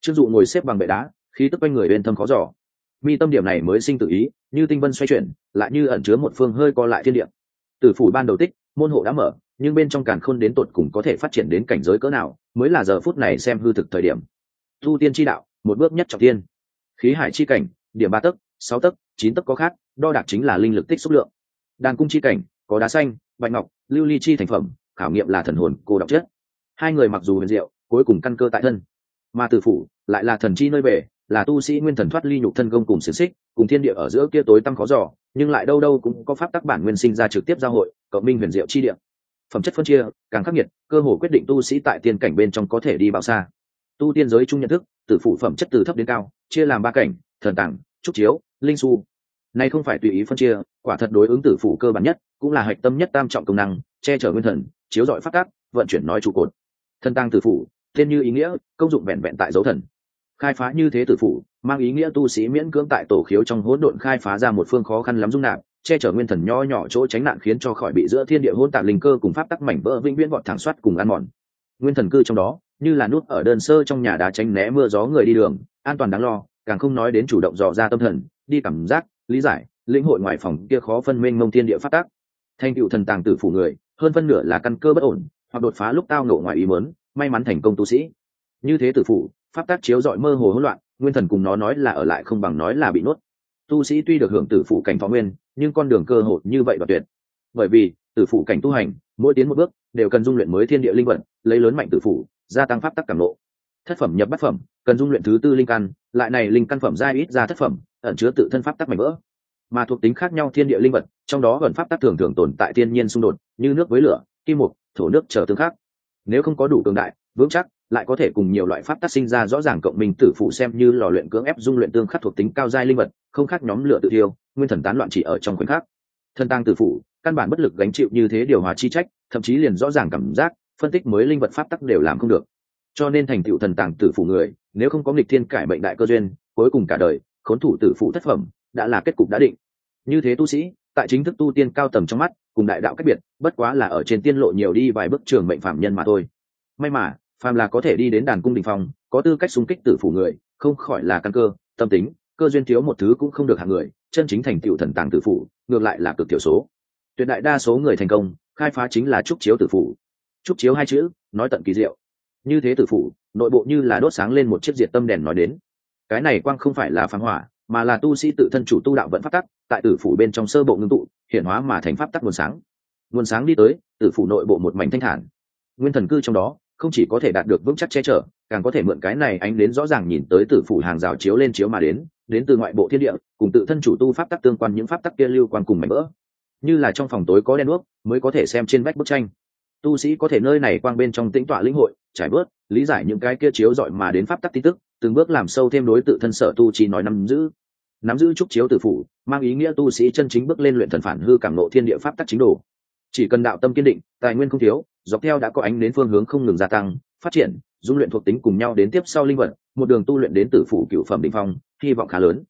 Trương dụ ngồi xếp bằng bệ đá, khí tức quanh người bên thâm khó giỏ mi tâm điểm này mới sinh tự ý, như tinh vân xoay chuyển, lại như ẩn chứa một phương hơi co lại thiên địa. Tử phủ ban đầu tích, môn hộ đã mở, nhưng bên trong càn khôn đến tột cùng có thể phát triển đến cảnh giới cỡ nào, mới là giờ phút này xem hư thực thời điểm. Tu tiên chi đạo, một bước nhất trọng tiên khí hải chi cảnh điểm ba tấc, sáu tấc, chín tấc có khác, đo đạc chính là linh lực tích xúc lượng. Đàn cung chi cảnh, có đá xanh, bạch ngọc, lưu ly chi thành phẩm, khảo nghiệm là thần hồn cô đọc chất. Hai người mặc dù huyền diệu, cuối cùng căn cơ tại thân. Mà tử phủ lại là thần chi nơi về là tu sĩ nguyên thần thoát ly nhục thân công cùng xiềng xích, cùng thiên địa ở giữa kia tối tăm khó giỏ nhưng lại đâu đâu cũng có pháp tắc bản nguyên sinh ra trực tiếp giao hội, cộng minh huyền diệu chi địa. Phẩm chất phân chia, càng khắc nghiệt, cơ hồ quyết định tu sĩ tại tiên cảnh bên trong có thể đi bao xa. Tu tiên giới chung nhận thức, tử phụ phẩm chất từ thấp đến cao, chia làm ba cảnh, thần tảng trúc chiếu, linh su. Nay không phải tùy ý phân chia, quả thật đối ứng tử phủ cơ bản nhất, cũng là hạch tâm nhất tam trọng công năng, che chở nguyên thần, chiếu dọi phát tác vận chuyển nói trụ cột. Thân tăng tử phủ tên như ý nghĩa, công dụng vẹn vẹn tại dấu thần. Khai phá như thế tử phủ, mang ý nghĩa tu sĩ miễn cưỡng tại tổ khiếu trong hỗn độn khai phá ra một phương khó khăn lắm dung nạp, che chở nguyên thần nho nhỏ chỗ tránh nạn khiến cho khỏi bị giữa thiên địa hỗn tạp linh cơ cùng pháp tắc mảnh vỡ vĩnh viễn vọt thẳng soát cùng ăn mòn. Nguyên thần cư trong đó, như là nút ở đơn sơ trong nhà đá tránh né mưa gió người đi đường, an toàn đáng lo càng không nói đến chủ động dò ra tâm thần, đi cảm giác, lý giải, lĩnh hội ngoài phòng kia khó phân minh mông thiên địa phát tác. Thành cựu thần tàng tử phủ người, hơn phân nửa là căn cơ bất ổn, hoặc đột phá lúc tao nổ ngoài ý mớn may mắn thành công tu sĩ. Như thế tử phủ, pháp tác chiếu dọi mơ hồ hỗn loạn, nguyên thần cùng nó nói là ở lại không bằng nói là bị nuốt. Tu sĩ tuy được hưởng tử phủ cảnh phó nguyên, nhưng con đường cơ hội như vậy và tuyệt. Bởi vì, tử phủ cảnh tu hành, mỗi tiến một bước, đều cần dung luyện mới thiên địa linh vận, lấy lớn mạnh tử phủ, gia tăng pháp tắc cảm lộ thất phẩm nhập bát phẩm cần dung luyện thứ tư linh căn, lại này linh căn phẩm giai ít ra thất phẩm, ẩn chứa tự thân pháp tắc mạnh vỡ. Mà thuộc tính khác nhau thiên địa linh vật, trong đó gần pháp tắc thường thường tồn tại thiên nhiên xung đột, như nước với lửa, kim mục, thổ nước trở tương khắc. Nếu không có đủ cường đại, vững chắc, lại có thể cùng nhiều loại pháp tác sinh ra rõ ràng cộng minh tử phụ xem như lò luyện cưỡng ép dung luyện tương khắc thuộc tính cao giai linh vật, không khác nhóm lửa tự thiêu, nguyên thần tán loạn chỉ ở trong khoảnh khắc. Thân tăng tử phụ, căn bản bất lực gánh chịu như thế điều hòa chi trách, thậm chí liền rõ ràng cảm giác, phân tích mới linh vật pháp tắc đều làm không được. Cho nên thành tựu thần tàng tử phụ người nếu không có nghịch thiên cải mệnh đại cơ duyên, cuối cùng cả đời, khốn thủ tử phụ thất phẩm, đã là kết cục đã định. Như thế tu sĩ, tại chính thức tu tiên cao tầm trong mắt, cùng đại đạo cách biệt, bất quá là ở trên tiên lộ nhiều đi vài bước trường mệnh phạm nhân mà thôi. May mà, phàm là có thể đi đến đàn cung đình phong, có tư cách xung kích tử phủ người, không khỏi là căn cơ, tâm tính, cơ duyên thiếu một thứ cũng không được hạng người, chân chính thành tựu thần tàng tử phủ, ngược lại là cực thiểu số. Tuyệt đại đa số người thành công, khai phá chính là trúc chiếu tử phủ. Trúc chiếu hai chữ, nói tận kỳ diệu. Như thế tử phủ nội bộ như là đốt sáng lên một chiếc diệt tâm đèn nói đến. Cái này quang không phải là phán hỏa, mà là tu sĩ tự thân chủ tu đạo vận pháp tắc, tại tử phủ bên trong sơ bộ ngưng tụ hiện hóa mà thành pháp tắc nguồn sáng. Nguồn sáng đi tới, tử phủ nội bộ một mảnh thanh thản. Nguyên thần cư trong đó, không chỉ có thể đạt được vững chắc che chở, càng có thể mượn cái này ánh đến rõ ràng nhìn tới tử phủ hàng rào chiếu lên chiếu mà đến đến từ ngoại bộ thiên địa, cùng tự thân chủ tu pháp tắc tương quan những pháp tắc kia lưu quan cùng mảnh vỡ. Như là trong phòng tối có đen nước mới có thể xem trên vách bức tranh tu sĩ có thể nơi này quang bên trong tĩnh tọa lĩnh hội, trải bớt lý giải những cái kia chiếu dọi mà đến pháp tắc tin tức, từng bước làm sâu thêm đối tự thân sở tu chỉ nói nắm giữ. Nắm giữ trúc chiếu tử phủ, mang ý nghĩa tu sĩ chân chính bước lên luyện thần phản hư cảm nộ thiên địa pháp tắc chính đồ. Chỉ cần đạo tâm kiên định, tài nguyên không thiếu, dọc theo đã có ánh đến phương hướng không ngừng gia tăng, phát triển, dung luyện thuộc tính cùng nhau đến tiếp sau linh vật một đường tu luyện đến tử phủ cựu phẩm định phong, hy vọng khá lớn.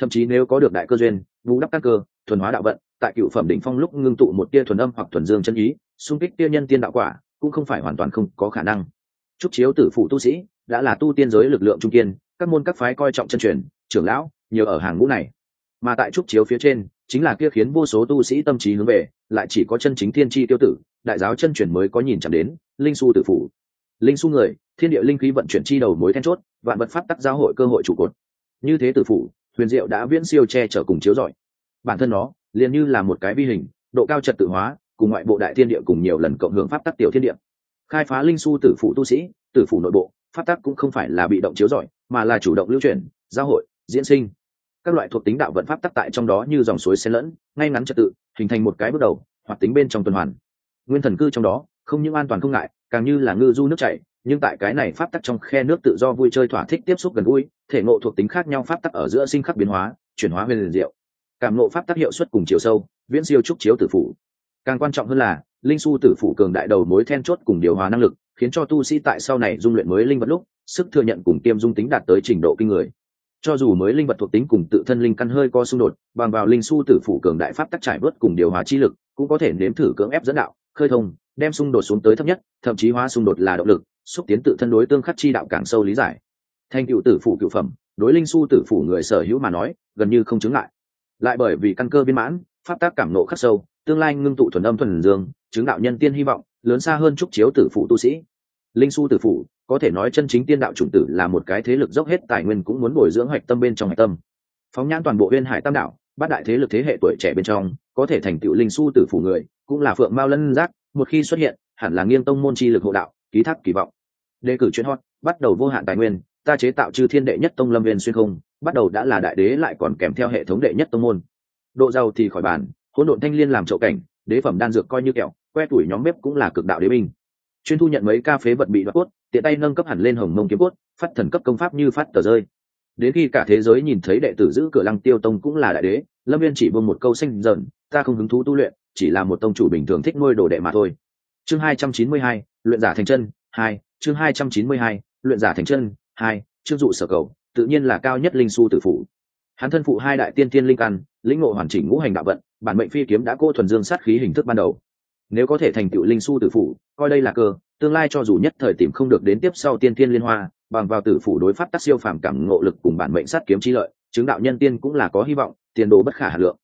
Thậm chí nếu có được đại cơ duyên vũ đắp các cơ, thuần hóa đạo vận, tại cựu phẩm đỉnh phong lúc ngưng tụ một tia thuần âm hoặc thuần dương chân ý xung kích tiêu nhân tiên đạo quả cũng không phải hoàn toàn không có khả năng. Trúc chiếu tử phụ tu sĩ đã là tu tiên giới lực lượng trung kiên, các môn các phái coi trọng chân truyền, trưởng lão nhiều ở hàng ngũ này. Mà tại trúc chiếu phía trên, chính là kia khiến vô số tu sĩ tâm trí hướng về, lại chỉ có chân chính thiên tri tiêu tử, đại giáo chân truyền mới có nhìn chạm đến, linh su tử phủ. Linh su người, thiên địa linh khí vận chuyển chi đầu mối then chốt, vạn vật pháp tắc giáo hội cơ hội trụ cột. Như thế tử phủ, huyền diệu đã viễn siêu che chở cùng chiếu rọi. Bản thân nó, liền như là một cái vi hình, độ cao trật tự hóa cùng ngoại bộ đại thiên địa cùng nhiều lần cộng hưởng pháp tắc tiểu thiên địa. Khai phá linh su tử phụ tu sĩ, tử phụ nội bộ, pháp tắc cũng không phải là bị động chiếu rọi, mà là chủ động lưu chuyển, giao hội, diễn sinh. Các loại thuộc tính đạo vận pháp tắc tại trong đó như dòng suối xen lẫn, ngay ngắn trật tự, hình thành một cái bước đầu, hoạt tính bên trong tuần hoàn. Nguyên thần cư trong đó, không những an toàn không ngại, càng như là ngư du nước chảy, nhưng tại cái này pháp tắc trong khe nước tự do vui chơi thỏa thích tiếp xúc gần gũi, thể ngộ thuộc tính khác nhau pháp tắc ở giữa sinh khắc biến hóa, chuyển hóa huyền liền diệu. Cảm ngộ pháp tắc hiệu suất cùng chiều sâu, viễn siêu trúc chiếu tử phủ càng quan trọng hơn là, linh su tử phủ cường đại đầu mối then chốt cùng điều hòa năng lực, khiến cho tu sĩ tại sau này dung luyện mới linh vật lúc, sức thừa nhận cùng tiêm dung tính đạt tới trình độ kinh người. Cho dù mới linh vật thuộc tính cùng tự thân linh căn hơi có xung đột, bằng vào linh su tử phủ cường đại pháp tắc trải bớt cùng điều hòa chi lực, cũng có thể nếm thử cưỡng ép dẫn đạo, khơi thông, đem xung đột xuống tới thấp nhất, thậm chí hóa xung đột là động lực, xúc tiến tự thân đối tương khắc chi đạo càng sâu lý giải. Thành cựu tử phủ cựu phẩm, đối linh su tử phủ người sở hữu mà nói, gần như không chứng lại lại bởi vì căn cơ viên mãn, pháp tác cảm nộ khắc sâu tương lai ngưng tụ thuần âm thuần dương, chứng đạo nhân tiên hy vọng, lớn xa hơn trúc chiếu tử phụ tu sĩ. Linh su tử phụ, có thể nói chân chính tiên đạo chủng tử là một cái thế lực dốc hết tài nguyên cũng muốn bồi dưỡng hoạch tâm bên trong hoạch tâm. Phóng nhãn toàn bộ uyên hải tam đạo bát đại thế lực thế hệ tuổi trẻ bên trong, có thể thành tựu linh su tử phủ người, cũng là phượng mao lân giác, một khi xuất hiện, hẳn là nghiêng tông môn chi lực hộ đạo, ký thác kỳ vọng. Đề cử chuyên hot, bắt đầu vô hạn tài nguyên, ta chế tạo chư thiên đệ nhất tông lâm viên xuyên không, bắt đầu đã là đại đế lại còn kèm theo hệ thống đệ nhất tông môn. Độ giàu thì khỏi bàn hỗn độn thanh liên làm chậu cảnh, đế phẩm đan dược coi như kẹo, que tuổi nhóm bếp cũng là cực đạo đế binh. Chuyên thu nhận mấy ca phế vật bị đoạt cốt, tiện tay nâng cấp hẳn lên hồng mông kiếm cốt, phát thần cấp công pháp như phát tờ rơi. Đến khi cả thế giới nhìn thấy đệ tử giữ cửa lăng tiêu tông cũng là đại đế, lâm viên chỉ buông một câu xanh dần, ta không hứng thú tu luyện, chỉ là một tông chủ bình thường thích nuôi đồ đệ mà thôi. Chương hai trăm chín mươi hai, luyện giả thành chân, hai, chương hai trăm chín mươi hai, luyện giả thành chân, hai, chương dụ sở cầu, tự nhiên là cao nhất linh su tử phủ. Hắn thân phụ hai đại tiên tiên linh căn, lĩnh ngộ hoàn chỉnh ngũ hành đạo vận bản mệnh phi kiếm đã cô thuần dương sát khí hình thức ban đầu. Nếu có thể thành tựu linh su tử phủ, coi đây là cơ, tương lai cho dù nhất thời tìm không được đến tiếp sau tiên thiên liên hoa, bằng vào tử phủ đối pháp tác siêu phàm cảm ngộ lực cùng bản mệnh sát kiếm chi lợi, chứng đạo nhân tiên cũng là có hy vọng, tiền đồ bất khả hà lượng.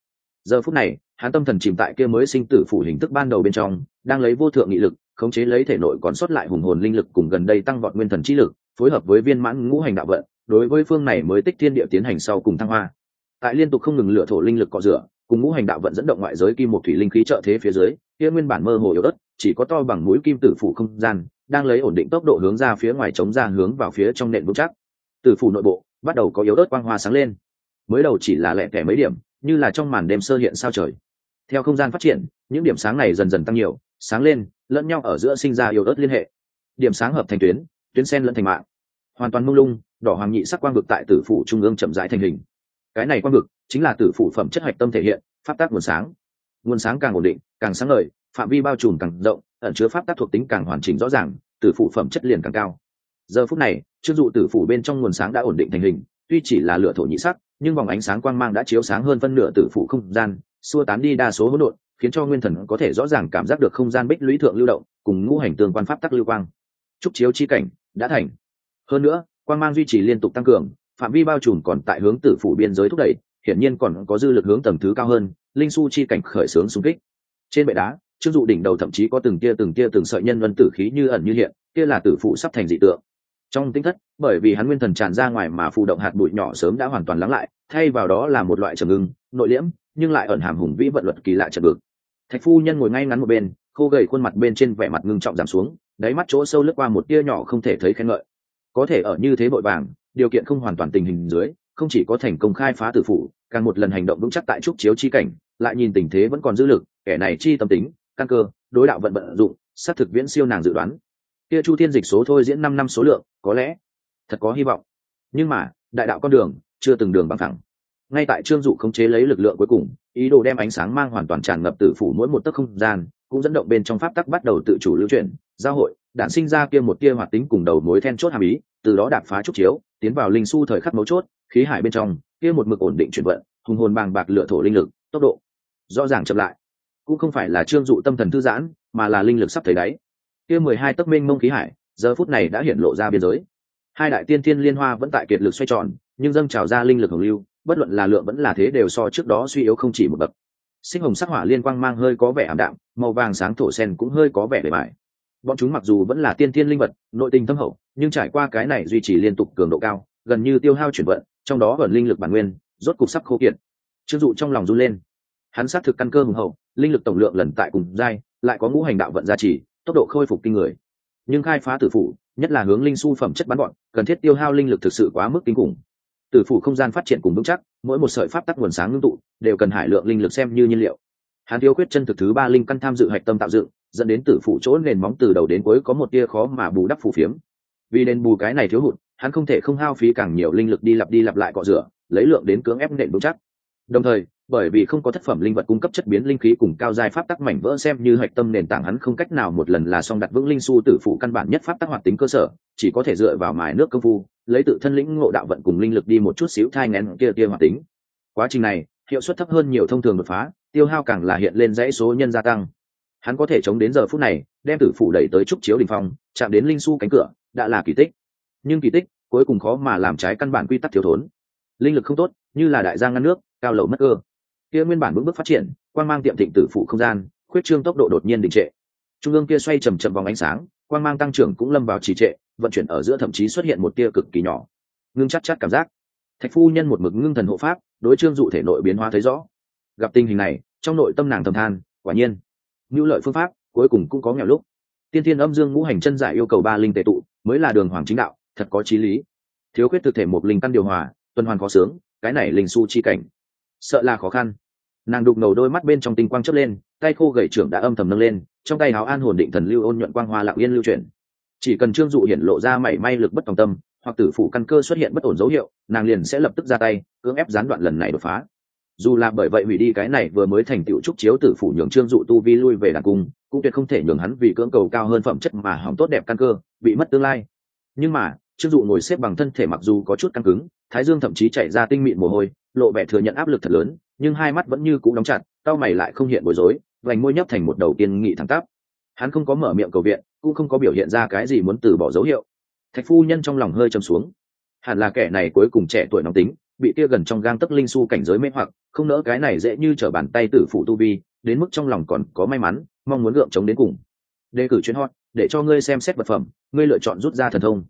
Giờ phút này, hắn tâm thần chìm tại kia mới sinh tử phủ hình thức ban đầu bên trong, đang lấy vô thượng nghị lực, khống chế lấy thể nội còn sót lại hùng hồn linh lực cùng gần đây tăng vọt nguyên thần chi lực, phối hợp với viên mãn ngũ hành đạo vận, đối với phương này mới tích thiên địa tiến hành sau cùng thăng hoa. Tại liên tục không ngừng lựa thổ linh lực cọ rửa cùng ngũ hành đạo vận dẫn động ngoại giới kim một thủy linh khí trợ thế phía dưới, kia nguyên bản mơ hồ yếu đất chỉ có to bằng mũi kim tử phủ không gian, đang lấy ổn định tốc độ hướng ra phía ngoài chống ra hướng vào phía trong nền vững chắc. Tử phủ nội bộ bắt đầu có yếu đất quang hoa sáng lên. Mới đầu chỉ là lẹ tẻ mấy điểm, như là trong màn đêm sơ hiện sao trời. Theo không gian phát triển, những điểm sáng này dần dần tăng nhiều, sáng lên, lẫn nhau ở giữa sinh ra yếu ớt liên hệ. Điểm sáng hợp thành tuyến tuyến sen lẫn thành mạng. Hoàn toàn mông lung, đỏ hoàng nhị sắc quang vực tại tử phủ trung ương chậm rãi thành hình cái này quang vực chính là tử phủ phẩm chất hạch tâm thể hiện, pháp tác nguồn sáng. Nguồn sáng càng ổn định, càng sáng lời phạm vi bao trùm càng rộng, ẩn chứa pháp tác thuộc tính càng hoàn chỉnh rõ ràng, tử phủ phẩm chất liền càng cao. Giờ phút này chưng dụ tử phủ bên trong nguồn sáng đã ổn định thành hình, tuy chỉ là lửa thổ nhị sắc, nhưng vòng ánh sáng quang mang đã chiếu sáng hơn phân nửa tử phủ không gian, xua tán đi đa số hỗn độn, khiến cho nguyên thần có thể rõ ràng cảm giác được không gian bích lũy thượng lưu động, cùng ngũ hành tương quan pháp tắc lưu quang. Trúc chiếu chi cảnh đã thành. Hơn nữa, quang mang duy trì liên tục tăng cường phạm vi bao trùm còn tại hướng tử phủ biên giới thúc đẩy, hiển nhiên còn có dư lực hướng tầng thứ cao hơn, linh su chi cảnh khởi xướng xung kích. Trên bệ đá trương dụ đỉnh đầu thậm chí có từng tia từng tia từng sợi nhân vân tử khí như ẩn như hiện, kia là tử phụ sắp thành dị tượng. Trong tinh thất, bởi vì hắn nguyên thần tràn ra ngoài mà phụ động hạt bụi nhỏ sớm đã hoàn toàn lắng lại, thay vào đó là một loại trầm ngưng, nội liễm, nhưng lại ẩn hàm hùng vĩ vận luật kỳ lạ trật bực thạch phu nhân ngồi ngay ngắn một bên, khô gầy khuôn mặt bên trên vẻ mặt ngưng trọng giảm xuống, đáy mắt chỗ sâu lướt qua một tia nhỏ không thể thấy khen ngợi. Có thể ở như thế vội vàng điều kiện không hoàn toàn tình hình dưới, không chỉ có thành công khai phá tử phủ, càng một lần hành động vững chắc tại trúc chiếu chi cảnh, lại nhìn tình thế vẫn còn dư lực, kẻ này chi tâm tính, căn cơ, đối đạo vận vận dụng, xác thực viễn siêu nàng dự đoán. Kia chu thiên dịch số thôi diễn năm năm số lượng, có lẽ thật có hy vọng. Nhưng mà, đại đạo con đường chưa từng đường bằng thẳng. Ngay tại trương dụ khống chế lấy lực lượng cuối cùng, ý đồ đem ánh sáng mang hoàn toàn tràn ngập tử phủ mỗi một tấc không gian, cũng dẫn động bên trong pháp tắc bắt đầu tự chủ lưu chuyển giao hội đạn sinh ra kia một tia hoạt tính cùng đầu mối then chốt hàm ý, từ đó đạp phá trúc chiếu, tiến vào linh su thời khắc mấu chốt, khí hải bên trong, kia một mực ổn định chuyển vận, hùng hồn bàng bạc lựa thổ linh lực, tốc độ rõ ràng chậm lại. Cũng không phải là trương dụ tâm thần thư giãn, mà là linh lực sắp thấy đáy. Kia mười hai tấc minh mông khí hải, giờ phút này đã hiện lộ ra biên giới. Hai đại tiên thiên liên hoa vẫn tại kiệt lực xoay tròn, nhưng dâng trào ra linh lực hồng lưu, bất luận là lượng vẫn là thế đều so trước đó suy yếu không chỉ một bậc. Sinh hồng sắc hỏa liên quang mang hơi có vẻ ảm đạm, màu vàng sáng thổ sen cũng hơi có vẻ bề mại bọn chúng mặc dù vẫn là tiên thiên linh vật, nội tình thâm hậu, nhưng trải qua cái này duy trì liên tục cường độ cao, gần như tiêu hao chuyển vận, trong đó gần linh lực bản nguyên, rốt cục sắp khô kiệt. Chưng dụ trong lòng run lên. Hắn xác thực căn cơ hùng hậu, linh lực tổng lượng lần tại cùng giai, lại có ngũ hành đạo vận gia trì, tốc độ khôi phục kinh người. Nhưng khai phá tử phủ, nhất là hướng linh su phẩm chất bắn bọn, cần thiết tiêu hao linh lực thực sự quá mức kinh khủng. Tử phủ không gian phát triển cùng vững chắc, mỗi một sợi pháp tắc nguồn sáng ngưng tụ, đều cần hải lượng linh lực xem như nhiên liệu. Hắn thiếu quyết chân thực thứ ba linh căn tham dự hạch tâm tạo dựng dẫn đến tử phụ chỗ nền móng từ đầu đến cuối có một tia khó mà bù đắp phù phiếm. Vì đền bù cái này thiếu hụt, hắn không thể không hao phí càng nhiều linh lực đi lặp đi lặp lại cọ rửa, lấy lượng đến cưỡng ép nện vững chắc. Đồng thời, bởi vì không có thất phẩm linh vật cung cấp chất biến linh khí cùng cao giai pháp tắc mảnh vỡ xem như hạch tâm nền tảng, hắn không cách nào một lần là xong đặt vững linh su tử phụ căn bản nhất pháp tắc hoạt tính cơ sở, chỉ có thể dựa vào mài nước công phu, lấy tự thân lĩnh ngộ đạo vận cùng linh lực đi một chút xíu thai ngén kia kia hoạt tính. Quá trình này, hiệu suất thấp hơn nhiều thông thường đột phá, tiêu hao càng là hiện lên dãy số nhân gia tăng hắn có thể chống đến giờ phút này, đem tử phụ đẩy tới trúc chiếu đình phong, chạm đến linh su cánh cửa, đã là kỳ tích. Nhưng kỳ tích, cuối cùng khó mà làm trái căn bản quy tắc thiếu thốn. Linh lực không tốt, như là đại giang ngăn nước, cao lầu mất cơ. Kia nguyên bản bước bước phát triển quan mang tiệm thịnh tử phụ không gian, khuyết trương tốc độ đột nhiên đình trệ. Trung ương kia xoay chầm chậm vòng ánh sáng quan mang tăng trưởng cũng lâm vào trì trệ, vận chuyển ở giữa thậm chí xuất hiện một tia cực kỳ nhỏ. Ngưng chắc chắc cảm giác. Thạch phu nhân một mực ngưng thần hộ pháp, đối trương dụ thể nội biến hóa thấy rõ. Gặp tình hình này, trong nội tâm nàng thầm than, quả nhiên ngưu lợi phương pháp, cuối cùng cũng có nghèo lúc. Tiên tiên âm dương ngũ hành chân giải yêu cầu ba linh tệ tụ, mới là đường hoàng chính đạo, thật có trí lý. Thiếu khuyết thực thể một linh căn điều hòa, tuần hoàn khó sướng, cái này linh su chi cảnh. Sợ là khó khăn. Nàng đục ngầu đôi mắt bên trong tinh quang chớp lên, tay khô gầy trưởng đã âm thầm nâng lên, trong tay áo an hồn định thần lưu ôn nhuận quang hoa lặng yên lưu chuyển. Chỉ cần trương dụ hiển lộ ra mảy may lực bất tòng tâm, hoặc tử phủ căn cơ xuất hiện bất ổn dấu hiệu, nàng liền sẽ lập tức ra tay, cưỡng ép gián đoạn lần này đột phá dù là bởi vậy hủy đi cái này vừa mới thành tựu trúc chiếu tử phủ nhường trương dụ tu vi lui về đàn cung, cũng tuyệt không thể nhường hắn vì cưỡng cầu cao hơn phẩm chất mà hỏng tốt đẹp căn cơ, bị mất tương lai. Nhưng mà, trương dụ ngồi xếp bằng thân thể mặc dù có chút căng cứng, thái dương thậm chí chạy ra tinh mịn mồ hôi, lộ vẻ thừa nhận áp lực thật lớn, nhưng hai mắt vẫn như cũ đóng chặt tao mày lại không hiện bối rối, vành môi nhấp thành một đầu tiên nghị thẳng tắp. Hắn không có mở miệng cầu viện, cũng không có biểu hiện ra cái gì muốn từ bỏ dấu hiệu. Thạch phu nhân trong lòng hơi châm xuống. Hẳn là kẻ này cuối cùng trẻ tuổi nóng tính bị kia gần trong gang tấc linh su cảnh giới mê hoặc, không nỡ cái này dễ như trở bàn tay tử phụ tu vi, đến mức trong lòng còn có may mắn, mong muốn gượng chống đến cùng. Đề cử chuyến hot, để cho ngươi xem xét vật phẩm, ngươi lựa chọn rút ra thần thông.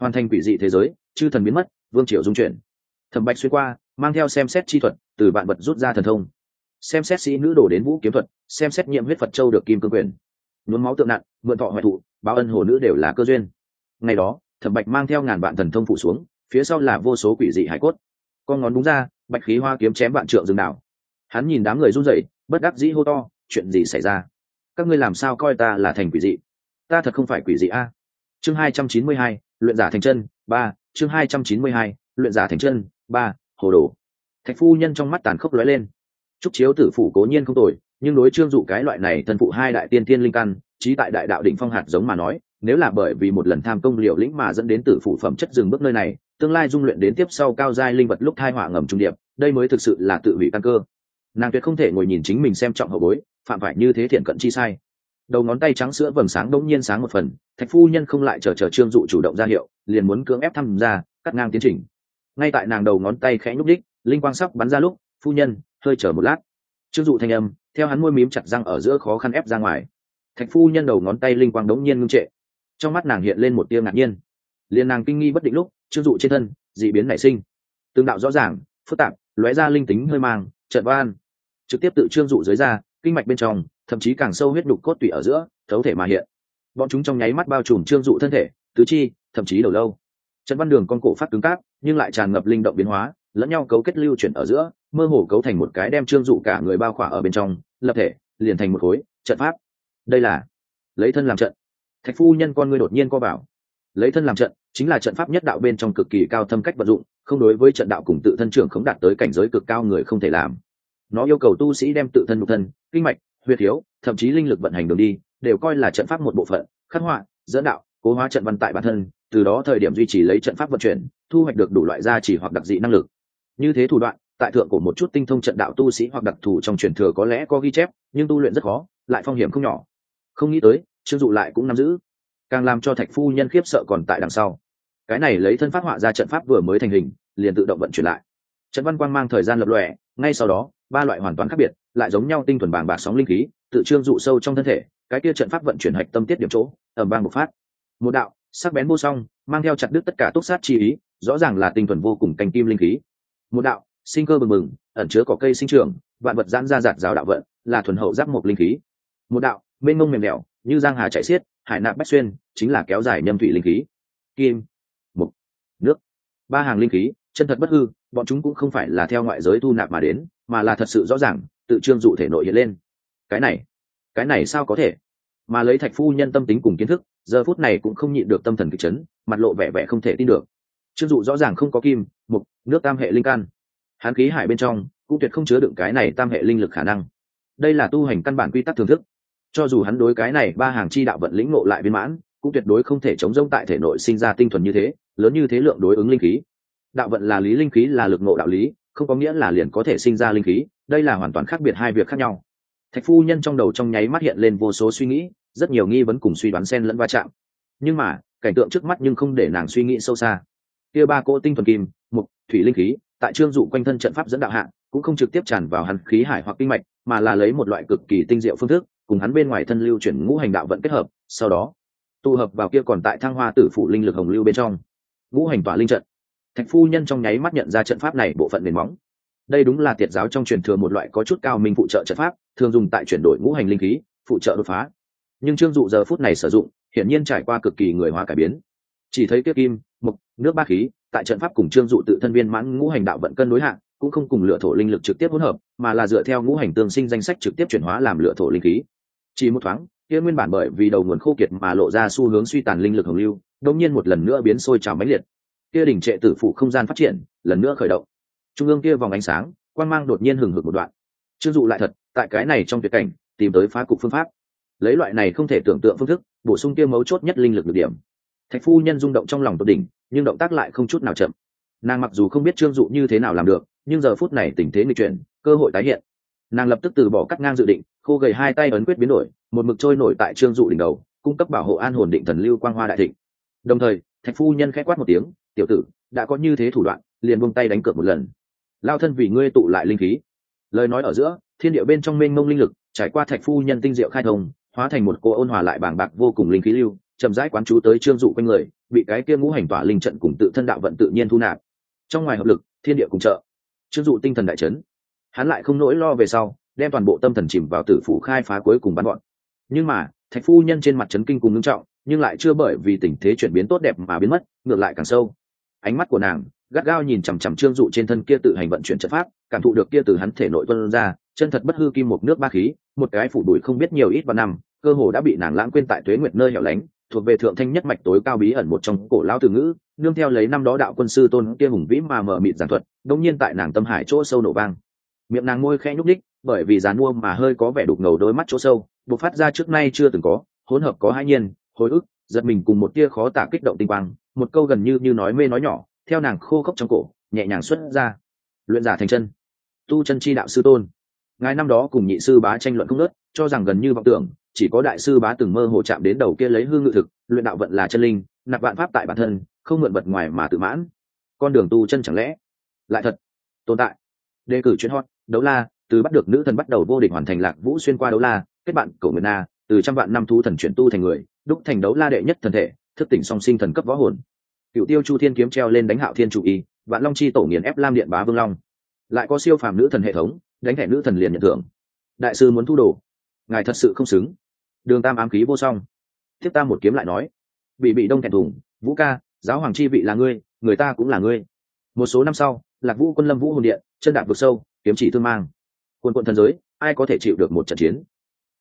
Hoàn thành quỷ dị thế giới, chư thần biến mất, vương triều dung chuyển. Thẩm bạch xuyên qua, mang theo xem xét chi thuật, từ bạn vật rút ra thần thông. Xem xét sĩ nữ đổ đến vũ kiếm thuật, xem xét nhiệm huyết phật châu được kim cương quyền. Nhuốm máu tượng nặng, mượn thọ hoại thụ, báo ân hồ nữ đều là cơ duyên. Ngày đó, thẩm bạch mang theo ngàn vạn thần thông phụ xuống, phía sau là vô số quỷ dị hải cốt con ngón đúng ra, bạch khí hoa kiếm chém vạn trượng rừng đảo. Hắn nhìn đám người run rẩy, bất đắc dĩ hô to, chuyện gì xảy ra? Các ngươi làm sao coi ta là thành quỷ dị? Ta thật không phải quỷ dị a. Chương hai trăm chín mươi hai, luyện giả thành chân, ba. Chương hai trăm chín mươi hai, luyện giả thành chân, ba. Hồ đồ. Thạch phu nhân trong mắt tàn khốc lóe lên. Trúc chiếu tử phủ cố nhiên không tồi, nhưng đối trương dụ cái loại này thân phụ hai đại tiên tiên linh căn, trí tại đại đạo đỉnh phong hạt giống mà nói, nếu là bởi vì một lần tham công liệu lĩnh mà dẫn đến tử phủ phẩm chất dừng bước nơi này tương lai dung luyện đến tiếp sau cao giai linh vật lúc thai họa ngầm trung điệp, đây mới thực sự là tự hủy căn cơ. Nàng tuyệt không thể ngồi nhìn chính mình xem trọng hậu bối, phạm phải như thế thiện cận chi sai. Đầu ngón tay trắng sữa vầng sáng đống nhiên sáng một phần, thạch phu nhân không lại chờ chờ trương dụ chủ động ra hiệu, liền muốn cưỡng ép tham gia cắt ngang tiến trình. Ngay tại nàng đầu ngón tay khẽ nhúc đích linh quang sắc bắn ra lúc, phu nhân, hơi chờ một lát. Trương dụ thanh âm, theo hắn môi mím chặt răng ở giữa khó khăn ép ra ngoài. Thạch phu nhân đầu ngón tay linh quang đống nhiên ngưng trệ. Trong mắt nàng hiện lên một tia ngạc nhiên liền nàng kinh nghi bất định lúc, trương dụ trên thân, dị biến nảy sinh. Tương đạo rõ ràng, phức tạp, lóe ra linh tính hơi mang trận van trực tiếp tự trương dụ dưới da, kinh mạch bên trong, thậm chí càng sâu huyết đục cốt tủy ở giữa, thấu thể mà hiện. Bọn chúng trong nháy mắt bao trùm trương dụ thân thể, tứ chi, thậm chí đầu lâu. Trận văn đường con cổ phát cứng cáp, nhưng lại tràn ngập linh động biến hóa, lẫn nhau cấu kết lưu chuyển ở giữa, mơ hồ cấu thành một cái đem trương dụ cả người bao khỏa ở bên trong, lập thể, liền thành một khối, trận pháp. Đây là lấy thân làm trận. Thạch phu nhân con ngươi đột nhiên co bảo. Lấy thân làm trận chính là trận pháp nhất đạo bên trong cực kỳ cao thâm cách vận dụng, không đối với trận đạo cùng tự thân trưởng không đạt tới cảnh giới cực cao người không thể làm. Nó yêu cầu tu sĩ đem tự thân nhục thân, kinh mạch huyệt thiếu, thậm chí linh lực vận hành đường đi, đều coi là trận pháp một bộ phận, khắc họa, dẫn đạo, cố hóa trận văn tại bản thân, từ đó thời điểm duy trì lấy trận pháp vận chuyển, thu hoạch được đủ loại gia trì hoặc đặc dị năng lực. Như thế thủ đoạn, tại thượng của một chút tinh thông trận đạo tu sĩ hoặc đặc thù trong truyền thừa có lẽ có ghi chép, nhưng tu luyện rất khó, lại phong hiểm không nhỏ. Không nghĩ tới trương dụ lại cũng nắm giữ càng làm cho thạch phu nhân khiếp sợ còn tại đằng sau. Cái này lấy thân phát họa ra trận pháp vừa mới thành hình, liền tự động vận chuyển lại. Trận văn quang mang thời gian lập lòe, ngay sau đó, ba loại hoàn toàn khác biệt, lại giống nhau tinh thuần bàng bạc sóng linh khí, tự trương dụ sâu trong thân thể, cái kia trận pháp vận chuyển hạch tâm tiết điểm chỗ ẩm bang một phát. Một đạo, sắc bén vô song, mang theo chặt đứt tất cả túc sát chi ý, rõ ràng là tinh thuần vô cùng canh kim linh khí. Một đạo, sinh cơ bừng bừng, ẩn chứa cỏ cây sinh trưởng, vạn vật giãn ra giạt rào đạo vận, là thuần hậu giáp một linh khí. Một đạo, mênh mông mềm mẻo như giang hà chạy xiết, hải nạp bách xuyên chính là kéo dài nhâm thủy linh khí. Kim, mục, nước. Ba hàng linh khí, chân thật bất hư, bọn chúng cũng không phải là theo ngoại giới thu nạp mà đến, mà là thật sự rõ ràng, tự trương dụ thể nội hiện lên. Cái này cái này sao có thể? Mà lấy thạch phu nhân tâm tính cùng kiến thức, giờ phút này cũng không nhịn được tâm thần kịch chấn, mặt lộ vẻ vẻ không thể tin được. Trương dụ rõ ràng không có kim, mục, nước tam hệ linh căn hán khí hải bên trong, cũng tuyệt không chứa đựng cái này tam hệ linh lực khả năng. Đây là tu hành căn bản quy tắc thưởng thức cho dù hắn đối cái này ba hàng chi đạo vận lĩnh ngộ lại viên mãn, cũng tuyệt đối không thể chống rông tại thể nội sinh ra tinh thuần như thế, lớn như thế lượng đối ứng linh khí. Đạo vận là lý, linh khí là lực ngộ đạo lý, không có nghĩa là liền có thể sinh ra linh khí, đây là hoàn toàn khác biệt hai việc khác nhau. Thạch phu nhân trong đầu trong nháy mắt hiện lên vô số suy nghĩ, rất nhiều nghi vấn cùng suy đoán xen lẫn va chạm. Nhưng mà, cảnh tượng trước mắt nhưng không để nàng suy nghĩ sâu xa. Kia ba cỗ tinh thuần kim, mục, thủy linh khí, tại trương dụ quanh thân trận pháp dẫn đạo hạng cũng không trực tiếp tràn vào hắn khí hải hoặc kinh mạch, mà là lấy một loại cực kỳ tinh diệu phương thức cùng hắn bên ngoài thân lưu chuyển ngũ hành đạo vận kết hợp, sau đó, tụ hợp vào kia còn tại thang hoa tử phụ linh lực hồng lưu bên trong. Ngũ hành tỏa linh trận. Thạch phu nhân trong nháy mắt nhận ra trận pháp này bộ phận nền móng. Đây đúng là tiệt giáo trong truyền thừa một loại có chút cao minh phụ trợ trận pháp, thường dùng tại chuyển đổi ngũ hành linh khí, phụ trợ đột phá. Nhưng trương dụ giờ phút này sử dụng, hiển nhiên trải qua cực kỳ người hóa cải biến. Chỉ thấy kia kim mục nước ba khí, tại trận pháp cùng trương dụ tự thân viên mãn ngũ hành đạo vận cân đối hạng cũng không cùng lựa thổ linh lực trực tiếp hỗn hợp, mà là dựa theo ngũ hành tương sinh danh sách trực tiếp chuyển hóa làm lựa thổ linh khí. Chỉ một thoáng, kia nguyên bản bởi vì đầu nguồn khô kiệt mà lộ ra xu hướng suy tàn linh lực hồng lưu đông nhiên một lần nữa biến sôi trào mãnh liệt. Kia đỉnh trệ tử phụ không gian phát triển, lần nữa khởi động. Trung ương kia vòng ánh sáng quan mang đột nhiên hừng hực một đoạn. Chưng dụ lại thật, tại cái này trong tuyệt cảnh, tìm tới phá cục phương pháp. Lấy loại này không thể tưởng tượng phương thức, bổ sung kia mấu chốt nhất linh lực được điểm. Thạch phu nhân rung động trong lòng tột đỉnh, nhưng động tác lại không chút nào chậm. Nàng mặc dù không biết trương dụ như thế nào làm được nhưng giờ phút này tình thế nghịch chuyển, cơ hội tái hiện. Nàng lập tức từ bỏ cắt ngang dự định, khô gầy hai tay ấn quyết biến đổi, một mực trôi nổi tại trương dụ đỉnh đầu, cung cấp bảo hộ an hồn định thần lưu quang hoa đại thịnh. Đồng thời, thạch phu nhân khẽ quát một tiếng, tiểu tử, đã có như thế thủ đoạn, liền buông tay đánh cược một lần. Lao thân vì ngươi tụ lại linh khí. Lời nói ở giữa, thiên địa bên trong mênh mông linh lực, trải qua thạch phu nhân tinh diệu khai thông, hóa thành một cô ôn hòa lại bàng bạc vô cùng linh khí lưu, chậm rãi quán chú tới trương dụ quanh người, bị cái kia ngũ hành tỏa linh trận cùng tự thân đạo vận tự nhiên thu nạp. Trong ngoài hợp lực, thiên địa cùng trợ trương dụ tinh thần đại chấn. Hắn lại không nỗi lo về sau, đem toàn bộ tâm thần chìm vào tử phủ khai phá cuối cùng bắn gọn nhưng mà, thạch phu nhân trên mặt trấn kinh cùng ngưng trọng, nhưng lại chưa bởi vì tình thế chuyển biến tốt đẹp mà biến mất, ngược lại càng sâu. Ánh mắt của nàng gắt gao nhìn chằm chằm trương dụ trên thân kia tự hành vận chuyển trận pháp, cảm thụ được kia từ hắn thể nội tuân ra, chân thật bất hư kim một nước ba khí, một cái phủ đuổi không biết nhiều ít vào năm, cơ hồ đã bị nàng lãng quên tại tuế nguyệt nơi hẻo lánh thuộc về thượng thanh nhất mạch tối cao bí ẩn một trong cổ lão từ ngữ, nương theo lấy năm đó đạo quân sư tôn kia hùng vĩ mà mở mịt giảng thuật đống nhiên tại nàng tâm hải chỗ sâu nổ vang. Miệng nàng môi khẽ nhúc ních bởi vì dàn mua mà hơi có vẻ đục ngầu đôi mắt chỗ sâu, bộc phát ra trước nay chưa từng có, hỗn hợp có hai nhiên, hồi ức, giật mình cùng một tia khó tả kích động tinh quang, một câu gần như như nói mê nói nhỏ, theo nàng khô khốc trong cổ, nhẹ nhàng xuất ra. Luyện giả thành chân. Tu chân chi đạo sư tôn. Ngài năm đó cùng nhị sư bá tranh luận không nớt cho rằng gần như vọng tưởng chỉ có đại sư bá từng mơ hồ chạm đến đầu kia lấy hương ngự thực, luyện đạo vận là chân linh, nạp vạn pháp tại bản thân, không mượn vật ngoài mà tự mãn. Con đường tu chân chẳng lẽ lại thật tồn tại? Đề cử chuyên hot, đấu la, từ bắt được nữ thần bắt đầu vô địch hoàn thành lạc vũ xuyên qua đấu la, kết bạn cổ nguyệt na, từ trăm vạn năm thú thần chuyển tu thành người, đúc thành đấu la đệ nhất thần thể, thức tỉnh song sinh thần cấp võ hồn. Cựu tiêu chu thiên kiếm treo lên đánh hạo thiên chủ y, vạn long chi tổ nghiền ép lam điện bá vương long. Lại có siêu phàm nữ thần hệ thống, đánh thẻ nữ thần liền nhận thưởng. Đại sư muốn thu đồ ngài thật sự không xứng. Đường tam ám khí vô song. Tiếp ta một kiếm lại nói. Bị bị đông thẹn thùng, vũ ca, giáo hoàng chi vị là ngươi, người ta cũng là ngươi. Một số năm sau, lạc vũ quân lâm vũ hồn điện, chân đạp vực sâu, kiếm chỉ thương mang. Quân quận thần giới, ai có thể chịu được một trận chiến?